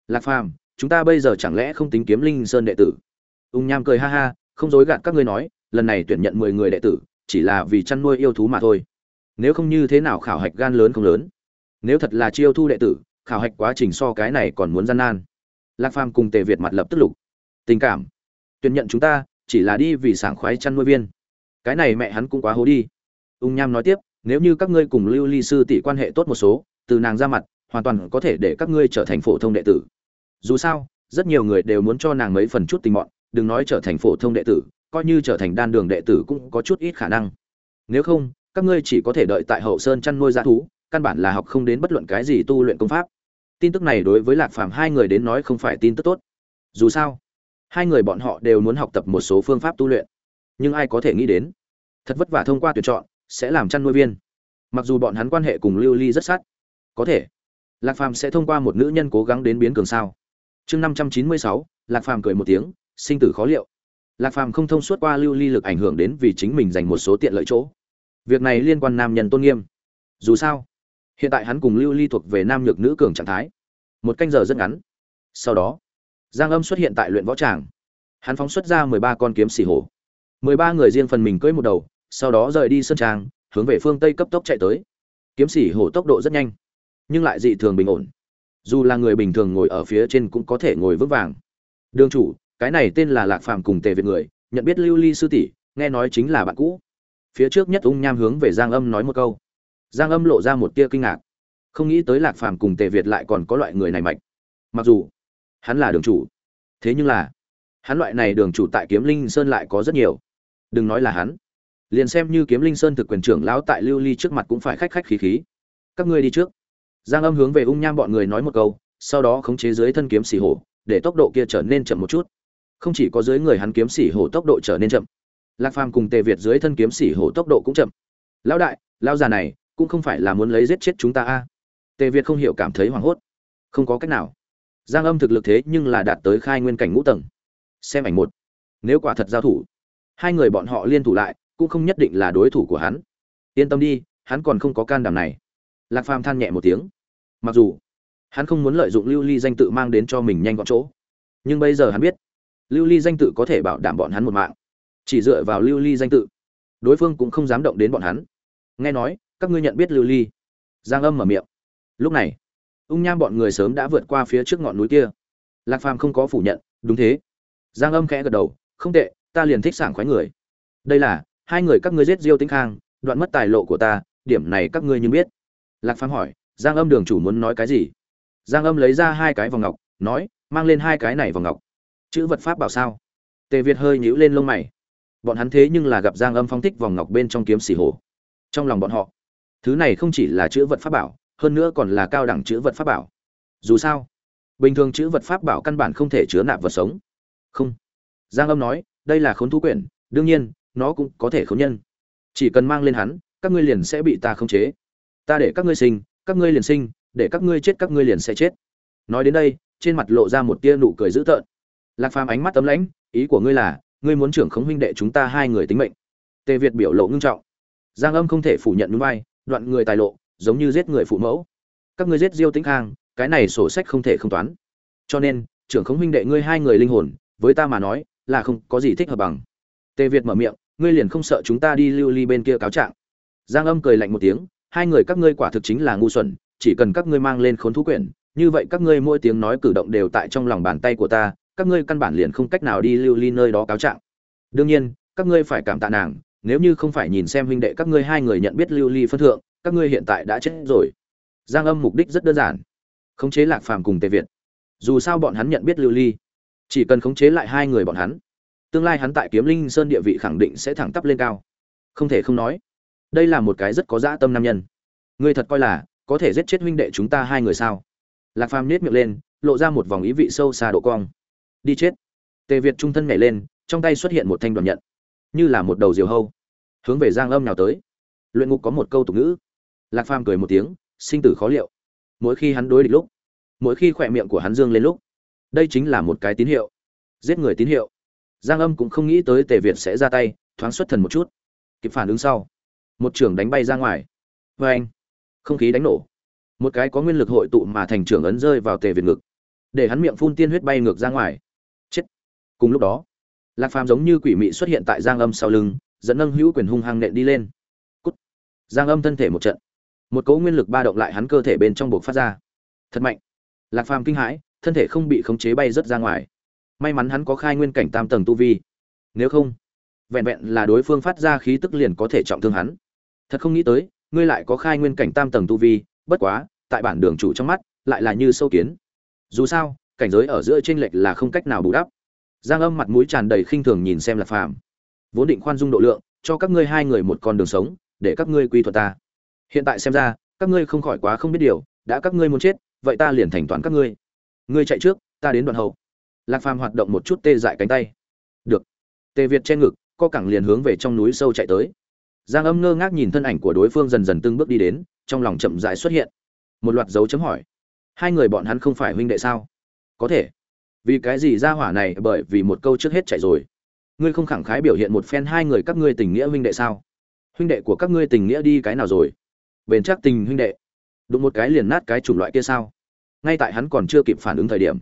Lạc phàm, chúng ta bây giờ chẳng lẽ không tính kiếm linh sơn đệ tử? Ung nham cười ha ha, không dối gạt các ngươi nói, lần này tuyển nhận mười người đệ tử, chỉ là vì chăn nuôi yêu thú mà thôi. Nếu không như thế nào khảo hạch gan lớn không lớn? Nếu thật là chiêu thu đệ tử khảo hạch quá trình so cái này còn muốn gian nan. Lạc phàm cùng tề việt mặt lập tức lục. Tình cảm. Tuyển nhận chúng ta, chỉ là đi vì sảng khoái chăn nuôi viên. Cái này mẹ hắn cũng quá hố đi. Ung nham nói tiếp, nếu như các ngươi cùng lưu ly sư tỷ quan hệ tốt một số, từ nàng ra mặt, hoàn toàn có thể để các ngươi trở thành phổ thông đệ tử. Dù sao, rất nhiều người đều muốn cho nàng mấy phần chút tình mọn, đừng nói trở thành phổ thông đệ tử, coi như trở thành đan đường đệ tử cũng có chút ít khả năng. Nếu không, các ngươi chỉ có thể đợi tại hậu sơn chăn nuôi g thú, căn bản là học không đến bất luận cái gì tu luyện công pháp tin tức này đối với lạc phàm hai người đến nói không phải tin tức tốt. Dù sao, hai người bọn họ đều muốn học tập một số phương pháp tu luyện. Nhưng ai có thể nghĩ đến, thật vất vả thông qua tuyển chọn, sẽ làm chăn nuôi viên. Mặc dù bọn hắn quan hệ cùng lưu ly rất sát, có thể, lạc phàm sẽ thông qua một nữ nhân cố gắng đến biến cường sao? Chương năm trăm chín mươi sáu, lạc phàm cười một tiếng, sinh tử khó liệu. Lạc phàm không thông suốt qua lưu ly lực ảnh hưởng đến vì chính mình dành một số tiện lợi chỗ. Việc này liên quan nam nhân tôn nghiêm. Dù sao hiện tại hắn cùng lưu ly thuộc về nam nhược nữ cường trạng thái. Một canh giờ rất ngắn. Sau đó, giang âm xuất hiện tại luyện võ tràng. Hắn phóng xuất ra mười ba con kiếm xỉ hổ. mười ba người riêng phần mình cưỡi một đầu, sau đó rời đi sân trang hướng về phương tây cấp tốc chạy tới. Kiếm xỉ hổ tốc độ rất nhanh, nhưng lại dị thường bình ổn. Dù là người bình thường ngồi ở phía trên cũng có thể ngồi vững vàng. Đương chủ, cái này tên là lạc phàm cùng tề việt người, nhận biết lưu ly sư tỷ, nghe nói chính là bạn cũ. Phía trước nhất ung nham hướng về giang âm nói một câu giang âm lộ ra một tia kinh ngạc. Không nghĩ tới lạc phàm cùng tề việt lại còn có loại người này mạnh mặc dù, hắn là đường chủ. Thế nhưng là, hắn loại này đường chủ tại kiếm linh sơn lại có rất nhiều. Đừng nói là hắn. Liền xem như kiếm linh sơn thực quyền trưởng lão tại lưu ly trước mặt cũng phải khách khách khí khí. Các ngươi đi trước. Giang âm hướng về ung nham bọn người nói một câu, sau đó khống chế dưới thân kiếm xì hổ, để tốc độ kia trở nên chậm một chút. Không chỉ có dưới người hắn kiếm xỉ hổ tốc độ trở nên chậm, lạc phàm cùng tề việt dưới thân kiếm xỉ hổ tốc độ cũng chậm. Lão đại, lão già này cũng không phải là muốn lấy giết chết chúng ta a. Tề việt không hiểu cảm thấy hoảng hốt. Không có cách nào. Giang âm thực lực thế nhưng là đạt tới khai nguyên cảnh ngũ tầng. Xem ảnh một. Nếu quả thật giao thủ, hai người bọn họ liên thủ lại, cũng không nhất định là đối thủ của hắn. Yên tâm đi, hắn còn không có can đảm này. Lạc phàm than nhẹ một tiếng. Mặc dù, hắn không muốn lợi dụng lưu ly danh tự mang đến cho mình nhanh gọn chỗ. Nhưng bây giờ hắn biết, lưu ly danh tự có thể bảo đảm bọn hắn một mạng. Chỉ dựa vào lưu ly danh tự, đối phương cũng không dám động đến bọn hắn. Nghe nói các ngươi nhận biết lưu ly. Giang âm mở miệng. Lúc này, ung nham bọn người sớm đã vượt qua phía trước ngọn núi kia. Lạc phàm không có phủ nhận, đúng thế. Giang âm khẽ gật đầu, không tệ, ta liền thích sảng khoái người. Đây là, hai người các ngươi giết diêu tĩnh khang, đoạn mất tài lộ của ta, điểm này các ngươi nhưng biết. Lạc phàm hỏi, giang âm đường chủ muốn nói cái gì? Giang âm lấy ra hai cái vòng ngọc, nói, mang lên hai cái này vòng ngọc. Chữ vật pháp bảo sao? Tề việt hơi nhíu lên lông mày. Bọn hắn thế nhưng là gặp giang âm phong thích vòng ngọc bên trong kiếm xỉ hổ trong lòng bọn họ thứ này không chỉ là chữ vật pháp bảo, hơn nữa còn là cao đẳng chữ vật pháp bảo. Dù sao, bình thường chữ vật pháp bảo căn bản không thể chứa nạp vật sống. Không. Giang âm nói, đây là khốn thú quyển, đương nhiên, nó cũng có thể khốn nhân. Chỉ cần mang lên hắn, các ngươi liền sẽ bị ta khống chế. Ta để các ngươi sinh, các ngươi liền sinh, để các ngươi chết các ngươi liền sẽ chết. Nói đến đây, trên mặt lộ ra một tia nụ cười dữ tợn. Lạc phàm ánh mắt tấm lãnh, ý của ngươi là, ngươi muốn trưởng khống huynh đệ chúng ta hai người tính mệnh. Tề việt biểu lộ ngưng trọng. Giang âm không thể phủ nhận núi vai đoạn người tài lộ, giống như giết người phụ mẫu. Các ngươi giết diêu tĩnh khang, cái này sổ sách không thể không toán. Cho nên, trưởng khống huynh đệ ngươi hai người linh hồn, với ta mà nói, là không có gì thích hợp bằng. Tề việt mở miệng, ngươi liền không sợ chúng ta đi lưu ly bên kia cáo trạng. Giang âm cười lạnh một tiếng, hai người các ngươi quả thực chính là ngu xuẩn, chỉ cần các ngươi mang lên khốn thú quyển, như vậy các ngươi mỗi tiếng nói cử động đều tại trong lòng bàn tay của ta, các ngươi căn bản liền không cách nào đi lưu ly nơi đó cáo trạng. Đương nhiên, các ngươi phải cảm tạ nàng nếu như không phải nhìn xem huynh đệ các ngươi hai người nhận biết lưu ly phân thượng, các ngươi hiện tại đã chết rồi. Giang âm mục đích rất đơn giản. Khống chế lạc phàm cùng tề việt. Dù sao bọn hắn nhận biết lưu ly, chỉ cần khống chế lại hai người bọn hắn, tương lai hắn tại kiếm linh sơn địa vị khẳng định sẽ thẳng tắp lên cao. Không thể không nói, đây là một cái rất có dã tâm nam nhân. Ngươi thật coi là có thể giết chết huynh đệ chúng ta hai người sao? Lạc phàm nết miệng lên, lộ ra một vòng ý vị sâu xa độ cong. Đi chết. Tề việt trung thân nhảy lên, trong tay xuất hiện một thanh đoàn nhận như là một đầu diều hâu. Hướng về giang âm nào tới. Luyện ngục có một câu tục ngữ. Lạc phàm cười một tiếng, sinh tử khó liệu. Mỗi khi hắn đối địch lúc, mỗi khi khỏe miệng của hắn dương lên lúc, đây chính là một cái tín hiệu. Giết người tín hiệu. Giang âm cũng không nghĩ tới tề việt sẽ ra tay, thoáng xuất thần một chút. Kịp phản ứng sau, một trưởng đánh bay ra ngoài. Vê anh, không khí đánh nổ. Một cái có nguyên lực hội tụ mà thành trưởng ấn rơi vào tề việt ngực. Để hắn miệng phun tiên huyết bay ngược ra ngoài. Chết. Cùng lúc đó lạc phàm giống như quỷ mị xuất hiện tại giang âm sau lưng, dẫn Âm hữu quyền hung hăng nện đi lên. Cút. Giang âm thân thể một trận. Một cỗ nguyên lực ba động lại hắn cơ thể bên trong buộc phát ra. Thật mạnh. Lạc phàm kinh hãi, thân thể không bị khống chế bay rớt ra ngoài. May mắn hắn có khai nguyên cảnh tam tầng tu vi. Nếu không, vẹn vẹn là đối phương phát ra khí tức liền có thể trọng thương hắn. Thật không nghĩ tới, ngươi lại có khai nguyên cảnh tam tầng tu vi, bất quá, tại bản đường chủ trong mắt, lại là như sâu kiến. Dù sao, cảnh giới ở giữa tranh lệch là không cách nào bù đắp giang âm mặt mũi tràn đầy khinh thường nhìn xem lạc phàm. Vốn định khoan dung độ lượng, cho các ngươi hai người một con đường sống, để các ngươi quy thuật ta. Hiện tại xem ra, các ngươi không khỏi quá không biết điều, đã các ngươi muốn chết, vậy ta liền thành toán các ngươi. Ngươi chạy trước, ta đến đoạn hậu. Lạc phàm hoạt động một chút tê dại cánh tay. Được. Tề việt che ngực, co cẳng liền hướng về trong núi sâu chạy tới. Giang âm ngơ ngác nhìn thân ảnh của đối phương dần dần từng bước đi đến, trong lòng chậm rãi xuất hiện. Một loạt dấu chấm hỏi. Hai người bọn hắn không phải huynh đệ sao? Có thể vì cái gì ra hỏa này bởi vì một câu trước hết chạy rồi? Ngươi không khẳng khái biểu hiện một phen hai người các ngươi tình nghĩa huynh đệ sao? Huynh đệ của các ngươi tình nghĩa đi cái nào rồi? Bền chắc tình huynh đệ. Đụng một cái liền nát cái chủng loại kia sao? Ngay tại hắn còn chưa kịp phản ứng thời điểm,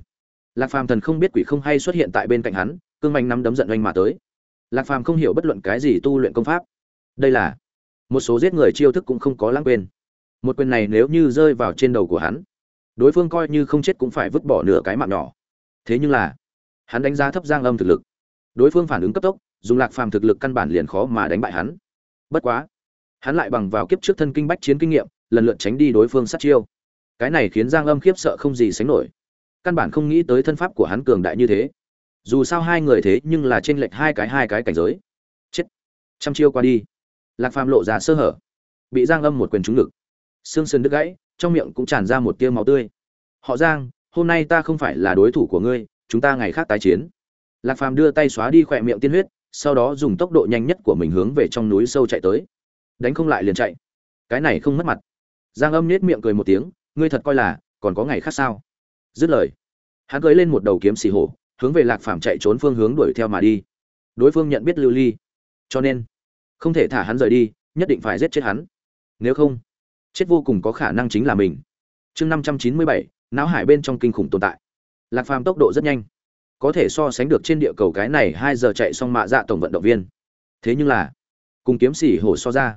lạc phàm thần không biết quỷ không hay xuất hiện tại bên cạnh hắn, cương manh nắm đấm giận oanh mà tới. Lạc phàm không hiểu bất luận cái gì tu luyện công pháp. Đây là một số giết người chiêu thức cũng không có lãng quên. Một quyền này nếu như rơi vào trên đầu của hắn, đối phương coi như không chết cũng phải vứt bỏ nửa cái mạng nhỏ thế nhưng là, hắn đánh giá thấp giang âm thực lực. Đối phương phản ứng cấp tốc, dùng lạc phàm thực lực căn bản liền khó mà đánh bại hắn. Bất quá, hắn lại bằng vào kiếp trước thân kinh bách chiến kinh nghiệm, lần lượt tránh đi đối phương sát chiêu. Cái này khiến giang âm khiếp sợ không gì sánh nổi. Căn bản không nghĩ tới thân pháp của hắn cường đại như thế. Dù sao hai người thế nhưng là trên lệch hai cái hai cái cảnh giới. Chết. Trăm chiêu qua đi. Lạc phàm lộ ra sơ hở. Bị giang âm một quyền trúng ngực. Xương sườn đứt gãy, trong miệng cũng tràn ra một tia máu tươi. Họ giang hôm nay ta không phải là đối thủ của ngươi, chúng ta ngày khác tái chiến. Lạc phàm đưa tay xóa đi khỏe miệng tiên huyết, sau đó dùng tốc độ nhanh nhất của mình hướng về trong núi sâu chạy tới. Đánh không lại liền chạy. Cái này không mất mặt. Giang âm nết miệng cười một tiếng, ngươi thật coi là, còn có ngày khác sao? Dứt lời, hắn cưới lên một đầu kiếm xì hổ, hướng về lạc phàm chạy trốn phương hướng đuổi theo mà đi. Đối phương nhận biết lưu ly, cho nên không thể thả hắn rời đi, nhất định phải giết chết hắn. Nếu không, chết vô cùng có khả năng chính là mình. Chương năm trăm chín mươi bảy não hải bên trong kinh khủng tồn tại. Lạc phàm tốc độ rất nhanh. Có thể so sánh được trên địa cầu cái này hai giờ chạy xong mạ dạ tổng vận động viên. Thế nhưng là, cùng kiếm sĩ hổ so ra,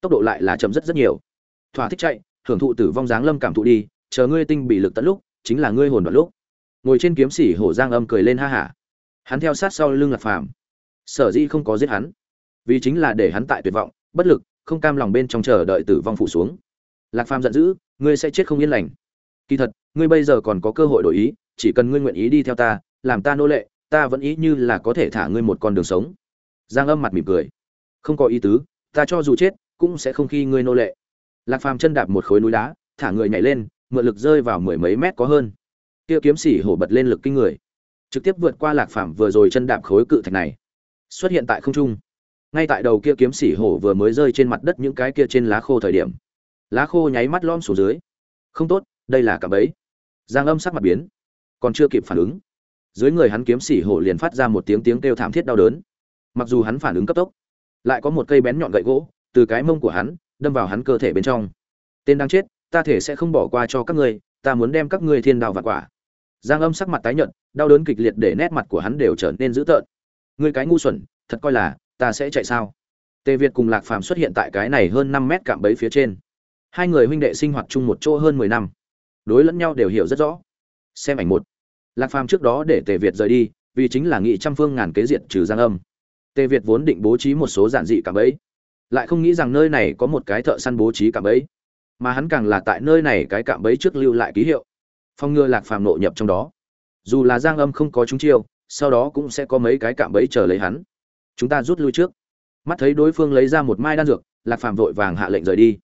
tốc độ lại là chậm rất rất nhiều. Thỏa thích chạy hưởng thụ tử vong dáng lâm cảm thụ đi, chờ ngươi tinh bị lực tận lúc, chính là ngươi hồn đoạn lúc. Ngồi trên kiếm sĩ hổ giang âm cười lên ha hả. Hắn theo sát sau lưng lạc phàm. Sở dĩ không có giết hắn, vì chính là để hắn tại tuyệt vọng, bất lực, không cam lòng bên trong chờ đợi tử vong phủ xuống. Lạc phàm giận dữ, ngươi sẽ chết không yên lành kỳ thật, ngươi bây giờ còn có cơ hội đổi ý, chỉ cần ngươi nguyện ý đi theo ta, làm ta nô lệ, ta vẫn ý như là có thể thả ngươi một con đường sống. Giang âm mặt mỉm cười. Không có ý tứ, ta cho dù chết, cũng sẽ không khi ngươi nô lệ. Lạc phàm chân đạp một khối núi đá, thả người nhảy lên, mượn lực rơi vào mười mấy mét có hơn. Kia kiếm sĩ hổ bật lên lực kinh người. Trực tiếp vượt qua lạc phàm vừa rồi chân đạp khối cự thạch này. Xuất hiện tại không trung. Ngay tại đầu kia kiếm sĩ hổ vừa mới rơi trên mặt đất những cái kia trên lá khô thời điểm. Lá khô nháy mắt lom xuống dưới. Không tốt đây là cả bấy giang âm sắc mặt biến, còn chưa kịp phản ứng. Dưới người hắn kiếm xỉ hổ liền phát ra một tiếng tiếng kêu thảm thiết đau đớn. Mặc dù hắn phản ứng cấp tốc, lại có một cây bén nhọn gậy gỗ từ cái mông của hắn đâm vào hắn cơ thể bên trong. Tên đang chết, ta thể sẽ không bỏ qua cho các ngươi, ta muốn đem các ngươi thiên đào vặt quả. Giang âm sắc mặt tái nhợt, đau đớn kịch liệt để nét mặt của hắn đều trở nên dữ tợn. Ngươi cái ngu xuẩn, thật coi là, ta sẽ chạy sao? Tề việt cùng lạc phàm xuất hiện tại cái này hơn năm mét cạm bẫy phía trên. Hai người huynh đệ sinh hoạt chung một chỗ hơn mười năm đối lẫn nhau đều hiểu rất rõ. Xem ảnh một. Lạc phàm trước đó để tề việt rời đi, vì chính là nghị trăm phương ngàn kế diện trừ giang âm. Tề việt vốn định bố trí một số giản dị cạm bẫy, lại không nghĩ rằng nơi này có một cái thợ săn bố trí cạm bẫy, mà hắn càng là tại nơi này cái cạm bẫy trước lưu lại ký hiệu, phong ngừa lạc phàm nộ nhập trong đó. Dù là giang âm không có chúng chiêu, sau đó cũng sẽ có mấy cái cạm bẫy chờ lấy hắn. Chúng ta rút lui trước. Mắt thấy đối phương lấy ra một mai đan dược, lạc phàm vội vàng hạ lệnh rời đi.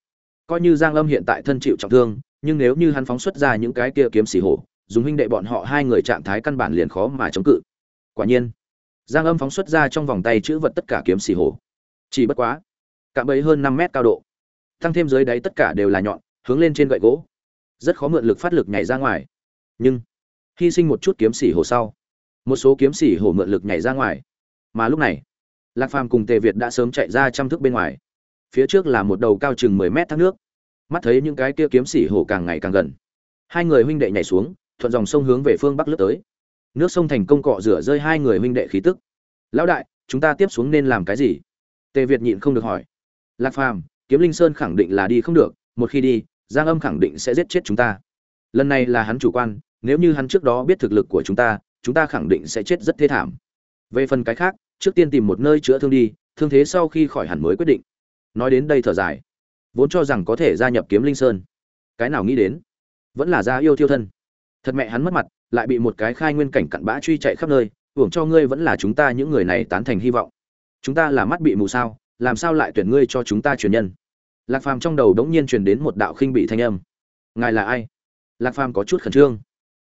Coi như giang âm hiện tại thân chịu trọng thương nhưng nếu như hắn phóng xuất ra những cái kia kiếm xỉ hổ, dùng huynh đệ bọn họ hai người trạng thái căn bản liền khó mà chống cự. Quả nhiên, giang âm phóng xuất ra trong vòng tay chữ vật tất cả kiếm xỉ hổ. Chỉ bất quá, cạm bẫy hơn năm mét cao độ. Tăng thêm dưới đáy tất cả đều là nhọn, hướng lên trên gậy gỗ. Rất khó mượn lực phát lực nhảy ra ngoài. Nhưng, hy sinh một chút kiếm xỉ hổ sau, một số kiếm xỉ hổ mượn lực nhảy ra ngoài. Mà lúc này, lạc phàm cùng tề việt đã sớm chạy ra trăm thước bên ngoài. Phía trước là một đầu cao chừng mười mét thác nước mắt thấy những cái kia kiếm xỉ hổ càng ngày càng gần. Hai người huynh đệ nhảy xuống, thuận dòng sông hướng về phương bắc lướt tới. Nước sông thành công cọ rửa rơi hai người huynh đệ khí tức. Lão đại, chúng ta tiếp xuống nên làm cái gì? Tề việt nhịn không được hỏi. Lạc phàm, kiếm linh sơn khẳng định là đi không được, một khi đi, giang âm khẳng định sẽ giết chết chúng ta. Lần này là hắn chủ quan, nếu như hắn trước đó biết thực lực của chúng ta chúng ta khẳng định sẽ chết rất thê thảm. Về phần cái khác, trước tiên tìm một nơi chữa thương đi, thương thế sau khi khỏi hẳn mới quyết định. Nói đến đây thở dài vốn cho rằng có thể gia nhập kiếm linh sơn. Cái nào nghĩ đến, vẫn là gia yêu thiêu thân. Thật mẹ hắn mất mặt, lại bị một cái khai nguyên cảnh cặn bã truy chạy khắp nơi, hưởng cho ngươi vẫn là chúng ta những người này tán thành hy vọng. Chúng ta là mắt bị mù sao, làm sao lại tuyển ngươi cho chúng ta truyền nhân? Lạc phàm trong đầu đống nhiên truyền đến một đạo khinh bị thanh âm. Ngài là ai? Lạc phàm có chút khẩn trương.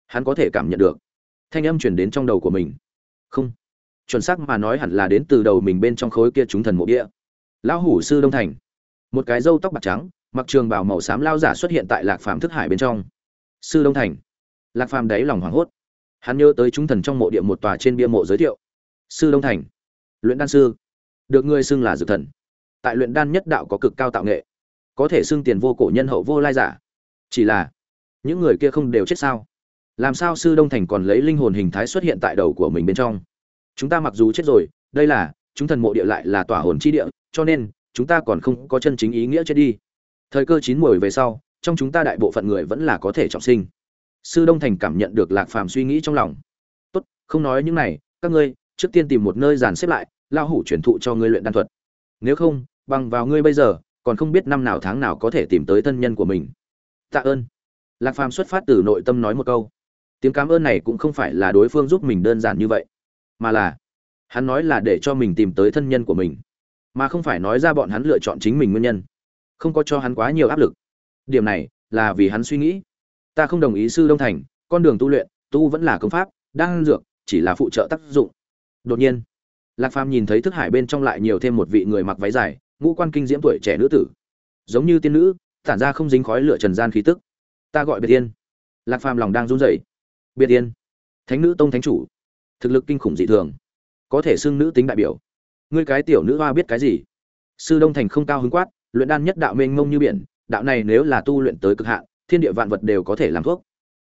Hắn có thể cảm nhận được. Thanh âm truyền đến trong đầu của mình. Không. Chuẩn xác mà nói hẳn là đến từ đầu mình bên trong khối kia chúng thần mộ địa. Lão hủ sư đông thành một cái râu tóc bạc trắng, mặc trường bào màu xám lao giả xuất hiện tại lạc phàm thức hải bên trong. Sư đông thành. Lạc phàm đáy lòng hoảng hốt. Hắn nhớ tới chúng thần trong mộ địa một tòa trên bia mộ giới thiệu. Sư đông thành. Luyện đan sư. Được ngươi xưng là dược thần. Tại luyện đan nhất đạo có cực cao tạo nghệ. Có thể xưng tiền vô cổ nhân hậu vô lai giả. Chỉ là, những người kia không đều chết sao? Làm sao sư đông thành còn lấy linh hồn hình thái xuất hiện tại đầu của mình bên trong? Chúng ta mặc dù chết rồi, đây là, chúng thần mộ địa lại là tỏa hồn chi địa, cho nên chúng ta còn không có chân chính ý nghĩa chết đi. Thời cơ chín mùi về sau, trong chúng ta đại bộ phận người vẫn là có thể trọng sinh. Sư đông thành cảm nhận được lạc phàm suy nghĩ trong lòng. Tốt, không nói những này, các ngươi, trước tiên tìm một nơi dàn xếp lại lao hủ truyền thụ cho ngươi luyện đan thuật. Nếu không, bằng vào ngươi bây giờ, còn không biết năm nào tháng nào có thể tìm tới thân nhân của mình. Tạ ơn. Lạc phàm xuất phát từ nội tâm nói một câu. Tiếng cảm ơn này cũng không phải là đối phương giúp mình đơn giản như vậy, mà là, hắn nói là để cho mình tìm tới thân nhân của mình mà không phải nói ra bọn hắn lựa chọn chính mình nguyên nhân. Không có cho hắn quá nhiều áp lực. Điểm này là vì hắn suy nghĩ. Ta không đồng ý sư đông thành, con đường tu luyện, tu vẫn là công pháp đang dược, chỉ là phụ trợ tác dụng. Đột nhiên, lạc phàm nhìn thấy thức hải bên trong lại nhiều thêm một vị người mặc váy dài, ngũ quan kinh diễm tuổi trẻ nữ tử. Giống như tiên nữ, tản ra không dính khói lửa trần gian khí tức. Ta gọi biệt tiên lạc phàm lòng đang run rẩy. Biệt tiên thánh nữ tông thánh chủ. Thực lực kinh khủng dị thường. Có thể xưng nữ tính đại biểu ngươi cái tiểu nữ hoa biết cái gì? Sư đông thành không cao hứng quát, luyện đan nhất đạo mênh mông như biển, đạo này nếu là tu luyện tới cực hạn, thiên địa vạn vật đều có thể làm thuốc.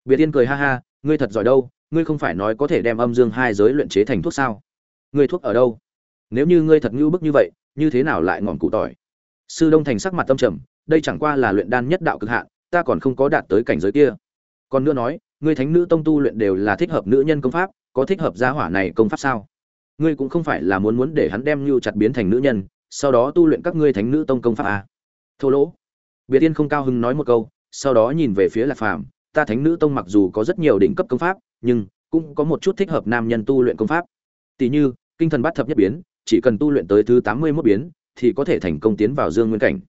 Biệt tiên cười ha ha, ngươi thật giỏi đâu, ngươi không phải nói có thể đem âm dương hai giới luyện chế thành thuốc sao? Ngươi thuốc ở đâu? Nếu như ngươi thật ngưu bức như vậy, như thế nào lại ngọn cụ tỏi? Sư đông thành sắc mặt tâm trầm, đây chẳng qua là luyện đan nhất đạo cực hạn, ta còn không có đạt tới cảnh giới kia. Còn nữa nói, ngươi thánh nữ tông tu luyện đều là thích hợp nữ nhân công pháp, có thích hợp gia hỏa này công pháp sao? Ngươi cũng không phải là muốn muốn để hắn đem nhu chặt biến thành nữ nhân, sau đó tu luyện các ngươi thánh nữ tông công pháp à. thô lỗ. Biệt tiên không cao hứng nói một câu, sau đó nhìn về phía lạc phàm. Ta thánh nữ tông mặc dù có rất nhiều đỉnh cấp công pháp, nhưng cũng có một chút thích hợp nam nhân tu luyện công pháp. Tỷ như, kinh thần bát thập nhất biến, chỉ cần tu luyện tới thứ tám mươi mốt biến, thì có thể thành công tiến vào dương nguyên cảnh.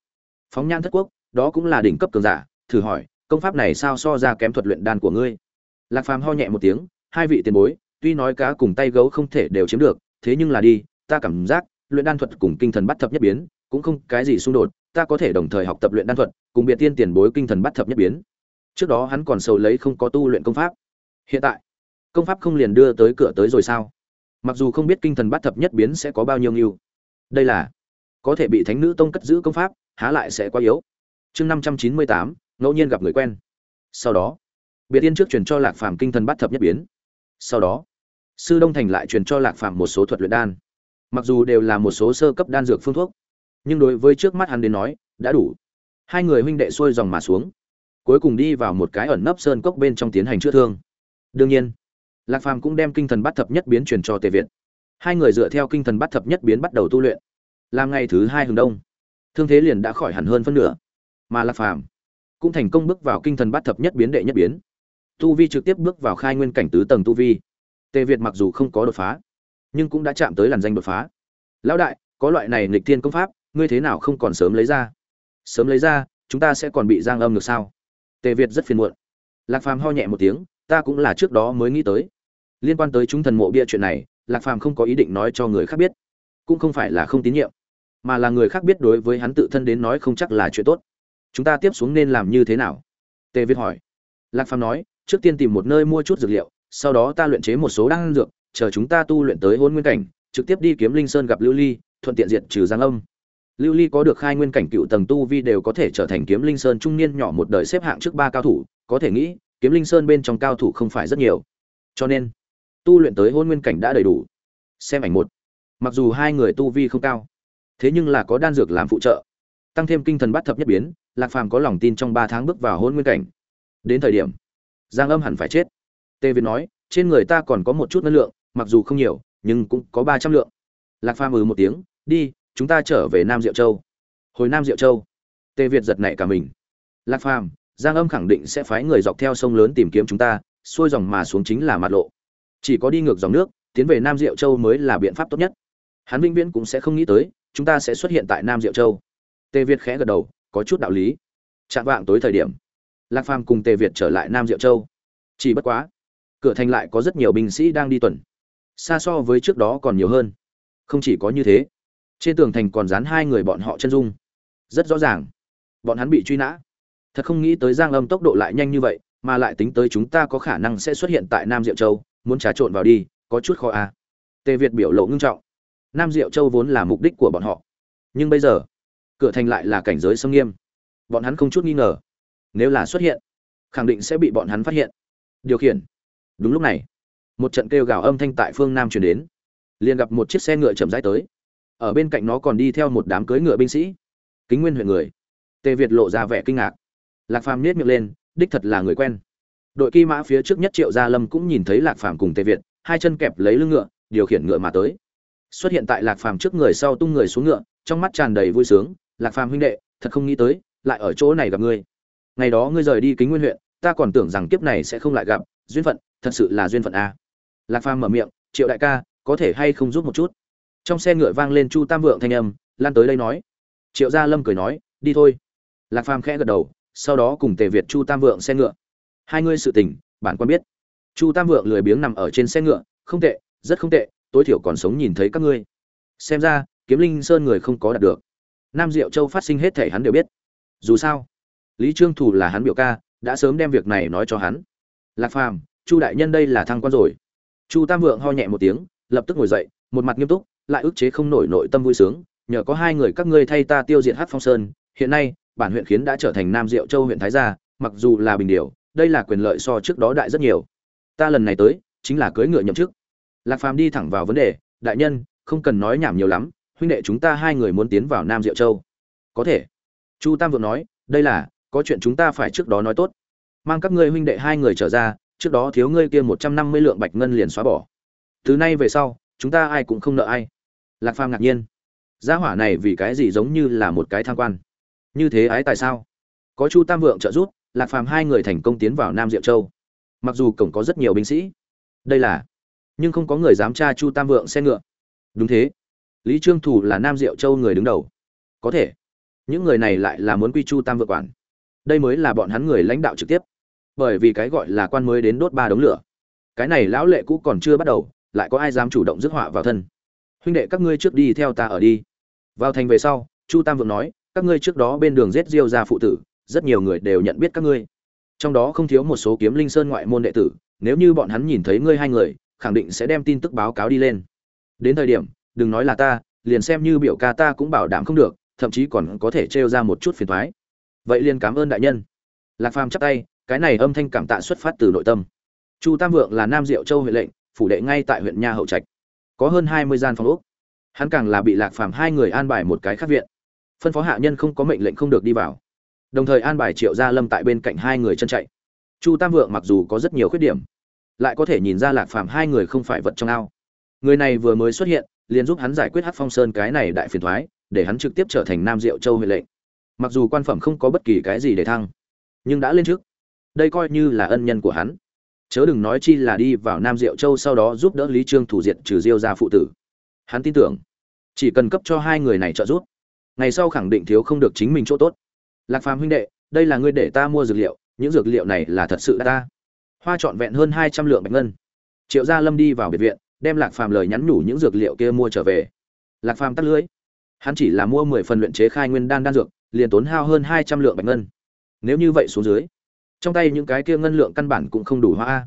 Phóng nhan thất quốc, đó cũng là đỉnh cấp cường giả, thử hỏi, công pháp này sao so ra kém thuật luyện đan của ngươi? Lạc phàm ho nhẹ một tiếng, hai vị tiền bối tuy nói cá cùng tay gấu không thể đều chiếm được, thế nhưng là đi, ta cảm giác, luyện đan thuật cùng kinh thần bắt thập nhất biến, cũng không cái gì xung đột, ta có thể đồng thời học tập luyện đan thuật, cùng biệt tiên tiền bối kinh thần bắt thập nhất biến. Trước đó hắn còn sầu lấy không có tu luyện công pháp. Hiện tại, công pháp không liền đưa tới cửa tới rồi sao? Mặc dù không biết kinh thần bắt thập nhất biến sẽ có bao nhiêu nhiêu. đây là, có thể bị thánh nữ tông cất giữ công pháp, há lại sẽ quá yếu. Chương năm trăm chín mươi tám, ngẫu nhiên gặp người quen. Sau đó, biệt tiên trước truyền cho lạc phàm kinh thần bắt thập nhất biến sau đó, sư đông thành lại truyền cho lạc phàm một số thuật luyện đan. Mặc dù đều là một số sơ cấp đan dược phương thuốc, nhưng đối với trước mắt hắn đến nói, đã đủ. Hai người huynh đệ xuôi dòng mà xuống, cuối cùng đi vào một cái ẩn nấp sơn cốc bên trong tiến hành chữa thương. Đương nhiên, lạc phàm cũng đem kinh thần bắt thập nhất biến truyền cho tề việt. Hai người dựa theo kinh thần bắt thập nhất biến bắt đầu tu luyện. Làm ngày thứ hai hừng đông, thương thế liền đã khỏi hẳn hơn phân nửa. Mà lạc phàm cũng thành công bước vào kinh thần bắt thập nhất biến đệ nhất biến tu vi trực tiếp bước vào khai nguyên cảnh tứ tầng tu vi. Tề việt mặc dù không có đột phá, nhưng cũng đã chạm tới làn danh đột phá. Lão đại, có loại này nghịch thiên công pháp, ngươi thế nào không còn sớm lấy ra? Sớm lấy ra, chúng ta sẽ còn bị giang âm được sao? Tề việt rất phiền muộn. Lạc phàm ho nhẹ một tiếng, ta cũng là trước đó mới nghĩ tới. Liên quan tới chúng thần mộ bia chuyện này, lạc phàm không có ý định nói cho người khác biết, cũng không phải là không tín nhiệm, mà là người khác biết đối với hắn tự thân đến nói không chắc là chuyện tốt. Chúng ta tiếp xuống nên làm như thế nào? Tề việt hỏi. Lạc phàm nói trước tiên tìm một nơi mua chút dược liệu, sau đó ta luyện chế một số đan dược, chờ chúng ta tu luyện tới hôn nguyên cảnh, trực tiếp đi kiếm linh sơn gặp lưu ly, thuận tiện diệt trừ giang âm. Lưu ly có được khai nguyên cảnh cựu tầng tu vi đều có thể trở thành kiếm linh sơn trung niên nhỏ một đời xếp hạng trước ba cao thủ, có thể nghĩ, kiếm linh sơn bên trong cao thủ không phải rất nhiều. Cho nên, tu luyện tới hôn nguyên cảnh đã đầy đủ. Xem ảnh một. Mặc dù hai người tu vi không cao, thế nhưng là có đan dược làm phụ trợ. Tăng thêm kinh thần bắt thập nhất biến, lạc phàm có lòng tin trong ba tháng bước vào hôn nguyên cảnh. Đến thời điểm giang âm hẳn phải chết. Tề việt nói, trên người ta còn có một chút năng lượng, mặc dù không nhiều, nhưng cũng có ba trăm lượng. Lạc phàm ừ một tiếng, đi, chúng ta trở về nam diệu châu. Hồi nam diệu châu, tề việt giật nảy cả mình. Lạc phàm, giang âm khẳng định sẽ phái người dọc theo sông lớn tìm kiếm chúng ta, xuôi dòng mà xuống chính là mặt lộ. Chỉ có đi ngược dòng nước, tiến về nam diệu châu mới là biện pháp tốt nhất. Hắn vĩnh viễn cũng sẽ không nghĩ tới, chúng ta sẽ xuất hiện tại nam diệu châu. Tề việt khẽ gật đầu, có chút đạo lý. Chạm vạng tối thời điểm lạc phàm cùng tề việt trở lại nam diệu châu. Chỉ bất quá, cửa thành lại có rất nhiều binh sĩ đang đi tuần. Xa so với trước đó còn nhiều hơn. Không chỉ có như thế, trên tường thành còn dán hai người bọn họ chân dung. Rất rõ ràng, bọn hắn bị truy nã. Thật không nghĩ tới giang âm tốc độ lại nhanh như vậy, mà lại tính tới chúng ta có khả năng sẽ xuất hiện tại nam diệu châu, muốn trà trộn vào đi, có chút khó à. tề việt biểu lộ ngưng trọng. Nam diệu châu vốn là mục đích của bọn họ. Nhưng bây giờ, cửa thành lại là cảnh giới sông nghiêm. Bọn hắn không chút nghi ngờ nếu là xuất hiện, khẳng định sẽ bị bọn hắn phát hiện. Điều khiển. Đúng lúc này, một trận kêu gào âm thanh tại phương nam truyền đến. Liền gặp một chiếc xe ngựa chậm rãi tới. Ở bên cạnh nó còn đi theo một đám cưỡi ngựa binh sĩ. Kính nguyên huyện người. Tề việt lộ ra vẻ kinh ngạc. Lạc phàm nết miệng lên, đích thật là người quen. Đội kỳ mã phía trước nhất triệu gia lâm cũng nhìn thấy lạc phàm cùng tề việt, hai chân kẹp lấy lưng ngựa, điều khiển ngựa mà tới. Xuất hiện tại lạc phàm trước người sau tung người xuống ngựa, trong mắt tràn đầy vui sướng. Lạc phàm huynh đệ, thật không nghĩ tới, lại ở chỗ này gặp ngươi ngày đó ngươi rời đi kính nguyên huyện, ta còn tưởng rằng kiếp này sẽ không lại gặp. Duyên phận, thật sự là duyên phận a. Lạc phàm mở miệng, triệu đại ca, có thể hay không giúp một chút? Trong xe ngựa vang lên chu tam vượng thanh âm, lan tới đây nói. Triệu gia lâm cười nói, đi thôi. Lạc phàm khẽ gật đầu, sau đó cùng tề việt chu tam vượng xe ngựa. Hai ngươi sự tình, bản quan biết. Chu tam vượng lười biếng nằm ở trên xe ngựa, không tệ, rất không tệ, tối thiểu còn sống nhìn thấy các ngươi. Xem ra, kiếm linh sơn người không có đạt được. Nam diệu châu phát sinh hết thể hắn đều biết. Dù sao lý trương thủ là hắn biểu ca, đã sớm đem việc này nói cho hắn. Lạc phàm, chu đại nhân đây là thăng quan rồi. Chu tam vượng ho nhẹ một tiếng, lập tức ngồi dậy, một mặt nghiêm túc, lại ức chế không nổi nội tâm vui sướng, nhờ có hai người các ngươi thay ta tiêu diệt hát phong sơn, hiện nay, bản huyện khiến đã trở thành nam diệu châu huyện thái gia, mặc dù là bình điều, đây là quyền lợi so trước đó đại rất nhiều. Ta lần này tới, chính là cưới ngựa nhậm chức. Lạc phàm đi thẳng vào vấn đề, đại nhân, không cần nói nhảm nhiều lắm, huynh đệ chúng ta hai người muốn tiến vào nam diệu châu. Có thể. Chu tam vượng nói, đây là có chuyện chúng ta phải trước đó nói tốt. Mang các ngươi huynh đệ hai người trở ra, trước đó thiếu ngươi kia một trăm năm mươi lượng bạch ngân liền xóa bỏ. Từ nay về sau, chúng ta ai cũng không nợ ai. Lạc phàm ngạc nhiên. Gia hỏa này vì cái gì giống như là một cái tham quan? Như thế ái tại sao? Có chu tam vượng trợ giúp, lạc phàm hai người thành công tiến vào nam diệu châu. Mặc dù cổng có rất nhiều binh sĩ, đây là, nhưng không có người dám tra chu tam vượng xe ngựa. Đúng thế. Lý trương thủ là nam diệu châu người đứng đầu. Có thể, những người này lại là muốn quy chu tam vượng quản đây mới là bọn hắn người lãnh đạo trực tiếp. Bởi vì cái gọi là quan mới đến đốt ba đống lửa. Cái này lão lệ cũ còn chưa bắt đầu, lại có ai dám chủ động dứt họa vào thân? Huynh đệ các ngươi trước đi theo ta ở đi. Vào thành về sau, chu tam vượng nói, các ngươi trước đó bên đường giết diêu ra phụ tử, rất nhiều người đều nhận biết các ngươi. Trong đó không thiếu một số kiếm linh sơn ngoại môn đệ tử, nếu như bọn hắn nhìn thấy ngươi hai người, khẳng định sẽ đem tin tức báo cáo đi lên. Đến thời điểm, đừng nói là ta, liền xem như biểu ca ta cũng bảo đảm không được, thậm chí còn có thể trêu ra một chút phiền thoái vậy liền cảm ơn đại nhân. Lạc phàm chắp tay, cái này âm thanh cảm tạ xuất phát từ nội tâm. Chu tam vượng là nam diệu châu huyện lệnh, phủ đệ ngay tại huyện nha hậu trạch. Có hơn hai mươi gian phòng úc hắn càng là bị lạc phàm hai người an bài một cái khác viện. Phân phó hạ nhân không có mệnh lệnh không được đi vào. Đồng thời an bài triệu gia lâm tại bên cạnh hai người chân chạy. Chu tam vượng mặc dù có rất nhiều khuyết điểm, lại có thể nhìn ra lạc phàm hai người không phải vật trong ao. Người này vừa mới xuất hiện, liền giúp hắn giải quyết hát phong sơn cái này đại phiền thoái để hắn trực tiếp trở thành nam diệu châu huệ lệnh mặc dù quan phẩm không có bất kỳ cái gì để thăng, nhưng đã lên trước. Đây coi như là ân nhân của hắn. Chớ đừng nói chi là đi vào nam diệu châu sau đó giúp đỡ lý trương thủ diện trừ diêu ra phụ tử. Hắn tin tưởng, chỉ cần cấp cho hai người này trợ giúp, ngày sau khẳng định thiếu không được chính mình chỗ tốt. Lạc phàm huynh đệ, đây là ngươi để ta mua dược liệu, những dược liệu này là thật sự ta. Hoa trọn vẹn hơn hai trăm lượng bạch ngân. Triệu gia lâm đi vào biệt viện, đem lạc phàm lời nhắn nhủ những dược liệu kia mua trở về. Lạc phàm tắt lưới. Hắn chỉ là mua mười phần luyện chế khai nguyên đan đan dược liền tốn hao hơn hai trăm lượng bạch ngân. Nếu như vậy xuống dưới, trong tay những cái kia ngân lượng căn bản cũng không đủ hoa.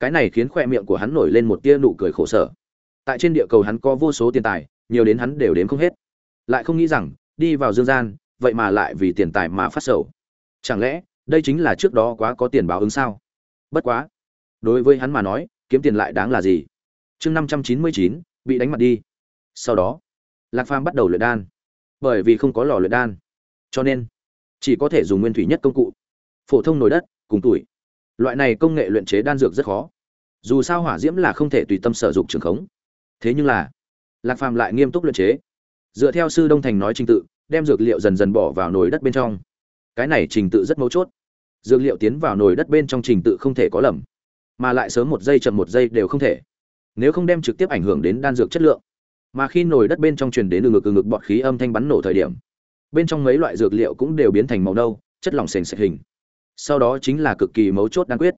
Cái này khiến khoe miệng của hắn nổi lên một tia nụ cười khổ sở. Tại trên địa cầu hắn có vô số tiền tài, nhiều đến hắn đều đếm không hết. Lại không nghĩ rằng, đi vào dương gian, vậy mà lại vì tiền tài mà phát sầu. Chẳng lẽ, đây chính là trước đó quá có tiền báo ứng sao? Bất quá, đối với hắn mà nói, kiếm tiền lại đáng là gì? Chương năm trăm chín mươi chín, bị đánh mặt đi. Sau đó, lạc phàm bắt đầu luyện đan. Bởi vì không có lò luyện đan cho nên, chỉ có thể dùng nguyên thủy nhất công cụ, phổ thông nồi đất, cùng tuổi. Loại này công nghệ luyện chế đan dược rất khó. Dù sao hỏa diễm là không thể tùy tâm sử dụng trường khống. Thế nhưng là, lạc phàm lại nghiêm túc luyện chế. Dựa theo sư đông thành nói trình tự, đem dược liệu dần dần bỏ vào nồi đất bên trong. Cái này trình tự rất mấu chốt. Dược liệu tiến vào nồi đất bên trong trình tự không thể có lầm, mà lại sớm một giây chậm một giây đều không thể. Nếu không đem trực tiếp ảnh hưởng đến đan dược chất lượng, mà khi nồi đất bên trong truyền đến từ ngực từ ngực bọt khí âm thanh bắn nổ thời điểm bên trong mấy loại dược liệu cũng đều biến thành màu nâu, chất lỏng sền sệt hình. Sau đó chính là cực kỳ mấu chốt đan quyết.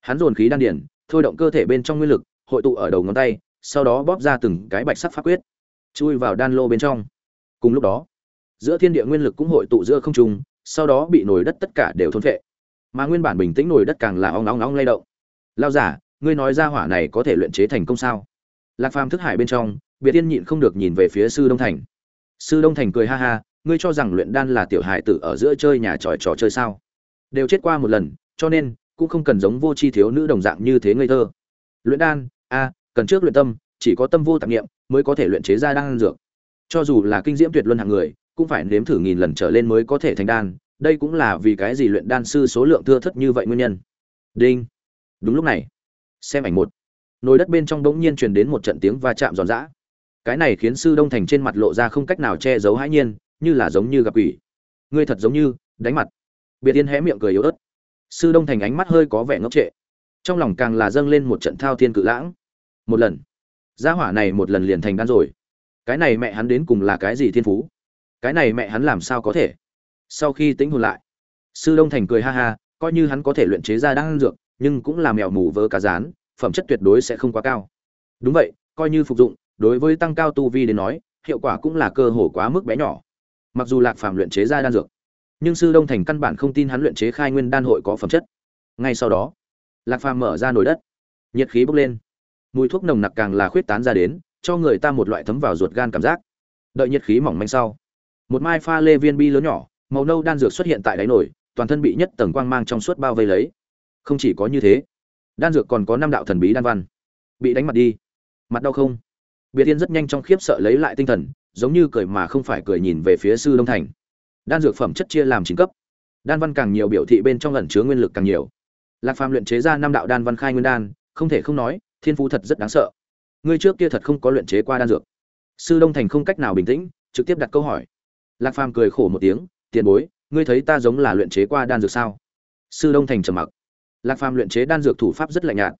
Hắn dồn khí đan điển thôi động cơ thể bên trong nguyên lực, hội tụ ở đầu ngón tay, sau đó bóp ra từng cái bạch sắc pháp quyết, chui vào đan lô bên trong. Cùng lúc đó, giữa thiên địa nguyên lực cũng hội tụ giữa không trung, sau đó bị nồi đất tất cả đều thôn phệ. Mà nguyên bản bình tĩnh nồi đất càng là ong ong ong lay động. Lao giả ngươi nói ra hỏa này có thể luyện chế thành công sao? Lạc phàm thức hải bên trong, biệt tiên nhịn không được nhìn về phía sư đông thành. Sư đông thành cười ha ha ngươi cho rằng luyện đan là tiểu hài tử ở giữa chơi nhà tròi trò chơi sao? Đều chết qua một lần, cho nên, cũng không cần giống vô chi thiếu nữ đồng dạng như thế ngây thơ. Luyện đan, a, cần trước luyện tâm, chỉ có tâm vô tạp nghiệm mới có thể luyện chế ra đan dược. Cho dù là kinh diễm tuyệt luân hạng người, cũng phải nếm thử nghìn lần trở lên mới có thể thành đan. Đây cũng là vì cái gì luyện đan sư số lượng thưa thất như vậy nguyên nhân. Đinh. Đúng lúc này, xem ảnh một. Nồi đất bên trong đống nhiên truyền đến một trận tiếng va chạm giòn giã. Cái này khiến sư đông thành trên mặt lộ ra không cách nào che giấu hãi nhiên như là giống như gặp ủy ngươi thật giống như, đánh mặt. Biệt tiên hé miệng cười yếu ớt. Sư đông thành ánh mắt hơi có vẻ ngốc trệ. Trong lòng càng là dâng lên một trận thao thiên cự lãng. Một lần. Gia hỏa này một lần liền thành đan rồi. Cái này mẹ hắn đến cùng là cái gì thiên phú? Cái này mẹ hắn làm sao có thể? Sau khi tính hồn lại, sư đông thành cười ha ha, coi như hắn có thể luyện chế ra đan dược, nhưng cũng là mèo mù vớ cá rán, phẩm chất tuyệt đối sẽ không quá cao. Đúng vậy, coi như phục dụng, đối với tăng cao tu vi đến nói, hiệu quả cũng là cơ hồ quá mức bé nhỏ mặc dù lạc phàm luyện chế ra đan dược, nhưng sư đông thành căn bản không tin hắn luyện chế khai nguyên đan hội có phẩm chất. Ngay sau đó, lạc phàm mở ra nồi đất, nhiệt khí bốc lên. Mùi thuốc nồng nặc càng là khuyết tán ra đến, cho người ta một loại thấm vào ruột gan cảm giác. Đợi nhiệt khí mỏng manh sau, một mai pha lê viên bi lớn nhỏ, màu nâu đan dược xuất hiện tại đáy nồi, toàn thân bị nhất tầng quang mang trong suốt bao vây lấy. Không chỉ có như thế, đan dược còn có năm đạo thần bí đan văn. Bị đánh mặt đi. Mặt đau không? Biệt tiên rất nhanh trong khiếp sợ lấy lại tinh thần giống như cười mà không phải cười nhìn về phía sư đông thành. Đan dược phẩm chất chia làm chín cấp. Đan văn càng nhiều biểu thị bên trong ẩn chứa nguyên lực càng nhiều. Lạc phàm luyện chế ra năm đạo đan văn khai nguyên đan, không thể không nói, thiên phú thật rất đáng sợ. Ngươi trước kia thật không có luyện chế qua đan dược. Sư đông thành không cách nào bình tĩnh, trực tiếp đặt câu hỏi. Lạc phàm cười khổ một tiếng, tiền bối, ngươi thấy ta giống là luyện chế qua đan dược sao? Sư đông thành trầm mặc. Lạc phàm luyện chế đan dược thủ pháp rất lạnh nhạt.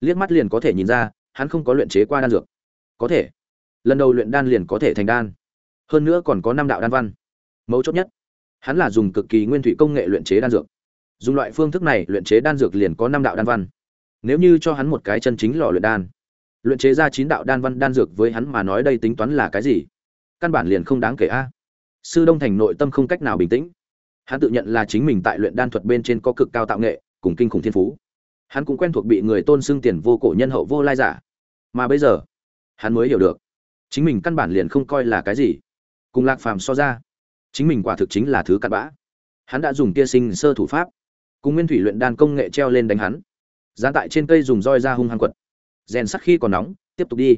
Liếc mắt liền có thể nhìn ra, hắn không có luyện chế qua đan dược. Có thể lần đầu luyện đan liền có thể thành đan. Hơn nữa còn có năm đạo đan văn. Mấu chốt nhất, hắn là dùng cực kỳ nguyên thủy công nghệ luyện chế đan dược. Dùng loại phương thức này luyện chế đan dược liền có năm đạo đan văn. Nếu như cho hắn một cái chân chính lò luyện đan, luyện chế ra chín đạo đan văn đan dược với hắn mà nói đây tính toán là cái gì? Căn bản liền không đáng kể a. Sư đông thành nội tâm không cách nào bình tĩnh. Hắn tự nhận là chính mình tại luyện đan thuật bên trên có cực cao tạo nghệ, cùng kinh khủng thiên phú. Hắn cũng quen thuộc bị người tôn xưng tiền vô cổ nhân hậu vô lai giả. Mà bây giờ, hắn mới hiểu được chính mình căn bản liền không coi là cái gì. Cùng lạc phàm so ra, chính mình quả thực chính là thứ cặn bã. Hắn đã dùng tia sinh sơ thủ pháp, cùng nguyên thủy luyện đan công nghệ treo lên đánh hắn. Gian tại trên cây dùng roi ra hung hăng quật. Rèn sắc khi còn nóng, tiếp tục đi.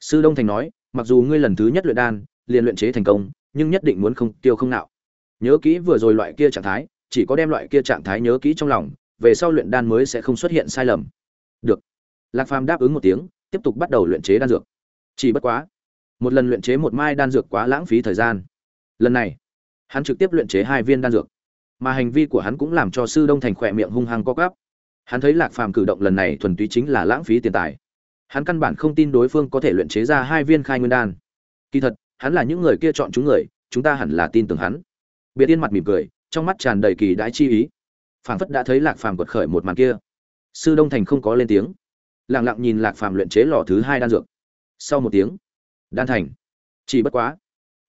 Sư đông thành nói, mặc dù ngươi lần thứ nhất luyện đan, liền luyện chế thành công, nhưng nhất định muốn không, tiêu không nạo. Nhớ kỹ vừa rồi loại kia trạng thái, chỉ có đem loại kia trạng thái nhớ kỹ trong lòng, về sau luyện đan mới sẽ không xuất hiện sai lầm. Được. Lạc phàm đáp ứng một tiếng, tiếp tục bắt đầu luyện chế đan dược. Chỉ bất quá một lần luyện chế một mai đan dược quá lãng phí thời gian. Lần này, hắn trực tiếp luyện chế hai viên đan dược, mà hành vi của hắn cũng làm cho sư đông thành khỏe miệng hung hăng co cắp hắn thấy lạc phàm cử động lần này thuần túy chính là lãng phí tiền tài. Hắn căn bản không tin đối phương có thể luyện chế ra hai viên khai nguyên đan. Kỳ thật, hắn là những người kia chọn chúng người, chúng ta hẳn là tin tưởng hắn. Biệt tiên mặt mỉm cười, trong mắt tràn đầy kỳ đãi chi ý. Phảng phất đã thấy lạc phàm quật khởi một màn kia. Sư đông thành không có lên tiếng. Lẳng lặng nhìn lạc phàm luyện chế lò thứ hai đan dược. Sau một tiếng đan thành. Chỉ bất quá,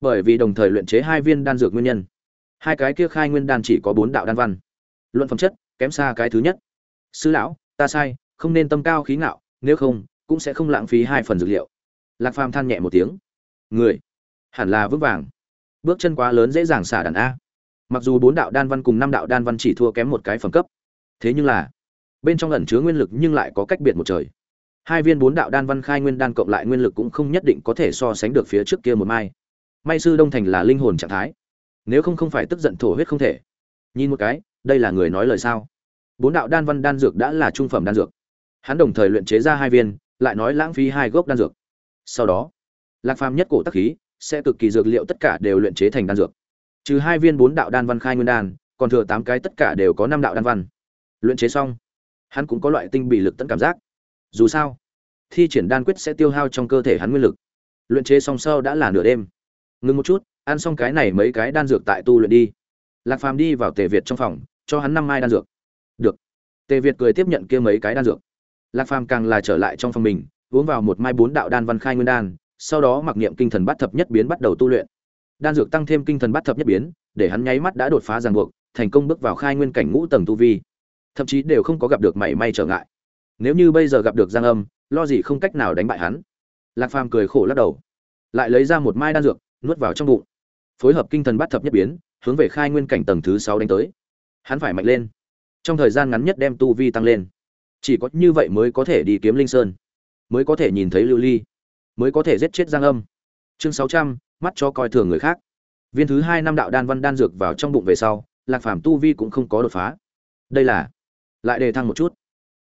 bởi vì đồng thời luyện chế hai viên đan dược nguyên nhân, hai cái kia khai nguyên đan chỉ có bốn đạo đan văn. Luận phẩm chất, kém xa cái thứ nhất. Sư lão, ta sai, không nên tâm cao khí ngạo, nếu không, cũng sẽ không lãng phí hai phần dược liệu. Lạc phàm than nhẹ một tiếng. Người, hẳn là vững vàng. Bước chân quá lớn dễ dàng xả đàn a. Mặc dù bốn đạo đan văn cùng năm đạo đan văn chỉ thua kém một cái phẩm cấp, thế nhưng là, bên trong ẩn chứa nguyên lực nhưng lại có cách biệt một trời hai viên bốn đạo đan văn khai nguyên đan cộng lại nguyên lực cũng không nhất định có thể so sánh được phía trước kia một mai. May sư đông thành là linh hồn trạng thái. Nếu không không phải tức giận thổ huyết không thể. Nhìn một cái, đây là người nói lời sao? Bốn đạo đan văn đan dược đã là trung phẩm đan dược. Hắn đồng thời luyện chế ra hai viên, lại nói lãng phí hai gốc đan dược. Sau đó, lạc phàm nhất cổ tắc khí, sẽ cực kỳ dược liệu tất cả đều luyện chế thành đan dược. Trừ hai viên bốn đạo đan văn khai nguyên đan, còn thừa tám cái tất cả đều có năm đạo đan văn. Luyện chế xong, hắn cũng có loại tinh bị lực tận cảm giác dù sao, thi triển đan quyết sẽ tiêu hao trong cơ thể hắn nguyên lực. Luyện chế song sơ đã là nửa đêm. Ngừng một chút, ăn xong cái này mấy cái đan dược tại tu luyện đi. Lạc phàm đi vào tề việt trong phòng, cho hắn năm mai đan dược. Được. Tề việt cười tiếp nhận kia mấy cái đan dược. Lạc phàm càng là trở lại trong phòng mình, uống vào một mai bốn đạo đan văn khai nguyên đan, sau đó mặc niệm kinh thần bát thập nhất biến bắt đầu tu luyện. Đan dược tăng thêm kinh thần bát thập nhất biến, để hắn nháy mắt đã đột phá ràng buộc, thành công bước vào khai nguyên cảnh ngũ tầng tu vi. Thậm chí đều không có gặp được mảy may trở ngại nếu như bây giờ gặp được giang âm, lo gì không cách nào đánh bại hắn. Lạc phàm cười khổ lắc đầu, lại lấy ra một mai đan dược, nuốt vào trong bụng. Phối hợp kinh thần bát thập nhất biến, hướng về khai nguyên cảnh tầng thứ sáu đánh tới. Hắn phải mạnh lên. Trong thời gian ngắn nhất đem tu vi tăng lên. Chỉ có như vậy mới có thể đi kiếm linh sơn. Mới có thể nhìn thấy lưu ly. Mới có thể giết chết giang âm. Chương sáu trăm, mắt cho coi thường người khác. Viên thứ hai năm đạo đan văn đan dược vào trong bụng về sau, lạc phàm tu vi cũng không có đột phá. Đây là, lại đề thăng một chút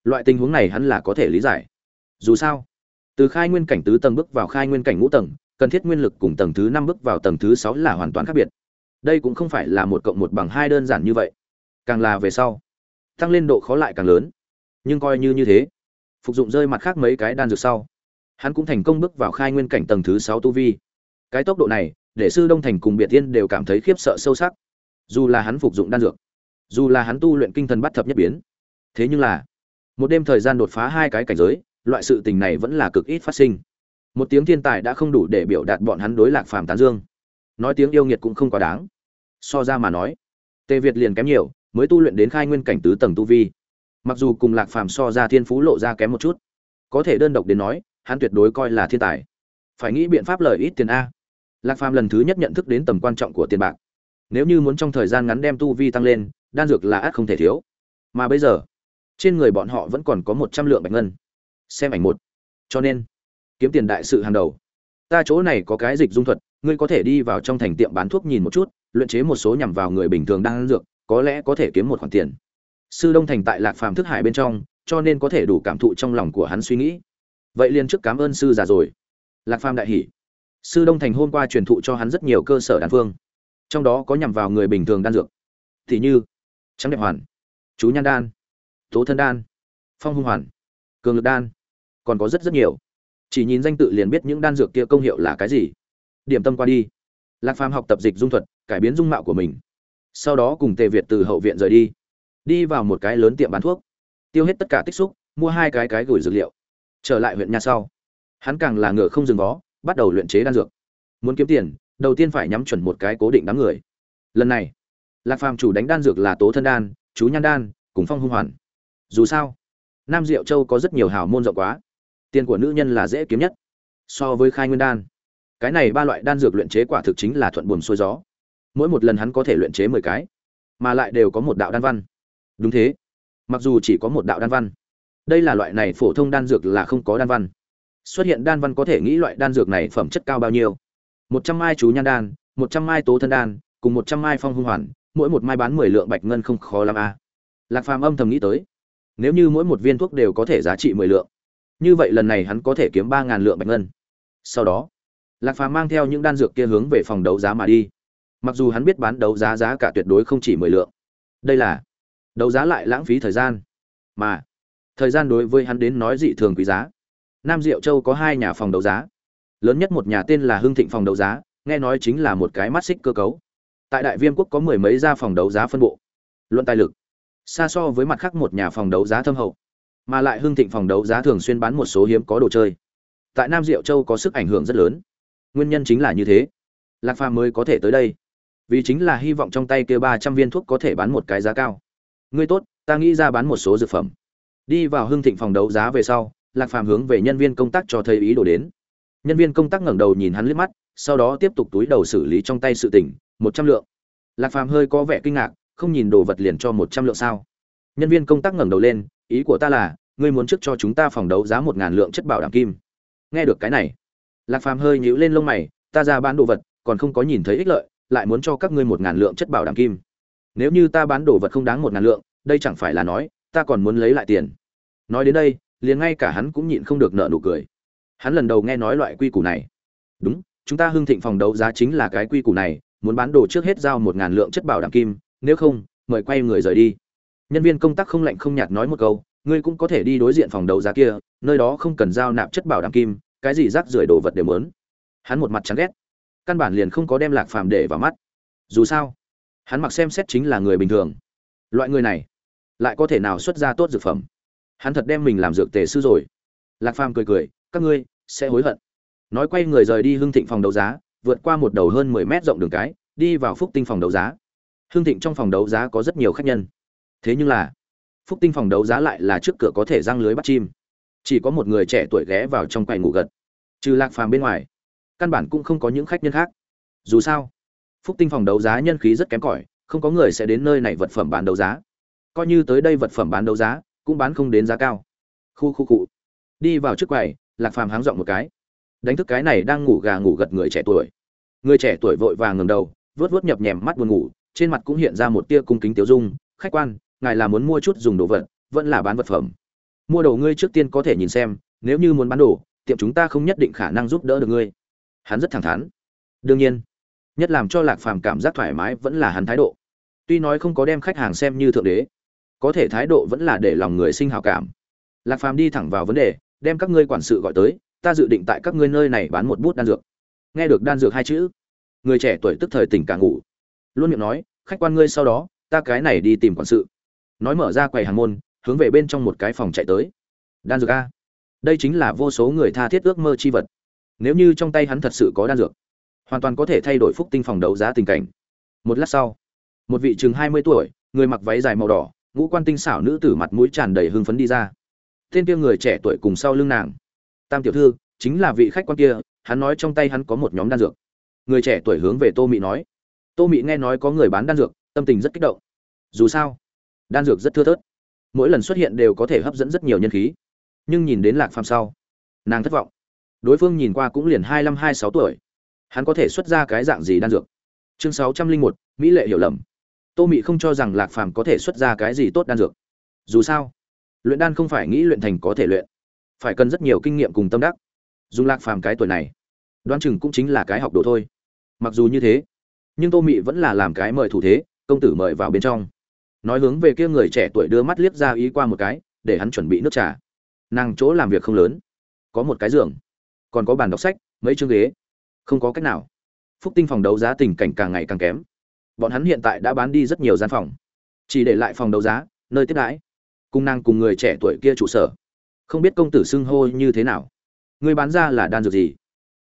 loại tình huống này hắn là có thể lý giải. Dù sao, từ khai nguyên cảnh tứ tầng bước vào khai nguyên cảnh ngũ tầng, cần thiết nguyên lực cùng tầng thứ năm bước vào tầng thứ sáu là hoàn toàn khác biệt. Đây cũng không phải là một cộng một bằng hai đơn giản như vậy. Càng là về sau, tăng lên độ khó lại càng lớn. Nhưng coi như như thế, phục dụng rơi mặt khác mấy cái đan dược sau, hắn cũng thành công bước vào khai nguyên cảnh tầng thứ sáu tu vi. Cái tốc độ này, để sư đông thành cùng biệt tiên đều cảm thấy khiếp sợ sâu sắc. Dù là hắn phục dụng đan dược, dù là hắn tu luyện kinh thần bắt thập nhất biến, thế nhưng là một đêm thời gian đột phá hai cái cảnh giới, loại sự tình này vẫn là cực ít phát sinh. Một tiếng thiên tài đã không đủ để biểu đạt bọn hắn đối lạc phàm tán dương. Nói tiếng yêu nghiệt cũng không quá đáng. So ra mà nói, tề việt liền kém nhiều, mới tu luyện đến khai nguyên cảnh tứ tầng tu vi. Mặc dù cùng lạc phàm so ra thiên phú lộ ra kém một chút, có thể đơn độc đến nói, hắn tuyệt đối coi là thiên tài. Phải nghĩ biện pháp lời ít tiền a. Lạc phàm lần thứ nhất nhận thức đến tầm quan trọng của tiền bạc. Nếu như muốn trong thời gian ngắn đem tu vi tăng lên, đan dược là ắt không thể thiếu. Mà bây giờ trên người bọn họ vẫn còn có một trăm lượng bạch ngân. Xem ảnh một. Cho nên, kiếm tiền đại sự hàng đầu. Ta chỗ này có cái dịch dung thuật, ngươi có thể đi vào trong thành tiệm bán thuốc nhìn một chút, luyện chế một số nhằm vào người bình thường đang ăn dược, có lẽ có thể kiếm một khoản tiền. Sư đông thành tại lạc phàm thức hải bên trong, cho nên có thể đủ cảm thụ trong lòng của hắn suy nghĩ. Vậy liền trước cảm ơn sư già rồi. Lạc phàm đại hỷ sư đông thành hôm qua truyền thụ cho hắn rất nhiều cơ sở đan phương. Trong đó có nhằm vào người bình thường đan dược. Thì như, trắng đẹp hoàn, chú nhan đan tố thân đan, phong hung hoàn, cường lực đan, còn có rất rất nhiều. Chỉ nhìn danh tự liền biết những đan dược kia công hiệu là cái gì. Điểm tâm qua đi. Lạc phàm học tập dịch dung thuật, cải biến dung mạo của mình. Sau đó cùng tề việt từ hậu viện rời đi. Đi vào một cái lớn tiệm bán thuốc. Tiêu hết tất cả tích xúc, mua hai cái cái gửi dược liệu. Trở lại huyện nhà sau. Hắn càng là ngựa không dừng vó, bắt đầu luyện chế đan dược. Muốn kiếm tiền, đầu tiên phải nhắm chuẩn một cái cố định đám người. Lần này, lạc phàm chủ đánh đan dược là tố thân đan, chú nhan đan, cùng phong hung hoàn dù sao, nam diệu châu có rất nhiều hào môn rộng quá, tiền của nữ nhân là dễ kiếm nhất. So với khai nguyên đan, cái này ba loại đan dược luyện chế quả thực chính là thuận buồm xuôi gió. Mỗi một lần hắn có thể luyện chế mười cái, mà lại đều có một đạo đan văn. Đúng thế, mặc dù chỉ có một đạo đan văn, đây là loại này phổ thông đan dược là không có đan văn. Xuất hiện đan văn có thể nghĩ loại đan dược này phẩm chất cao bao nhiêu? Một trăm mai chú nhan đan, một trăm mai tố thân đan, cùng một trăm mai phong hung hoàn, mỗi một mai bán mười lượng bạch ngân không khó làm a à. lạc phàm âm thầm nghĩ tới nếu như mỗi một viên thuốc đều có thể giá trị mười lượng, như vậy lần này hắn có thể kiếm ba ngàn lượng bạch ngân. Sau đó, lạc phàm mang theo những đan dược kia hướng về phòng đấu giá mà đi. Mặc dù hắn biết bán đấu giá giá cả tuyệt đối không chỉ mười lượng, đây là đấu giá lại lãng phí thời gian, mà thời gian đối với hắn đến nói dị thường quý giá. Nam diệu châu có hai nhà phòng đấu giá, lớn nhất một nhà tên là hưng thịnh phòng đấu giá, nghe nói chính là một cái mắt xích cơ cấu. Tại đại viêm quốc có mười mấy gia phòng đấu giá phân bộ, luận tài lực xa so với mặt khác một nhà phòng đấu giá thâm hậu, mà lại hưng thịnh phòng đấu giá thường xuyên bán một số hiếm có đồ chơi. Tại nam diệu châu có sức ảnh hưởng rất lớn. Nguyên nhân chính là như thế. Lạc phàm mới có thể tới đây. Vì chính là hy vọng trong tay kia ba trăm viên thuốc có thể bán một cái giá cao. Ngươi tốt, ta nghĩ ra bán một số dược phẩm. Đi vào hưng thịnh phòng đấu giá về sau, lạc phàm hướng về nhân viên công tác cho thấy ý đồ đến. Nhân viên công tác ngẩng đầu nhìn hắn liếc mắt, sau đó tiếp tục túi đầu xử lý trong tay sự tình, một trăm lượng. Lạc phàm hơi có vẻ kinh ngạc không nhìn đồ vật liền cho một trăm lượng sao? Nhân viên công tác ngẩng đầu lên, ý của ta là, ngươi muốn trước cho chúng ta phòng đấu giá một ngàn lượng chất bảo đảm kim. Nghe được cái này, lạc phàm hơi nhíu lên lông mày, ta ra bán đồ vật, còn không có nhìn thấy ích lợi, lại muốn cho các ngươi một ngàn lượng chất bảo đảm kim. Nếu như ta bán đồ vật không đáng một ngàn lượng, đây chẳng phải là nói, ta còn muốn lấy lại tiền. Nói đến đây, liền ngay cả hắn cũng nhịn không được nợ nụ cười. Hắn lần đầu nghe nói loại quy củ này. Đúng, chúng ta hưng thịnh phòng đấu giá chính là cái quy củ này, muốn bán đồ trước hết giao một ngàn lượng chất bảo đảm kim nếu không, mời quay người rời đi. Nhân viên công tác không lạnh không nhạt nói một câu, ngươi cũng có thể đi đối diện phòng đấu giá kia, nơi đó không cần giao nạp chất bảo đảm kim, cái gì rác rưởi đồ vật đều mớn hắn một mặt chán ghét. Căn bản liền không có đem lạc phàm để vào mắt. Dù sao, hắn mặc xem xét chính là người bình thường. Loại người này, lại có thể nào xuất ra tốt dược phẩm? Hắn thật đem mình làm dược tề sư rồi. Lạc phàm cười cười, các ngươi sẽ hối hận. Nói quay người rời đi hưng thịnh phòng đấu giá, vượt qua một đầu hơn mười mét rộng đường cái, đi vào phúc tinh phòng đấu giá. Hương thịnh trong phòng đấu giá có rất nhiều khách nhân. Thế nhưng là, phúc tinh phòng đấu giá lại là trước cửa có thể răng lưới bắt chim. Chỉ có một người trẻ tuổi ghé vào trong quầy ngủ gật. Trừ lạc phàm bên ngoài, căn bản cũng không có những khách nhân khác. Dù sao, phúc tinh phòng đấu giá nhân khí rất kém cỏi, không có người sẽ đến nơi này vật phẩm bán đấu giá. Coi như tới đây vật phẩm bán đấu giá, cũng bán không đến giá cao. Khu khu cụ đi vào trước quầy, lạc phàm háng dọn một cái. Đánh thức cái này đang ngủ gà ngủ gật người trẻ tuổi. Người trẻ tuổi vội vàng ngừng đầu vớt vớt nhập nhèm mắt buồn ngủ trên mặt cũng hiện ra một tia cung kính tiêu dung, khách quan, ngài là muốn mua chút dùng đồ vật, vẫn là bán vật phẩm. Mua đồ ngươi trước tiên có thể nhìn xem, nếu như muốn bán đồ, tiệm chúng ta không nhất định khả năng giúp đỡ được ngươi. Hắn rất thẳng thắn. Đương nhiên, nhất làm cho lạc phàm cảm giác thoải mái vẫn là hắn thái độ. Tuy nói không có đem khách hàng xem như thượng đế, có thể thái độ vẫn là để lòng người sinh hào cảm. Lạc phàm đi thẳng vào vấn đề, đem các ngươi quản sự gọi tới, ta dự định tại các ngươi nơi này bán một bút đan dược. Nghe được đan dược hai chữ, người trẻ tuổi tức thời tỉnh cả ngủ luôn miệng nói, khách quan ngươi sau đó, ta cái này đi tìm quản sự. Nói mở ra quầy hàng môn, hướng về bên trong một cái phòng chạy tới. Đan dược a? Đây chính là vô số người tha thiết ước mơ chi vật. Nếu như trong tay hắn thật sự có đan dược, hoàn toàn có thể thay đổi phúc tinh phòng đấu giá tình cảnh. Một lát sau, một vị chừng hai mươi tuổi, người mặc váy dài màu đỏ, ngũ quan tinh xảo nữ tử mặt mũi tràn đầy hưng phấn đi ra. Tên kia người trẻ tuổi cùng sau lưng nàng. Tam tiểu thư, chính là vị khách quan kia, hắn nói trong tay hắn có một nhóm đan dược. Người trẻ tuổi hướng về tô mị nói tô mị nghe nói có người bán đan dược, tâm tình rất kích động. Dù sao, đan dược rất thưa thớt. Mỗi lần xuất hiện đều có thể hấp dẫn rất nhiều nhân khí. Nhưng nhìn đến lạc phàm sau, nàng thất vọng. Đối phương nhìn qua cũng liền hai mươi hai sáu tuổi. Hắn có thể xuất ra cái dạng gì đan dược? Chương sáu trăm linh một, mỹ lệ hiểu lầm. Tô mị không cho rằng lạc phàm có thể xuất ra cái gì tốt đan dược. Dù sao, luyện đan không phải nghĩ luyện thành có thể luyện. Phải cần rất nhiều kinh nghiệm cùng tâm đắc. Dùng lạc phàm cái tuổi này, đoán chừng cũng chính là cái học đồ thôi. Mặc dù như thế nhưng tô mị vẫn là làm cái mời thủ thế, công tử mời vào bên trong. Nói hướng về kia người trẻ tuổi đưa mắt liếc ra ý qua một cái, để hắn chuẩn bị nước trà. Nàng chỗ làm việc không lớn, có một cái giường, còn có bàn đọc sách, mấy chương ghế. Không có cách nào. Phúc tinh phòng đấu giá tình cảnh càng ngày càng kém. Bọn hắn hiện tại đã bán đi rất nhiều gian phòng. Chỉ để lại phòng đấu giá, nơi tiếp đãi. Cung năng cùng người trẻ tuổi kia trụ sở. Không biết công tử xưng hô như thế nào. Người bán ra là đan dược gì?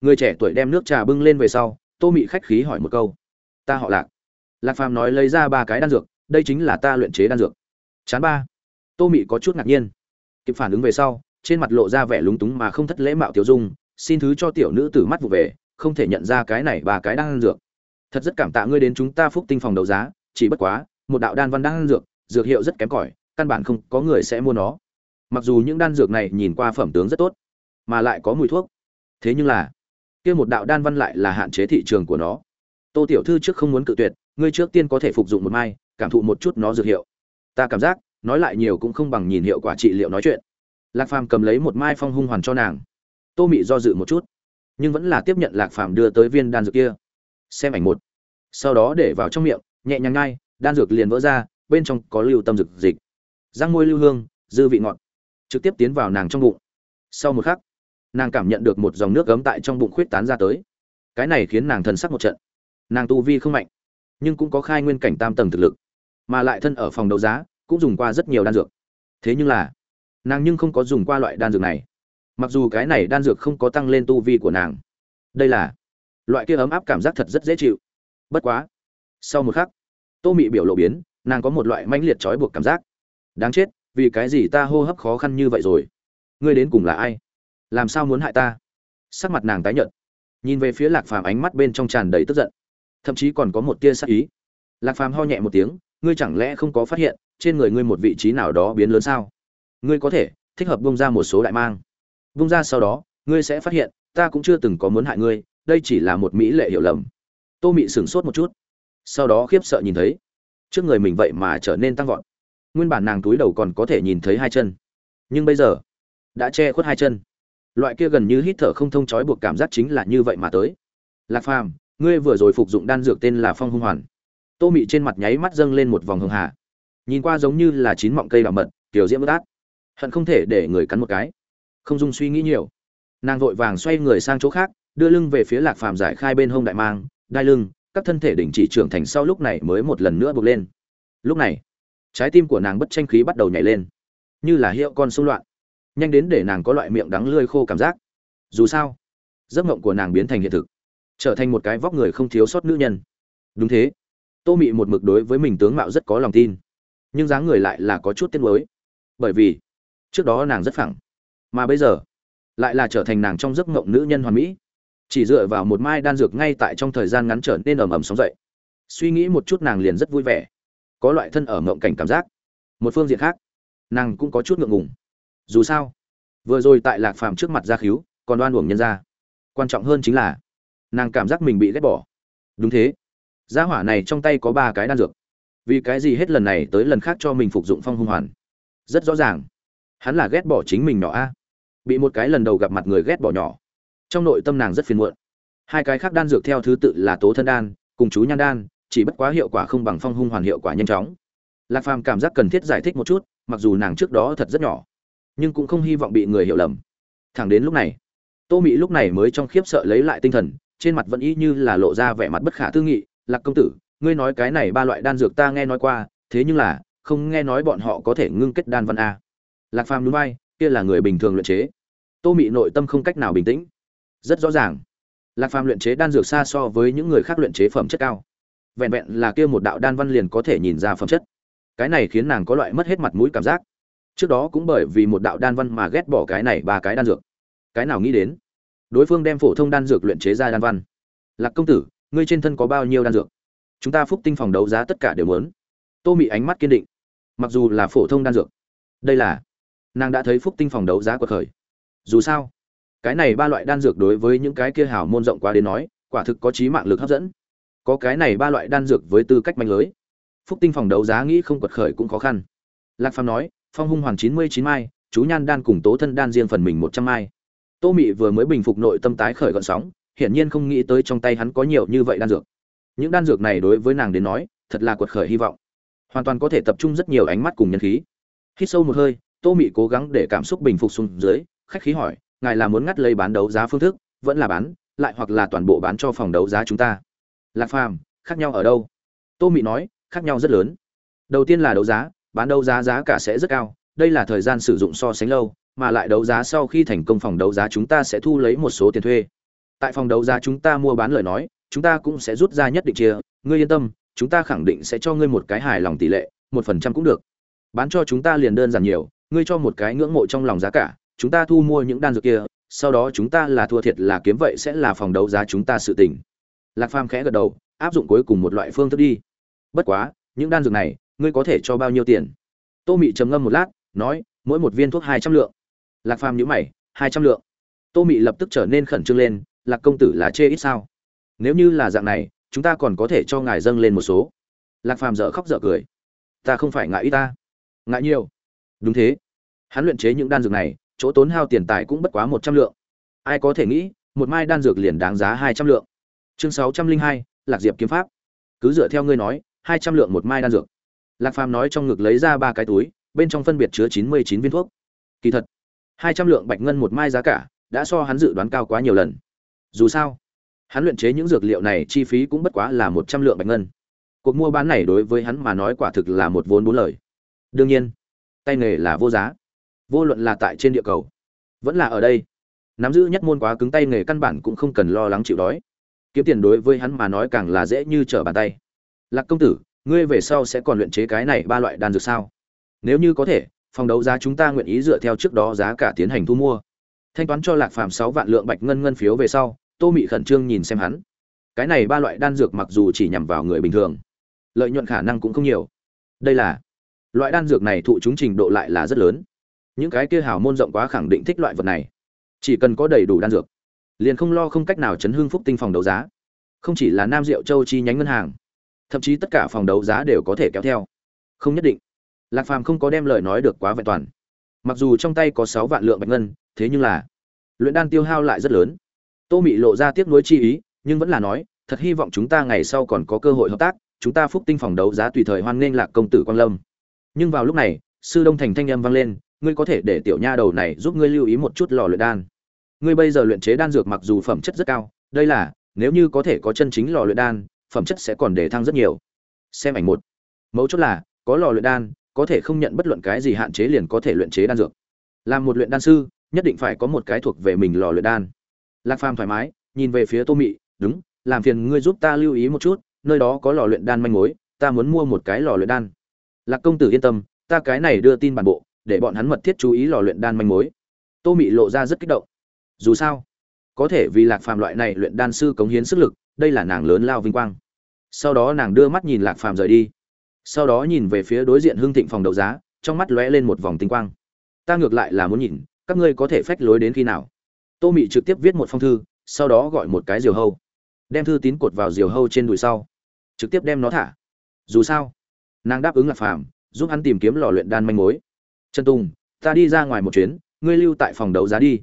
Người trẻ tuổi đem nước trà bưng lên về sau, tô mị khách khí hỏi một câu ta họ lạc. Lạc phàm nói lấy ra ba cái đan dược, đây chính là ta luyện chế đan dược. Chán ba. Tô mị có chút ngạc nhiên. Kịp phản ứng về sau, trên mặt lộ ra vẻ lúng túng mà không thất lễ mạo tiểu dung, xin thứ cho tiểu nữ tử mắt vụ về, không thể nhận ra cái này ba cái đan dược. Thật rất cảm tạ ngươi đến chúng ta phúc tinh phòng đấu giá, chỉ bất quá, một đạo đan văn đan dược dược hiệu rất kém cỏi, căn bản không có người sẽ mua nó. Mặc dù những đan dược này nhìn qua phẩm tướng rất tốt, mà lại có mùi thuốc. Thế nhưng là, kia một đạo đan văn lại là hạn chế thị trường của nó tô tiểu thư trước không muốn cự tuyệt, ngươi trước tiên có thể phục dụng một mai, cảm thụ một chút nó dược hiệu. Ta cảm giác, nói lại nhiều cũng không bằng nhìn hiệu quả trị liệu nói chuyện. Lạc phàm cầm lấy một mai phong hung hoàn cho nàng. Tô mị do dự một chút, nhưng vẫn là tiếp nhận lạc phàm đưa tới viên đan dược kia. Xem ảnh một. Sau đó để vào trong miệng, nhẹ nhàng ngay đan dược liền vỡ ra, bên trong có lưu tâm dược dịch. Răng môi lưu hương, dư vị ngọt. Trực tiếp tiến vào nàng trong bụng. Sau một khắc, nàng cảm nhận được một dòng nước gấm tại trong bụng khuyết tán ra tới. Cái này khiến nàng thần sắc một trận nàng tu vi không mạnh, nhưng cũng có khai nguyên cảnh tam tầng thực lực, mà lại thân ở phòng đấu giá, cũng dùng qua rất nhiều đan dược. Thế nhưng là, nàng nhưng không có dùng qua loại đan dược này. Mặc dù cái này đan dược không có tăng lên tu vi của nàng, đây là loại kia ấm áp cảm giác thật rất dễ chịu. Bất quá, sau một khắc, tô mị biểu lộ biến, nàng có một loại mãnh liệt trói buộc cảm giác. Đáng chết, vì cái gì ta hô hấp khó khăn như vậy rồi? Ngươi đến cùng là ai? Làm sao muốn hại ta? Sắc mặt nàng tái nhợt, nhìn về phía lạc phàm ánh mắt bên trong tràn đầy tức giận thậm chí còn có một tia sắc ý. Lạc phàm ho nhẹ một tiếng, ngươi chẳng lẽ không có phát hiện, trên người ngươi một vị trí nào đó biến lớn sao? Ngươi có thể, thích hợp bung ra một số đại mang. Bung ra sau đó, ngươi sẽ phát hiện, ta cũng chưa từng có muốn hại ngươi, đây chỉ là một mỹ lệ hiểu lầm. Tô mị sửng sốt một chút. Sau đó khiếp sợ nhìn thấy, trước người mình vậy mà trở nên tăng vọt. Nguyên bản nàng túi đầu còn có thể nhìn thấy hai chân. Nhưng bây giờ, đã che khuất hai chân. Loại kia gần như hít thở không thông chói buộc cảm giác chính là như vậy mà tới. Lạc phàm ngươi vừa rồi phục dụng đan dược tên là phong hung hoàn. Tô mị trên mặt nháy mắt dâng lên một vòng hường hà. Nhìn qua giống như là chín mọng cây bảo mật, kiểu diễm bất át hận không thể để người cắn một cái. Không dung suy nghĩ nhiều. Nàng vội vàng xoay người sang chỗ khác, đưa lưng về phía lạc phàm giải khai bên hông đại mang, đai lưng, các thân thể đình chỉ trưởng thành sau lúc này mới một lần nữa buộc lên. Lúc này, trái tim của nàng bất tranh khí bắt đầu nhảy lên. Như là hiệu con xung loạn. Nhanh đến để nàng có loại miệng đắng lươi khô cảm giác. Dù sao, giấc mộng của nàng biến thành hiện thực trở thành một cái vóc người không thiếu sót nữ nhân. Đúng thế. Tô mị một mực đối với mình tướng mạo rất có lòng tin, nhưng dáng người lại là có chút tiếc nuối. Bởi vì, trước đó nàng rất phẳng, mà bây giờ lại là trở thành nàng trong giấc mộng nữ nhân hoàn mỹ. Chỉ dựa vào một mai đan dược ngay tại trong thời gian ngắn trở nên ầm ầm sóng dậy. Suy nghĩ một chút nàng liền rất vui vẻ, có loại thân ở mộng cảnh cảm giác. Một phương diện khác, nàng cũng có chút ngượng ngùng. Dù sao, vừa rồi tại lạc phàm trước mặt gia khíu, còn đoan uổng nhân ra quan trọng hơn chính là nàng cảm giác mình bị ghét bỏ. Đúng thế. Gia hỏa này trong tay có ba cái đan dược. Vì cái gì hết lần này tới lần khác cho mình phục dụng phong hung hoàn? Rất rõ ràng. Hắn là ghét bỏ chính mình nhỏ a. Bị một cái lần đầu gặp mặt người ghét bỏ nhỏ. Trong nội tâm nàng rất phiền muộn. Hai cái khác đan dược theo thứ tự là tố thân đan cùng chú nhan đan, chỉ bất quá hiệu quả không bằng phong hung hoàn hiệu quả nhanh chóng. Lạc phàm cảm giác cần thiết giải thích một chút, mặc dù nàng trước đó thật rất nhỏ, nhưng cũng không hy vọng bị người hiểu lầm. Thẳng đến lúc này, tô mỹ lúc này mới trong khiếp sợ lấy lại tinh thần trên mặt vẫn y như là lộ ra vẻ mặt bất khả tư nghị, lạc công tử, ngươi nói cái này ba loại đan dược ta nghe nói qua, thế nhưng là, không nghe nói bọn họ có thể ngưng kết đan văn a. Lạc phàm núi bay kia là người bình thường luyện chế. Tô mị nội tâm không cách nào bình tĩnh. Rất rõ ràng. Lạc phàm luyện chế đan dược xa so với những người khác luyện chế phẩm chất cao. Vẹn vẹn là kia một đạo đan văn liền có thể nhìn ra phẩm chất. Cái này khiến nàng có loại mất hết mặt mũi cảm giác. Trước đó cũng bởi vì một đạo đan văn mà ghét bỏ cái này ba cái đan dược. Cái nào nghĩ đến? Đối phương đem phổ thông đan dược luyện chế ra đan văn. Lạc công tử, ngươi trên thân có bao nhiêu đan dược? Chúng ta phúc tinh phòng đấu giá tất cả đều muốn. Tô mị ánh mắt kiên định. Mặc dù là phổ thông đan dược, đây là nàng đã thấy phúc tinh phòng đấu giá của khởi. Dù sao, cái này ba loại đan dược đối với những cái kia hảo môn rộng quá đến nói, quả thực có trí mạng lực hấp dẫn. Có cái này ba loại đan dược với tư cách manh lưới, phúc tinh phòng đấu giá nghĩ không quật khởi cũng khó khăn. Lạc phàm nói, phong hung hoàn chín mươi chín mai, chú nhan đan cùng tố thân đan riêng phần mình một trăm mai tô mị vừa mới bình phục nội tâm tái khởi gọn sóng, hiển nhiên không nghĩ tới trong tay hắn có nhiều như vậy đan dược. Những đan dược này đối với nàng đến nói, thật là quật khởi hy vọng. Hoàn toàn có thể tập trung rất nhiều ánh mắt cùng nhân khí. Hít sâu một hơi, tô mị cố gắng để cảm xúc bình phục xuống dưới, khách khí hỏi, ngài là muốn ngắt lấy bán đấu giá phương thức, vẫn là bán, lại hoặc là toàn bộ bán cho phòng đấu giá chúng ta? Lạc phàm, khác nhau ở đâu? Tô mị nói, khác nhau rất lớn. Đầu tiên là đấu giá, bán đấu giá giá cả sẽ rất cao, đây là thời gian sử dụng so sánh lâu mà lại đấu giá sau khi thành công phòng đấu giá chúng ta sẽ thu lấy một số tiền thuê. Tại phòng đấu giá chúng ta mua bán lời nói, chúng ta cũng sẽ rút ra nhất định chia. Ngươi yên tâm, chúng ta khẳng định sẽ cho ngươi một cái hài lòng tỷ lệ, một phần trăm cũng được. Bán cho chúng ta liền đơn giản nhiều, ngươi cho một cái ngưỡng mộ trong lòng giá cả, chúng ta thu mua những đan dược kia, sau đó chúng ta là thua thiệt là kiếm vậy sẽ là phòng đấu giá chúng ta sự tình. Lạc phàm khẽ gật đầu, áp dụng cuối cùng một loại phương thức đi. Bất quá, những đan dược này, ngươi có thể cho bao nhiêu tiền? Tô mị trầm ngâm một lát, nói, mỗi một viên thuốc hai trăm lượng lạc phàm nhữ mày, hai trăm lượng. Tô mị lập tức trở nên khẩn trương lên, lạc công tử là chê ít sao? Nếu như là dạng này, chúng ta còn có thể cho ngài dâng lên một số. Lạc phàm dở khóc dở cười. Ta không phải ngại ít ta. Ngại nhiều. Đúng thế. Hắn luyện chế những đan dược này, chỗ tốn hao tiền tài cũng bất quá một trăm lượng. Ai có thể nghĩ, một mai đan dược liền đáng giá hai trăm lượng. Chương sáu trăm linh hai, lạc diệp kiếm pháp. Cứ dựa theo ngươi nói, hai trăm lượng một mai đan dược. Lạc phàm nói trong ngực lấy ra ba cái túi, bên trong phân biệt chứa chín mươi chín viên thuốc. Kỳ thật hai trăm lượng bạch ngân một mai giá cả, đã so hắn dự đoán cao quá nhiều lần. Dù sao, hắn luyện chế những dược liệu này chi phí cũng bất quá là một trăm lượng bạch ngân. Cuộc mua bán này đối với hắn mà nói quả thực là một vốn bốn lời. Đương nhiên, tay nghề là vô giá. Vô luận là tại trên địa cầu, vẫn là ở đây, nắm giữ nhất môn quá cứng tay nghề căn bản cũng không cần lo lắng chịu đói. Kiếm tiền đối với hắn mà nói càng là dễ như trở bàn tay. Lạc công tử, ngươi về sau sẽ còn luyện chế cái này ba loại đan dược sao? Nếu như có thể phòng đấu giá chúng ta nguyện ý dựa theo trước đó giá cả tiến hành thu mua. Thanh toán cho lạc phàm sáu vạn lượng bạch ngân ngân phiếu về sau, tô mị khẩn trương nhìn xem hắn. Cái này ba loại đan dược mặc dù chỉ nhằm vào người bình thường, lợi nhuận khả năng cũng không nhiều. Đây là, loại đan dược này thụ chúng trình độ lại là rất lớn. Những cái kia hào môn rộng quá khẳng định thích loại vật này. Chỉ cần có đầy đủ đan dược, liền không lo không cách nào chấn hưng phúc tinh phòng đấu giá. Không chỉ là nam diệu châu chi nhánh ngân hàng, thậm chí tất cả phòng đấu giá đều có thể kéo theo. Không nhất định lạc phàm không có đem lời nói được quá vẹn toàn. Mặc dù trong tay có sáu vạn lượng bạch ngân, thế nhưng là luyện đan tiêu hao lại rất lớn. Tô mị lộ ra tiếc nuối chi ý, nhưng vẫn là nói, thật hy vọng chúng ta ngày sau còn có cơ hội hợp tác, chúng ta phúc tinh phòng đấu giá tùy thời hoan nghênh lạc công tử quang lâm. Nhưng vào lúc này, sư đông thành thanh âm vang lên, ngươi có thể để tiểu nha đầu này giúp ngươi lưu ý một chút lò luyện đan. Ngươi bây giờ luyện chế đan dược mặc dù phẩm chất rất cao, đây là, nếu như có thể có chân chính lò luyện đan, phẩm chất sẽ còn để thăng rất nhiều. Xem ảnh một. Mấu chốt là, có lò luyện đan có thể không nhận bất luận cái gì hạn chế liền có thể luyện chế đan dược. Làm một luyện đan sư, nhất định phải có một cái thuộc về mình lò luyện đan. Lạc phàm thoải mái, nhìn về phía tô mị, đúng, làm phiền ngươi giúp ta lưu ý một chút, nơi đó có lò luyện đan manh mối, ta muốn mua một cái lò luyện đan. Lạc công tử yên tâm, ta cái này đưa tin bản bộ, để bọn hắn mật thiết chú ý lò luyện đan manh mối. Tô mị lộ ra rất kích động. Dù sao, có thể vì lạc phàm loại này luyện đan sư cống hiến sức lực, đây là nàng lớn lao vinh quang. Sau đó nàng đưa mắt nhìn lạc phàm rời đi sau đó nhìn về phía đối diện hương thịnh phòng đấu giá, trong mắt lóe lên một vòng tinh quang. Ta ngược lại là muốn nhìn, các ngươi có thể phách lối đến khi nào? Tô mị trực tiếp viết một phong thư, sau đó gọi một cái diều hâu. Đem thư tín cột vào diều hâu trên đùi sau. Trực tiếp đem nó thả. Dù sao, nàng đáp ứng lạc phàm, giúp hắn tìm kiếm lò luyện đan manh mối. Trần tùng, ta đi ra ngoài một chuyến, ngươi lưu tại phòng đấu giá đi.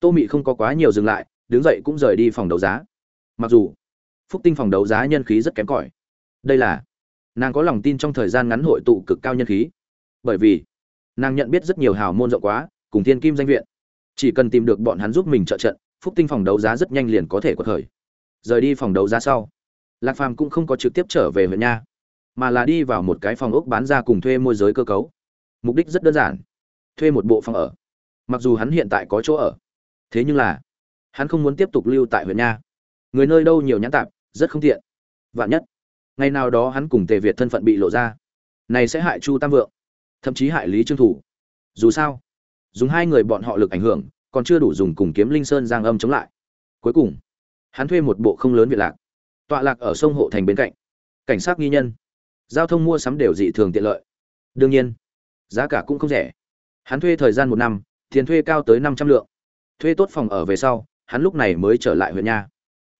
Tô mị không có quá nhiều dừng lại, đứng dậy cũng rời đi phòng đấu giá. Mặc dù, phúc tinh phòng đấu giá nhân khí rất kém cỏi. Đây là nàng có lòng tin trong thời gian ngắn hội tụ cực cao nhân khí. Bởi vì, nàng nhận biết rất nhiều hào môn rộng quá, cùng thiên kim danh viện. Chỉ cần tìm được bọn hắn giúp mình trợ trận, phúc tinh phòng đấu giá rất nhanh liền có thể có thời rời đi phòng đấu giá sau, lạc phàm cũng không có trực tiếp trở về huyện nha, mà là đi vào một cái phòng ốc bán ra cùng thuê môi giới cơ cấu. Mục đích rất đơn giản, thuê một bộ phòng ở. Mặc dù hắn hiện tại có chỗ ở, thế nhưng là, hắn không muốn tiếp tục lưu tại huyện nha. Người nơi đâu nhiều nhãn tạp, rất không tiện. Vạn nhất ngày nào đó hắn cùng tề việt thân phận bị lộ ra. Này sẽ hại chu tam vượng, thậm chí hại lý trương thủ. Dù sao, dùng hai người bọn họ lực ảnh hưởng, còn chưa đủ dùng cùng kiếm linh sơn giang âm chống lại. Cuối cùng, hắn thuê một bộ không lớn việt lạc, tọa lạc ở sông hộ thành bên cạnh. Cảnh sát nghi nhân, giao thông mua sắm đều dị thường tiện lợi. Đương nhiên, giá cả cũng không rẻ. Hắn thuê thời gian một năm, tiền thuê cao tới năm trăm lượng. Thuê tốt phòng ở về sau, hắn lúc này mới trở lại huyện nha.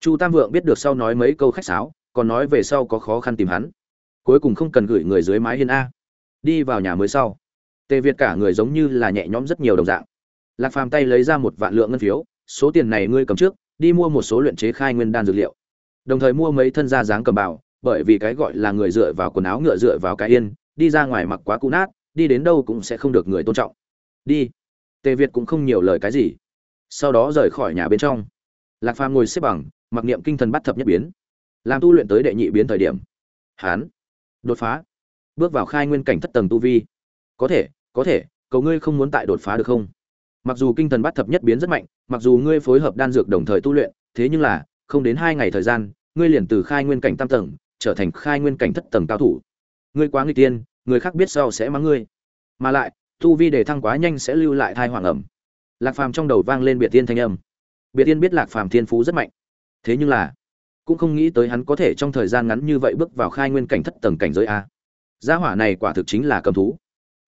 Chu tam vượng biết được sau nói mấy câu khách sáo còn nói về sau có khó khăn tìm hắn. Cuối cùng không cần gửi người dưới mái hiên a. Đi vào nhà mới sau. Tề việt cả người giống như là nhẹ nhõm rất nhiều đồng dạng. Lạc phàm tay lấy ra một vạn lượng ngân phiếu, số tiền này ngươi cầm trước, đi mua một số luyện chế khai nguyên đan dược liệu. Đồng thời mua mấy thân gia dáng cầm bảo bởi vì cái gọi là người dựa vào quần áo ngựa dựa vào cái yên, đi ra ngoài mặc quá cũ nát, đi đến đâu cũng sẽ không được người tôn trọng. Đi. Tề việt cũng không nhiều lời cái gì. Sau đó rời khỏi nhà bên trong. Lạc phàm ngồi xếp bằng, mặc niệm kinh thần bắt thập nhất biến làm tu luyện tới đệ nhị biến thời điểm. Hán. Đột phá. Bước vào khai nguyên cảnh thất tầng tu vi. Có thể có thể, cầu ngươi không muốn tại đột phá được không? Mặc dù kinh thần bắt thập nhất biến rất mạnh, mặc dù ngươi phối hợp đan dược đồng thời tu luyện, thế nhưng là, không đến hai ngày thời gian, ngươi liền từ khai nguyên cảnh tam tầng, trở thành khai nguyên cảnh thất tầng cao thủ. Ngươi quá nguy tiên, người khác biết sau sẽ mắng ngươi. Mà lại, tu vi để thăng quá nhanh sẽ lưu lại thai hoàng ẩm. Lạc phàm trong đầu vang lên biệt tiên thanh âm. Biệt tiên biết lạc phàm thiên phú rất mạnh. Thế nhưng là cũng không nghĩ tới hắn có thể trong thời gian ngắn như vậy bước vào khai nguyên cảnh thất tầng cảnh giới a. Gia hỏa này quả thực chính là cầm thú.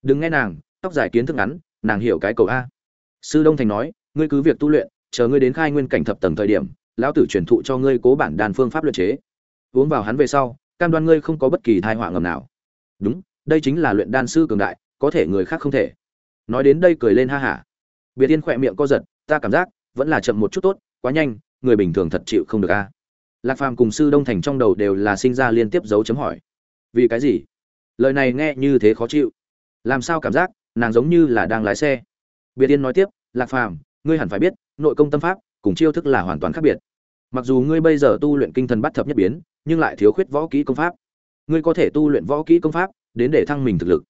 Đừng nghe nàng, tóc dài kiến thức ngắn, nàng hiểu cái cầu a. Sư đông thành nói, ngươi cứ việc tu luyện, chờ ngươi đến khai nguyên cảnh thập tầng thời điểm, lão tử truyền thụ cho ngươi cố bản đàn phương pháp luyện chế. Uống vào hắn về sau, cam đoan ngươi không có bất kỳ thai họa ngầm nào. Đúng, đây chính là luyện đan sư cường đại, có thể người khác không thể. Nói đến đây cười lên ha hả. Biệt tiên khỏe miệng co giật, ta cảm giác, vẫn là chậm một chút tốt, quá nhanh, người bình thường thật chịu không được a lạc phàm cùng sư đông thành trong đầu đều là sinh ra liên tiếp dấu chấm hỏi. Vì cái gì? Lời này nghe như thế khó chịu. Làm sao cảm giác nàng giống như là đang lái xe? Biệt tiên nói tiếp, lạc phàm, ngươi hẳn phải biết, nội công tâm pháp cùng chiêu thức là hoàn toàn khác biệt. Mặc dù ngươi bây giờ tu luyện kinh thần bắt thập nhất biến, nhưng lại thiếu khuyết võ kỹ công pháp. Ngươi có thể tu luyện võ kỹ công pháp đến để thăng mình thực lực.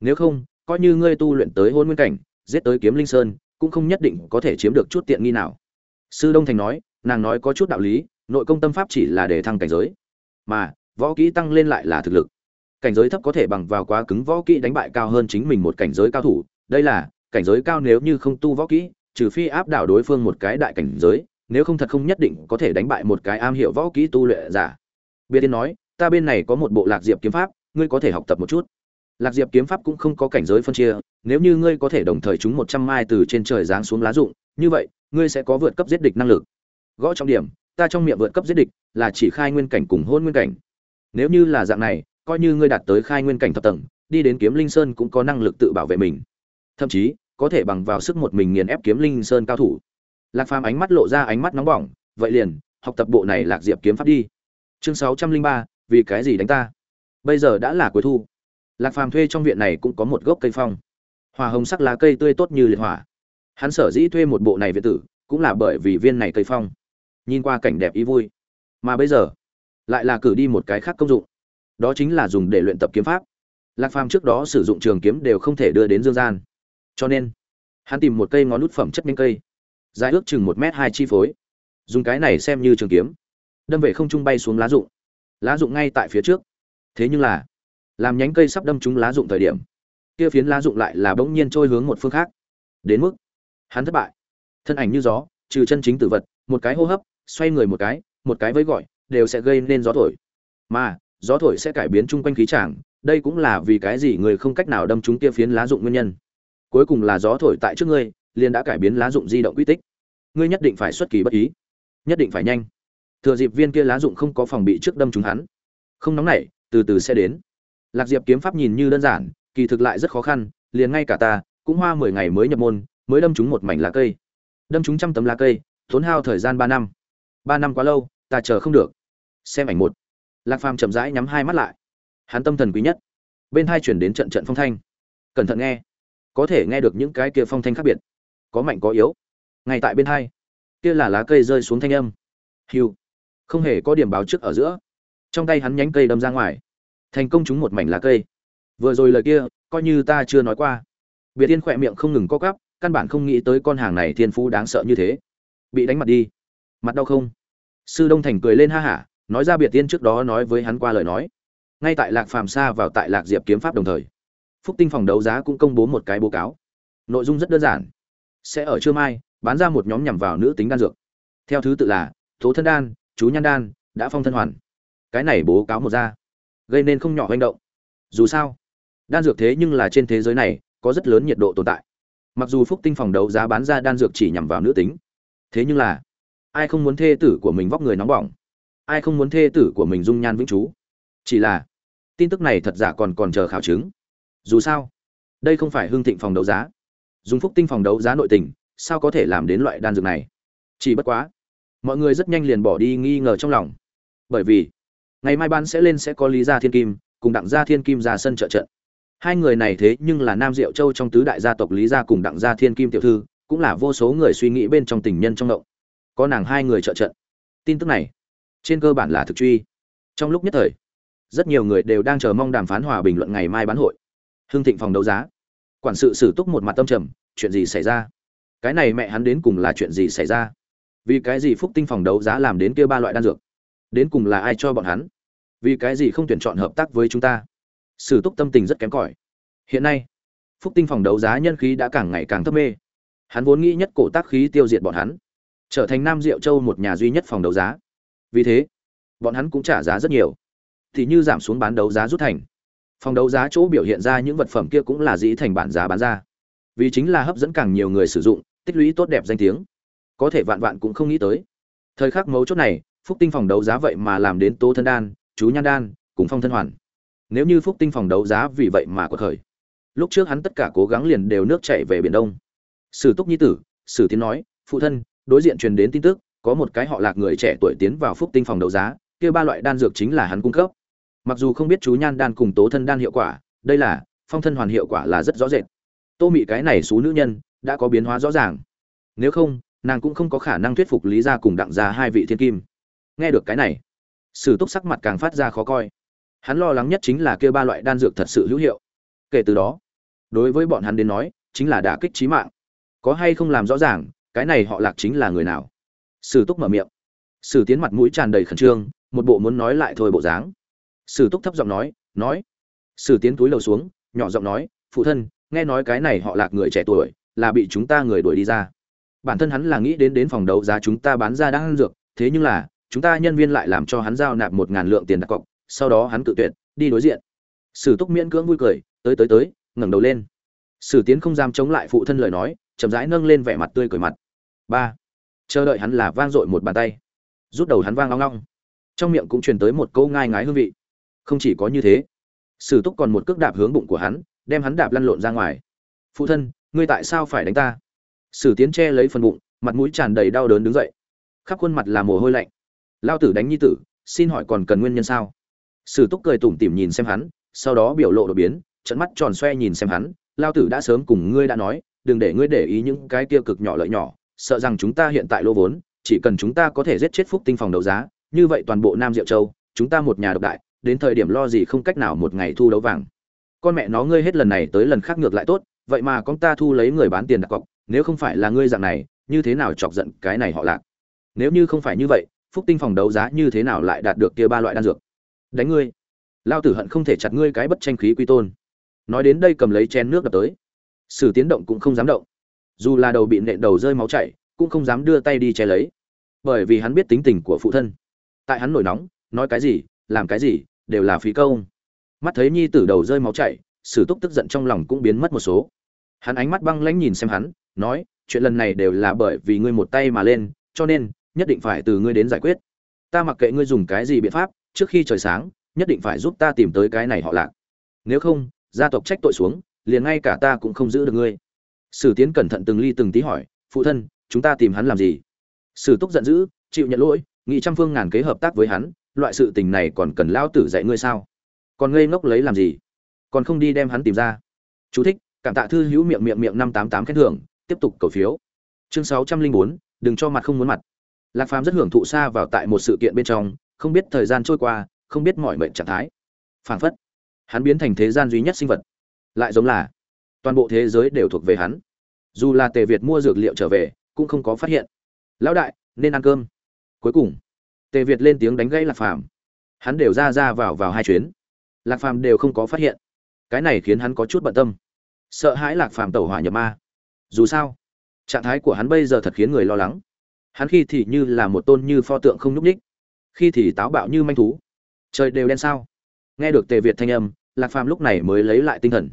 Nếu không, coi như ngươi tu luyện tới hôn nguyên cảnh, giết tới kiếm linh sơn, cũng không nhất định có thể chiếm được chút tiện nghi nào. Sư đông thành nói, nàng nói có chút đạo lý nội công tâm pháp chỉ là để thăng cảnh giới, mà võ kỹ tăng lên lại là thực lực. Cảnh giới thấp có thể bằng vào quá cứng võ kỹ đánh bại cao hơn chính mình một cảnh giới cao thủ. Đây là, cảnh giới cao nếu như không tu võ kỹ, trừ phi áp đảo đối phương một cái đại cảnh giới, nếu không thật không nhất định có thể đánh bại một cái am hiểu võ kỹ tu luyện giả. Bia tiên nói, ta bên này có một bộ lạc diệp kiếm pháp, ngươi có thể học tập một chút. Lạc diệp kiếm pháp cũng không có cảnh giới phân chia, nếu như ngươi có thể đồng thời trúng một trăm mai từ trên trời giáng xuống lá rụng như vậy, ngươi sẽ có vượt cấp giết địch năng lực. Gõ trọng điểm ta trong miệng vượt cấp giết địch, là chỉ khai nguyên cảnh cùng hôn nguyên cảnh. Nếu như là dạng này, coi như ngươi đạt tới khai nguyên cảnh thập tầng, đi đến kiếm linh sơn cũng có năng lực tự bảo vệ mình. Thậm chí, có thể bằng vào sức một mình nghiền ép kiếm linh sơn cao thủ. Lạc phàm ánh mắt lộ ra ánh mắt nóng bỏng, vậy liền, học tập bộ này lạc diệp kiếm pháp đi. Chương sáu trăm linh ba, vì cái gì đánh ta? Bây giờ đã là cuối thu. Lạc phàm thuê trong viện này cũng có một gốc cây phong. Hòa hồng sắc lá cây tươi tốt như liệt hỏa. Hắn sở dĩ thuê một bộ này viện tử, cũng là bởi vì viên này cây phong nhìn qua cảnh đẹp ý vui. Mà bây giờ, lại là cử đi một cái khác công dụng. Đó chính là dùng để luyện tập kiếm pháp. Lạc phàm trước đó sử dụng trường kiếm đều không thể đưa đến dương gian. Cho nên, hắn tìm một cây ngón nút phẩm chất nhanh cây, dài ước chừng một m hai chi phối. Dùng cái này xem như trường kiếm, đâm về không trung bay xuống lá rụng. Lá rụng ngay tại phía trước. Thế nhưng là, làm nhánh cây sắp đâm trúng lá rụng thời điểm, kia phiến lá rụng lại là bỗng nhiên trôi hướng một phương khác. Đến mức, hắn thất bại. Thân ảnh như gió, trừ chân chính tử vật, một cái hô hấp xoay người một cái một cái với gọi, đều sẽ gây nên gió thổi. Mà, gió thổi sẽ cải biến chung quanh khí tràng, đây cũng là vì cái gì người không cách nào đâm chúng tia phiến lá dụng nguyên nhân. Cuối cùng là gió thổi tại trước ngươi, liền đã cải biến lá dụng di động quy tích. Ngươi nhất định phải xuất kỳ bất ý. Nhất định phải nhanh. Thừa dịp viên kia lá dụng không có phòng bị trước đâm chúng hắn. Không nóng nảy, từ từ sẽ đến. Lạc diệp kiếm pháp nhìn như đơn giản, kỳ thực lại rất khó khăn, liền ngay cả ta, cũng hoa mười ngày mới nhập môn, mới đâm chúng một mảnh lá cây. Đâm chúng trăm tấm lá cây, tốn hao thời gian ba năm ba năm quá lâu, ta chờ không được. Xem ảnh một. Lạc phàm chậm rãi nhắm hai mắt lại. Hắn tâm thần quý nhất. Bên hai chuyển đến trận trận phong thanh. Cẩn thận nghe. Có thể nghe được những cái kia phong thanh khác biệt. Có mạnh có yếu. Ngay tại bên hai, kia là lá cây rơi xuống thanh âm. Hiu không hề có điểm báo trước ở giữa. Trong tay hắn nhánh cây đâm ra ngoài. Thành công trúng một mảnh lá cây. Vừa rồi lời kia, coi như ta chưa nói qua. Biệt tiên khỏe miệng không ngừng co cắp căn bản không nghĩ tới con hàng này thiên phú đáng sợ như thế. Bị đánh mặt đi mặt đau không? Sư đông thành cười lên ha hả, nói ra biệt tiên trước đó nói với hắn qua lời nói. Ngay tại lạc phàm sa vào tại lạc diệp kiếm pháp đồng thời, phúc tinh phòng đấu giá cũng công bố một cái báo cáo. Nội dung rất đơn giản. Sẽ ở trưa mai, bán ra một nhóm nhằm vào nữ tính đan dược. Theo thứ tự là, tố thân đan, chú nhan đan, đã phong thân hoàn. Cái này bố cáo một ra, gây nên không nhỏ hành động. Dù sao, đan dược thế nhưng là trên thế giới này, có rất lớn nhiệt độ tồn tại. Mặc dù phúc tinh phòng đấu giá bán ra đan dược chỉ nhằm vào nữ tính, thế nhưng là ai không muốn thê tử của mình vóc người nóng bỏng? Ai không muốn thê tử của mình dung nhan vĩnh chú chỉ là, tin tức này thật giả còn còn chờ khảo chứng. Dù sao, đây không phải hương thịnh phòng đấu giá. Dùng phúc tinh phòng đấu giá nội tình, sao có thể làm đến loại đan dược này? Chỉ bất quá, mọi người rất nhanh liền bỏ đi nghi ngờ trong lòng. Bởi vì, ngày mai ban sẽ lên sẽ có lý gia thiên kim, cùng đặng gia thiên kim ra sân trợ trận. Hai người này thế nhưng là nam diệu châu trong tứ đại gia tộc lý gia cùng đặng gia thiên kim tiểu thư, cũng là vô số người suy nghĩ bên trong tình nhân trong động có nàng hai người trợ trận. Tin tức này, trên cơ bản là thực truy. Trong lúc nhất thời, rất nhiều người đều đang chờ mong đàm phán hòa bình luận ngày mai bán hội. Hưng thịnh phòng đấu giá. Quản sự Sử túc một mặt tâm trầm, chuyện gì xảy ra? Cái này mẹ hắn đến cùng là chuyện gì xảy ra? Vì cái gì phúc tinh phòng đấu giá làm đến kia ba loại đan dược? Đến cùng là ai cho bọn hắn? Vì cái gì không tuyển chọn hợp tác với chúng ta? Sử túc tâm tình rất kém cỏi. Hiện nay, phúc tinh phòng đấu giá nhân khí đã càng ngày càng thấp mê. Hắn vốn nghĩ nhất cổ tác khí tiêu diệt bọn hắn trở thành nam diệu châu một nhà duy nhất phòng đấu giá. Vì thế, bọn hắn cũng trả giá rất nhiều. Thì như giảm xuống bán đấu giá rút thành. Phòng đấu giá chỗ biểu hiện ra những vật phẩm kia cũng là dĩ thành bản giá bán ra. Vì chính là hấp dẫn càng nhiều người sử dụng, tích lũy tốt đẹp danh tiếng. Có thể vạn vạn cũng không nghĩ tới. Thời khắc mấu chốt này, phúc tinh phòng đấu giá vậy mà làm đến tố thân đan, chú nhan đan, cùng phong thân hoàn. Nếu như phúc tinh phòng đấu giá vì vậy mà có khởi lúc trước hắn tất cả cố gắng liền đều nước chảy về biển đông. Sử túc nhi tử, sử tiến nói, phụ thân đối diện truyền đến tin tức, có một cái họ lạc người trẻ tuổi tiến vào phúc tinh phòng đấu giá, kia ba loại đan dược chính là hắn cung cấp. Mặc dù không biết chú nhan đan cùng tố thân đan hiệu quả, đây là, phong thân hoàn hiệu quả là rất rõ rệt. Tô mị cái này xú nữ nhân, đã có biến hóa rõ ràng. Nếu không, nàng cũng không có khả năng thuyết phục lý gia cùng đặng gia hai vị thiên kim. Nghe được cái này, sử túc sắc mặt càng phát ra khó coi. Hắn lo lắng nhất chính là kia ba loại đan dược thật sự hữu hiệu. Kể từ đó, đối với bọn hắn đến nói, chính là đả kích trí mạng. Có hay không làm rõ ràng cái này họ lạc chính là người nào? Sử túc mở miệng. Sử tiến mặt mũi tràn đầy khẩn trương, một bộ muốn nói lại thôi bộ dáng. Sử túc thấp giọng nói nói. Sử tiến túi lầu xuống, nhỏ giọng nói, phụ thân, nghe nói cái này họ lạc người trẻ tuổi, là bị chúng ta người đuổi đi ra. Bản thân hắn là nghĩ đến đến phòng đấu giá chúng ta bán ra đang ăn dược, thế nhưng là, chúng ta nhân viên lại làm cho hắn giao nạp một ngàn lượng tiền đặt cọc, sau đó hắn cự tuyệt, đi đối diện. Sử túc miễn cưỡng vui cười, tới tới tới, ngẩng đầu lên. Sử tiến không dám chống lại phụ thân lời nói, chậm rãi nâng lên vẻ mặt tươi cười mặt ba. Chờ đợi hắn là vang dội một bàn tay. Rút đầu hắn vang long long trong miệng cũng truyền tới một câu ngai ngái hương vị. Không chỉ có như thế, sử túc còn một cước đạp hướng bụng của hắn, đem hắn đạp lăn lộn ra ngoài. Phụ thân, ngươi tại sao phải đánh ta? Sử tiến che lấy phần bụng, mặt mũi tràn đầy đau đớn đứng dậy. Khắp khuôn mặt là mồ hôi lạnh. Lao tử đánh nhi tử, xin hỏi còn cần nguyên nhân sao? Sử túc cười tủm tỉm nhìn xem hắn, sau đó biểu lộ đột biến trận mắt tròn xoe nhìn xem hắn. Lao tử đã sớm cùng ngươi đã nói, đừng để ngươi để ý những cái kia cực nhỏ lợi nhỏ sợ rằng chúng ta hiện tại lô vốn, chỉ cần chúng ta có thể giết chết phúc tinh phòng đấu giá, như vậy toàn bộ nam diệu châu, chúng ta một nhà độc đại, đến thời điểm lo gì không cách nào một ngày thu đấu vàng. Con mẹ nó ngươi hết lần này tới lần khác ngược lại tốt, vậy mà con ta thu lấy người bán tiền đặt cọc, nếu không phải là ngươi dạng này, như thế nào chọc giận cái này họ lạc? Nếu như không phải như vậy, phúc tinh phòng đấu giá như thế nào lại đạt được kia ba loại đan dược? Đánh ngươi. Lao tử hận không thể chặt ngươi cái bất tranh khí quy tôn. Nói đến đây cầm lấy chén nước đập tới. Sử tiến động cũng không dám động dù là đầu bị nện đầu rơi máu chảy, cũng không dám đưa tay đi che lấy. Bởi vì hắn biết tính tình của phụ thân. Tại hắn nổi nóng, nói cái gì, làm cái gì, đều là phí công. Mắt thấy nhi tử đầu rơi máu chảy, sử túc tức giận trong lòng cũng biến mất một số. Hắn ánh mắt băng lãnh nhìn xem hắn, nói, chuyện lần này đều là bởi vì ngươi một tay mà lên, cho nên, nhất định phải từ ngươi đến giải quyết. Ta mặc kệ ngươi dùng cái gì biện pháp, trước khi trời sáng, nhất định phải giúp ta tìm tới cái này họ lạc. Nếu không, gia tộc trách tội xuống, liền ngay cả ta cũng không giữ được ngươi sử tiến cẩn thận từng ly từng tí hỏi, phụ thân, chúng ta tìm hắn làm gì? Sử túc giận dữ, chịu nhận lỗi, nghị trăm phương ngàn kế hợp tác với hắn, loại sự tình này còn cần lao tử dạy ngươi sao? Còn ngây ngốc lấy làm gì? Còn không đi đem hắn tìm ra. Chú thích, cảm tạ thư hữu miệng miệng miệng năm tám tám khen thưởng, tiếp tục cầu phiếu. Chương sáu trăm linh bốn, đừng cho mặt không muốn mặt. Lạc phàm rất hưởng thụ xa vào tại một sự kiện bên trong, không biết thời gian trôi qua, không biết mọi mệnh trạng thái. Phảng phất, hắn biến thành thế gian duy nhất sinh vật. Lại giống là toàn bộ thế giới đều thuộc về hắn. Dù là tề việt mua dược liệu trở về, cũng không có phát hiện. Lão đại, nên ăn cơm. Cuối cùng, tề việt lên tiếng đánh gãy lạc phàm. Hắn đều ra ra vào vào hai chuyến. Lạc phàm đều không có phát hiện. Cái này khiến hắn có chút bận tâm. Sợ hãi lạc phàm tẩu hỏa nhập ma. Dù sao, trạng thái của hắn bây giờ thật khiến người lo lắng. Hắn khi thì như là một tôn như pho tượng không nhúc ních khi thì táo bạo như manh thú. Trời đều đen sao? Nghe được tề việt thanh âm, lạc phàm lúc này mới lấy lại tinh thần.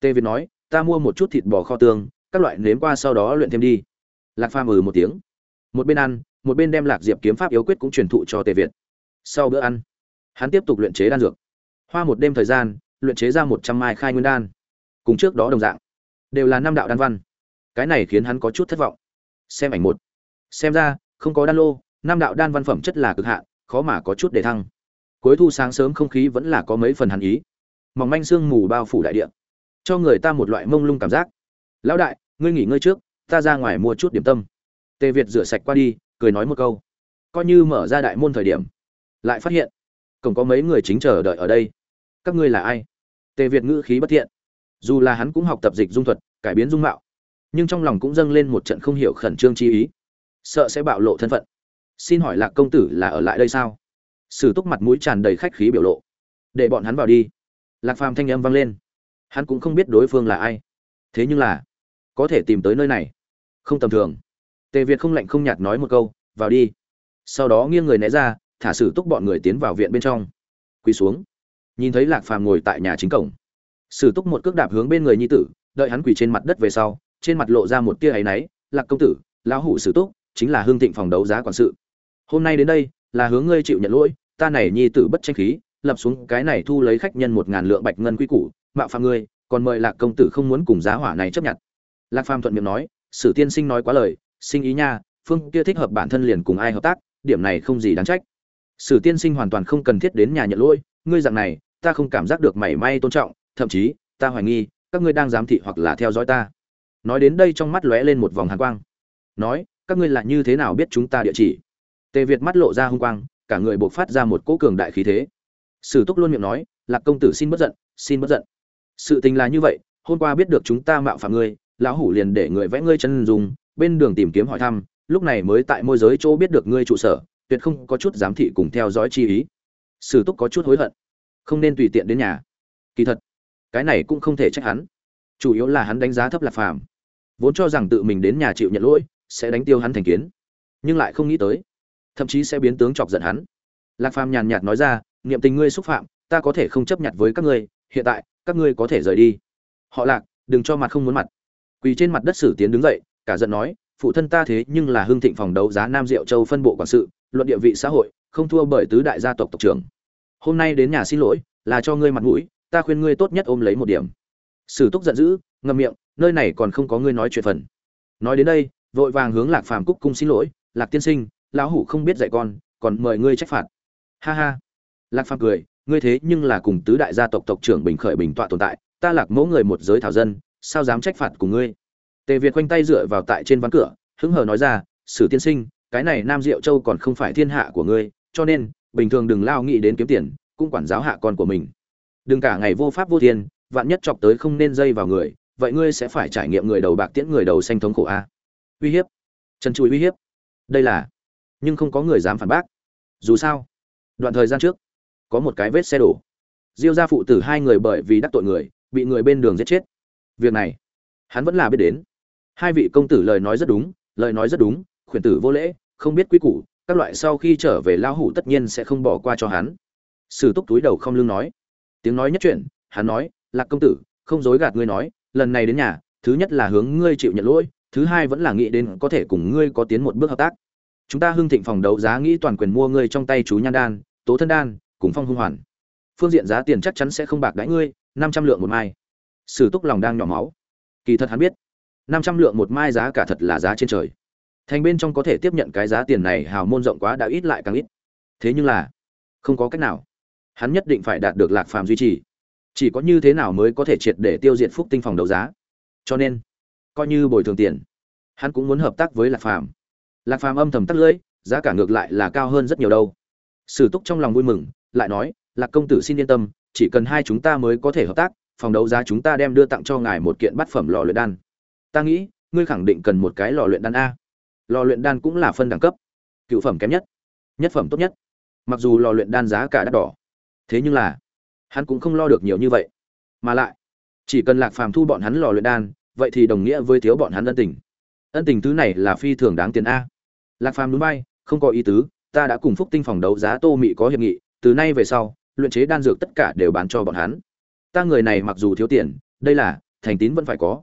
Tề việt nói ta mua một chút thịt bò kho tương, các loại nếm qua sau đó luyện thêm đi. Lạc phàm ừ một tiếng. Một bên ăn, một bên đem lạc diệp kiếm pháp yếu quyết cũng truyền thụ cho tề việt. Sau bữa ăn, hắn tiếp tục luyện chế đan dược. Hoa một đêm thời gian, luyện chế ra một trăm mai khai nguyên đan. Cùng trước đó đồng dạng, đều là năm đạo đan văn. Cái này khiến hắn có chút thất vọng. Xem ảnh một. Xem ra, không có đan lô, năm đạo đan văn phẩm chất là cực hạn, khó mà có chút để thăng. Cuối thu sáng sớm không khí vẫn là có mấy phần hàn ý. Mỏng manh sương mù bao phủ đại địa cho người ta một loại mông lung cảm giác. Lão đại, ngươi nghỉ ngơi trước, ta ra ngoài mua chút điểm tâm. Tề việt rửa sạch qua đi, cười nói một câu. Coi như mở ra đại môn thời điểm, lại phát hiện, cổng có mấy người chính chờ đợi ở đây. Các ngươi là ai? Tề việt ngữ khí bất thiện. Dù là hắn cũng học tập dịch dung thuật, cải biến dung mạo, nhưng trong lòng cũng dâng lên một trận không hiểu khẩn trương chi ý. Sợ sẽ bạo lộ thân phận. Xin hỏi lạc công tử là ở lại đây sao? Sử túc mặt mũi tràn đầy khách khí biểu lộ. Để bọn hắn vào đi. Lạc phàm thanh âm vang lên hắn cũng không biết đối phương là ai. Thế nhưng là, có thể tìm tới nơi này. Không tầm thường. Tề việt không lạnh không nhạt nói một câu, vào đi. Sau đó nghiêng người né ra, thả sử túc bọn người tiến vào viện bên trong. Quỳ xuống. Nhìn thấy lạc phàm ngồi tại nhà chính cổng. Sử túc một cước đạp hướng bên người nhi tử, đợi hắn quỳ trên mặt đất về sau, trên mặt lộ ra một tia áy náy, lạc công tử, lão hủ sử túc chính là hương thịnh phòng đấu giá quản sự. Hôm nay đến đây là hướng ngươi chịu nhận lỗi, ta này nhi tử bất tranh khí, lập xuống cái này thu lấy khách nhân một ngàn lượng bạch ngân quy củ mạo phạm ngươi, còn mời lạc công tử không muốn cùng giá hỏa này chấp nhận. Lạc phàm thuận miệng nói, sử tiên sinh nói quá lời, sinh ý nha, phương kia thích hợp bản thân liền cùng ai hợp tác, điểm này không gì đáng trách. Sử tiên sinh hoàn toàn không cần thiết đến nhà nhận lỗi, ngươi dạng này, ta không cảm giác được mảy may tôn trọng, thậm chí, ta hoài nghi, các ngươi đang giám thị hoặc là theo dõi ta. Nói đến đây trong mắt lóe lên một vòng hàn quang. Nói, các ngươi là như thế nào biết chúng ta địa chỉ? Tề việt mắt lộ ra hung quang, cả người buộc phát ra một cỗ cường đại khí thế. Sử túc luôn miệng nói, lạc công tử xin bất giận, xin bất giận sự tình là như vậy, hôm qua biết được chúng ta mạo phạm ngươi, lão hủ liền để người vẽ ngươi chân dùng bên đường tìm kiếm hỏi thăm, lúc này mới tại môi giới chỗ biết được ngươi trụ sở, tuyệt không có chút giám thị cùng theo dõi chi ý. Sử túc có chút hối hận. Không nên tùy tiện đến nhà. Kỳ thật, cái này cũng không thể trách hắn. Chủ yếu là hắn đánh giá thấp lạc phàm. Vốn cho rằng tự mình đến nhà chịu nhận lỗi, sẽ đánh tiêu hắn thành kiến. Nhưng lại không nghĩ tới, thậm chí sẽ biến tướng chọc giận hắn. Lạc phàm nhàn nhạt nói ra, niệm tình ngươi xúc phạm, ta có thể không chấp nhận với các ngươi, hiện tại các ngươi có thể rời đi. Họ lạc, đừng cho mặt không muốn mặt. Quỳ trên mặt đất sử tiến đứng dậy, cả giận nói, phụ thân ta thế nhưng là hưng thịnh phòng đấu giá nam diệu châu phân bộ quản sự, luận địa vị xã hội, không thua bởi tứ đại gia tộc tộc trưởng. Hôm nay đến nhà xin lỗi, là cho ngươi mặt mũi, ta khuyên ngươi tốt nhất ôm lấy một điểm. Sử túc giận dữ, ngậm miệng, nơi này còn không có ngươi nói chuyện phần. Nói đến đây, vội vàng hướng lạc phàm cúc cung xin lỗi, lạc tiên sinh, lão hủ không biết dạy con, còn mời ngươi trách phạt. Ha ha. Lạc phàm cười ngươi thế nhưng là cùng tứ đại gia tộc tộc trưởng bình khởi bình tọa tồn tại, ta lạc mẫu người một giới thảo dân, sao dám trách phạt của ngươi? Tề việt quanh tay dựa vào tại trên ván cửa, hứng hờ nói ra, sử tiên sinh, cái này nam diệu châu còn không phải thiên hạ của ngươi, cho nên, bình thường đừng lao nghĩ đến kiếm tiền, cũng quản giáo hạ con của mình. Đừng cả ngày vô pháp vô thiên, vạn nhất chọc tới không nên dây vào người, vậy ngươi sẽ phải trải nghiệm người đầu bạc tiễn người đầu xanh thống khổ a. Uy hiếp. Trần chùi uy hiếp. Đây là, nhưng không có người dám phản bác. Dù sao, đoạn thời gian trước có một cái vết xe đổ. Diêu gia phụ tử hai người bởi vì đắc tội người, bị người bên đường giết chết. Việc này, hắn vẫn là biết đến. Hai vị công tử lời nói rất đúng, lời nói rất đúng, khuyển tử vô lễ, không biết quy củ, các loại sau khi trở về lao hủ tất nhiên sẽ không bỏ qua cho hắn. Sử túc túi đầu không lưng nói. Tiếng nói nhất chuyện, hắn nói, lạc công tử, không dối gạt ngươi nói, lần này đến nhà, thứ nhất là hướng ngươi chịu nhận lỗi, thứ hai vẫn là nghĩ đến có thể cùng ngươi có tiến một bước hợp tác. Chúng ta hưng thịnh phòng đấu giá nghĩ toàn quyền mua ngươi trong tay chú nhan đan, tố thân đan cùng phong hung hoàn. Phương diện giá tiền chắc chắn sẽ không bạc đãi ngươi, năm trăm lượng một mai. Sử túc lòng đang nhỏ máu. Kỳ thật hắn biết, năm trăm lượng một mai giá cả thật là giá trên trời. Thành bên trong có thể tiếp nhận cái giá tiền này hào môn rộng quá đã ít lại càng ít. Thế nhưng là, không có cách nào. Hắn nhất định phải đạt được lạc phàm duy trì. Chỉ có như thế nào mới có thể triệt để tiêu diệt phúc tinh phòng đấu giá. Cho nên, coi như bồi thường tiền, hắn cũng muốn hợp tác với lạc phàm. Lạc phàm âm thầm tắt lưỡi, giá cả ngược lại là cao hơn rất nhiều đâu. Sử túc trong lòng vui mừng lại nói, lạc công tử xin yên tâm, chỉ cần hai chúng ta mới có thể hợp tác, phòng đấu giá chúng ta đem đưa tặng cho ngài một kiện bát phẩm lò luyện đan. Ta nghĩ, ngươi khẳng định cần một cái lò luyện đan a. Lò luyện đan cũng là phân đẳng cấp, cựu phẩm kém nhất nhất phẩm tốt nhất, mặc dù lò luyện đan giá cả đắt đỏ. Thế nhưng là, hắn cũng không lo được nhiều như vậy. Mà lại, chỉ cần lạc phàm thu bọn hắn lò luyện đan, vậy thì đồng nghĩa với thiếu bọn hắn ân tình. Ân tình thứ này là phi thường đáng tiền a. Lạc phàm núi bay, không có ý tứ, ta đã cùng phúc tinh phòng đấu giá tô mị có hiệp nghị từ nay về sau, luyện chế đan dược tất cả đều bán cho bọn hắn. Ta người này mặc dù thiếu tiền, đây là, thành tín vẫn phải có.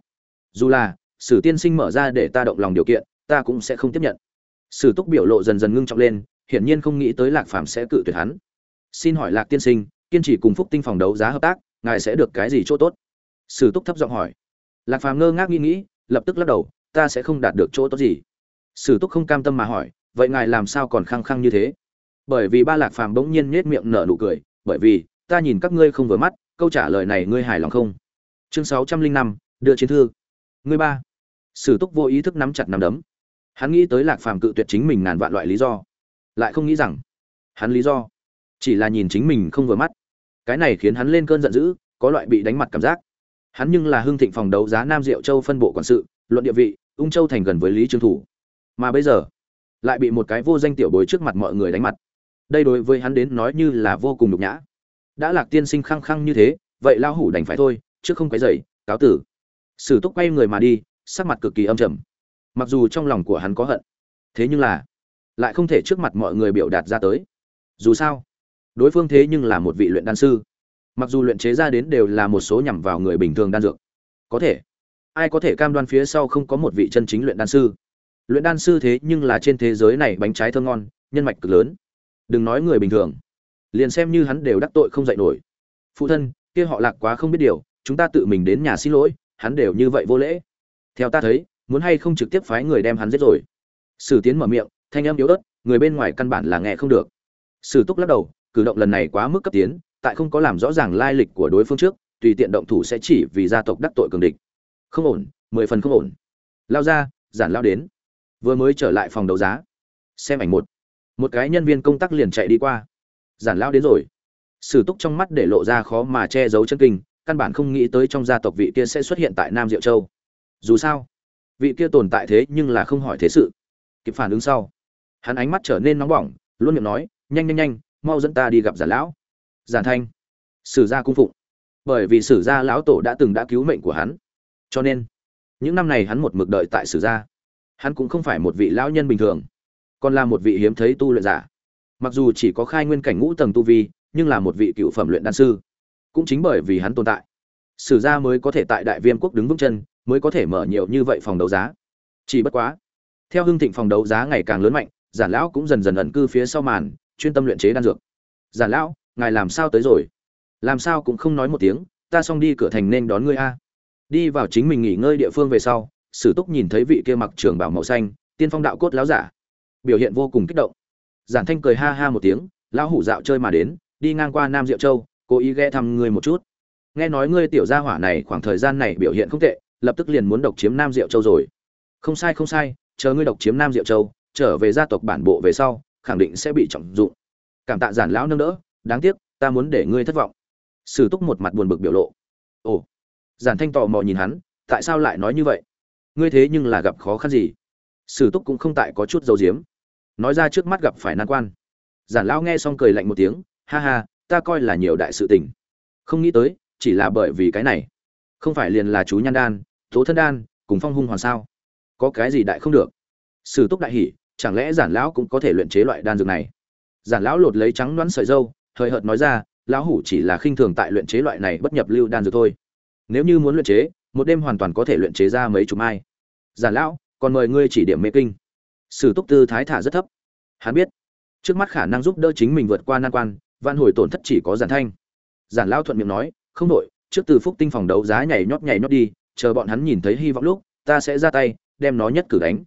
Dù là, sử tiên sinh mở ra để ta động lòng điều kiện, ta cũng sẽ không tiếp nhận. Sử túc biểu lộ dần dần ngưng trọng lên, hiển nhiên không nghĩ tới lạc phàm sẽ cự tuyệt hắn. Xin hỏi lạc tiên sinh, kiên trì cùng phúc tinh phòng đấu giá hợp tác, ngài sẽ được cái gì chỗ tốt? Sử túc thấp giọng hỏi. Lạc phàm ngơ ngác nghĩ nghĩ, lập tức lắc đầu, ta sẽ không đạt được chỗ tốt gì. Sử túc không cam tâm mà hỏi, vậy ngài làm sao còn khăng khăng như thế? Bởi vì ba lạc phàm bỗng nhiên nhếch miệng nở nụ cười, bởi vì, ta nhìn các ngươi không vừa mắt, câu trả lời này ngươi hài lòng không? Chương sáu trăm linh năm, đưa chiến thư. Ngươi ba. Sử túc vô ý thức nắm chặt nắm đấm. Hắn nghĩ tới lạc phàm cự tuyệt chính mình ngàn vạn loại lý do. Lại không nghĩ rằng, hắn lý do chỉ là nhìn chính mình không vừa mắt. Cái này khiến hắn lên cơn giận dữ, có loại bị đánh mặt cảm giác. Hắn nhưng là hưng thịnh phòng đấu giá nam diệu châu phân bộ quản sự, luận địa vị, ung châu thành gần với lý trương thủ. Mà bây giờ, lại bị một cái vô danh tiểu bối trước mặt mọi người đánh mặt đây đối với hắn đến nói như là vô cùng nhục nhã. Đã lạc tiên sinh khăng khăng như thế, vậy lao hủ đành phải thôi, chứ không quấy dậy cáo tử. Sử túc quay người mà đi, sắc mặt cực kỳ âm trầm. Mặc dù trong lòng của hắn có hận, thế nhưng là lại không thể trước mặt mọi người biểu đạt ra tới. Dù sao, đối phương thế nhưng là một vị luyện đan sư. Mặc dù luyện chế ra đến đều là một số nhằm vào người bình thường đan dược. Có thể, ai có thể cam đoan phía sau không có một vị chân chính luyện đan sư? Luyện đan sư thế nhưng là trên thế giới này bánh trái thơ ngon, nhân mạch cực lớn đừng nói người bình thường. Liền xem như hắn đều đắc tội không dạy nổi. Phụ thân, kia họ lạc quá không biết điều, chúng ta tự mình đến nhà xin lỗi, hắn đều như vậy vô lễ. Theo ta thấy, muốn hay không trực tiếp phái người đem hắn giết rồi. Sử tiến mở miệng, thanh âm yếu ớt, người bên ngoài căn bản là nghe không được. Sử túc lắc đầu, cử động lần này quá mức cấp tiến, tại không có làm rõ ràng lai lịch của đối phương trước, tùy tiện động thủ sẽ chỉ vì gia tộc đắc tội cường địch. Không ổn, mười phần không ổn. Lao ra, giản lao đến. Vừa mới trở lại phòng đấu giá. Xem ảnh một một cái nhân viên công tác liền chạy đi qua. Giản lao đến rồi. Sử túc trong mắt để lộ ra khó mà che giấu chân kinh, căn bản không nghĩ tới trong gia tộc vị kia sẽ xuất hiện tại nam diệu châu. Dù sao, vị kia tồn tại thế nhưng là không hỏi thế sự. Kịp phản ứng sau, hắn ánh mắt trở nên nóng bỏng, luôn miệng nói, nhanh nhanh nhanh, mau dẫn ta đi gặp giản lão. Giản thanh, sử gia cung phụng. Bởi vì sử gia lão tổ đã từng đã cứu mệnh của hắn. Cho nên, những năm này hắn một mực đợi tại sử gia. Hắn cũng không phải một vị lão nhân bình thường còn là một vị hiếm thấy tu luyện giả. Mặc dù chỉ có khai nguyên cảnh ngũ tầng tu vi, nhưng là một vị cựu phẩm luyện đan sư. Cũng chính bởi vì hắn tồn tại, sử gia mới có thể tại đại viêm quốc đứng vững chân, mới có thể mở nhiều như vậy phòng đấu giá. Chỉ bất quá, theo hưng thịnh phòng đấu giá ngày càng lớn mạnh, giản lão cũng dần dần ẩn cư phía sau màn, chuyên tâm luyện chế đan dược. Giản lão, ngài làm sao tới rồi? Làm sao cũng không nói một tiếng, ta xong đi cửa thành nên đón ngươi a. Đi vào chính mình nghỉ ngơi địa phương về sau, sử túc nhìn thấy vị kia mặc trường bảo màu xanh, tiên phong đạo cốt láo giả biểu hiện vô cùng kích động. Giản thanh cười ha ha một tiếng, lão hủ dạo chơi mà đến, đi ngang qua nam diệu châu, cố ý ghé thăm ngươi một chút. Nghe nói ngươi tiểu gia hỏa này khoảng thời gian này biểu hiện không tệ, lập tức liền muốn độc chiếm nam diệu châu rồi. Không sai không sai, chờ ngươi độc chiếm nam diệu châu, trở về gia tộc bản bộ về sau, khẳng định sẽ bị trọng dụng. Cảm tạ giản lão nâng đỡ, đáng tiếc, ta muốn để ngươi thất vọng. Sử túc một mặt buồn bực biểu lộ. Ồ. Giản thanh tò mò nhìn hắn, tại sao lại nói như vậy? Ngươi thế nhưng là gặp khó khăn gì? Sử túc cũng không tại có chút dầu diếm nói ra trước mắt gặp phải nan quan. Giản lão nghe xong cười lạnh một tiếng, ha ha, ta coi là nhiều đại sự tình. Không nghĩ tới, chỉ là bởi vì cái này. Không phải liền là chú nhan đan, tố thân đan, cùng phong hung hoàn sao? Có cái gì đại không được? Sử túc đại hỉ, chẳng lẽ giản lão cũng có thể luyện chế loại đan dược này? Giản lão lột lấy trắng đoán sợi dâu, hời hợt nói ra, lão hủ chỉ là khinh thường tại luyện chế loại này bất nhập lưu đan dược thôi. Nếu như muốn luyện chế, một đêm hoàn toàn có thể luyện chế ra mấy chục mai. Giản lão, còn mời ngươi chỉ điểm mê kinh sử túc tư thái thả rất thấp. Hắn biết, trước mắt khả năng giúp đỡ chính mình vượt qua nan quan van hồi tổn thất chỉ có giản thanh. Giản lão thuận miệng nói, không đội trước từ phúc tinh phòng đấu giá nhảy nhót nhảy nhót đi, chờ bọn hắn nhìn thấy hy vọng lúc, ta sẽ ra tay, đem nó nhất cử đánh.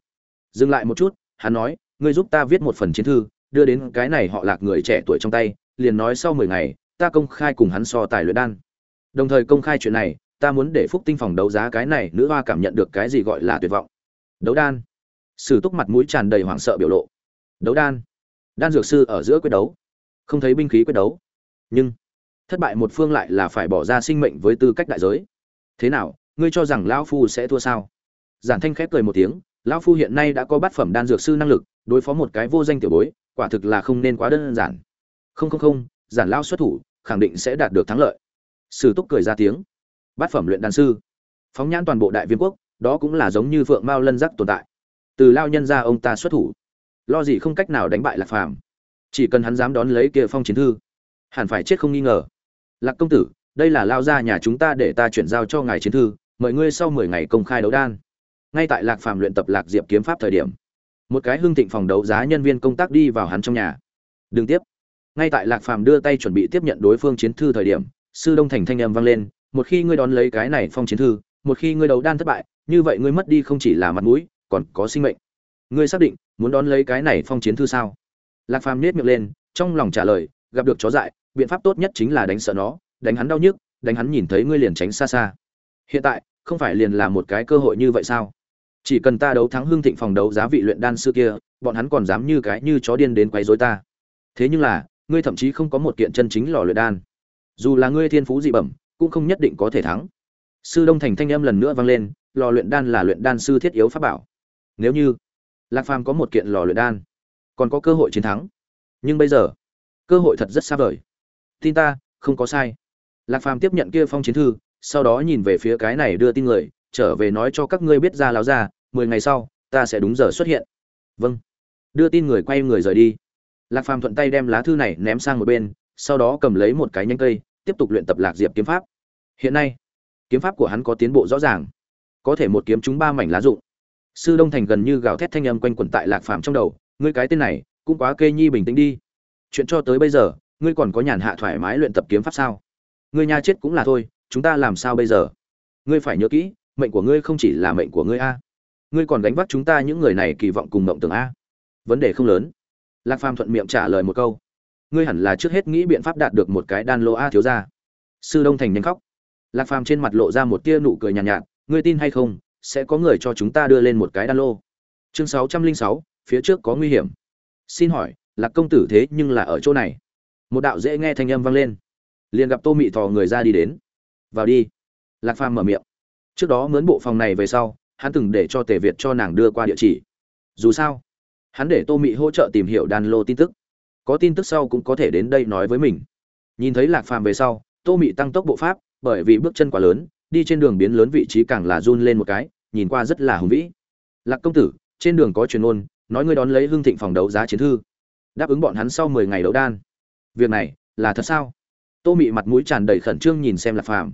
Dừng lại một chút, hắn nói, ngươi giúp ta viết một phần chiến thư, đưa đến cái này họ lạc người trẻ tuổi trong tay, liền nói sau mười ngày, ta công khai cùng hắn so tài luyện đan. Đồng thời công khai chuyện này, ta muốn để phúc tinh phòng đấu giá cái này nữ hoa cảm nhận được cái gì gọi là tuyệt vọng. Đấu đan sử túc mặt mũi tràn đầy hoảng sợ biểu lộ. Đấu đan. Đan dược sư ở giữa quyết đấu. Không thấy binh khí quyết đấu. Nhưng, thất bại một phương lại là phải bỏ ra sinh mệnh với tư cách đại giới. Thế nào, ngươi cho rằng lão phu sẽ thua sao? Giản thanh khép cười một tiếng, lão phu hiện nay đã có bát phẩm đan dược sư năng lực, đối phó một cái vô danh tiểu bối, quả thực là không nên quá đơn giản. Không không không, giản lão xuất thủ, khẳng định sẽ đạt được thắng lợi. Sử túc cười ra tiếng. Bát phẩm luyện đan sư. Phóng nhãn toàn bộ đại viên quốc, đó cũng là giống như phượng mao lân giác tồn tại từ lao nhân ra ông ta xuất thủ. Lo gì không cách nào đánh bại lạc phàm. Chỉ cần hắn dám đón lấy kia phong chiến thư, hẳn phải chết không nghi ngờ. Lạc công tử, đây là lao gia nhà chúng ta để ta chuyển giao cho ngài chiến thư, mời ngươi sau mười ngày công khai đấu đan. Ngay tại lạc phàm luyện tập lạc diệp kiếm pháp thời điểm, một cái hưng thịnh phòng đấu giá nhân viên công tác đi vào hắn trong nhà. Đừng tiếp. Ngay tại lạc phàm đưa tay chuẩn bị tiếp nhận đối phương chiến thư thời điểm, sư đông thành thanh âm vang lên, một khi ngươi đón lấy cái này phong chiến thư, một khi ngươi đấu đan thất bại, như vậy ngươi mất đi không chỉ là mặt mũi còn có sinh mệnh. Ngươi xác định muốn đón lấy cái này phong chiến thư sao? Lạc phàm nết miệng lên, trong lòng trả lời, gặp được chó dại, biện pháp tốt nhất chính là đánh sợ nó, đánh hắn đau nhức, đánh hắn nhìn thấy ngươi liền tránh xa xa. Hiện tại, không phải liền là một cái cơ hội như vậy sao? Chỉ cần ta đấu thắng hưng thịnh phòng đấu giá vị luyện đan sư kia, bọn hắn còn dám như cái như chó điên đến quấy rối ta. Thế nhưng là, ngươi thậm chí không có một kiện chân chính lò luyện đan. Dù là ngươi thiên phú dị bẩm, cũng không nhất định có thể thắng. Sư đông thành thanh âm lần nữa vang lên, lò luyện đan là luyện đan sư thiết yếu pháp bảo nếu như lạc phàm có một kiện lò luyện đan, còn có cơ hội chiến thắng. Nhưng bây giờ, cơ hội thật rất xa vời. Tin ta, không có sai. Lạc phàm tiếp nhận kia phong chiến thư, sau đó nhìn về phía cái này đưa tin người, trở về nói cho các ngươi biết ra láo ra, mười ngày sau, ta sẽ đúng giờ xuất hiện. Vâng. Đưa tin người quay người rời đi. Lạc phàm thuận tay đem lá thư này ném sang một bên, sau đó cầm lấy một cái nhánh cây, tiếp tục luyện tập lạc diệp kiếm pháp. Hiện nay, kiếm pháp của hắn có tiến bộ rõ ràng. Có thể một kiếm trúng ba mảnh lá rụng sư đông thành gần như gào thét thanh âm quanh quẩn tại lạc phàm trong đầu ngươi cái tên này cũng quá kê nhi bình tĩnh đi. Chuyện cho tới bây giờ ngươi còn có nhàn hạ thoải mái luyện tập kiếm pháp sao? Ngươi nha chết cũng là thôi chúng ta làm sao bây giờ? Ngươi phải nhớ kỹ mệnh của ngươi không chỉ là mệnh của ngươi a ngươi còn gánh vác chúng ta những người này kỳ vọng cùng mộng tưởng a. Vấn đề không lớn. Lạc phàm thuận miệng trả lời một câu ngươi hẳn là trước hết nghĩ biện pháp đạt được một cái đan lô a thiếu ra sư đông thành nhanh khóc. Lạc phàm trên mặt lộ ra một tia nụ cười nhàn nhạt, nhạt ngươi tin hay không sẽ có người cho chúng ta đưa lên một cái đan lô. Chương sáu trăm linh sáu, phía trước có nguy hiểm. Xin hỏi, lạc công tử thế nhưng là ở chỗ này? Một đạo dễ nghe thanh âm vang lên. Liền gặp tô mị thò người ra đi đến. Vào đi. Lạc phàm mở miệng. Trước đó mướn bộ phòng này về sau, hắn từng để cho tề việt cho nàng đưa qua địa chỉ. Dù sao, hắn để tô mị hỗ trợ tìm hiểu đan lô tin tức. Có tin tức sau cũng có thể đến đây nói với mình. Nhìn thấy lạc phàm về sau, tô mị tăng tốc bộ pháp, bởi vì bước chân quá lớn, đi trên đường biến lớn vị trí càng là run lên một cái nhìn qua rất là hùng vĩ. Lạc công tử, trên đường có truyền ôn nói ngươi đón lấy hương thịnh phòng đấu giá chiến thư. Đáp ứng bọn hắn sau mười ngày đấu đan. Việc này là thật sao? Tô mị mặt mũi tràn đầy khẩn trương nhìn xem lạc phàm.